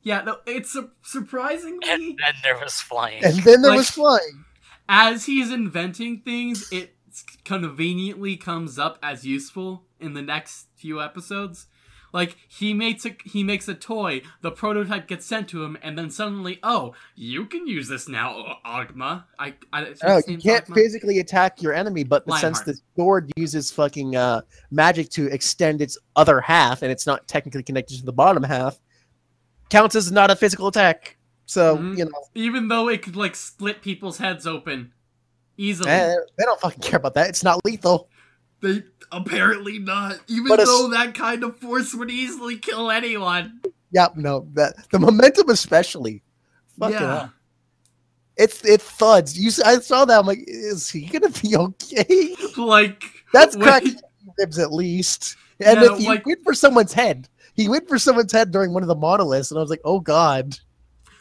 Speaker 1: Yeah, no, it's surprisingly. And then there was flying. And then there like, was flying as he's inventing things, it conveniently comes up as useful in the next few episodes. Like he makes a he makes a toy, the prototype gets sent to him, and then suddenly, oh, you can use this now, Agma. I, I oh, you can't physically
Speaker 3: attack your enemy, but the sense the sword uses fucking uh, magic to extend its other half, and it's not technically connected to the bottom half, counts as not a physical attack. So mm-hmm. you know,
Speaker 1: even though it could like split people's heads open easily, eh,
Speaker 3: they don't fucking care about that. It's not lethal. They apparently
Speaker 1: not. Even but though that kind of force would easily kill anyone.
Speaker 3: Yep. No. That the momentum, especially. Fuck yeah. It's it thuds. You, I saw that. I'm like, is he gonna be okay? Like that's cracking ribs at least. And yeah, if he like, went for someone's head, he went for someone's head during one of the monoliths, and I was like, oh god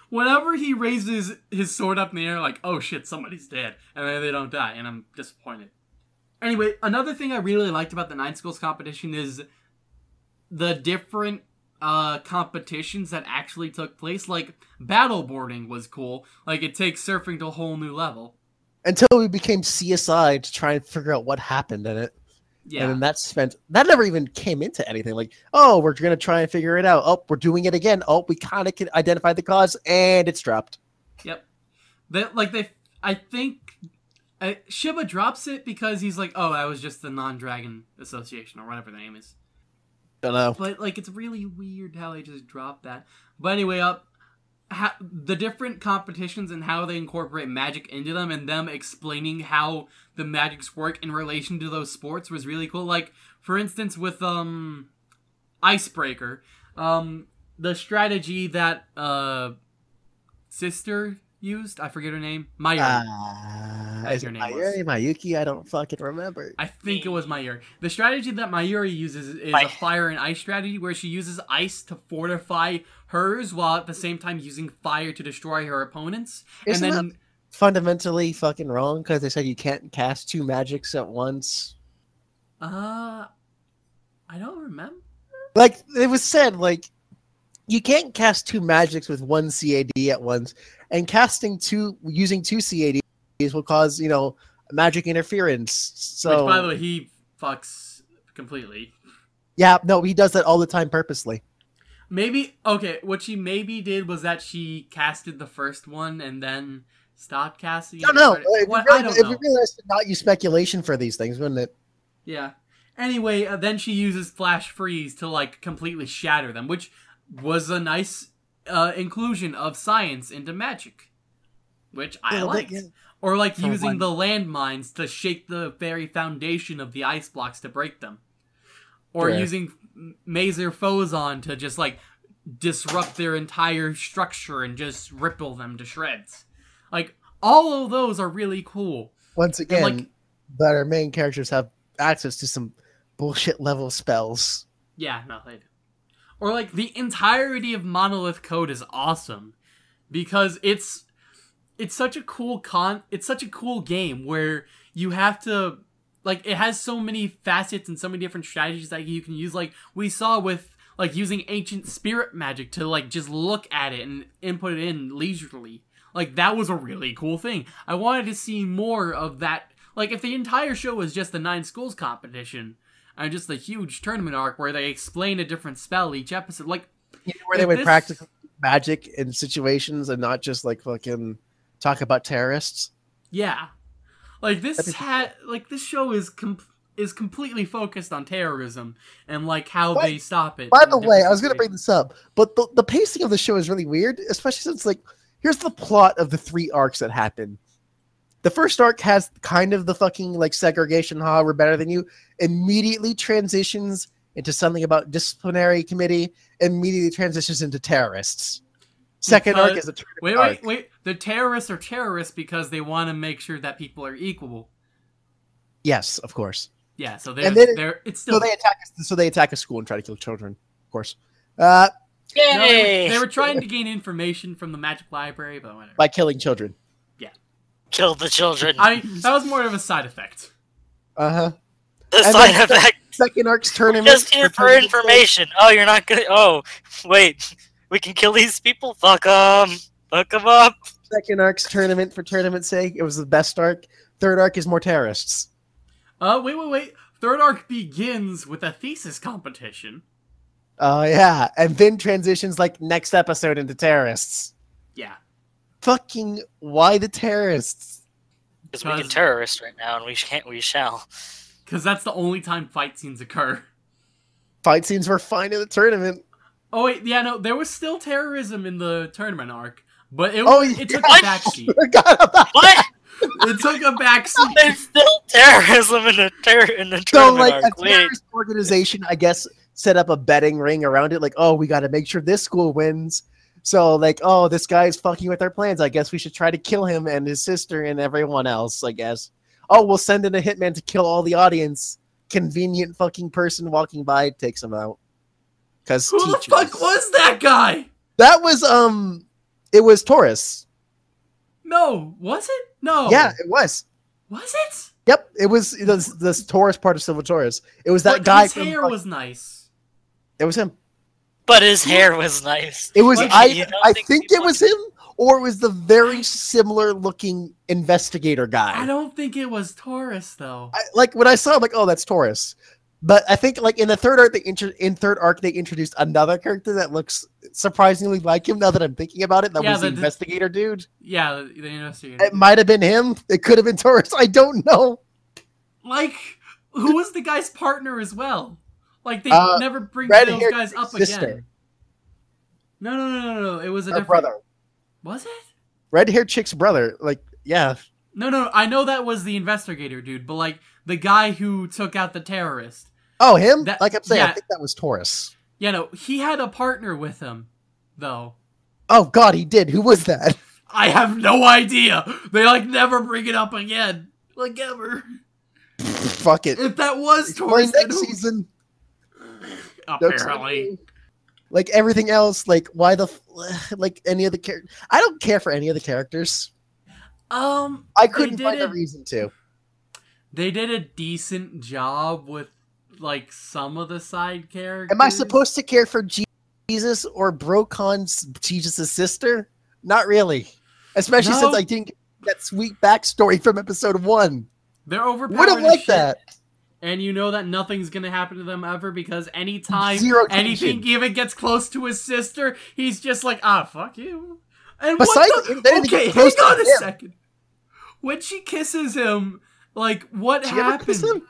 Speaker 1: whenever he raises his sword up in the air, like, oh shit, somebody's dead, and then they don't die, and I'm disappointed. Anyway, another thing I really liked about the Nine Schools competition is the different uh, competitions that actually took place. Like, battleboarding was cool. Like, it takes surfing to a whole new level.
Speaker 3: Until we became CSI to try and figure out what happened in it. Yeah. And then that spent that never even came into anything. Like, oh, we're gonna try and figure it out. Oh, we're doing it again. Oh, we kind of can identify the cause, and it's dropped.
Speaker 1: Yep. That like they, I think, I, uh, Shiba drops it because he's like, oh, I was just the non-dragon association or whatever the name is. Don't know. But like, it's really weird how they just dropped that. But anyway, up how, the different competitions and how they incorporate magic into them and them explaining how the magics work in relation to those sports was really cool like for instance with um icebreaker um the strategy that uh sister used. I forget her name.
Speaker 3: Mayuri. Uh, is her name Mayuri, Mayuki. I don't fucking remember. I
Speaker 1: think it was Mayuri. The strategy that Mayuri uses is a fire and ice strategy, where she uses ice to fortify hers, while at the same time using fire to destroy her opponents. Isn't and then
Speaker 3: that fundamentally fucking wrong because they said you can't cast two magics at once.
Speaker 1: Uh, I don't remember.
Speaker 3: Like it was said, like you can't cast two magics with one CAD at once and casting two using two CADs will cause you know magic interference. So, Which, by the way,
Speaker 1: he fucks completely.
Speaker 3: Yeah, no, he does that all the time purposely.
Speaker 1: Maybe okay. What she maybe did was that she casted the first one and then stopped casting. No, no. Uh, if, what, really, I don't if know.
Speaker 3: you not use speculation for these things, wouldn't it?
Speaker 1: Yeah. Anyway, uh, then she uses flash freeze to like completely shatter them, which was a nice uh, inclusion of science into magic, which I well, liked. yeah. Or like using one. the landmines to shake the very foundation of the ice blocks to break them, or yeah. using Mazer Fozon to just like disrupt their entire structure and just ripple them to shreds. Like all of those are really cool.
Speaker 3: Once again, like, but our main characters have access to some bullshit level spells.
Speaker 1: Yeah, no, they do or like the entirety of monolith code is awesome because it's it's such a cool con it's such a cool game where you have to like it has so many facets and so many different strategies that you can use like we saw with like using ancient spirit magic to like just look at it and input it in leisurely like that was a really cool thing i wanted to see more of that like if the entire show was just the nine schools competition and just the huge tournament arc where they explain a different spell each episode. Like
Speaker 3: yeah, where they would this... practice magic in situations and not just like fucking talk about terrorists.
Speaker 1: Yeah, like this had like this show is com is completely focused on terrorism and like how they stop it. By the way, I was going to
Speaker 3: bring this up, but the the pacing of the show is really weird, especially since like here's the plot of the three arcs that happen the first arc has kind of the fucking like segregation, ha, we're better than you, immediately transitions into something about disciplinary committee, immediately transitions into terrorists. Second because, arc is a wait,
Speaker 1: wait, wait. The terrorists are terrorists because they want to make sure that people are equal.
Speaker 3: Yes, of course.
Speaker 2: Yeah, so they're, then, they're it's still so they attack
Speaker 3: so they attack a school and try to kill children, of course. Uh, Yay!
Speaker 1: No, they, were, they, were, trying to gain information from the magic library, but whatever.
Speaker 3: By killing children
Speaker 1: kill the children. I that was more of a
Speaker 3: side effect. Uh huh. The and side effect. Second arc's tournament. Just here for information.
Speaker 4: Oh, you're not gonna. Oh, wait. We can kill these people. Fuck them. Fuck them up.
Speaker 3: Second arc's tournament for tournament's sake. It was the best arc. Third arc is more terrorists.
Speaker 1: Uh, wait, wait, wait. Third arc begins with a thesis competition.
Speaker 3: Oh, yeah. And then transitions, like, next episode into terrorists. Yeah fucking why the terrorists?
Speaker 4: Because we are terrorists right
Speaker 1: now, and we can't. We shall. Because that's the only time fight scenes occur.
Speaker 3: Fight scenes were fine in the tournament.
Speaker 1: Oh wait, yeah, no, there was still terrorism in the tournament arc, but it oh, it took a backseat. [LAUGHS] what? That. It took a backseat. [LAUGHS] There's
Speaker 2: still terrorism in the ter in the tournament So like arc. a terrorist
Speaker 3: Wait. organization, I guess, set up a betting ring around it. Like, oh, we got to make sure this school wins. So like, oh, this guy's fucking with our plans. I guess we should try to kill him and his sister and everyone else, I guess. Oh, we'll send in a hitman to kill all the audience. Convenient fucking person walking by takes him out. Cause Who teachers. the fuck was that guy? That was, um, it was Taurus. No,
Speaker 1: was it? No. Yeah, it was. Was it?
Speaker 3: Yep, it was this, this Taurus part of Civil Taurus. It was that but guy. His hair
Speaker 1: was nice. It was him. But his hair was nice. It was, I, I
Speaker 3: think, it was him or it was the very similar looking investigator guy. I
Speaker 1: don't think it was Taurus though. I,
Speaker 3: like when I saw, him, like, oh, that's Taurus. But I think like in the third arc, they in third arc they introduced another character that looks surprisingly like him. Now that I'm thinking about it, that yeah, was the, the
Speaker 1: investigator dude. Yeah, the, the investigator. It might
Speaker 3: have been him. It could have been Taurus. I don't know.
Speaker 1: Like, who was the guy's partner as well? Like they uh, never bring those guys up sister. again. No, no, no, no, no. It was a Her different brother.
Speaker 3: Was it? Red hair chick's brother. Like, yeah.
Speaker 1: No, no, I know that was the investigator dude, but like the guy who took out the terrorist.
Speaker 3: Oh, him? That, like I'm saying, yeah. I think that was Taurus.
Speaker 1: Yeah, no, he had a partner with him, though.
Speaker 3: Oh God, he did. Who was that? [LAUGHS] I have no idea.
Speaker 1: They like never bring it up again, like ever.
Speaker 3: Fuck it. If that was Taurus, next who, season. [LAUGHS] apparently. Like everything else, like why the [SIGHS] like any of the characters? I don't care for any of the characters. Um, I couldn't find a, a reason to.
Speaker 1: They did a decent job with like some of the side
Speaker 3: characters. Am I supposed to care for Jesus or Brocon's Jesus's sister? Not really, especially no. since I didn't get that sweet backstory from episode one. They're overpowered.
Speaker 1: Would have liked shit. that and you know that nothing's gonna happen to them ever because anytime anything even gets close to his sister, he's just like, ah, fuck you. And Besides, what the, okay, hang on a him. second. When she kisses him, like what she happened?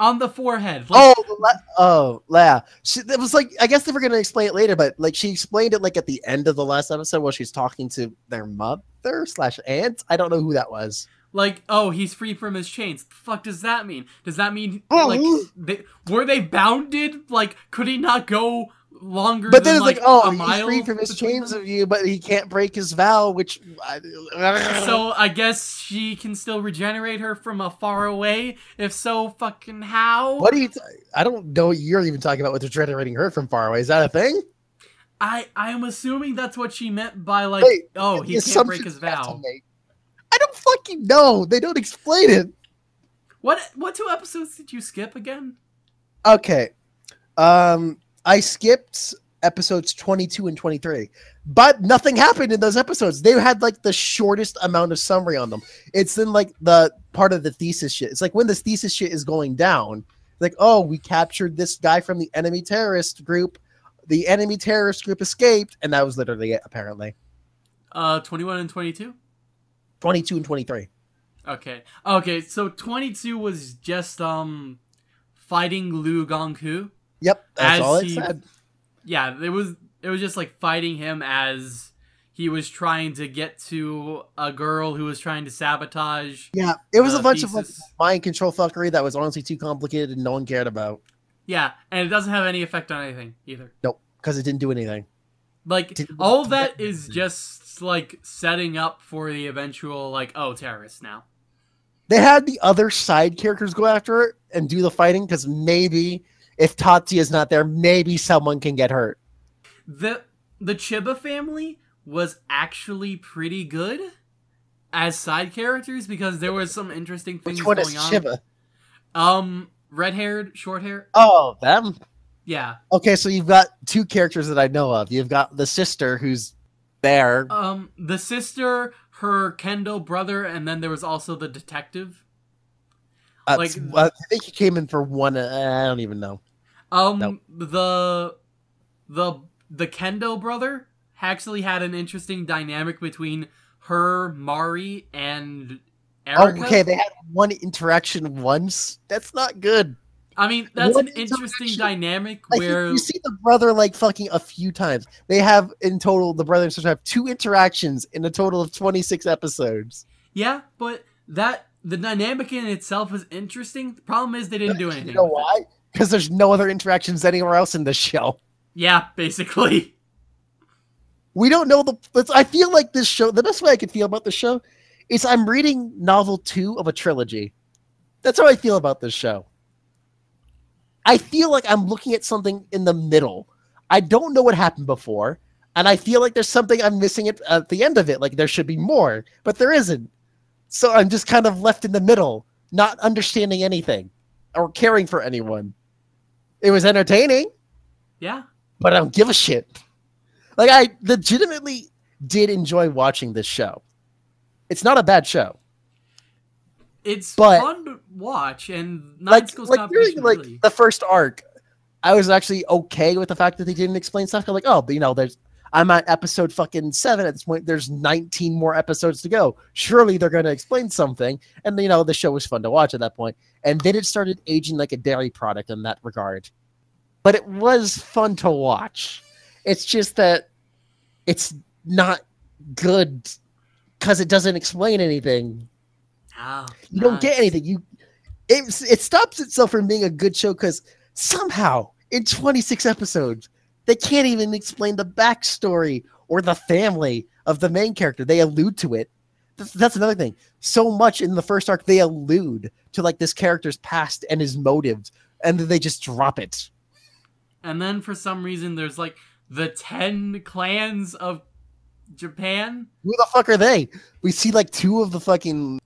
Speaker 1: On the forehead. Like,
Speaker 3: oh, oh, yeah. She, it was like, I guess they were going to explain it later, but like she explained it like at the end of the last episode while she's talking to their mother slash aunt. I don't know who that was.
Speaker 1: Like, oh, he's free from his chains. The fuck does that mean? Does that mean oh. like they, were they bounded? Like, could he
Speaker 3: not go longer? But then than, it's like, like oh, he's free from his chains them? of you, but he can't break his vow. Which, so
Speaker 1: I guess she can still regenerate her from a far away. If so, fucking how? What do you?
Speaker 3: I don't know. you're even talking about with regenerating her from far away. Is that a thing?
Speaker 1: I I'm assuming that's what she meant by like, Wait, oh, he can't break his vow.
Speaker 3: I don't fucking know. They don't explain it.
Speaker 1: What what two episodes did you skip again?
Speaker 3: Okay. Um, I skipped episodes 22 and 23. But nothing happened in those episodes. They had like the shortest amount of summary on them. It's in like the part of the thesis shit. It's like when this thesis shit is going down, like, oh, we captured this guy from the enemy terrorist group. The enemy terrorist group escaped. And that was literally it, apparently.
Speaker 1: Uh, 21 and 22?
Speaker 3: 22 and 23.
Speaker 1: Okay. Okay, so 22 was just um fighting Liu Gongku. Yep, that's all it he, said. Yeah, it was it was just like fighting him as he was trying to get to a girl who was trying to sabotage. Yeah,
Speaker 3: it was a bunch thesis. of like, mind control fuckery that was honestly too complicated and no one cared about.
Speaker 1: Yeah, and it doesn't have any effect on anything either.
Speaker 3: Nope, because it didn't do anything.
Speaker 1: Like didn't all that is just like setting up for the eventual like oh terrorists now.
Speaker 2: They
Speaker 3: had the other side characters go after it and do the fighting because maybe if Tatsuya is not there, maybe someone can get hurt.
Speaker 1: The the Chiba family was actually pretty good as side characters because there was some interesting things Which one going is Chiba? on. Um, red haired, short hair. Oh, them. Yeah.
Speaker 3: Okay, so you've got two characters that I know of. You've got the sister who's there.
Speaker 1: Um, the sister, her Kendall brother, and then there was also the detective.
Speaker 3: Uh, like, uh, I think he came in for one. Uh, I don't even know. Um,
Speaker 1: the the the Kendall brother actually had an interesting dynamic between her, Mari, and oh, Erica. Oh, okay, they had
Speaker 3: one interaction once.
Speaker 1: That's not good. I mean, that's an interesting dynamic like, where you see
Speaker 3: the brother like fucking a few times. They have in total the brother and sister have two interactions in a total of 26 episodes.
Speaker 1: Yeah, but that the dynamic in itself is interesting. The problem is they didn't do anything. You know why?
Speaker 3: Because there's no other interactions anywhere else in this show.
Speaker 1: Yeah, basically. [LAUGHS]
Speaker 3: We don't know the. I feel like this show. The best way I could feel about this show is I'm reading novel two of a trilogy. That's how I feel about this show. I feel like I'm looking at something in the middle. I don't know what happened before, and I feel like there's something I'm missing at, at the end of it. Like there should be more, but there isn't. So I'm just kind of left in the middle, not understanding anything or caring for anyone. It was entertaining. Yeah. But I don't give a shit. Like I legitimately did enjoy watching this show. It's not a bad show. It's but, fun
Speaker 1: to watch, and
Speaker 3: Night like, like, during, like the first arc, I was actually okay with the fact that they didn't explain stuff. I'm like, oh, but you know, there's I'm at episode fucking seven at this point. There's 19 more episodes to go. Surely they're going to explain something. And, you know, the show was fun to watch at that point. And then it started aging like a dairy product in that regard. But it was fun to watch. It's just that it's not good because it doesn't explain anything. Oh, you nice. don't get anything. You it it stops itself from being a good show because somehow in 26 episodes they can't even explain the backstory or the family of the main character. They allude to it. That's, that's another thing. So much in the first arc they allude to like this character's past and his motives, and then they just drop it.
Speaker 1: And then for some reason there's like the 10 clans of Japan.
Speaker 3: Who the fuck are they? We see like two of the fucking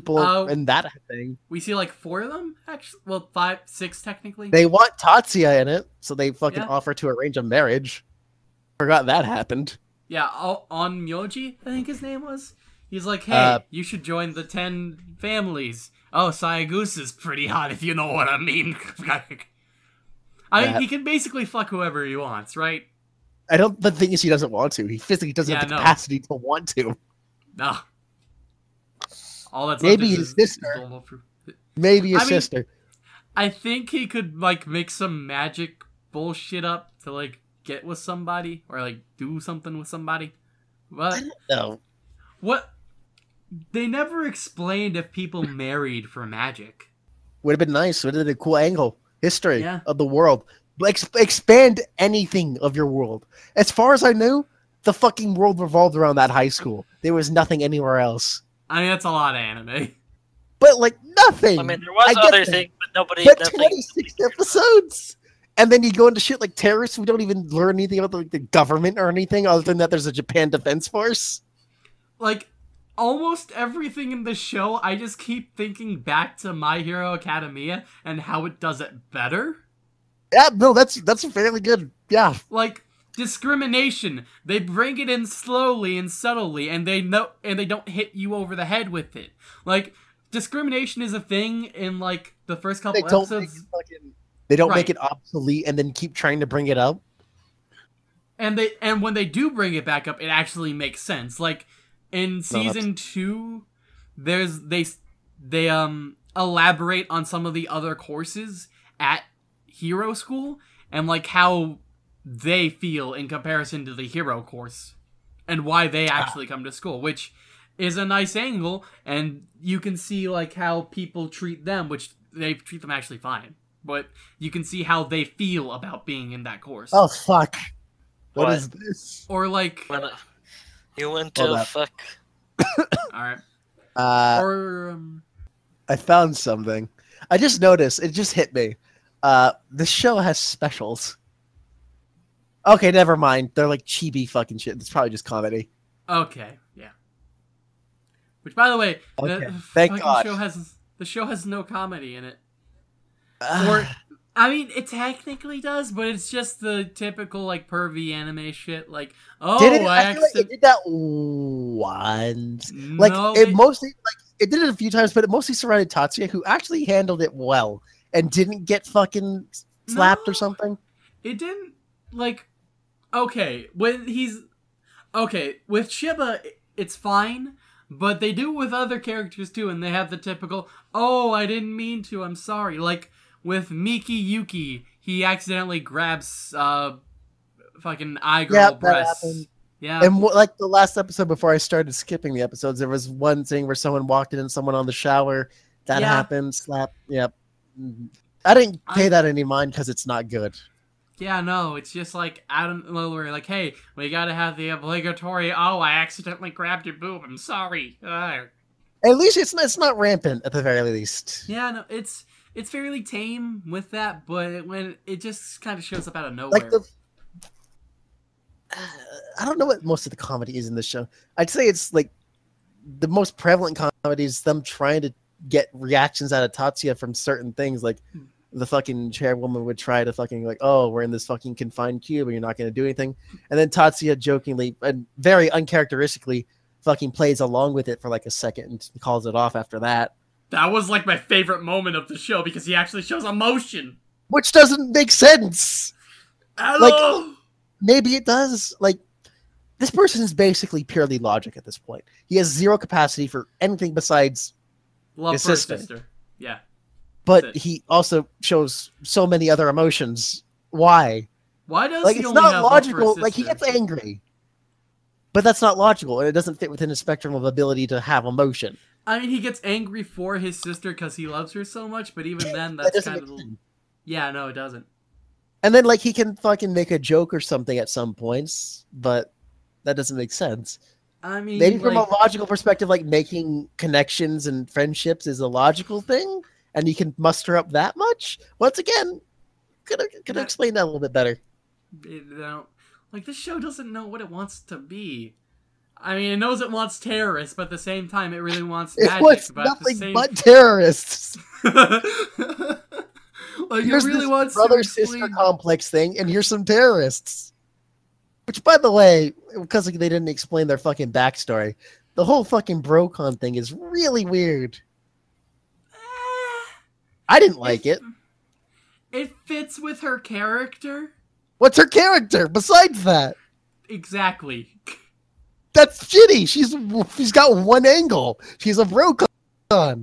Speaker 3: people uh, in that
Speaker 1: thing. We see like four of them, actually. Well, five, six technically. They want
Speaker 3: Tatsuya in it, so they fucking yeah. offer to arrange a marriage. Forgot that happened.
Speaker 1: Yeah, on Myoji, I think his name was. He's like, hey, uh, you should join the ten families. Oh, Saegusa is pretty hot, if you know what I mean. [LAUGHS] I mean, he can basically fuck whoever he wants, right?
Speaker 3: I don't. The thing is, he doesn't want to. He physically doesn't yeah, have the no. capacity to want to.
Speaker 1: No. All that's maybe his sister.
Speaker 2: maybe his sister. Mean,
Speaker 1: I think he could like make some magic bullshit up to like get with somebody or like do something with somebody. But no. What they never explained if people married for
Speaker 6: magic.
Speaker 3: Would have been nice. Would have been a cool angle. History yeah. of the world. Ex expand anything of your world. As far as I knew, the fucking world revolved around that high school. There was nothing anywhere else.
Speaker 1: I mean, that's a lot of anime.
Speaker 3: But like nothing. I mean, there was I other things, but nobody. But 26 episodes. And then you go into shit like terrorists. We don't even learn anything about like, the government or anything other than that there's a Japan Defense Force.
Speaker 1: Like, almost everything in the show, I just keep thinking back to My Hero Academia and how it does it better.
Speaker 3: Yeah, no, that's that's fairly good. Yeah.
Speaker 1: Like, discrimination. They bring it in slowly and subtly, and they know and they don't hit you over the head with it. Like discrimination is a thing in like the first couple they episodes. Fucking,
Speaker 2: they don't right. make it
Speaker 3: obsolete and then keep trying to bring it up.
Speaker 1: And they and when they do bring it back up, it actually makes sense. Like in season no, two, there's they they um elaborate on some of the other courses at Hero School and like how they feel in comparison to the hero course and why they ah. actually come to school, which is a nice angle. And you can see like how people treat them, which they treat them actually fine, but you can see how they feel about being in that course. Oh,
Speaker 2: fuck. what, what? is
Speaker 1: this? Or like. When you went
Speaker 3: to fuck. [COUGHS] All right. Uh, or. Um... I found something. I just noticed. It just hit me. Uh, the show has specials. Okay, never mind. They're like chibi fucking shit. It's probably just comedy.
Speaker 1: Okay, yeah. Which, by the way, okay. the, Thank God. show has the show has no comedy in it. or, I mean, it technically does, but it's just the typical like pervy anime shit. Like, oh, did it, I, I feel like it
Speaker 3: did that once. No, like, it, it mostly like it did it a few times, but it mostly surrounded Tatsuya, who actually handled it well and didn't get fucking slapped no, or something. It
Speaker 1: didn't like okay when he's okay with Shiba, it's fine, but they do with other characters too, and they have the typical "Oh, I didn't mean to. I'm sorry." Like with Mikihiko, he accidentally grabs uh, fucking eye girl yep, breasts. Yeah.
Speaker 3: And like the last episode before I started skipping the episodes, there was one thing where someone walked in and someone on the shower. That yeah. happened. Slap. Yep. Mm-hmm. I didn't pay I, that any mind because it's not good.
Speaker 1: Yeah, no, it's just like Adam Lillard, like, hey, we gotta have the obligatory. Oh, I accidentally grabbed your boob. I'm sorry. Ugh.
Speaker 3: At least it's not, it's not rampant at the very least.
Speaker 1: Yeah, no, it's it's fairly tame with that, but when it just kind of shows up out of
Speaker 2: nowhere. Like the,
Speaker 3: uh, [SIGHS] I don't know what most of the comedy is in this show. I'd say it's like the most prevalent comedy is them trying to get reactions out of Tatsuya from certain things, like. Hmm the fucking chairwoman would try to fucking like, oh, we're in this fucking confined cube and you're not going to do anything. And then Tatsuya jokingly and very uncharacteristically fucking plays along with it for like a second and calls it off after that.
Speaker 1: That was like my favorite moment of the show because he actually shows emotion.
Speaker 3: Which doesn't make sense. Hello? Like, maybe it does. Like, this person is basically purely logic at this point. He has zero capacity for anything besides
Speaker 2: Love his sister.
Speaker 1: Yeah
Speaker 3: but he also shows so many other emotions. Why?
Speaker 1: Why does like it's not logical? Like he gets
Speaker 3: angry, but that's not logical, and it doesn't fit within his spectrum of ability to have emotion.
Speaker 1: I mean, he gets angry for his sister because he loves her so much, but even then, [LAUGHS] that's that kind of sense. yeah, no, it doesn't.
Speaker 3: And then, like, he can fucking make a joke or something at some points, but that doesn't make sense.
Speaker 1: I
Speaker 6: mean, maybe like, from a
Speaker 3: logical perspective, like making connections and friendships is a logical thing and you can muster up that much? Once again, could I, could explain that a little bit better?
Speaker 1: like, this show doesn't know what it wants to be. I mean, it knows it wants terrorists, but at the same time, it really wants it Wants but nothing same... but [LAUGHS]
Speaker 3: terrorists. [LAUGHS] like, here's it really wants brother sister complex thing, and here's some terrorists. Which, by the way, because they didn't explain their fucking backstory, the whole fucking Brocon thing is really weird. I didn't like it.
Speaker 1: It fits with her character.
Speaker 3: What's her character besides that?
Speaker 1: Exactly.
Speaker 3: That's shitty. She's she's got one angle. She's a Brocon. I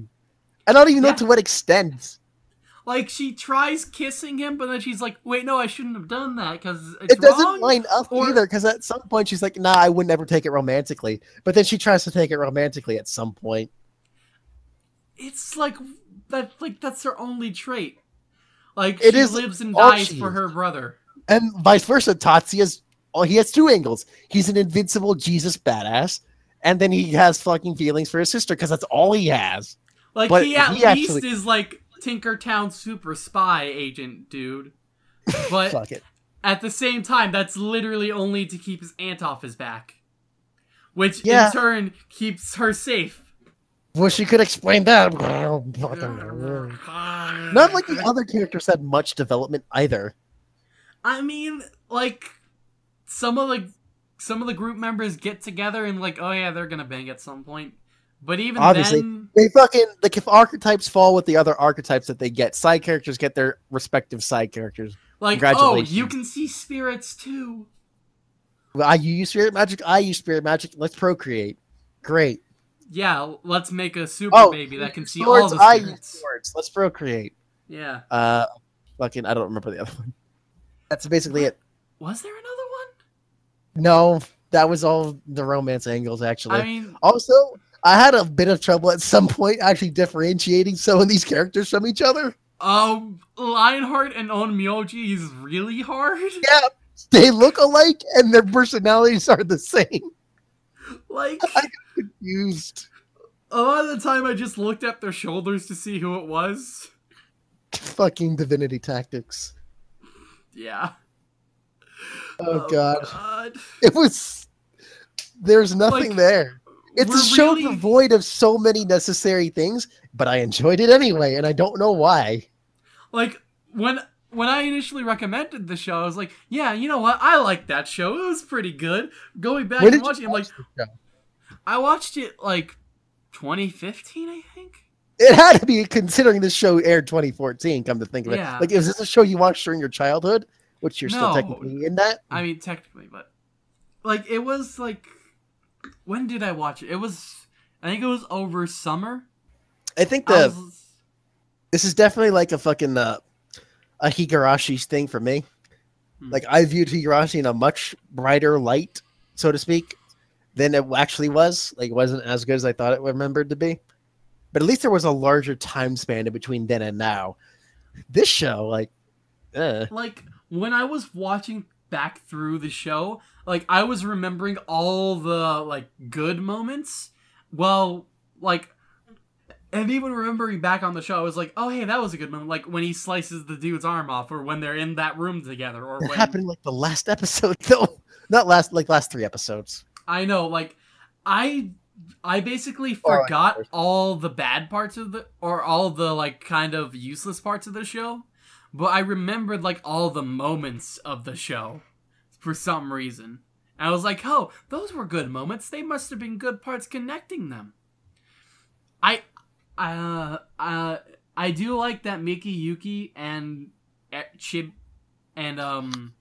Speaker 3: don't even yeah. know to what extent.
Speaker 1: Like she tries kissing him, but then she's like, "Wait, no, I shouldn't have done that because it doesn't wrong. line up or... either."
Speaker 3: Because at some point she's like, "Nah, I would never take it romantically," but then she tries to take it romantically at some point.
Speaker 1: It's like, that like that's her only trait. Like it she is lives and dies she, for her brother.
Speaker 3: And vice versa, Tatsuya has oh, he has two angles. He's an invincible Jesus badass, and then he has fucking feelings for his sister because that's all he has.
Speaker 2: Like but he at he least actually...
Speaker 1: is like Tinkertown super spy agent dude. [LAUGHS] But at the same time, that's literally only to keep his aunt off his back. Which yeah. in turn keeps her safe
Speaker 3: well, she could explain that. [LAUGHS] Not like the other characters had much development either.
Speaker 1: I mean, like some of the some of the group members get together and like, oh yeah, they're gonna bang at some point. But even Obviously,
Speaker 3: then, they fucking like if archetypes fall with the other archetypes that they get, side characters get their respective side characters. Like, oh, you can
Speaker 1: see spirits too.
Speaker 3: Well, I use spirit magic. I use spirit magic. Let's procreate. Great
Speaker 1: yeah, let's make a super oh, baby that can see all the spirits. I use swords.
Speaker 3: Let's procreate. Yeah. Uh, fucking, I don't remember the other [LAUGHS] one. That's basically it. Was there another one? No, that was all the romance angles, actually. I mean... Also, I had a bit of trouble at some point actually differentiating some of these characters from each other.
Speaker 1: Um, Lionheart and On is really hard. [LAUGHS]
Speaker 3: Yeah, they look alike and their personalities are the same.
Speaker 1: Like... [LAUGHS] I
Speaker 3: confused.
Speaker 1: A lot of the time, I just looked at their shoulders to see who it was.
Speaker 3: Fucking divinity tactics. Yeah. Oh, oh god. god. It was. There's nothing like, there. It's a show really... devoid of so many necessary things, but I enjoyed it anyway, and I don't know why.
Speaker 1: Like when when I initially recommended the show, I was like, "Yeah, you know what? I like that show. It was pretty good." Going back and watching, I'm like, I watched it like 2015, I think.
Speaker 3: It had to be considering this show aired 2014. Come to think of yeah. it, like is this a show you watched during your childhood, which you're no, still technically in that?
Speaker 1: I mean, technically, but like it was like when did I watch it? It was I think it was over summer.
Speaker 3: I think the I was, this is definitely like a fucking uh, a Higurashi thing for me. Hmm. Like I viewed Higurashi in a much brighter light, so to speak than it actually was. Like, it wasn't as good as I thought it remembered to be. But at least there was a larger time span in between then and now. This show, like, uh.
Speaker 1: Like, when I was watching back through the show, like, I was remembering all the, like, good moments. Well, like, and even remembering back on the show, I was like, "Oh, hey, that was a good moment." Like when he slices the dude's arm off, or when they're in that room together, or it when...
Speaker 3: happened like the last [LAUGHS] episode, though. Not last, like last three episodes.
Speaker 1: I know, like I I basically forgot oh, I all the bad parts of the or all the like kind of useless parts of the show, but I remembered like all the moments of the show for some reason. And I was like, "Oh, those were good moments. They must have been good parts connecting them." I uh uh I do like that Mikihiko and eh, Chib and um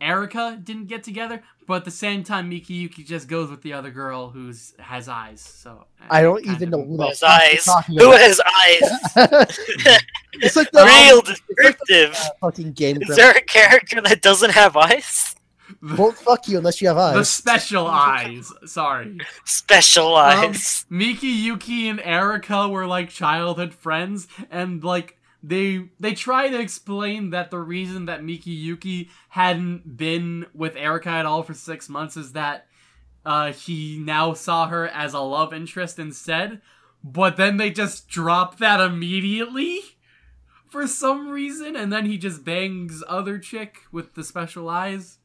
Speaker 1: Erica didn't get together. But at the same time, Mikihiko just goes with the other girl who has eyes. So
Speaker 2: I, don't even know who has eyes. Who has
Speaker 1: eyes? [LAUGHS] [LAUGHS] Um, it's like the real um, descriptive like the, uh, fucking game. Is there a character that doesn't have eyes?
Speaker 3: Won't fuck you unless you have eyes. The
Speaker 1: special [LAUGHS] eyes. Sorry.
Speaker 4: Special um, eyes.
Speaker 1: Um, Miki, Yuki, and Erica were like childhood friends, and like they they try to explain that the reason that Mikihiko hadn't been with Erica at all for six months is that uh, he now saw her as a love interest instead. But then they just drop that immediately for some reason, and then he just bangs other chick with the special eyes.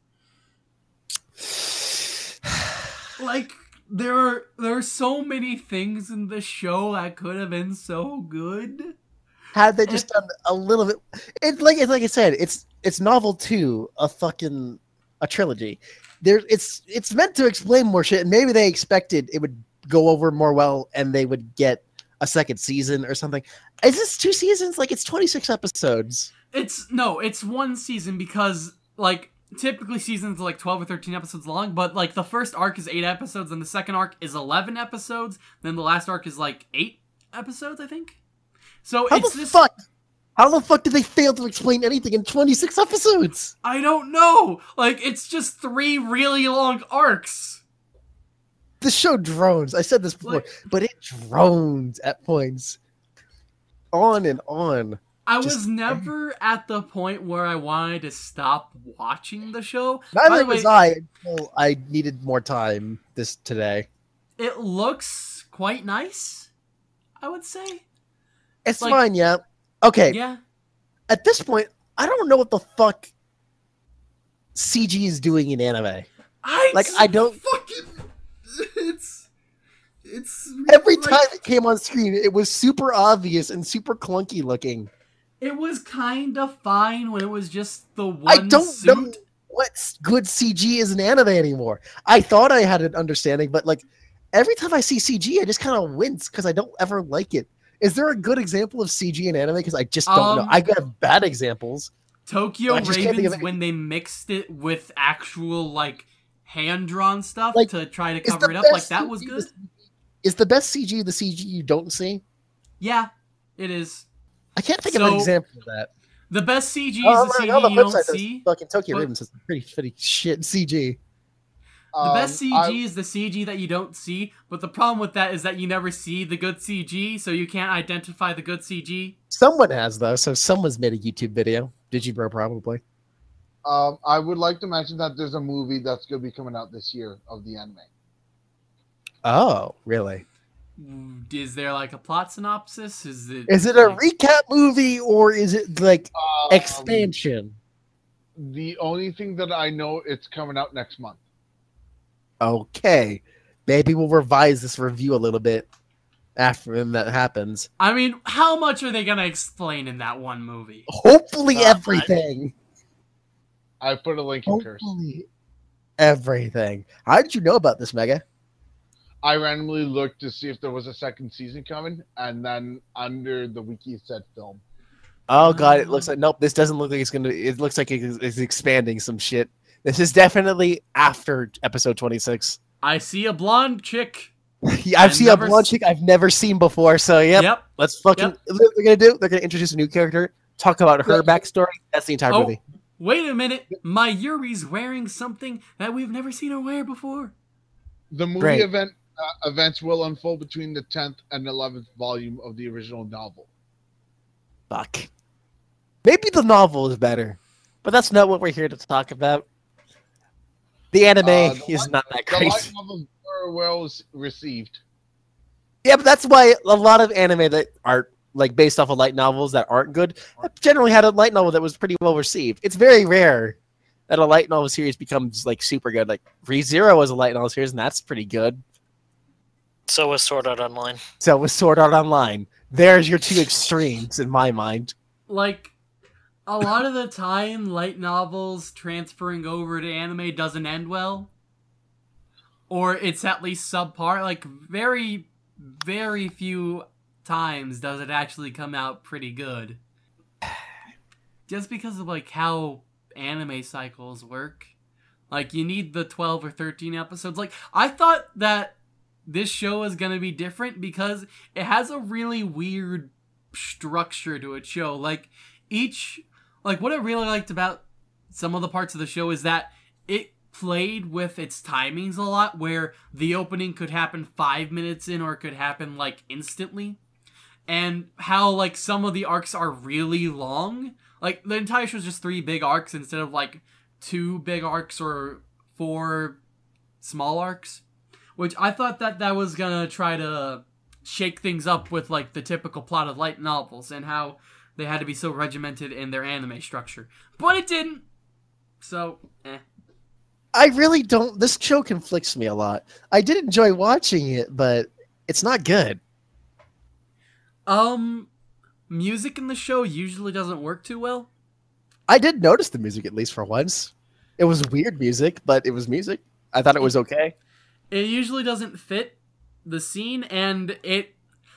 Speaker 1: [SIGHS] like there are there are so many things in the show that could have been so good
Speaker 3: had they just [LAUGHS] done a little bit, it's like it's like I said, it's it's novel two, a fucking a trilogy. There, it's it's meant to explain more shit, and maybe they expected it would go over more well, and they would get a second season or something. Is this two seasons? Like it's 26 episodes.
Speaker 1: It's no, it's one season because like typically seasons are like 12 or 13 episodes long, but like the first arc is eight episodes and the second arc is 11 episodes. Then the last arc is like eight episodes, I think.
Speaker 3: So How it's the this fuck? How the fuck did they fail to explain anything in 26 episodes?
Speaker 1: I don't know. Like, it's just three really long arcs.
Speaker 3: The show drones. I said this before, like, but it drones at points. On and on. I just, was never
Speaker 1: at the point where I wanted to stop watching the show. Neither way, was I
Speaker 3: until I needed more time this today.
Speaker 1: It looks quite nice, I would say. It's like, fine,
Speaker 3: yeah. Okay. Yeah. At this point, I don't know what the fuck CG is doing in anime. I like I don't fucking it's it's every like, time it came on screen, it was super obvious and super clunky looking.
Speaker 1: It was kind of fine when it was just the one. I don't suit. know
Speaker 3: what good CG is in anime anymore. I thought I had an understanding, but like every time I see CG, I just kind of wince because I don't ever like it. Is there a good example of CG in anime? Because I just don't um, know. I got bad examples. Tokyo Ravens
Speaker 1: when they mixed it with actual like hand drawn stuff like, to try to cover it up. Like that was
Speaker 3: good. Is the best CG the CG you don't see?
Speaker 1: Yeah, it is. I can't think so, of an example of that. The best CG oh, is the CG the you don't see.
Speaker 3: Fucking Tokyo but, Ravens is pretty pretty shit CG. The um, best CG I,
Speaker 1: is the CG that you don't see, but the problem with that is that you never see the good CG, so you can't identify the good CG.
Speaker 3: Someone has, though, so someone's made a YouTube video. Digibro, probably.
Speaker 5: Um, I would like to mention that there's a movie that's going to be coming out this year of the anime.
Speaker 3: Oh, really?
Speaker 1: Mm, is there like a plot synopsis? Is it is it a like...
Speaker 3: recap movie or is it like um, expansion?
Speaker 5: The only thing that I know it's coming out next month
Speaker 3: okay, maybe we'll revise this review a little bit after that happens.
Speaker 5: I mean, how much
Speaker 1: are they going to explain in that one movie?
Speaker 3: Hopefully uh, everything.
Speaker 1: I,
Speaker 5: I, put a link in Hopefully curse.
Speaker 3: everything. How did you know about this, Mega?
Speaker 5: I randomly looked to see if there was a second season coming, and then under the wiki said film.
Speaker 3: Oh god, it looks like nope. This doesn't look like it's gonna. It looks like it's expanding some shit. This is definitely after episode 26.
Speaker 1: I see a blonde chick.
Speaker 3: yeah, [LAUGHS] I've seen a blonde chick I've never seen before. So yep, yep. let's fucking. Yep. they're gonna do? They're gonna introduce a new character. Talk about her backstory. That's the entire oh, movie.
Speaker 1: Wait a minute,
Speaker 5: my Yuri's wearing something that we've never seen her wear before. The movie Great. event uh, events will unfold between the 10th and 11th volume of the original novel.
Speaker 3: Fuck. Maybe the novel is better, but that's not what we're here to talk about. The anime uh, the is not that great. The light
Speaker 2: novels were well
Speaker 5: received.
Speaker 3: Yeah, but that's why a lot of anime that are like based off of light novels that aren't good generally had a light novel that was pretty well received. It's very rare that a light novel series becomes like super good. Like ReZero was a light novel series, and that's pretty good.
Speaker 4: So was Sword Art Online.
Speaker 3: So was Sword Art Online. There's your two extremes in my mind.
Speaker 1: Like a lot of the time, light novels transferring over to anime doesn't end well, or it's at least subpar. Like very, very few times does it actually come out pretty good. [SIGHS] Just because of like how anime cycles work. Like you need the 12 or 13 episodes. Like I thought that this show is going to be different because it has a really weird structure to a show. Like each like what I really liked about some of the parts of the show is that it played with its timings a lot where the opening could happen 5 minutes in or it could happen like instantly and how like some of the arcs are really long like the entire show is just three big arcs instead of like two big arcs or four small arcs which i thought that that was gonna try to shake things up with like the typical plot of light novels and how they had to be so regimented in their anime structure. But it didn't. So, eh.
Speaker 3: I really don't. This show conflicts me a lot. I did enjoy watching it, but it's not good.
Speaker 1: Um, music in the show usually doesn't work too well.
Speaker 3: I did notice the music at least for once. It was weird music, but it was music. I thought it was okay.
Speaker 1: It usually doesn't fit the scene, and it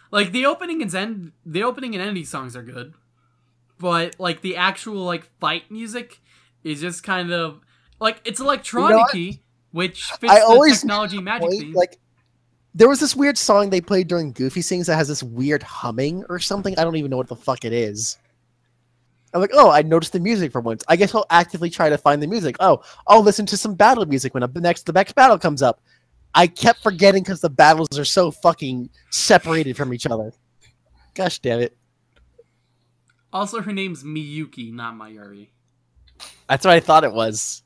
Speaker 1: like the opening and end. The opening and ending songs are good but like the actual like fight music is just kind of like it's electronic you know which fits I the always technology magic point, theme.
Speaker 3: Like there was this weird song they played during Goofy Sings that has this weird humming or something. I don't even know what the fuck it is. I'm like, oh, I noticed the music for once. I guess I'll actively try to find the music. Oh, I'll listen to some battle music when the next the next battle comes up. I kept forgetting because the battles are so fucking separated from each other. Gosh damn it.
Speaker 1: Also, her name's Miyuki, not Mayuri.
Speaker 3: That's what I thought it was.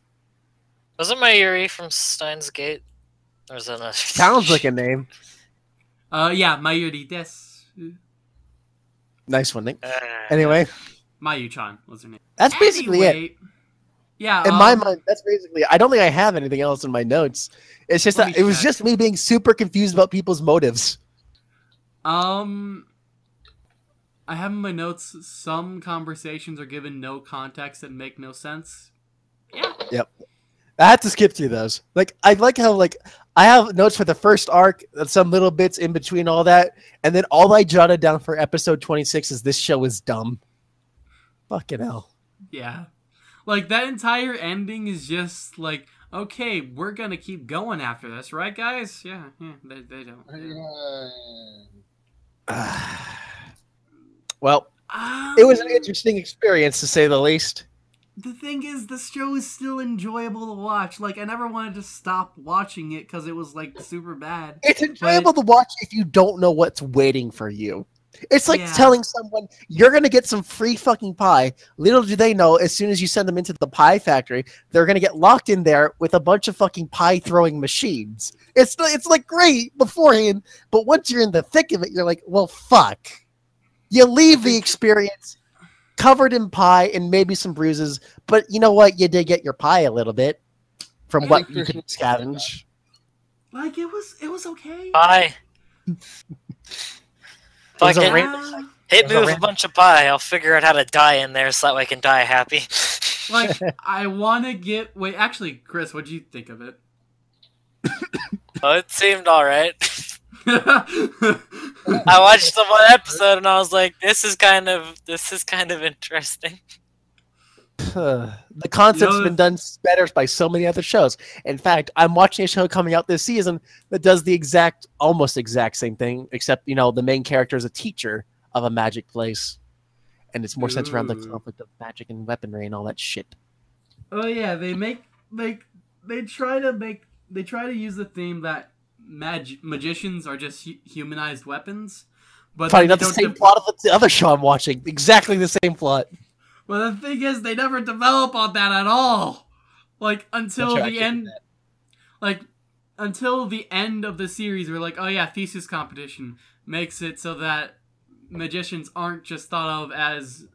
Speaker 4: was it Mayuri from Steins Gate? Or is that Sounds like
Speaker 3: a name.
Speaker 1: Uh, yeah, Mayuri des.
Speaker 3: Nice one, Nick. Uh, anyway.
Speaker 1: Mayu-chan was her name.
Speaker 2: That's basically anyway, it. Yeah. In um,
Speaker 3: my mind, that's basically I don't think I have anything else in my notes. It's just that, it check. was just me being super confused about people's motives.
Speaker 1: Um, I have in my notes some conversations are given no context and make no sense. Yeah.
Speaker 3: Yep. I had to skip through those. Like, I like how, like, I have notes for the first arc, some little bits in between all that, and then all I jotted down for episode 26 is this show is dumb. Fucking hell.
Speaker 4: Yeah.
Speaker 1: Like, that entire ending is just, like, okay, we're gonna keep going after this, right, guys? Yeah, yeah they, they don't. They
Speaker 2: don't. [SIGHS] Ah. Well,
Speaker 3: um, it was an um, interesting experience to say the least.
Speaker 1: The thing is, the show is still enjoyable to watch. Like, I never wanted to stop watching it because it was like super bad.
Speaker 3: It's enjoyable but... to watch if you don't know what's waiting for you. It's like yeah. telling someone you're going to get some free fucking pie. Little do they know, as soon as you send them into the pie factory, they're going to get locked in there with a bunch of fucking pie throwing machines. It's it's like great beforehand, but once you're in the thick of it, you're like, well, fuck. You leave the experience covered in pie and maybe some bruises, but you know what? You did get your pie a little bit from what you could scavenge.
Speaker 2: Like it was, it was
Speaker 4: okay. Pie.
Speaker 3: Fucking hit me with a, bunch
Speaker 4: of pie. I'll figure out how to die in there so that way I can die happy.
Speaker 1: like [LAUGHS] I want to get. Wait, actually, Chris, what do you think of it?
Speaker 4: Oh, it seemed all right. [LAUGHS] [LAUGHS] I watched the one episode and I was like, this is kind of this is kind of interesting. [LAUGHS]
Speaker 3: [SIGHS] the concept's you know, been done better by so many other shows. In fact, I'm watching a show coming out this season that does the exact, almost exact same thing, except, you know, the main character is a teacher of a magic place. And it's more centered around the conflict of magic and weaponry and all that shit.
Speaker 1: Oh, yeah. They make, like, they try to make, they try to use the theme that mag- magicians are just hu humanized weapons. But Probably not the same
Speaker 3: plot of the other show I'm watching. Exactly the same plot.
Speaker 1: Well, the thing is, they never develop on that at all. Like until the end, like until the end of the series, we're like, oh yeah, thesis competition makes it so that magicians aren't just thought of as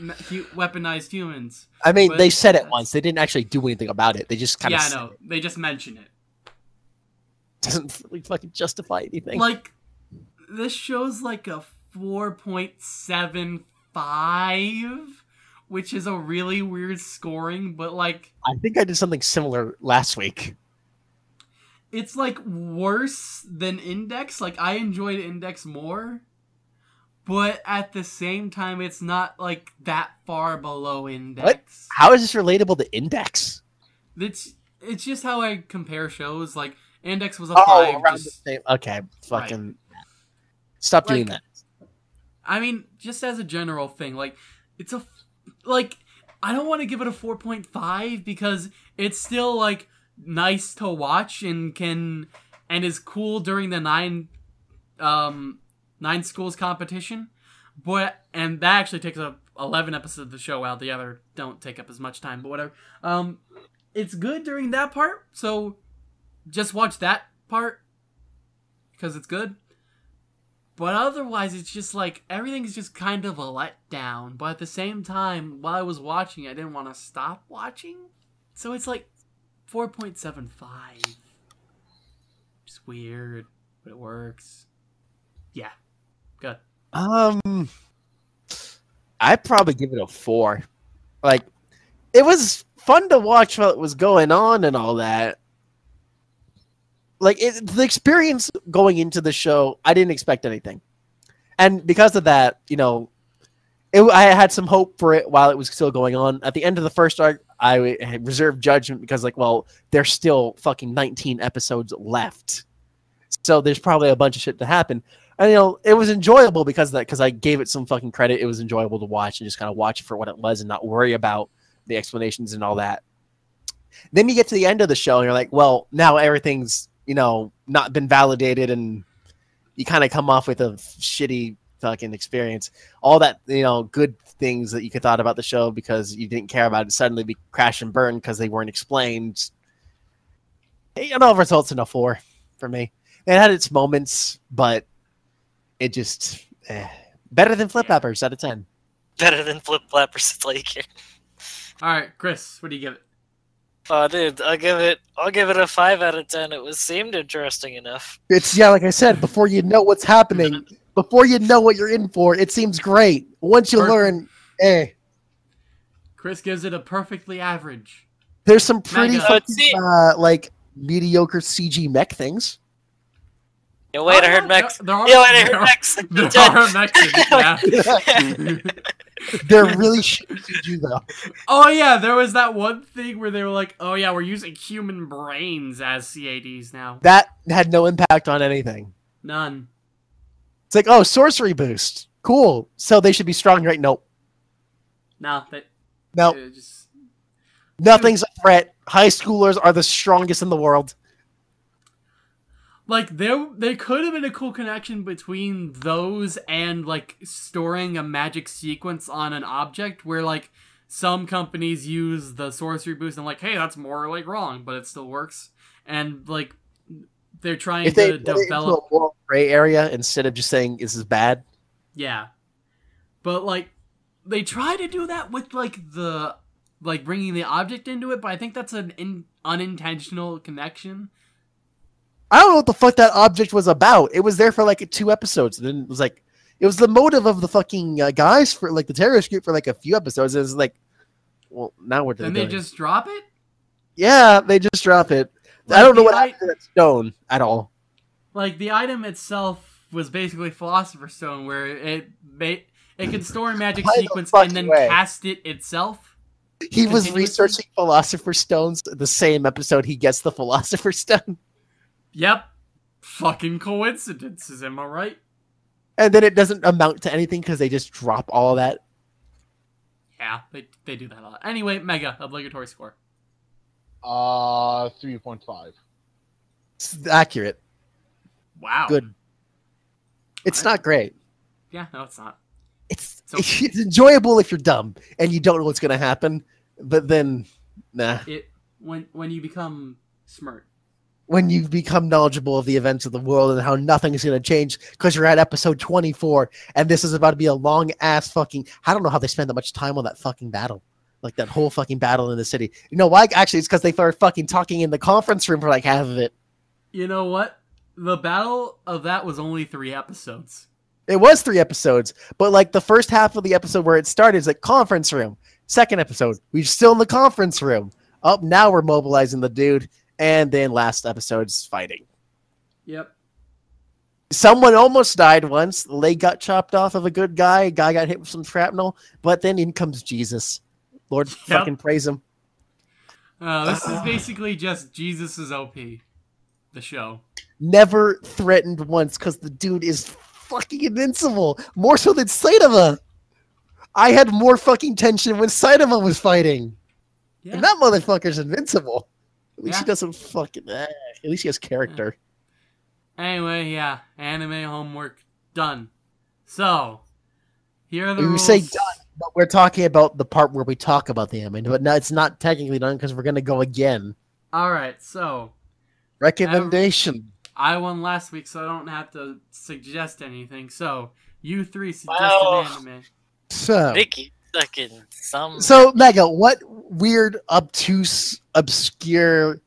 Speaker 1: weaponized humans. I mean, but, they said it
Speaker 3: once. They didn't actually do anything about it. They just kind of. Yeah, no,
Speaker 1: they just mention it doesn't really fucking justify anything. Like this show's like a 4.75 which is a really weird scoring but like
Speaker 3: I think I did something similar last week.
Speaker 1: It's like worse than Index. Like I enjoyed Index more but at the same time, it's not like that far below Index. What?
Speaker 3: How is this relatable to Index?
Speaker 1: It's it's just how I compare shows. Like Index was a oh, five. Just... Okay, fucking
Speaker 3: right. stop like, doing that.
Speaker 1: I mean, just as a general thing, like it's a like I don't want to give it a four point five because it's still like nice to watch and can and is cool during the nine um nine schools competition. But and that actually takes up eleven episodes of the show while the other don't take up as much time, but whatever. Um it's good during that part, so just watch that part because it's good. But otherwise, it's just like everything's just kind of a letdown. But at the same time, while I was watching, I didn't want to stop watching. So it's like 4.75. It's weird, but it works. Yeah, good.
Speaker 2: Um,
Speaker 3: I'd probably give it a four. Like, it was fun to watch while it was going on and all that like it, the experience going into the show, I didn't expect anything. And because of that, you know, it, I had some hope for it while it was still going on. At the end of the first arc, I reserved judgment because, like, well, there's still fucking 19 episodes left. So there's probably a bunch of shit to happen. And, you know, it was enjoyable because of that, because I gave it some fucking credit. It was enjoyable to watch and just kind of watch it for what it was and not worry about the explanations and all that. Then you get to the end of the show and you're like, well, now everything's you know, not been validated and you kind of come off with a shitty fucking experience. All that, you know, good things that you could thought about the show because you didn't care about it suddenly be crash and burn because they weren't explained. You know, results in a four for me. It had its moments, but it just eh. better than flip flappers out of 10.
Speaker 4: Better than flip flappers. It's like, [LAUGHS] all right, Chris, what do you give it? Oh, dude, I'll give it. I'll give it a five out of ten. It was seemed interesting enough.
Speaker 3: It's yeah, like I said, before you know what's happening, before you know what you're in for, it seems great. Once you perfect. learn, eh.
Speaker 1: Chris gives it a perfectly average.
Speaker 3: There's some pretty fucking, uh, like mediocre CG mech things.
Speaker 4: Yo, wait, oh, I, heard Mex. Yo, wait, I heard Mex. There, are Mexicans, [LAUGHS]
Speaker 2: yeah. [LAUGHS] They're really shitty you though.
Speaker 1: Oh yeah, there was that one thing where they were like, "Oh yeah, we're using human brains as CADs now."
Speaker 3: That had no impact on anything. None. It's like, oh, sorcery boost, cool. So they should be strong, right? Nope. No, but no, nope. just... nothing's a threat. High schoolers are the strongest in the world
Speaker 1: like there there could have been a cool connection between those and like storing a magic sequence on an object where like some companies use the sorcery boost and like hey that's more like wrong but it still works and like they're trying if they, to develop
Speaker 3: a gray area instead of just saying this is bad
Speaker 1: yeah but like they try to do that with like the like bringing the object into it but i think that's an in, unintentional connection
Speaker 3: I don't know what the fuck that object was about. It was there for like two episodes, and then it was like, it was the motive of the fucking uh, guys for like the terrorist group for like a few episodes. And it's like, well, now we're. And they
Speaker 1: just drop it.
Speaker 3: Yeah, they just drop it. Like I don't know what I that stone at all.
Speaker 1: Like the item itself was basically Philosopher's Stone, where it made it can store a magic sequence and then way. cast it itself.
Speaker 3: He was researching Philosopher's Stones the same episode he gets the Philosopher's Stone.
Speaker 1: Yep. Fucking coincidences, am I right?
Speaker 3: And then it doesn't amount to anything because they just drop all that.
Speaker 5: Yeah, they, they do that a lot.
Speaker 1: Anyway, Mega, obligatory score.
Speaker 5: Uh, 3.5.
Speaker 3: It's accurate. Wow. Good. It's right. not great.
Speaker 5: Yeah, no, it's not.
Speaker 3: It's, so, [LAUGHS] it's enjoyable if you're dumb and you don't know what's going to happen, but then, nah.
Speaker 1: It, when, when you become smart,
Speaker 3: when you become knowledgeable of the events of the world and how nothing is going to change because you're at episode 24 and this is about to be a long ass fucking I don't know how they spend that much time on that fucking battle like that whole fucking battle in the city you know why actually it's because they started fucking talking in the conference room for like half of it
Speaker 1: you know what the battle of that was only three episodes
Speaker 3: it was three episodes but like the first half of the episode where it started is like conference room second episode we're still in the conference room up oh, now we're mobilizing the dude and then last episode's fighting. Yep. Someone almost died once. Leg got chopped off of a good guy. Guy got hit with some shrapnel. But then in comes Jesus. Lord yep. fucking praise him.
Speaker 2: Uh,
Speaker 1: this is [SIGHS] basically just Jesus's OP, the show.
Speaker 3: Never threatened once because the dude is fucking invincible. More so than Saitama. I had more fucking tension when Saitama was fighting. Yeah. And that motherfucker's invincible. At least yeah. he doesn't fucking. Eh, at least he has character.
Speaker 1: Anyway, yeah, anime homework done. So, here are the we rules. say done,
Speaker 3: but we're talking about the part where we talk about the anime. But no, it's not technically done because we're gonna go again.
Speaker 1: All right, so recommendation. I, won last week, so I don't have to suggest anything. So you three suggested an anime.
Speaker 3: So Vicky some. So Mega, what weird, obtuse, obscure,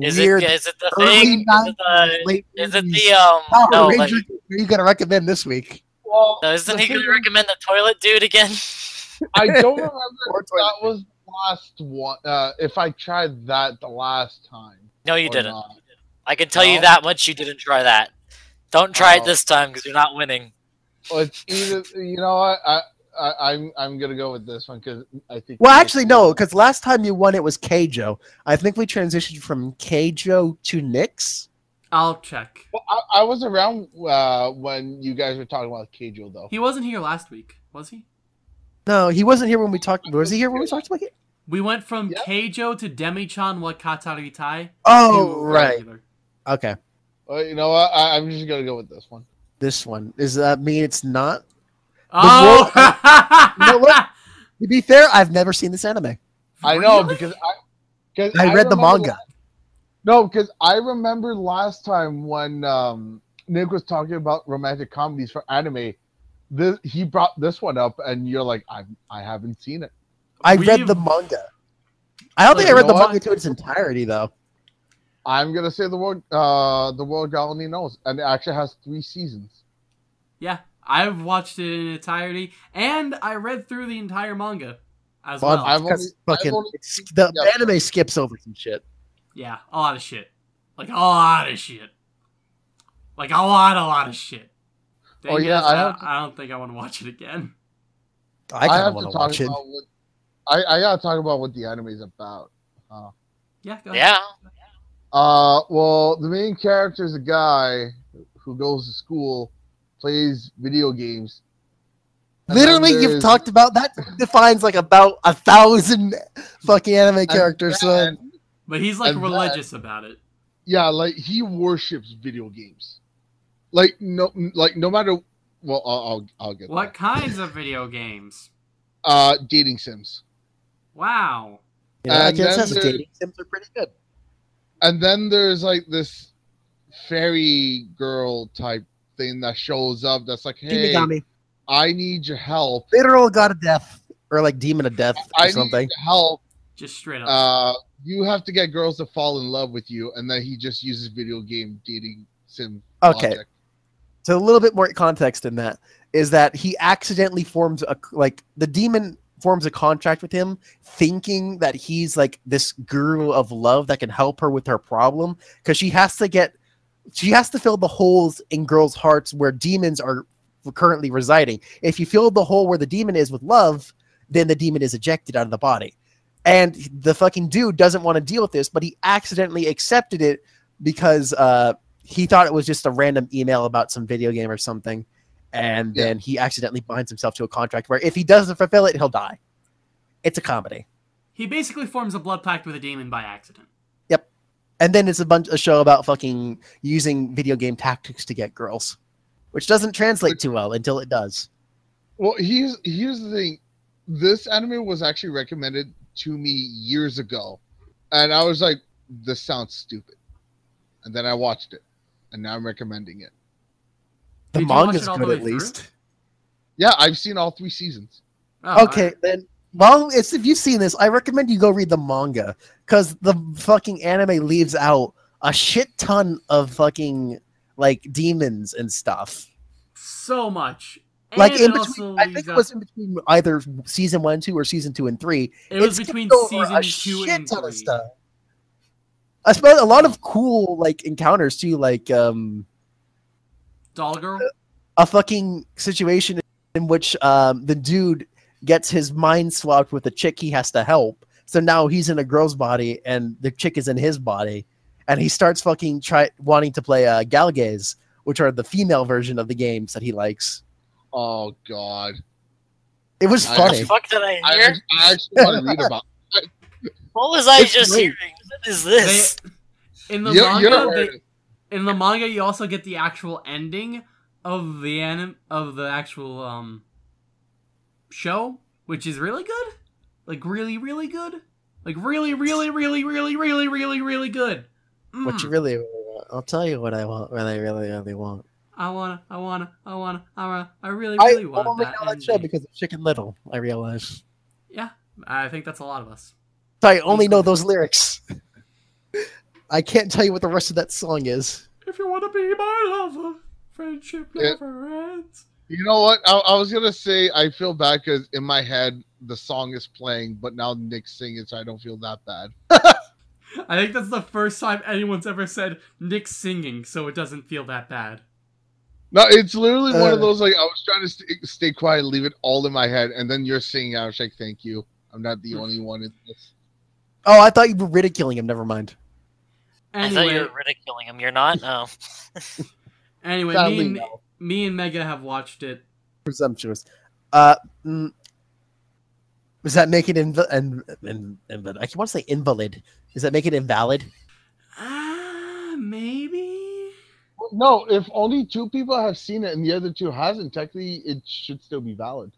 Speaker 3: is weird? It, is it the thing?
Speaker 4: 90s, is, the, is it the um?
Speaker 3: no, Ranger, like, are you gonna recommend this week?
Speaker 4: Well, no, isn't he gonna recommend the toilet dude again?
Speaker 3: I don't [LAUGHS] remember
Speaker 5: if that was last one. Uh, if I tried that the last time.
Speaker 4: No, you didn't. Not. I can tell no. you that much. You didn't try that. Don't try it oh. this time because you're not winning. Well, it's either you know what I, I, I'm I'm gonna go with this one because I think. Well, actually,
Speaker 3: no, because last time you won, it was Keijo. I think we transitioned from Keijo to Nix.
Speaker 5: I'll check. Well, I, I was around uh, when you guys were talking about Keijo, though. He wasn't here last week, was he?
Speaker 3: No, he wasn't here when we talked. Was he here when we talked about it?
Speaker 1: We went from yep. Keijo to Demi-chan
Speaker 5: wa Kataritai.
Speaker 3: Oh, right. Regular. Okay.
Speaker 5: Well, you know what? I, am just gonna go with this one.
Speaker 3: This one. Does that mean it's not Oh! World, [LAUGHS] you know what? To be fair, I've never seen this anime.
Speaker 5: I know really? because I because I, I read the manga. Last, no, because I remember last time when um, Nick was talking about romantic comedies for anime. This, he brought this one up, and you're like, I I haven't seen it.
Speaker 3: I We've, read the manga. I don't think I read the manga what? to
Speaker 5: its entirety though. I'm gonna say the world uh, the world only knows, and it actually
Speaker 3: has three seasons.
Speaker 1: Yeah, I've watched it in entirety, and I read through the entire manga as well. well. I've only, fucking, I've only, the yeah. anime
Speaker 3: skips over some shit.
Speaker 1: Yeah, a lot of shit. Like, a lot of shit. Like, a lot, a lot of shit. Dang oh, yeah, I, don't, I, don't think I want to watch it again.
Speaker 5: I kind of want to watch it. What, I, I gotta talk about what the anime is about. Uh, yeah, Yeah. Uh, well, the main character is a guy who goes to school plays video games. Literally, you've talked
Speaker 3: about that defines like about a thousand fucking anime characters. so.
Speaker 5: But he's like religious that, about it.
Speaker 3: Yeah, like he worships
Speaker 5: video games. Like no, like no matter. Well, I'll I'll, I'll get. What that. kinds of video games? Uh, dating sims.
Speaker 2: Wow. Yeah, and then dating sims are pretty good.
Speaker 5: And then there's like this fairy girl type something that shows up that's like, hey, I need your help.
Speaker 3: Literal god of death or like demon of death or I something.
Speaker 5: help. Just straight up. Uh, you have to get girls to fall in love with you, and then he just uses video game dating sim. Okay. Logic.
Speaker 3: So a little bit more context in that is that he accidentally forms a like the demon forms a contract with him thinking that he's like this guru of love that can help her with her problem because she has to get she has to fill the holes in girls' hearts where demons are currently residing. If you fill the hole where the demon is with love, then the demon is ejected out of the body. And the fucking dude doesn't want to deal with this, but he accidentally accepted it because uh, he thought it was just a random email about some video game or something. And yeah. then he accidentally binds himself to a contract where if he doesn't fulfill it, he'll die. It's a comedy.
Speaker 1: He basically forms a blood pact with a demon by accident.
Speaker 3: And then it's a bunch a show about fucking using video game tactics to get girls, which doesn't translate too well until it does. Well, here's here's the thing.
Speaker 5: This anime was actually recommended to me years ago, and I was like, "This sounds stupid," and then I watched it, and now I'm recommending it.
Speaker 3: The manga's good, at least. Through?
Speaker 5: Yeah, I've seen all three seasons. Oh, okay,
Speaker 3: then well, it's if you've seen this, I recommend you go read the manga because the fucking anime leaves out a shit ton of fucking like demons and stuff.
Speaker 1: So much. And like in between, I think it was in
Speaker 3: between either season one, two, or season two and three.
Speaker 1: It, it was between season two and ton three. Of stuff.
Speaker 3: I spent a lot of cool like encounters too, like um, doll girl. A, a fucking situation in which um the dude gets his mind swapped with a chick he has to help. So now he's in a girl's body and the chick is in his body. And he starts fucking try wanting to play uh, Galgaze, which are the female version of the games that he likes. Oh, God. It was I, funny. fuck
Speaker 2: did I hear? I, I actually want to read about [LAUGHS] What was I it's just great. hearing? What is this?
Speaker 1: They, in the manga, you they, in the manga, you also get the actual ending of the anim of the actual um show, which is really good. Like really, really good. Like really, really, really, really, really, really, really good.
Speaker 3: Mm. What hmm. you really, really want? I'll tell you what I want. What I really, really want.
Speaker 1: I wanna, I wanna, I wanna, I wanna. I really, really I want only that.
Speaker 3: Know that show because of Chicken Little. I realize.
Speaker 1: Yeah, I think that's a lot of us.
Speaker 3: So I only know those lyrics. [LAUGHS] I can't tell you what the rest of that song is.
Speaker 2: If you want to be my lover, friendship never yeah. ends.
Speaker 5: You know what? I, I, was gonna say I feel bad because in my head the song is playing, but now Nick's singing, so I don't feel that bad. [LAUGHS]
Speaker 1: I think that's the first time anyone's ever said Nick singing, so it doesn't feel that bad.
Speaker 5: No, it's literally uh, one of uh. those like I was trying to st- stay quiet, leave it all in my head, and then you're singing. I was like, "Thank you, I'm not the only one in this."
Speaker 3: Oh, I thought you were ridiculing him. Never mind.
Speaker 4: Anyway. I thought you were ridiculing him. You're not. No. Oh. anyway,
Speaker 3: Sadly, me and, no.
Speaker 1: Me and Mega have watched it.
Speaker 3: Presumptuous. Uh, mm, does that make it inv in, in, invalid? I want to say invalid. Does that make it invalid?
Speaker 5: Ah, uh, maybe. No, if only two people have seen it and the other two hasn't, technically it should still be valid.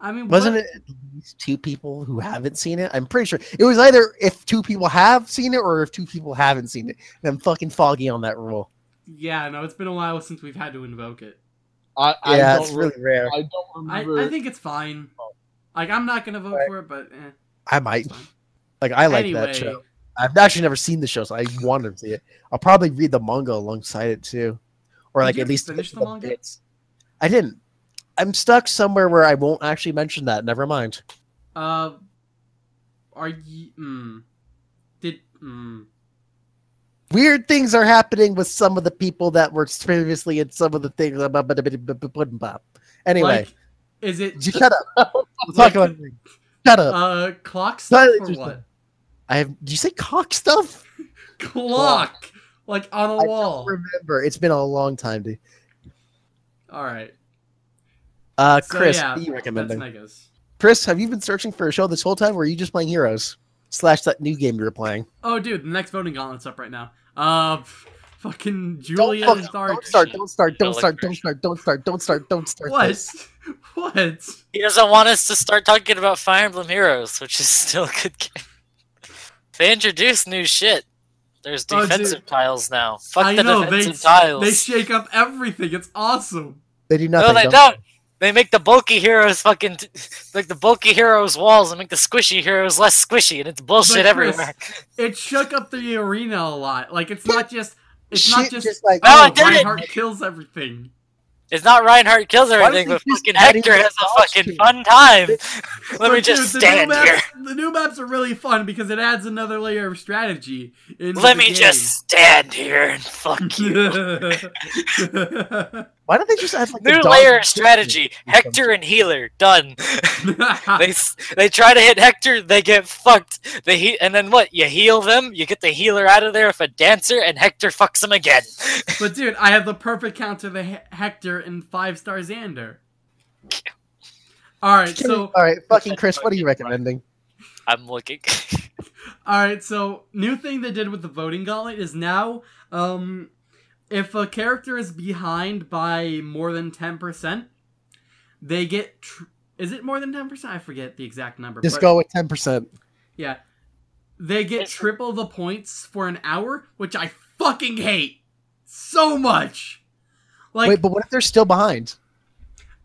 Speaker 5: I mean, wasn't what?
Speaker 3: it two people who haven't seen it? I'm pretty sure it was either if two people have seen it or if two people haven't seen it. And I'm fucking foggy on that rule
Speaker 1: yeah, no, it's been a while since we've had to invoke it. I, I yeah, it's really rare. I don't remember. I, I, think it's fine. Like, I'm not gonna vote right. for it, but eh.
Speaker 3: I might. Like, I like anyway. that show. I've actually never seen the show, so I want to see it. I'll probably read the manga alongside it too, or Did like at least finish the manga. Bits. I didn't. I'm stuck somewhere where I won't actually mention that. Never mind.
Speaker 1: Uh, are you? Mm, did mm,
Speaker 3: weird things are happening with some of the people that were previously in some of the things. Anyway, like,
Speaker 1: is it shut up? like, [LAUGHS] talk about shut up. Uh, clock stuff or what?
Speaker 3: I have. Did you say cock
Speaker 1: stuff? Clock, [LAUGHS] clock, like on a I wall.
Speaker 3: remember, it's been a long time, dude. All right. Uh, Chris, so, yeah, what you recommending? Chris, have you been searching for a show this whole time, or are you just playing Heroes? slash that new game you were playing. Oh,
Speaker 1: dude, the next voting gauntlet's up right now. Uh, fucking Julia don't, fuck, Don't
Speaker 3: start. Don't start. Don't start. Don't start. Don't start. Don't start. Don't start. What? This. [LAUGHS] What?
Speaker 4: He doesn't want us to start talking about Fire Emblem Heroes, which is still a good game. they introduce new shit. There's oh, defensive oh, tiles now. Fuck I the know, defensive they, tiles. They shake up
Speaker 3: everything. It's awesome. They do nothing. No, they don't. don't.
Speaker 4: They make the bulky heroes fucking [LAUGHS] like the bulky heroes walls and make the squishy heroes less squishy, and it's bullshit Chris, everywhere. [LAUGHS] It shook
Speaker 1: up the arena a lot. Like it's not just it's Shit, not just, just like oh, oh Reinhardt kills
Speaker 4: everything. It's not Reinhardt kills everything, but fucking Hector has a fucking fun time.
Speaker 2: [LAUGHS] Let me just stand here.
Speaker 1: The new maps are really fun because it adds another layer of strategy.
Speaker 4: Let me just stand here and fuck
Speaker 2: you.
Speaker 3: Why don't they just add like new layer of
Speaker 4: strategy? Hector and Healer done. [LAUGHS] they they try to hit Hector, they get fucked. They he and then what? You heal them, you get the healer out of there with a dancer, and Hector fucks them again. [LAUGHS]
Speaker 1: but dude, I have the perfect counter to Hector in five star Xander.
Speaker 3: All right, so all right, fucking Chris, what are you recommending?
Speaker 1: I'm looking. [LAUGHS] all right, so new thing they did with the voting gauntlet is now um if a character is behind by more than 10%, they get. Tr- is it more than 10%? I forget the exact number. Just but, go
Speaker 3: with 10%.
Speaker 1: Yeah. They get triple the points for an hour, which I fucking hate so much.
Speaker 3: Like, Wait, but what if they're still behind?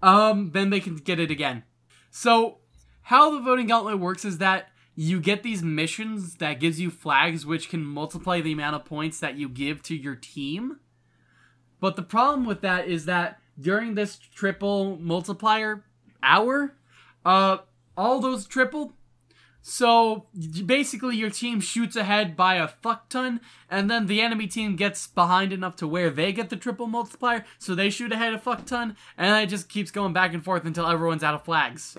Speaker 1: Um, then they can get it again. So, how the voting gauntlet works is that you get these missions that gives you flags which can multiply the amount of points that you give to your team but the problem with that is that during this triple multiplier hour, uh, all those tripled. So basically, your team shoots ahead by a fuck ton, and then the enemy team gets behind enough to where they get the triple multiplier, so they shoot ahead a fuck ton, and it just keeps going back and forth until everyone's out of flags.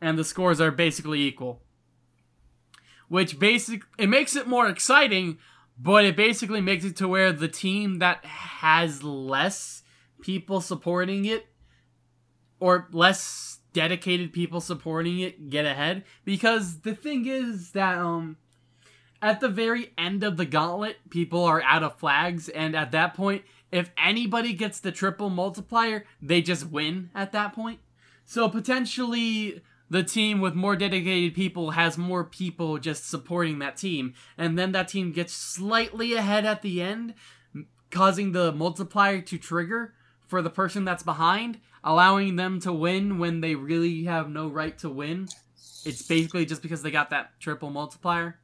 Speaker 1: And the scores are basically equal. Which basic it makes it more exciting, but it basically makes it to where the team that has less people supporting it or less dedicated people supporting it get ahead because the thing is that um at the very end of the gauntlet people are out of flags and at that point if anybody gets the triple multiplier they just win at that point so potentially the team with more dedicated people has more people just supporting that team. And then that team gets slightly ahead at the end, causing the multiplier to trigger for the person that's behind, allowing them to win when they really have no right to win. It's basically just because they got that triple multiplier.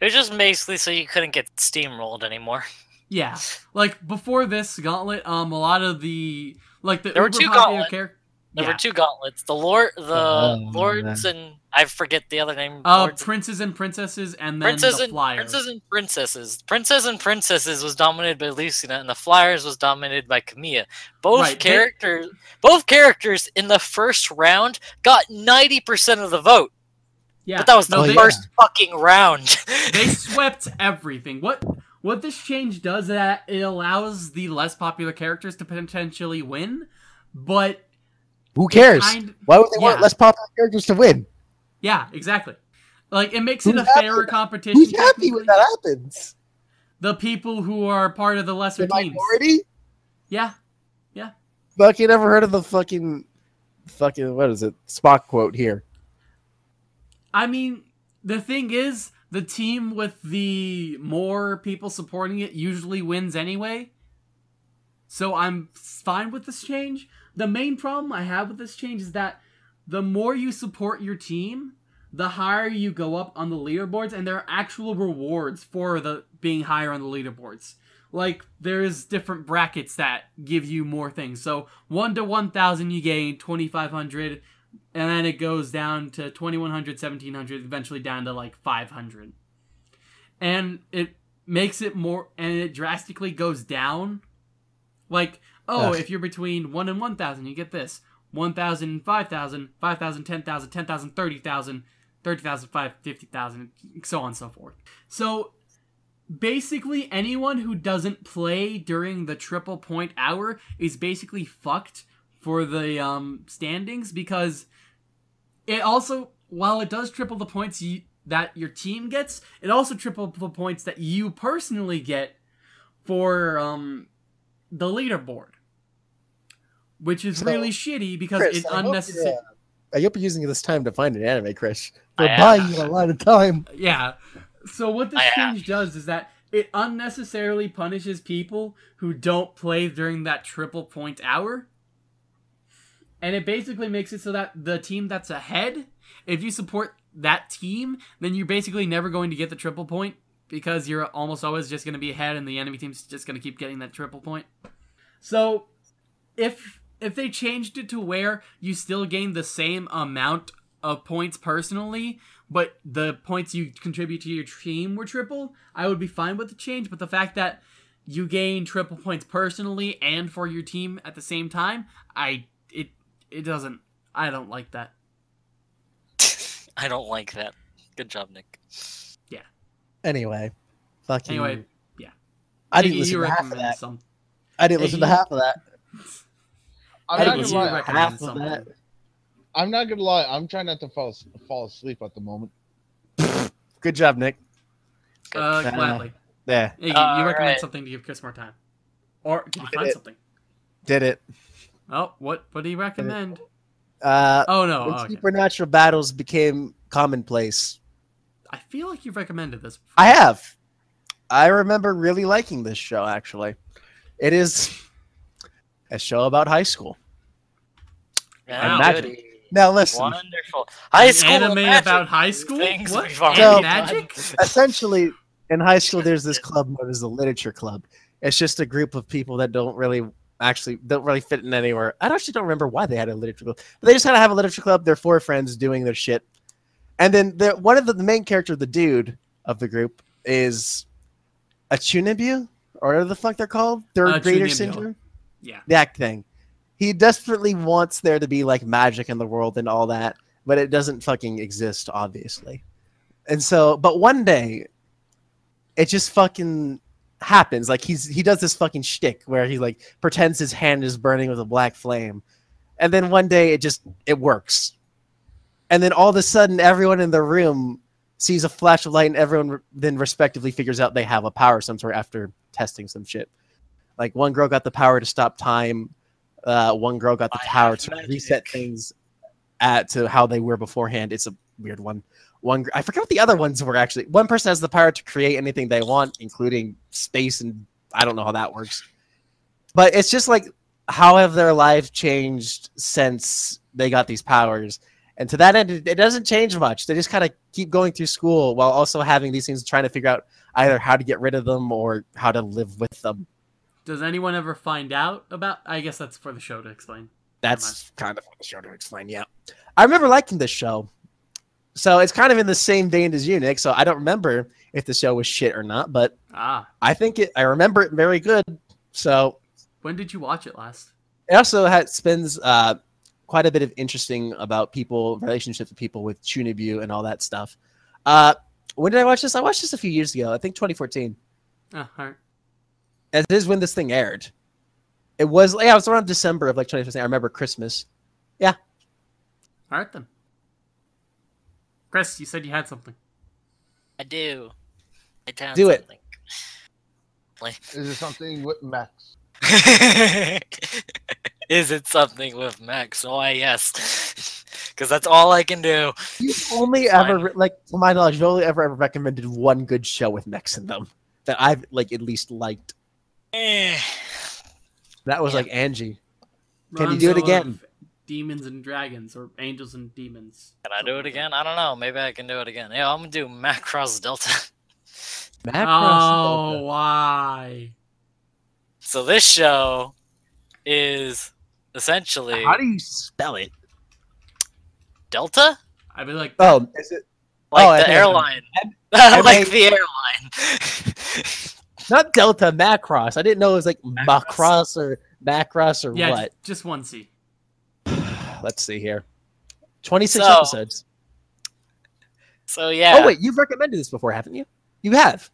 Speaker 4: It was just basically so you couldn't get steamrolled anymore.
Speaker 1: Yeah, like before this gauntlet, um, a lot of the like the there were two gauntlet.
Speaker 4: There yeah. were two gauntlets. The lord, the oh, lords, and I forget the other name. Oh, uh,
Speaker 1: princes and princesses, and then princes the and,
Speaker 4: flyers. Princes and princesses. Princes and princesses was dominated by Lucina, and the flyers was dominated by Camilla. Both right, characters, they... both characters in the first round got ninety percent of the vote. Yeah, but that was the oh, first fucking round. [LAUGHS] they swept everything. What? What this change
Speaker 1: does that it allows the less popular characters to potentially win, but
Speaker 3: who cares? Kind, Why would they yeah. want less popular characters to win?
Speaker 1: Yeah, exactly. Like it makes Who's it a fairer competition. Who's happy when that happens? The people who are part of the lesser the teams. Minority? Yeah, yeah.
Speaker 3: you never heard of the fucking, fucking what is it? Spock quote here.
Speaker 1: I mean, the thing is, the team with the more people supporting it usually wins anyway. So I'm fine with this change. The main problem I have with this change is that the more you support your team, the higher you go up on the leaderboards, and there are actual rewards for the being higher on the leaderboards. Like there's different brackets that give you more things. So one to one thousand, you gain twenty five hundred, and then it goes down to 2100, 1700, eventually down to like five hundred, and it makes it more, and it drastically goes down. Like Oh, if you're between 1 and 1,000, you get this 1,000, 5,000, 5,000, 10,000, 10,000, 30,000, 30,000, 50,000, so on and so forth. So basically, anyone who doesn't play during the triple point hour is basically fucked for the um, standings because it also, while it does triple the points you, that your team gets, it also triple the points that you personally get for um, the leaderboard which is so, really shitty because Chris, it's unnecessary.
Speaker 2: Uh,
Speaker 3: I hope you're using this time to find an anime, Chris. They're buying you a lot of time.
Speaker 1: Yeah. So what this change does is that it unnecessarily punishes people who don't play during that triple point hour. And it basically makes it so that the team that's ahead, if you support that team, then you're basically never going to get the triple point because you're almost always just going to be ahead and the enemy team's just going to keep getting that triple point. So if if they changed it to where you still gain the same amount of points personally, but the points you contribute to your team were triple, I would be fine with the change. But the fact that you gain triple points personally and for your team at the same time, I it it doesn't. I don't like that.
Speaker 4: [LAUGHS] I don't like that. Good job, Nick. Yeah.
Speaker 3: Anyway, fuck anyway, you. Anyway, yeah. I didn't
Speaker 2: listen to half of that. Some...
Speaker 4: I didn't listen to [LAUGHS] half of that. I'm not
Speaker 2: gonna lie. Half of that.
Speaker 5: I'm not gonna lie. I'm trying not to fall fall asleep at the moment.
Speaker 3: [LAUGHS] Good job, Nick. Uh, uh, gladly. Yeah. you,
Speaker 1: recommend right. something to give Chris more time, or can you Did find it. something? Did it? Oh, what what do you recommend?
Speaker 3: Uh, oh no! Oh, okay. Supernatural battles became commonplace.
Speaker 1: I feel like you've recommended this. Before.
Speaker 3: I have. I remember really liking this show. Actually, it is a show about high school.
Speaker 1: Wow. Now listen. Wonderful. High school anime magic. about high school? what?
Speaker 2: So, magic?
Speaker 3: Essentially, in high school, there's this club known as the Literature Club. It's just a group of people that don't really actually don't really fit in anywhere. I actually don't remember why they had a literature club. But they just kind of have a literature club. They're four friends doing their shit. And then the, one of the, the main character, the dude of the group, is a Chunibu, or whatever the fuck they're called, third uh, grader Chunibyo. syndrome. Yeah. That thing. He desperately wants there to be like magic in the world and all that, but it doesn't fucking exist, obviously. And so, but one day, it just fucking happens. Like he's he does this fucking shtick where he like pretends his hand is burning with a black flame, and then one day it just it works, and then all of a sudden everyone in the room sees a flash of light, and everyone re then respectively figures out they have a power some sort after testing some shit. Like one girl got the power to stop time. Uh, one girl got the I power to magic. reset things at to how they were beforehand. It's a weird one. One I forget what the other ones were actually. One person has the power to create anything they want, including space, and I don't know how that works. But it's just like how have their life changed since they got these powers? And to that end, it doesn't change much. They just kind of keep going through school while also having these things and trying to figure out either how to get rid of them or how to live with them.
Speaker 1: Does anyone ever find out about? I guess that's for the show to explain.
Speaker 3: That's kind of for the show to explain. Yeah, I remember liking this show. So it's kind of in the same vein as you, Nick. So I don't remember if the show was shit or not, but ah. I think it. I remember it very good. So
Speaker 1: when did you watch it last?
Speaker 3: It also had, spends uh, quite a bit of interesting about people, relationships with people with Chunibu and all that stuff. Uh, when did I watch this? I watched this a few years ago. I think 2014. Oh, ah, all right as it is when this thing aired. It was yeah, it was around December of like 2015. I remember Christmas.
Speaker 1: Yeah. All right then. Chris, you said you had something.
Speaker 4: I do. I found do something. it. Is it something
Speaker 3: with mechs? [LAUGHS]
Speaker 4: Is it something with mechs? Oh, yes. Because [LAUGHS] that's all I can do.
Speaker 3: You've only Fine. ever, like, to my knowledge, you've only ever, ever recommended one good show with mechs in them that I've, like, at least liked. Eh. That was yeah. like Angie.
Speaker 2: Can you do it again?
Speaker 4: Demons and Dragons or Angels and Demons. Can I do it again? I don't know. Maybe I can do it again. Yeah, I'm going to do Macross Delta. [LAUGHS] Macross oh, Delta. why? So this show is essentially... How do you spell it? Delta? I'd be like...
Speaker 3: Oh, is it... Like oh, [LAUGHS] the airline.
Speaker 2: like the
Speaker 4: airline.
Speaker 3: Not Delta Macross. I didn't know it was like Macross, Macross or Macross or yeah, what.
Speaker 1: just one C.
Speaker 3: [SIGHS] Let's see here. 26 so, episodes.
Speaker 4: So yeah. Oh wait,
Speaker 3: you've recommended this before, haven't you? You have.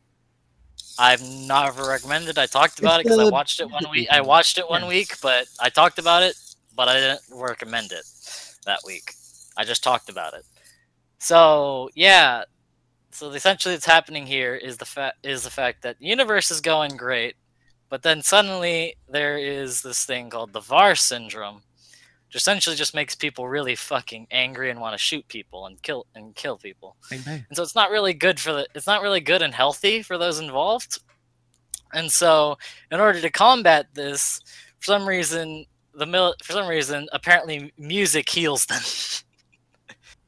Speaker 4: I've never recommended. I talked about it's it because I watched it one week. I watched it one yes. week, but I talked about it, but I didn't recommend it that week. I just talked about it. So yeah, so essentially what's happening here is the fact is the fact that the universe is going great but then suddenly there is this thing called the var syndrome which essentially just makes people really fucking angry and want to shoot people and kill and kill people Amen. and so it's not really good for the it's not really good and healthy for those involved and so in order to combat this for some reason the mil for some reason apparently music heals them [LAUGHS]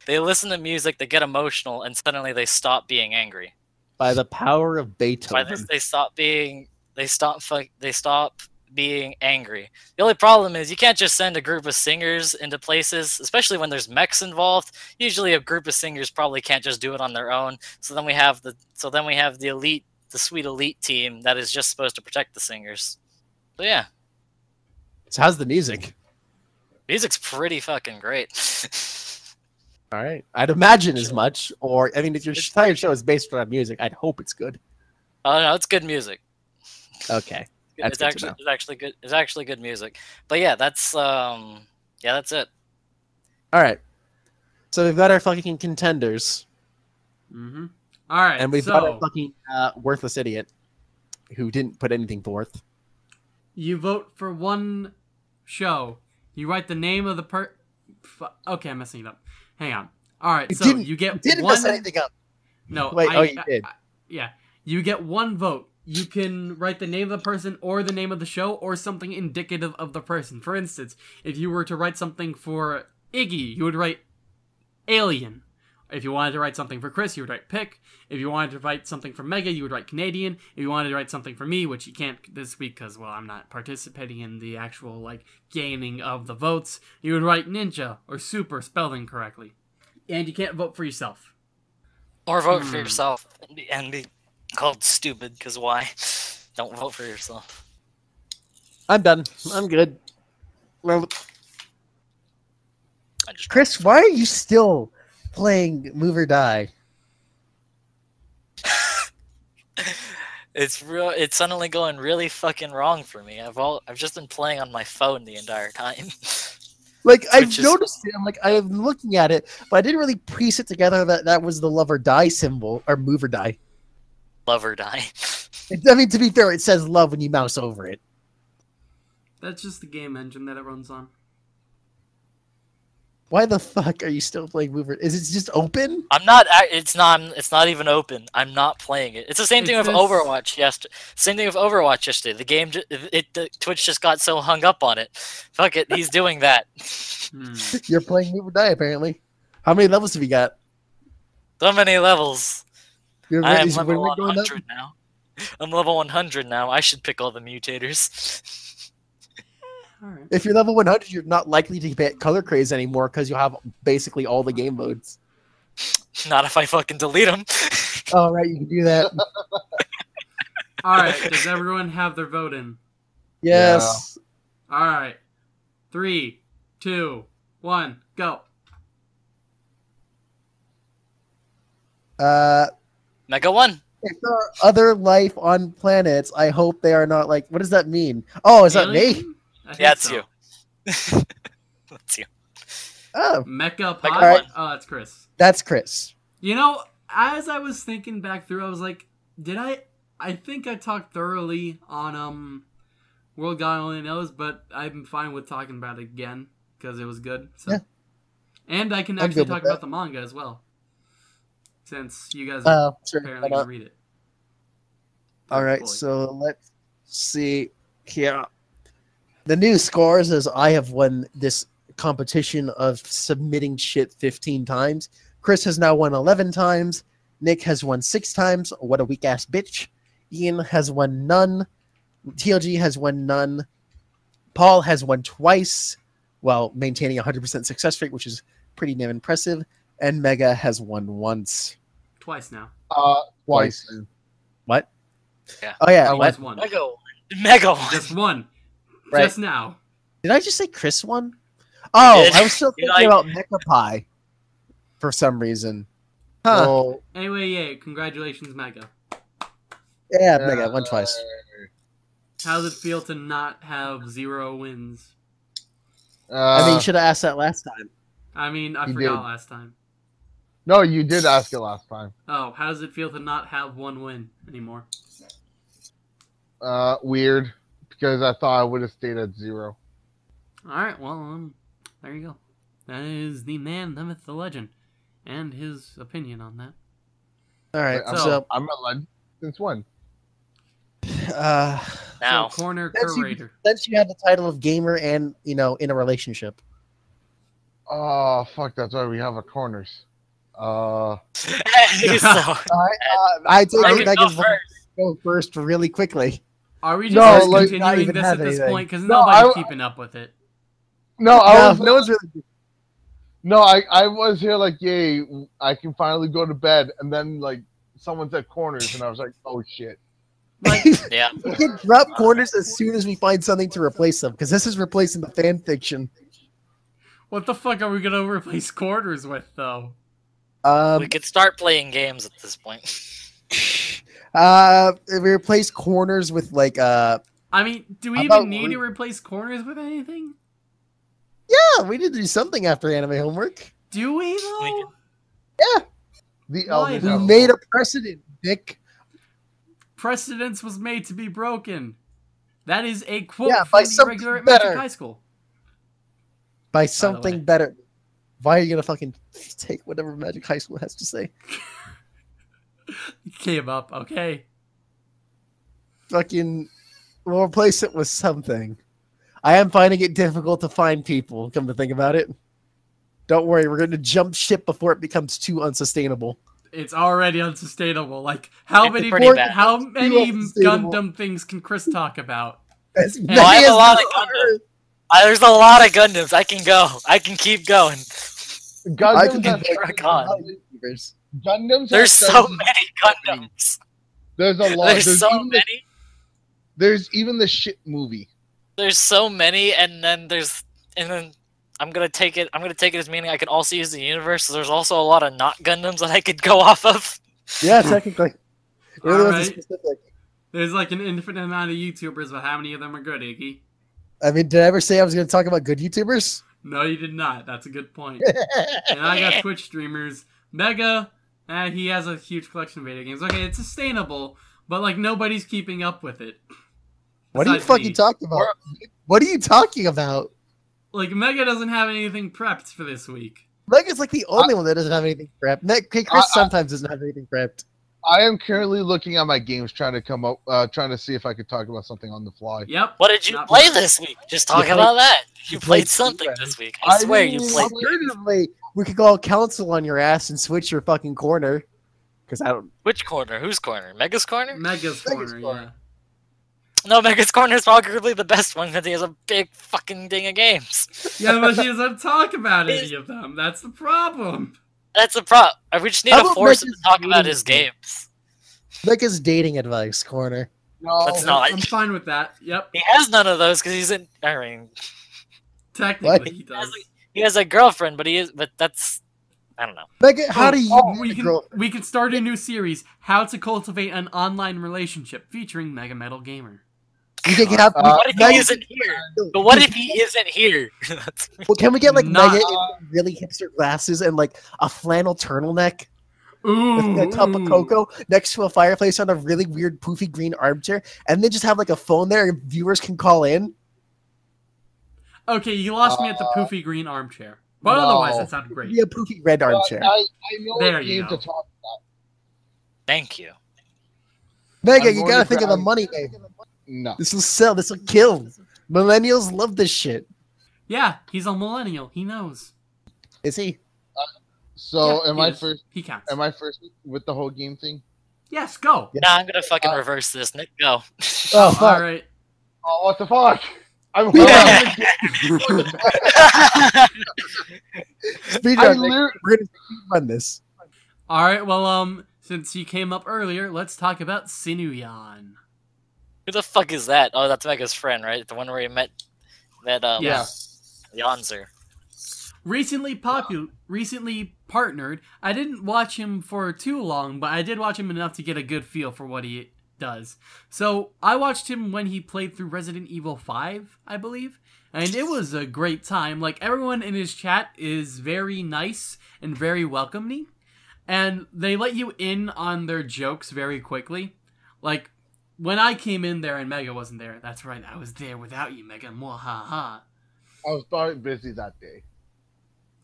Speaker 4: They listen to music, they get emotional, and suddenly they stop being angry.
Speaker 3: By the power of Beethoven. By this,
Speaker 4: they stop being they stop they stop being angry. The only problem is you can't just send a group of singers into places, especially when there's mechs involved. Usually a group of singers probably can't just do it on their own. So then we have the so then we have the elite, the sweet elite team that is just supposed to protect the singers.
Speaker 3: So yeah. So how's the music?
Speaker 4: Music's pretty fucking great. [LAUGHS]
Speaker 3: All right. I'd imagine as much. Or, I mean, if your it's, entire show is based on music, I'd hope it's good.
Speaker 4: Oh, no, it's good music.
Speaker 3: Okay. That's it's actually
Speaker 4: it's actually good it's actually good music. But yeah, that's um yeah, that's it.
Speaker 3: All right. So we've got our fucking contenders.
Speaker 4: Mm All right. And we've so, got our
Speaker 3: fucking uh, worthless idiot who didn't put anything forth.
Speaker 1: You vote for one show. You write the name of the per. Okay, I'm messing it up. Hang on. All right, so you get didn't one... mess anything up. No, wait. I, oh, you I, did. I, yeah, you get one vote. You can write the name of the person or the name of the show or something indicative of the person. For instance, if you were to write something for Iggy, you would write Alien. If you wanted to write something for Chris, you would write pick. If you wanted to write something for Mega, you would write Canadian. If you wanted to write something for me, which you can't this week because, well, I'm not participating in the actual, like, gaining of the votes, you would write Ninja or Super spelling correctly. And you can't vote for yourself. Or
Speaker 4: vote for hmm. yourself and be called stupid because why? Don't vote for
Speaker 3: yourself. I'm done. I'm good. Well, Chris, why are you still playing Move or Die.
Speaker 4: it's real. It's suddenly going really fucking wrong for me. I've all. I've just been playing on my phone the entire time. [LAUGHS]
Speaker 3: Like I've is... noticed it. I'm like I'm looking at it, but I didn't really piece it together that that was the love or die symbol or move or die.
Speaker 4: Love or die.
Speaker 3: [LAUGHS] I mean, to be fair, it says love when you mouse over it.
Speaker 1: That's just the game engine that it runs on.
Speaker 3: Why the fuck are you still playing Mover? Is it just open?
Speaker 4: I'm not. It's not. It's not even open. I'm not playing it. It's the same thing it's with this... Overwatch yesterday. Same thing with Overwatch yesterday. The game, it, Twitch just got so hung up on it. Fuck it. He's doing that.
Speaker 3: Hmm. You're playing Mover Die apparently. How many levels have you got?
Speaker 4: So many levels.
Speaker 3: You're, I am level 100
Speaker 4: now. I'm level 100 now. I should pick all the mutators.
Speaker 3: Right. If you're level 100, you're not likely to get color craze anymore because you'll have basically all the game modes.
Speaker 4: Not if I fucking delete them.
Speaker 2: oh, [LAUGHS] right, you can do that. [LAUGHS]
Speaker 4: all right, does everyone have their
Speaker 1: vote in? Yes. Yeah. All right. Three, two, one, go.
Speaker 3: Uh,
Speaker 4: Mega One. If there are
Speaker 3: other life on planets, I hope they are not like. What does that mean? Oh, is Alien? that me?
Speaker 4: That's yeah, it's so. you. that's [LAUGHS] you.
Speaker 1: Oh. Mecca Pot. Right. Oh, that's Chris.
Speaker 3: That's Chris.
Speaker 1: You know, as I was thinking back through, I was like, did I? I think I talked thoroughly on um, World God Only Knows, but I'm fine with talking about it again because it was good. So. Yeah. And I can actually talk about the manga as well, since you guys uh, sure, apparently to read it.
Speaker 3: All right, so let's see here. The new scores is I have won this competition of submitting shit 15 times. Chris has now won 11 times. Nick has won six times. What a weak ass bitch. Ian has won none. TLG has won none. Paul has won twice while maintaining 100% success rate, which is pretty damn impressive. And Mega has won once.
Speaker 1: Twice now. Uh, twice. twice.
Speaker 3: What? Yeah. Oh, yeah. Oh, Mega won.
Speaker 1: Mega won. Just one right. just now.
Speaker 3: Did I just say Chris won? Oh, I was still [LAUGHS] thinking about Mecha Pie for some reason. Huh. Well,
Speaker 1: anyway, yeah, congratulations, Mega.
Speaker 3: Yeah, uh, Mega, won twice.
Speaker 1: How does it feel to not have zero wins?
Speaker 3: Uh, I mean, you uh, should have asked
Speaker 5: that last time.
Speaker 1: I mean, I you forgot did. last time.
Speaker 5: No, you did ask it last time.
Speaker 1: Oh, how does it feel to not have one win anymore?
Speaker 5: Uh, weird because I thought I would have stayed at zero.
Speaker 1: All right, well, um, there you go. That is the man, the myth, the legend, and his opinion on that.
Speaker 3: All right, so, so
Speaker 5: I'm a legend since one.
Speaker 3: Uh, now, so corner since curator. You, since you have the title of gamer and you know in a relationship.
Speaker 5: Oh fuck! That's why we have a corners. Uh, [LAUGHS] so, [LAUGHS] I,
Speaker 2: uh, I take it back.
Speaker 3: Go first, really quickly. Are we just no, continuing like, this at this anything. point?
Speaker 1: Because no, nobody's I, keeping up with it.
Speaker 3: No, I was, no one's really.
Speaker 5: No, I, I was here like, yay, I can finally go to bed. And then, like, someone's at corners, and I was like, oh, shit.
Speaker 3: Like, [LAUGHS] yeah. We can drop corners as soon as we find something to replace them, because this is replacing the fan fiction.
Speaker 4: What the fuck are we going to replace corners with, though? Um, we could start playing games at this point. [LAUGHS]
Speaker 3: Uh, replace corners with like uh.
Speaker 1: I mean, do we even need to replace corners with anything?
Speaker 3: Yeah, we need to do something after anime homework. Do we though? Yeah. The, we made a
Speaker 1: precedent, Nick. Precedence was made to be broken. That is a quote yeah, from the regular better. High School.
Speaker 3: By something by better. Why are you gonna fucking [LAUGHS] take whatever Magic High School has to say? [LAUGHS]
Speaker 1: came up, okay.
Speaker 3: Fucking, we'll replace it with something. I am finding it difficult to find people, come to think about it. Don't worry, we're going to jump ship before it becomes too unsustainable.
Speaker 1: It's already
Speaker 4: unsustainable. Like, how it's many how many Gundam
Speaker 1: things can Chris talk
Speaker 4: about? As well, I have a lot of Gundams. I, there's a lot of Gundams. I can go. I can keep going. Gundams I can,
Speaker 2: Gundams. There's so many Gundams.
Speaker 4: There's a
Speaker 5: lot. There's, there's so many. The, there's even the shit movie.
Speaker 4: There's so many, and then there's and then I'm gonna take it. I'm gonna take it as meaning I could also use the universe. So there's also a lot of not Gundams that I could go [LAUGHS] off of.
Speaker 3: Yeah, technically. [LAUGHS] right.
Speaker 1: There's like an infinite amount of YouTubers, but how many of them are good, Iggy?
Speaker 3: I mean, did I ever say I was going to talk about good YouTubers?
Speaker 1: No, you did not. That's a good point. [LAUGHS] and I got Twitch streamers, Mega, uh, he has a huge collection of video games. Okay, it's sustainable, but like nobody's keeping up with it.
Speaker 3: What are you fucking talking about? What are you talking about?
Speaker 1: Like Mega doesn't have anything prepped for this week.
Speaker 3: Mega's like the only I, one that doesn't have anything prepped. Chris I, I, sometimes doesn't have anything
Speaker 5: prepped. I am currently looking at my games, trying to come up, uh, trying to see if I could talk about something on the
Speaker 4: fly. Yep. What did you Not play much. this week? Just talk you about played, that. You, you played, played, something this week. I, swear you
Speaker 3: played we could call council on your ass and switch your fucking corner. Because I don't.
Speaker 4: Which corner? Whose corner? Mega's corner? Mega's, Mega's corner, corner, yeah. No, Mega's corner is arguably the best one because he has a big fucking thing of games. yeah, but he
Speaker 1: doesn't [LAUGHS] talk about any of them. That's the problem.
Speaker 4: That's the problem. We just need to force him to talk about his games.
Speaker 3: Mega's dating advice corner. No, that's not.
Speaker 4: I'm fine with that. Yep. He has none of those because he's in. I mean, technically what? he does. He he has a girlfriend, but he is. But that's I don't know. Like,
Speaker 1: how oh, do you? Oh, we, can, we can start a new series: How to Cultivate an Online Relationship, featuring Mega Metal Gamer.
Speaker 2: You think have, uh, what if he isn't here? But what if he isn't here? [LAUGHS] well, can we get like Not, Mega in
Speaker 3: really hipster glasses and like a flannel turtleneck? Ooh, with a cup of cocoa next to a fireplace on a really weird poofy green armchair, and then just have like a phone there, and viewers can call in.
Speaker 1: Okay, you lost uh, me at the uh, poofy green armchair.
Speaker 3: But no. otherwise, that sounded great. Yeah, poofy red armchair. Uh, I, I know there you go. Thank you. Mega, I'm you gotta think of the money No. This will sell. This will kill. Millennials love this shit.
Speaker 1: Yeah, he's a millennial. He knows.
Speaker 3: Is he?
Speaker 4: Uh,
Speaker 1: so
Speaker 3: yeah, am he I is.
Speaker 5: first? He counts. Am I first with the whole
Speaker 4: game thing? Yes, go. Yeah. I'm gonna fucking uh, reverse this, Nick. Go. Oh, fuck. all right.
Speaker 5: Oh, what the fuck? I'm Speed
Speaker 3: run. [LAUGHS] We're gonna run this.
Speaker 1: All right. Well, um, since you came up earlier, let's talk about Sinuyan.
Speaker 4: Who the fuck is that? Oh, that's Mega's friend, right? The one where he met that um, yeah, Yonzer.
Speaker 1: Recently popular, wow. recently partnered. I didn't watch him for too long, but I did watch him enough to get a good feel for what he does. So I watched him when he played through Resident Evil 5, I believe, and it was a great time. Like everyone in his chat is very nice and very welcoming, and they let you in on their jokes very quickly. Like when I came in there and Mega wasn't there. That's right, I was there without you, Mega. Mwahaha. I
Speaker 5: was very busy that day.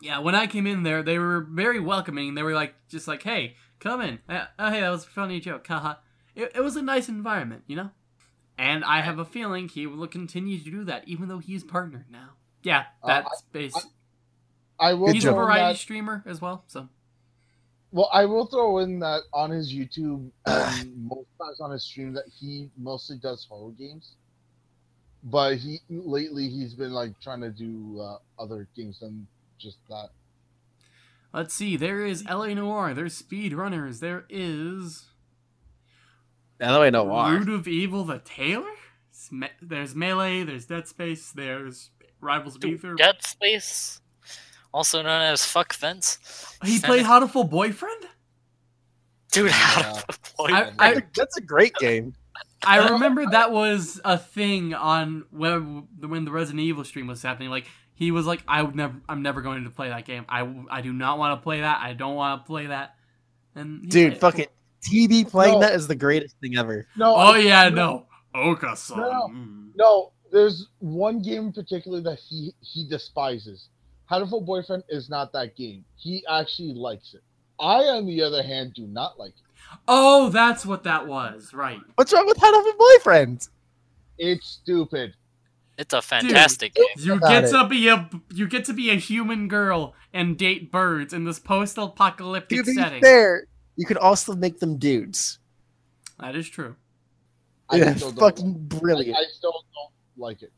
Speaker 1: Yeah, when I came in there, they were very welcoming. They were like, just like, hey, come in. Uh, oh, hey, that was a funny joke. Haha. [LAUGHS] it, it was a nice environment, you know? And I have a feeling he will continue to do that, even though he's partnered now. Yeah, uh, that's uh, base.
Speaker 5: I, I, will. He's a variety that, streamer as well, so. Well, I will throw in that on his YouTube, [CLEARS THROAT] most times on his stream, that he mostly does horror games. But he lately he's been like trying to do uh, other games than just that.
Speaker 1: Let's see. There is LA Noir. There's Speedrunners. There is
Speaker 3: I know I know why.
Speaker 1: Root of Evil, the Taylor. Me- there's melee. There's Dead Space. There's Rivals of Aether.
Speaker 3: Dead Space,
Speaker 4: also known as Fuck Fence. He played Hatoful Boyfriend. Dude, How to Full Boyfriend. I, I,
Speaker 3: that's a great game.
Speaker 1: I remember that was a thing on when when the Resident Evil stream was happening. Like he was like, "I would never, I'm never going to play that game. I, I do not want to play that. I don't want to play that." And dude, fuck it.
Speaker 3: TV playing no. that is the greatest thing ever. No. Oh I, yeah, no. no. Okasan. No,
Speaker 5: mm. no, there's one game in particular that he he despises. Hatoful Boyfriend is not that game. He actually likes it. I, on the other hand, do not like it.
Speaker 1: Oh, that's what that was, right?
Speaker 3: What's wrong with Hatoful Boyfriend? It's stupid. It's a fantastic Dude, game. You get to
Speaker 1: be a you get to be a human girl and date birds in this post-apocalyptic setting. Fair,
Speaker 3: you could also make them dudes. That is true. I yeah, fucking like brilliant. I, I, still
Speaker 5: don't like it,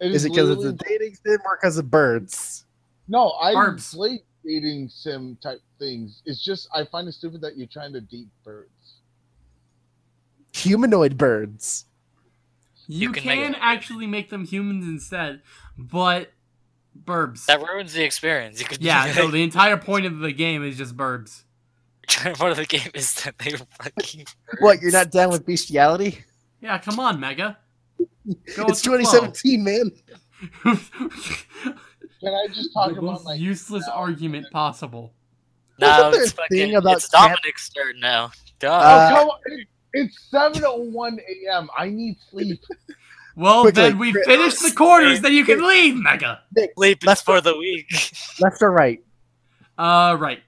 Speaker 5: it is, is it because it's a dating sim or because
Speaker 3: of birds?
Speaker 5: No, I Barbs. like dating sim type things. It's just I find it stupid that you're trying to date birds.
Speaker 3: Humanoid birds. You, you can, can make
Speaker 1: actually make them humans instead, but burbs. That ruins the experience. yeah, so [LAUGHS] the entire point of the game is just burbs charm of the game is that they fucking.
Speaker 3: [LAUGHS] What? You're not down with bestiality?
Speaker 1: Yeah, come on, Mega.
Speaker 3: Go it's 2017, man. [LAUGHS]
Speaker 1: Can I just talk the about like useless argument possible?
Speaker 3: No, it's fucking about it's Dominic's
Speaker 4: turn now. Duh. Uh,
Speaker 5: oh, it's 7.01 a.m. I need sleep. [LAUGHS]
Speaker 4: Well, Quickly. then we finish the quarters, then you can leave, Mega. Sleep is for the week.
Speaker 3: Left or right? Uh, right.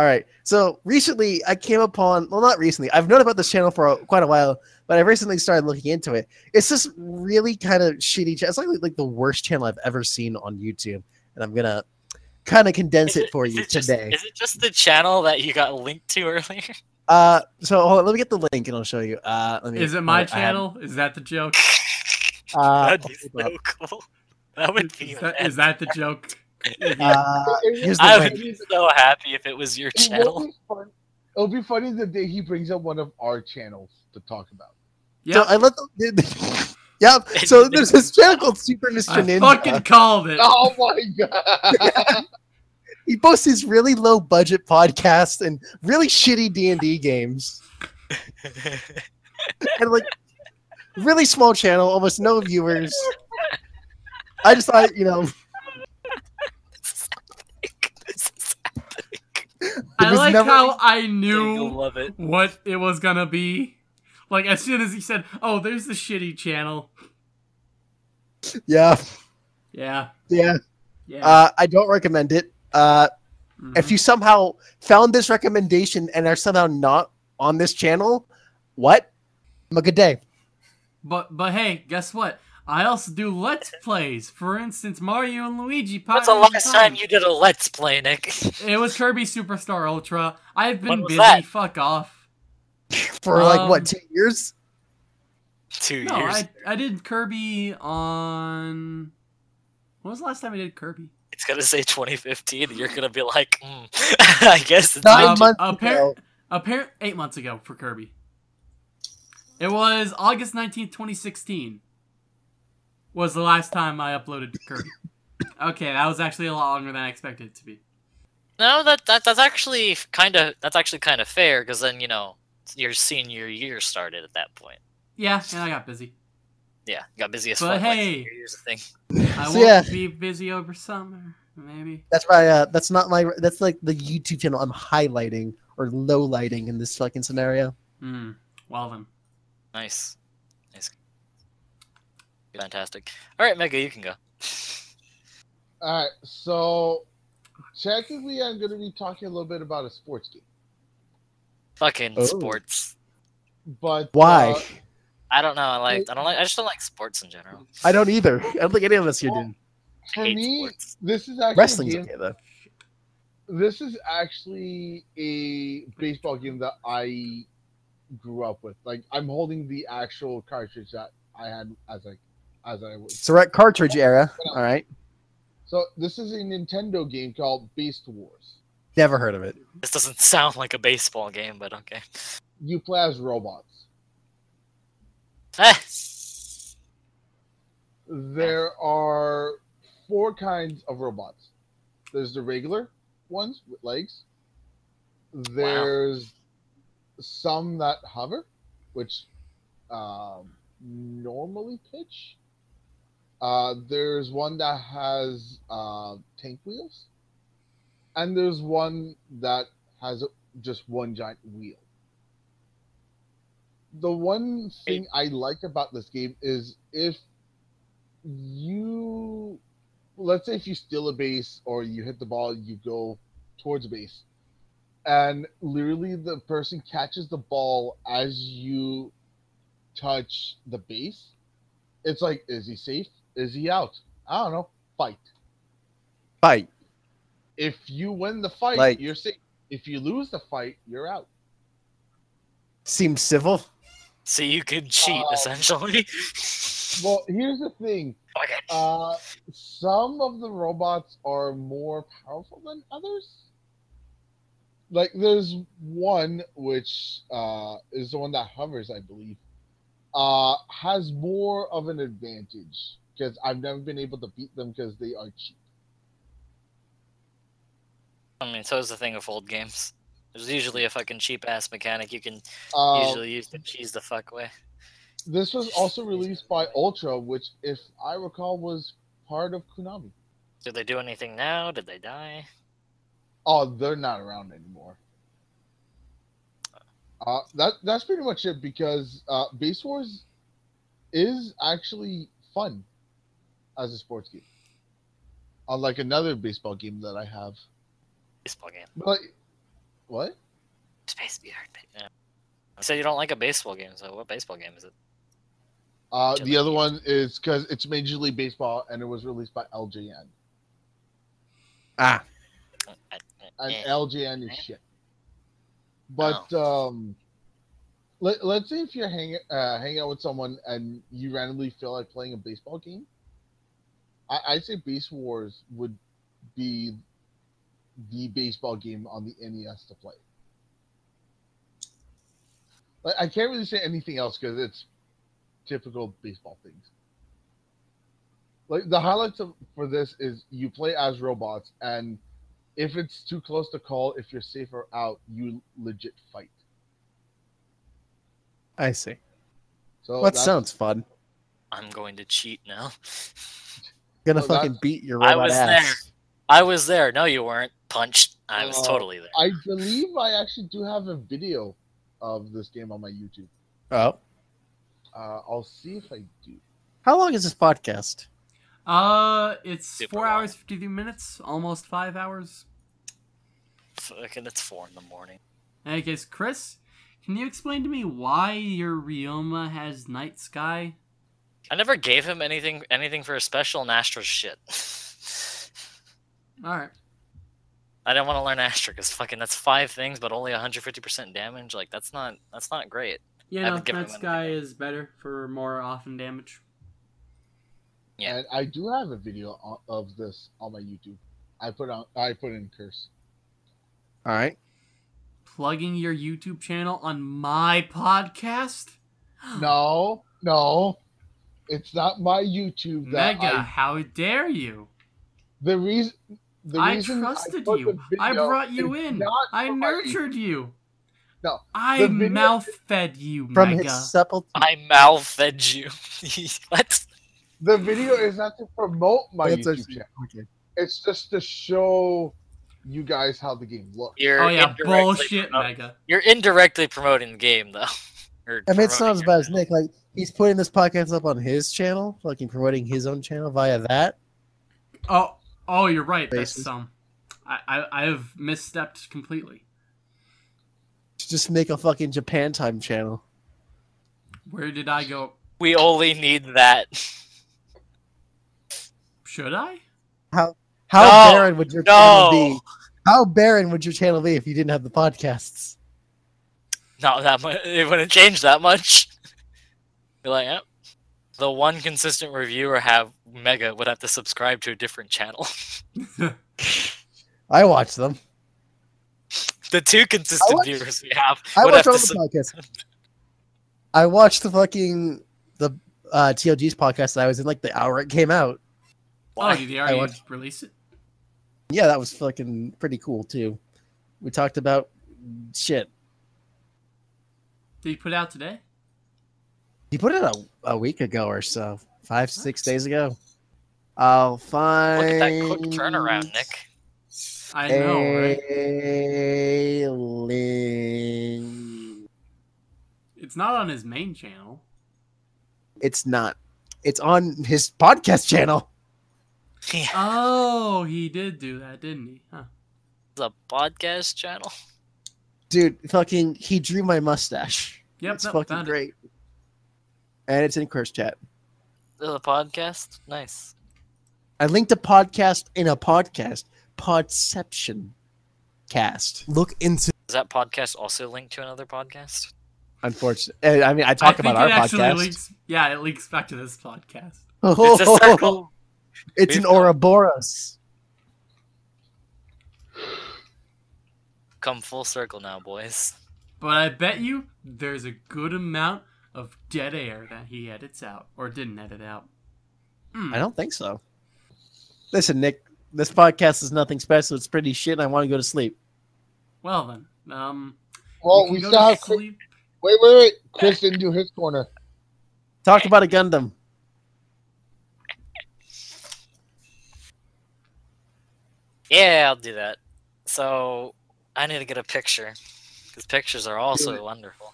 Speaker 3: All right. So recently I came upon, well, not recently. I've known about this channel for quite a while, but I recently started looking into it. It's this really kind of shitty It's like, like the worst channel I've ever seen on YouTube. And I'm going to kind of condense it, it, for you it today. Just,
Speaker 4: is it just the channel that you got linked to earlier? [LAUGHS]
Speaker 3: Uh, so on, let me get the link and I'll show you. Uh, let me, is it my channel?
Speaker 4: Is that the joke? [LAUGHS]
Speaker 3: Uh, That'd be
Speaker 1: so cool. That would be. Is that, is that the joke? Uh,
Speaker 4: [LAUGHS] I would be so happy if it was your channel.
Speaker 5: It'll be funny the day he brings up one of our channels to talk about. Yeah, so I let the, [LAUGHS]
Speaker 3: yeah. So [LAUGHS] there's this channel called Super Mr.
Speaker 2: I Ninja. Fucking called it. Oh
Speaker 5: my god. Yeah.
Speaker 3: He posts these really low budget podcasts and really shitty D and D games, and like really small channel, almost no viewers. I just thought you know
Speaker 2: I like never... how I
Speaker 1: knew it. what it was gonna be. Like as soon as he said, "Oh, there's the shitty channel."
Speaker 3: Yeah. Yeah. Yeah. Yeah. Uh, I don't recommend it. Uh, mm -hmm. If you somehow found this recommendation and are somehow not on this channel, what? Have a good day.
Speaker 1: But but hey, guess what? I also do Let's Plays. For instance, Mario and Luigi. What's the last time. time
Speaker 4: you did a Let's Play, Nick?
Speaker 1: it was Kirby Superstar Ultra. I've been busy. That? Fuck off. [LAUGHS] For um, like, what, um, two years? Two no, years. I, I did Kirby on... When was the last time I did Kirby?
Speaker 4: It's gonna say 2015. You're gonna be like, mm, [LAUGHS] I guess it's nine um, months ago.
Speaker 1: Apparently, eight months ago for Kirby. It was August 19th, 2016 was the last time I uploaded Kirby. okay, that was actually a lot longer than I expected it to be.
Speaker 4: No, that, that that's actually kind of that's actually kind of fair because then you know your senior year started at that point.
Speaker 1: Yeah, and I got busy.
Speaker 4: Yeah, got busy as but hey, like I
Speaker 1: so, won't yeah. be busy over summer, maybe.
Speaker 3: That's my. Uh, that's not my. That's like the YouTube channel I'm highlighting or low lighting in this fucking scenario. Mm.
Speaker 4: Well then. Nice. Fantastic. All right, Mega, you can go. [LAUGHS] All right, so
Speaker 5: technically, I'm going to be talking a little bit about a sports game.
Speaker 4: Fucking oh. sports.
Speaker 3: But uh, why? Uh,
Speaker 4: I don't know. I like. I don't like. I just don't like sports in general.
Speaker 1: I
Speaker 3: don't either. [LAUGHS] I don't think any of us here well, do.
Speaker 4: For me, sports. this is actually wrestling's
Speaker 5: game,
Speaker 1: okay
Speaker 3: though.
Speaker 5: This is actually a baseball game that I grew up with. Like I'm holding the actual cartridge that I had as like as I was. Select
Speaker 3: cartridge uh, era. Uh, All right.
Speaker 5: So this is a Nintendo
Speaker 4: game called Base Wars.
Speaker 3: Never heard of it.
Speaker 4: This doesn't [LAUGHS] sound like a baseball game, but okay.
Speaker 3: You play as robots.
Speaker 4: Eh.
Speaker 5: there are four kinds of robots. There's the regular ones with legs. There's wow. some that hover, which um, normally pitch. Uh, there's one that has uh, tank wheels, and there's one that has just one giant wheel. The one thing I like about this game is if you, let's say, if you steal a base or you hit the ball, you go towards base, and literally the person catches the ball as you touch the base. It's like, is he safe? Is he out? I don't know. Fight. Fight. If you win the fight, like, you're safe. If you lose the fight, you're out.
Speaker 3: Seems civil.
Speaker 5: So you can cheat, uh, essentially. [LAUGHS] well, here's the thing. Okay. Uh, some of the robots are more
Speaker 2: powerful than others.
Speaker 5: Like, there's one which uh, is the one that hovers, I believe, uh, has more of an advantage because I've never been able to beat them because they are cheap.
Speaker 4: I mean, so is the thing of old games. There's usually a fucking cheap ass mechanic you can um, usually use to cheese the fuck away.
Speaker 5: This was also released by Ultra, which, if I recall, was part of Konami.
Speaker 4: Did they do anything now? Did they die?
Speaker 5: Oh, they're not around anymore. Uh, that that's pretty much it because uh, Base Wars is actually fun as a sports game. Unlike another baseball game that I have. Baseball game. But what?
Speaker 4: Space VR hard. Yeah. You said you don't like a baseball game, so what baseball game is it?
Speaker 5: Uh, the other one is because it's Major League Baseball and it was released by LJN.
Speaker 6: Ah. Uh,
Speaker 5: uh, uh, and eh. LJN is eh? shit. But oh. um, let, us say if you're uh, hanging out with someone and you randomly feel like playing a baseball game, I, I'd say Base Wars would be the baseball game on the NES to play. Like, I can't really say anything else because it's typical baseball things. Like the highlights of, for this is you play as robots, and if it's too close to call, if you're safer out, you legit fight.
Speaker 3: I see. So well, that sounds fun.
Speaker 4: I'm going to cheat now. [LAUGHS] gonna oh, fucking
Speaker 3: beat your robot I was ass. there.
Speaker 4: I was there. No, you weren't. Punched. I was uh, totally there.
Speaker 5: I believe I actually do have a video of this game on my YouTube.
Speaker 3: Oh.
Speaker 4: Uh, I'll see if I do.
Speaker 3: How long is this podcast?
Speaker 5: Uh, it's Super four long. hours, 53 minutes, almost
Speaker 1: five hours.
Speaker 4: Fucking, it's four in the morning.
Speaker 1: In any case, Chris, can you explain to me why your Ryoma has night sky?
Speaker 4: I never gave him anything anything for a special in Astra shit. All right. I didn't want to learn Astra because fucking that's five things, but only 150% damage. Like that's not that's not great. Yeah, no, that guy is better for
Speaker 5: more often damage. Yeah, and I do have a video of this on my YouTube. I put on I put in curse.
Speaker 3: All right.
Speaker 1: Plugging your YouTube channel
Speaker 5: on my podcast? [GASPS] No, no. It's not my YouTube. Mega, I,
Speaker 1: how dare you?
Speaker 5: The reason. The I
Speaker 1: trusted I you. I brought you in.
Speaker 5: I nurtured you. No. I
Speaker 1: mouth
Speaker 5: fed you, From Mega. His supple I mouth fed you. [LAUGHS] what? The video is not to promote my That's YouTube channel. Okay. It's just to show
Speaker 4: you guys how the game looks. You're oh yeah, bullshit, Mega. You're indirectly promoting the game, though. [LAUGHS] I mean, it's not as
Speaker 3: bad as Nick. Like he's putting this podcast up on his channel, fucking promoting his own channel via that.
Speaker 4: Oh, oh, you're right. That's um,
Speaker 1: I, I I have misstepped completely.
Speaker 3: Just make a fucking Japan time channel.
Speaker 1: Where did I go? We only need that. Should I?
Speaker 3: How how no, barren would your no. channel be? How barren would your channel be if you didn't have the podcasts?
Speaker 4: Not that much. It wouldn't change that much like, the one consistent reviewer have Mega would have to subscribe to a different channel.
Speaker 3: [LAUGHS] I watch them.
Speaker 2: The two consistent watch, viewers we have. I watch have all the podcasts.
Speaker 3: I watched the fucking the uh, TLG's podcast that I was in like the hour it came out. Oh,
Speaker 1: Why? Oh, they already watched, released it?
Speaker 3: Yeah, that was fucking pretty cool too. We talked about shit.
Speaker 1: Did you put out today?
Speaker 3: He put it a, a week ago or so, five, six days ago. I'll find. Look at
Speaker 2: that quick turnaround, Nick. I know,
Speaker 3: right? link.
Speaker 1: It's not on his main channel.
Speaker 3: It's not. It's on his podcast channel.
Speaker 1: Yeah. Oh, he did do that, didn't
Speaker 3: he? Huh.
Speaker 4: The podcast channel?
Speaker 3: Dude, fucking, he drew my mustache. Yep, That's no, fucking great. It and it's in Curse Chat.
Speaker 4: The podcast? Nice.
Speaker 3: I linked a podcast in a podcast. Podception cast. Look into...
Speaker 4: Is that podcast also linked to another podcast?
Speaker 3: Unfortunately. Eh, I mean, I talk I about our podcast. Links,
Speaker 4: yeah, it links back to this podcast.
Speaker 3: Oh, it's a [LAUGHS] circle. It's We've an Ouroboros.
Speaker 4: Come full circle now, boys. But I bet
Speaker 1: you there's a good amount of dead air that he edits out or didn't edit out.
Speaker 3: Mm. I don't think so. Listen, Nick, this podcast is nothing special. It's pretty shit, and I want to go to sleep.
Speaker 1: Well, then. Um, well, we saw... Sleep.
Speaker 3: Wait, wait, wait. Chris didn't do his corner. Talk about a Gundam.
Speaker 2: Yeah,
Speaker 4: I'll do that. So, I need to get a picture. Because pictures are also wonderful.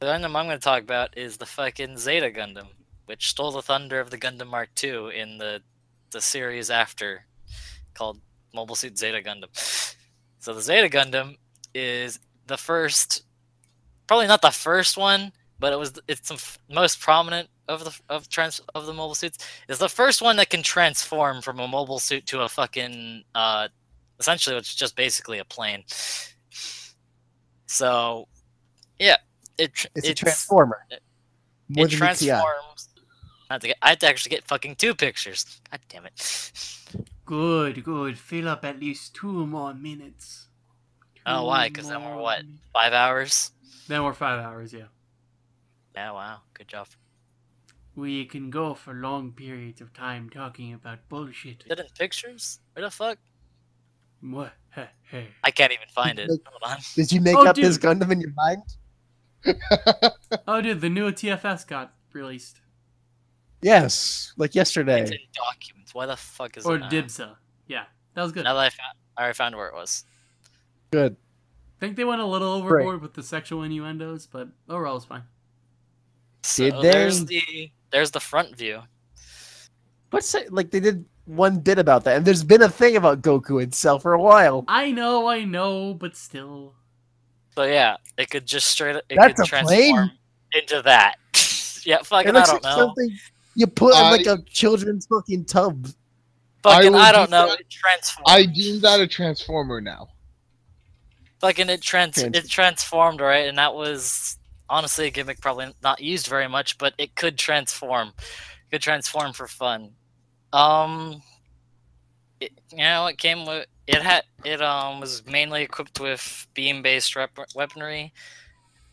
Speaker 4: The Gundam I'm going to talk about is the fucking Zeta Gundam, which stole the thunder of the Gundam Mark II in the the series after, called Mobile Suit Zeta Gundam. [LAUGHS] So the Zeta Gundam is the first, probably not the first one, but it was it's the most prominent of the of trans of the mobile suits. It's the first one that can transform from a mobile suit to a fucking uh, essentially it's just basically a plane. So, yeah, it it's, it's, a transformer. It,
Speaker 3: it transforms.
Speaker 4: I have, get, I have, to actually get fucking two pictures. God damn it.
Speaker 1: Good, good. Fill up at least two more minutes. Oh, two oh, why? Because then we're what?
Speaker 4: Five hours?
Speaker 1: Then we're five hours, yeah.
Speaker 4: Yeah, oh, wow. Good job.
Speaker 1: We can go for long periods of time talking about bullshit.
Speaker 4: Is in pictures? Where the fuck?
Speaker 6: What? [LAUGHS] I
Speaker 1: can't even find it. Hold on. Did you make oh, up dude. this
Speaker 6: Gundam in your mind?
Speaker 1: [LAUGHS] oh, dude, the new TFS got released.
Speaker 3: Yes, like yesterday. It's in
Speaker 4: documents. Why the fuck is or it? Or Dibsa. Yeah, that was good. Now that I found, I found where it was.
Speaker 3: Good. I think they went a little overboard
Speaker 1: with the sexual innuendos, but overall it's fine.
Speaker 2: So did there's
Speaker 4: the
Speaker 1: there's the front view.
Speaker 3: What's it, like they did one bit about that, and there's been a thing about Goku itself for a while.
Speaker 4: I know, I know, but still. So yeah, it could just straight up. It That's could transform plane? into that. [LAUGHS] yeah, fucking. I don't like know. Something
Speaker 3: you put I, in like a children's fucking tub.
Speaker 4: Fucking, I, I don't know. That, it transformed. I
Speaker 3: deem that a transformer now.
Speaker 4: Fucking, it trans transformed. it transformed right, and that was honestly a gimmick probably not used very much, but it could transform. It could transform for fun. Um it, you know, it came with it had it um was mainly equipped with beam-based weaponry,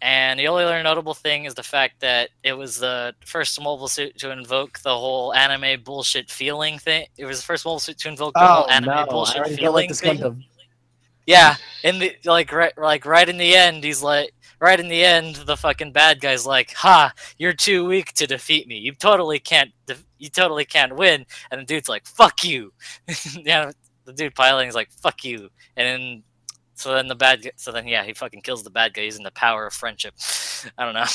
Speaker 4: and the only other notable thing is the fact that it was the first mobile suit to invoke the whole anime bullshit feeling thing. It was the first mobile suit to invoke the oh, whole anime no. bullshit feeling thing. Of... Yeah, in the like right like right in the end, he's like right in the end, the fucking bad guy's like, "Ha, you're too weak to defeat me. You totally can't you totally can't win. And the dude's like, fuck you. [LAUGHS] yeah, the dude piling is like, fuck you. And then, so then the bad, so then, yeah, he fucking kills the bad guy using the power of friendship. [LAUGHS] I don't know.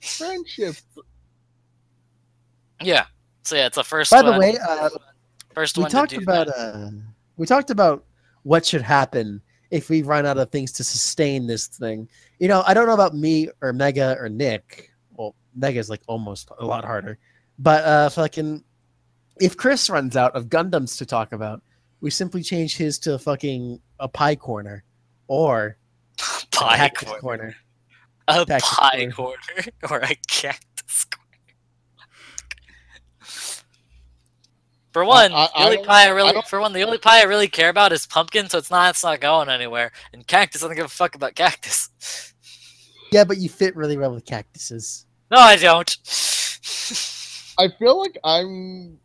Speaker 2: Friendship.
Speaker 4: [LAUGHS] yeah. So yeah, it's the first By one, the way, uh,
Speaker 2: first we one talked about, uh,
Speaker 3: we talked about what should happen if we run out of things to sustain this thing. You know, I don't know about me or Mega or Nick. Well, Mega's like almost a lot harder. But uh, fucking, if Chris runs out of Gundams to talk about, we simply change his to fucking a pie corner or pie corner. corner.
Speaker 4: A cactus pie corner. corner [LAUGHS] or a cactus corner. for one, I, I, the only pie I really I for one the only pie I really care about is pumpkin, so it's not it's not going anywhere. And cactus, I don't give a fuck about cactus.
Speaker 3: Yeah, but you fit really well with cactuses.
Speaker 4: No, I don't. [LAUGHS]
Speaker 5: I feel like I'm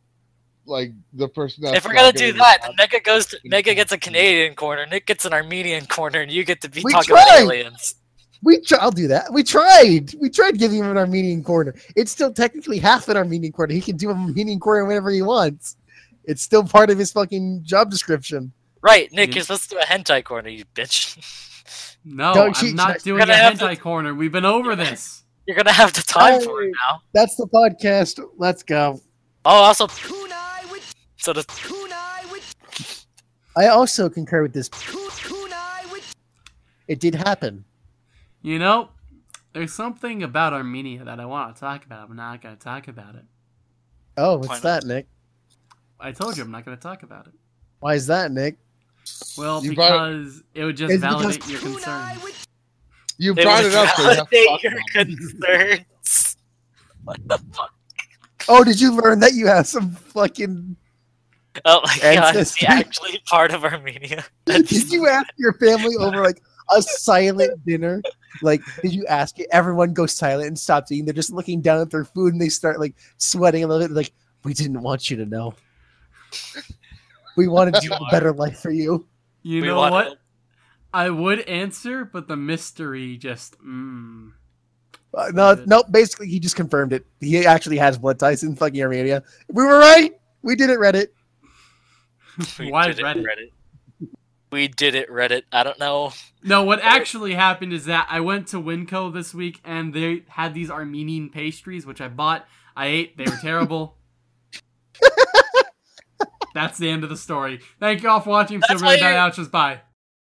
Speaker 5: like the person that. If we're gonna do that,
Speaker 2: then
Speaker 4: Mega goes. To, Mega gets a Canadian corner, Nick gets an Armenian corner, and you get to be we talking tried. about aliens.
Speaker 3: We try, I'll do that. We tried. We tried giving him an Armenian corner. It's still technically half an Armenian corner. He can do an Armenian corner whenever he wants. It's still part of his fucking job description.
Speaker 4: Right, Nick, mm-hmm. you're supposed to do a hentai corner, you bitch. No, Don't I'm
Speaker 3: not doing a hentai
Speaker 1: to... corner. We've been over this. You're gonna have the time hey, for it now.
Speaker 3: That's the podcast. Let's go. Oh, also. So the. I also concur with this. It did happen.
Speaker 1: You know, there's something about Armenia that I want to talk about. I'm not going to talk about it.
Speaker 3: Oh, what's that, Nick?
Speaker 1: I told you I'm not going to talk about it.
Speaker 3: Why is that, Nick? Well, you because it would just it's validate
Speaker 1: your concerns.
Speaker 3: You brought it, up. Validate
Speaker 2: your concerns. what the fuck?
Speaker 3: Oh, did you learn that you have some fucking?
Speaker 2: Oh my ancestry?
Speaker 3: god! Is
Speaker 4: actually part of Armenia?
Speaker 3: did you ask your family over like a silent dinner? Like, did you ask it? Everyone goes silent and stops eating. They're just looking down at their food and they start like sweating a little bit. Like, we didn't want you to know. We wanted to a better life for you. You
Speaker 1: we know what? I would answer, but the mystery just. Mm.
Speaker 3: Uh, no, no. Basically, he just confirmed it. He actually has blood ties in fucking Armenia. We were right. We did it, Reddit.
Speaker 1: Why did Reddit?
Speaker 4: Reddit? We did it, Reddit. I don't know. No,
Speaker 1: what actually happened is that I went to Winco this week and they had these Armenian pastries, which I bought. I ate. They were terrible. [LAUGHS] That's the end of the story. Thank you all for watching. That's so really bad Bye.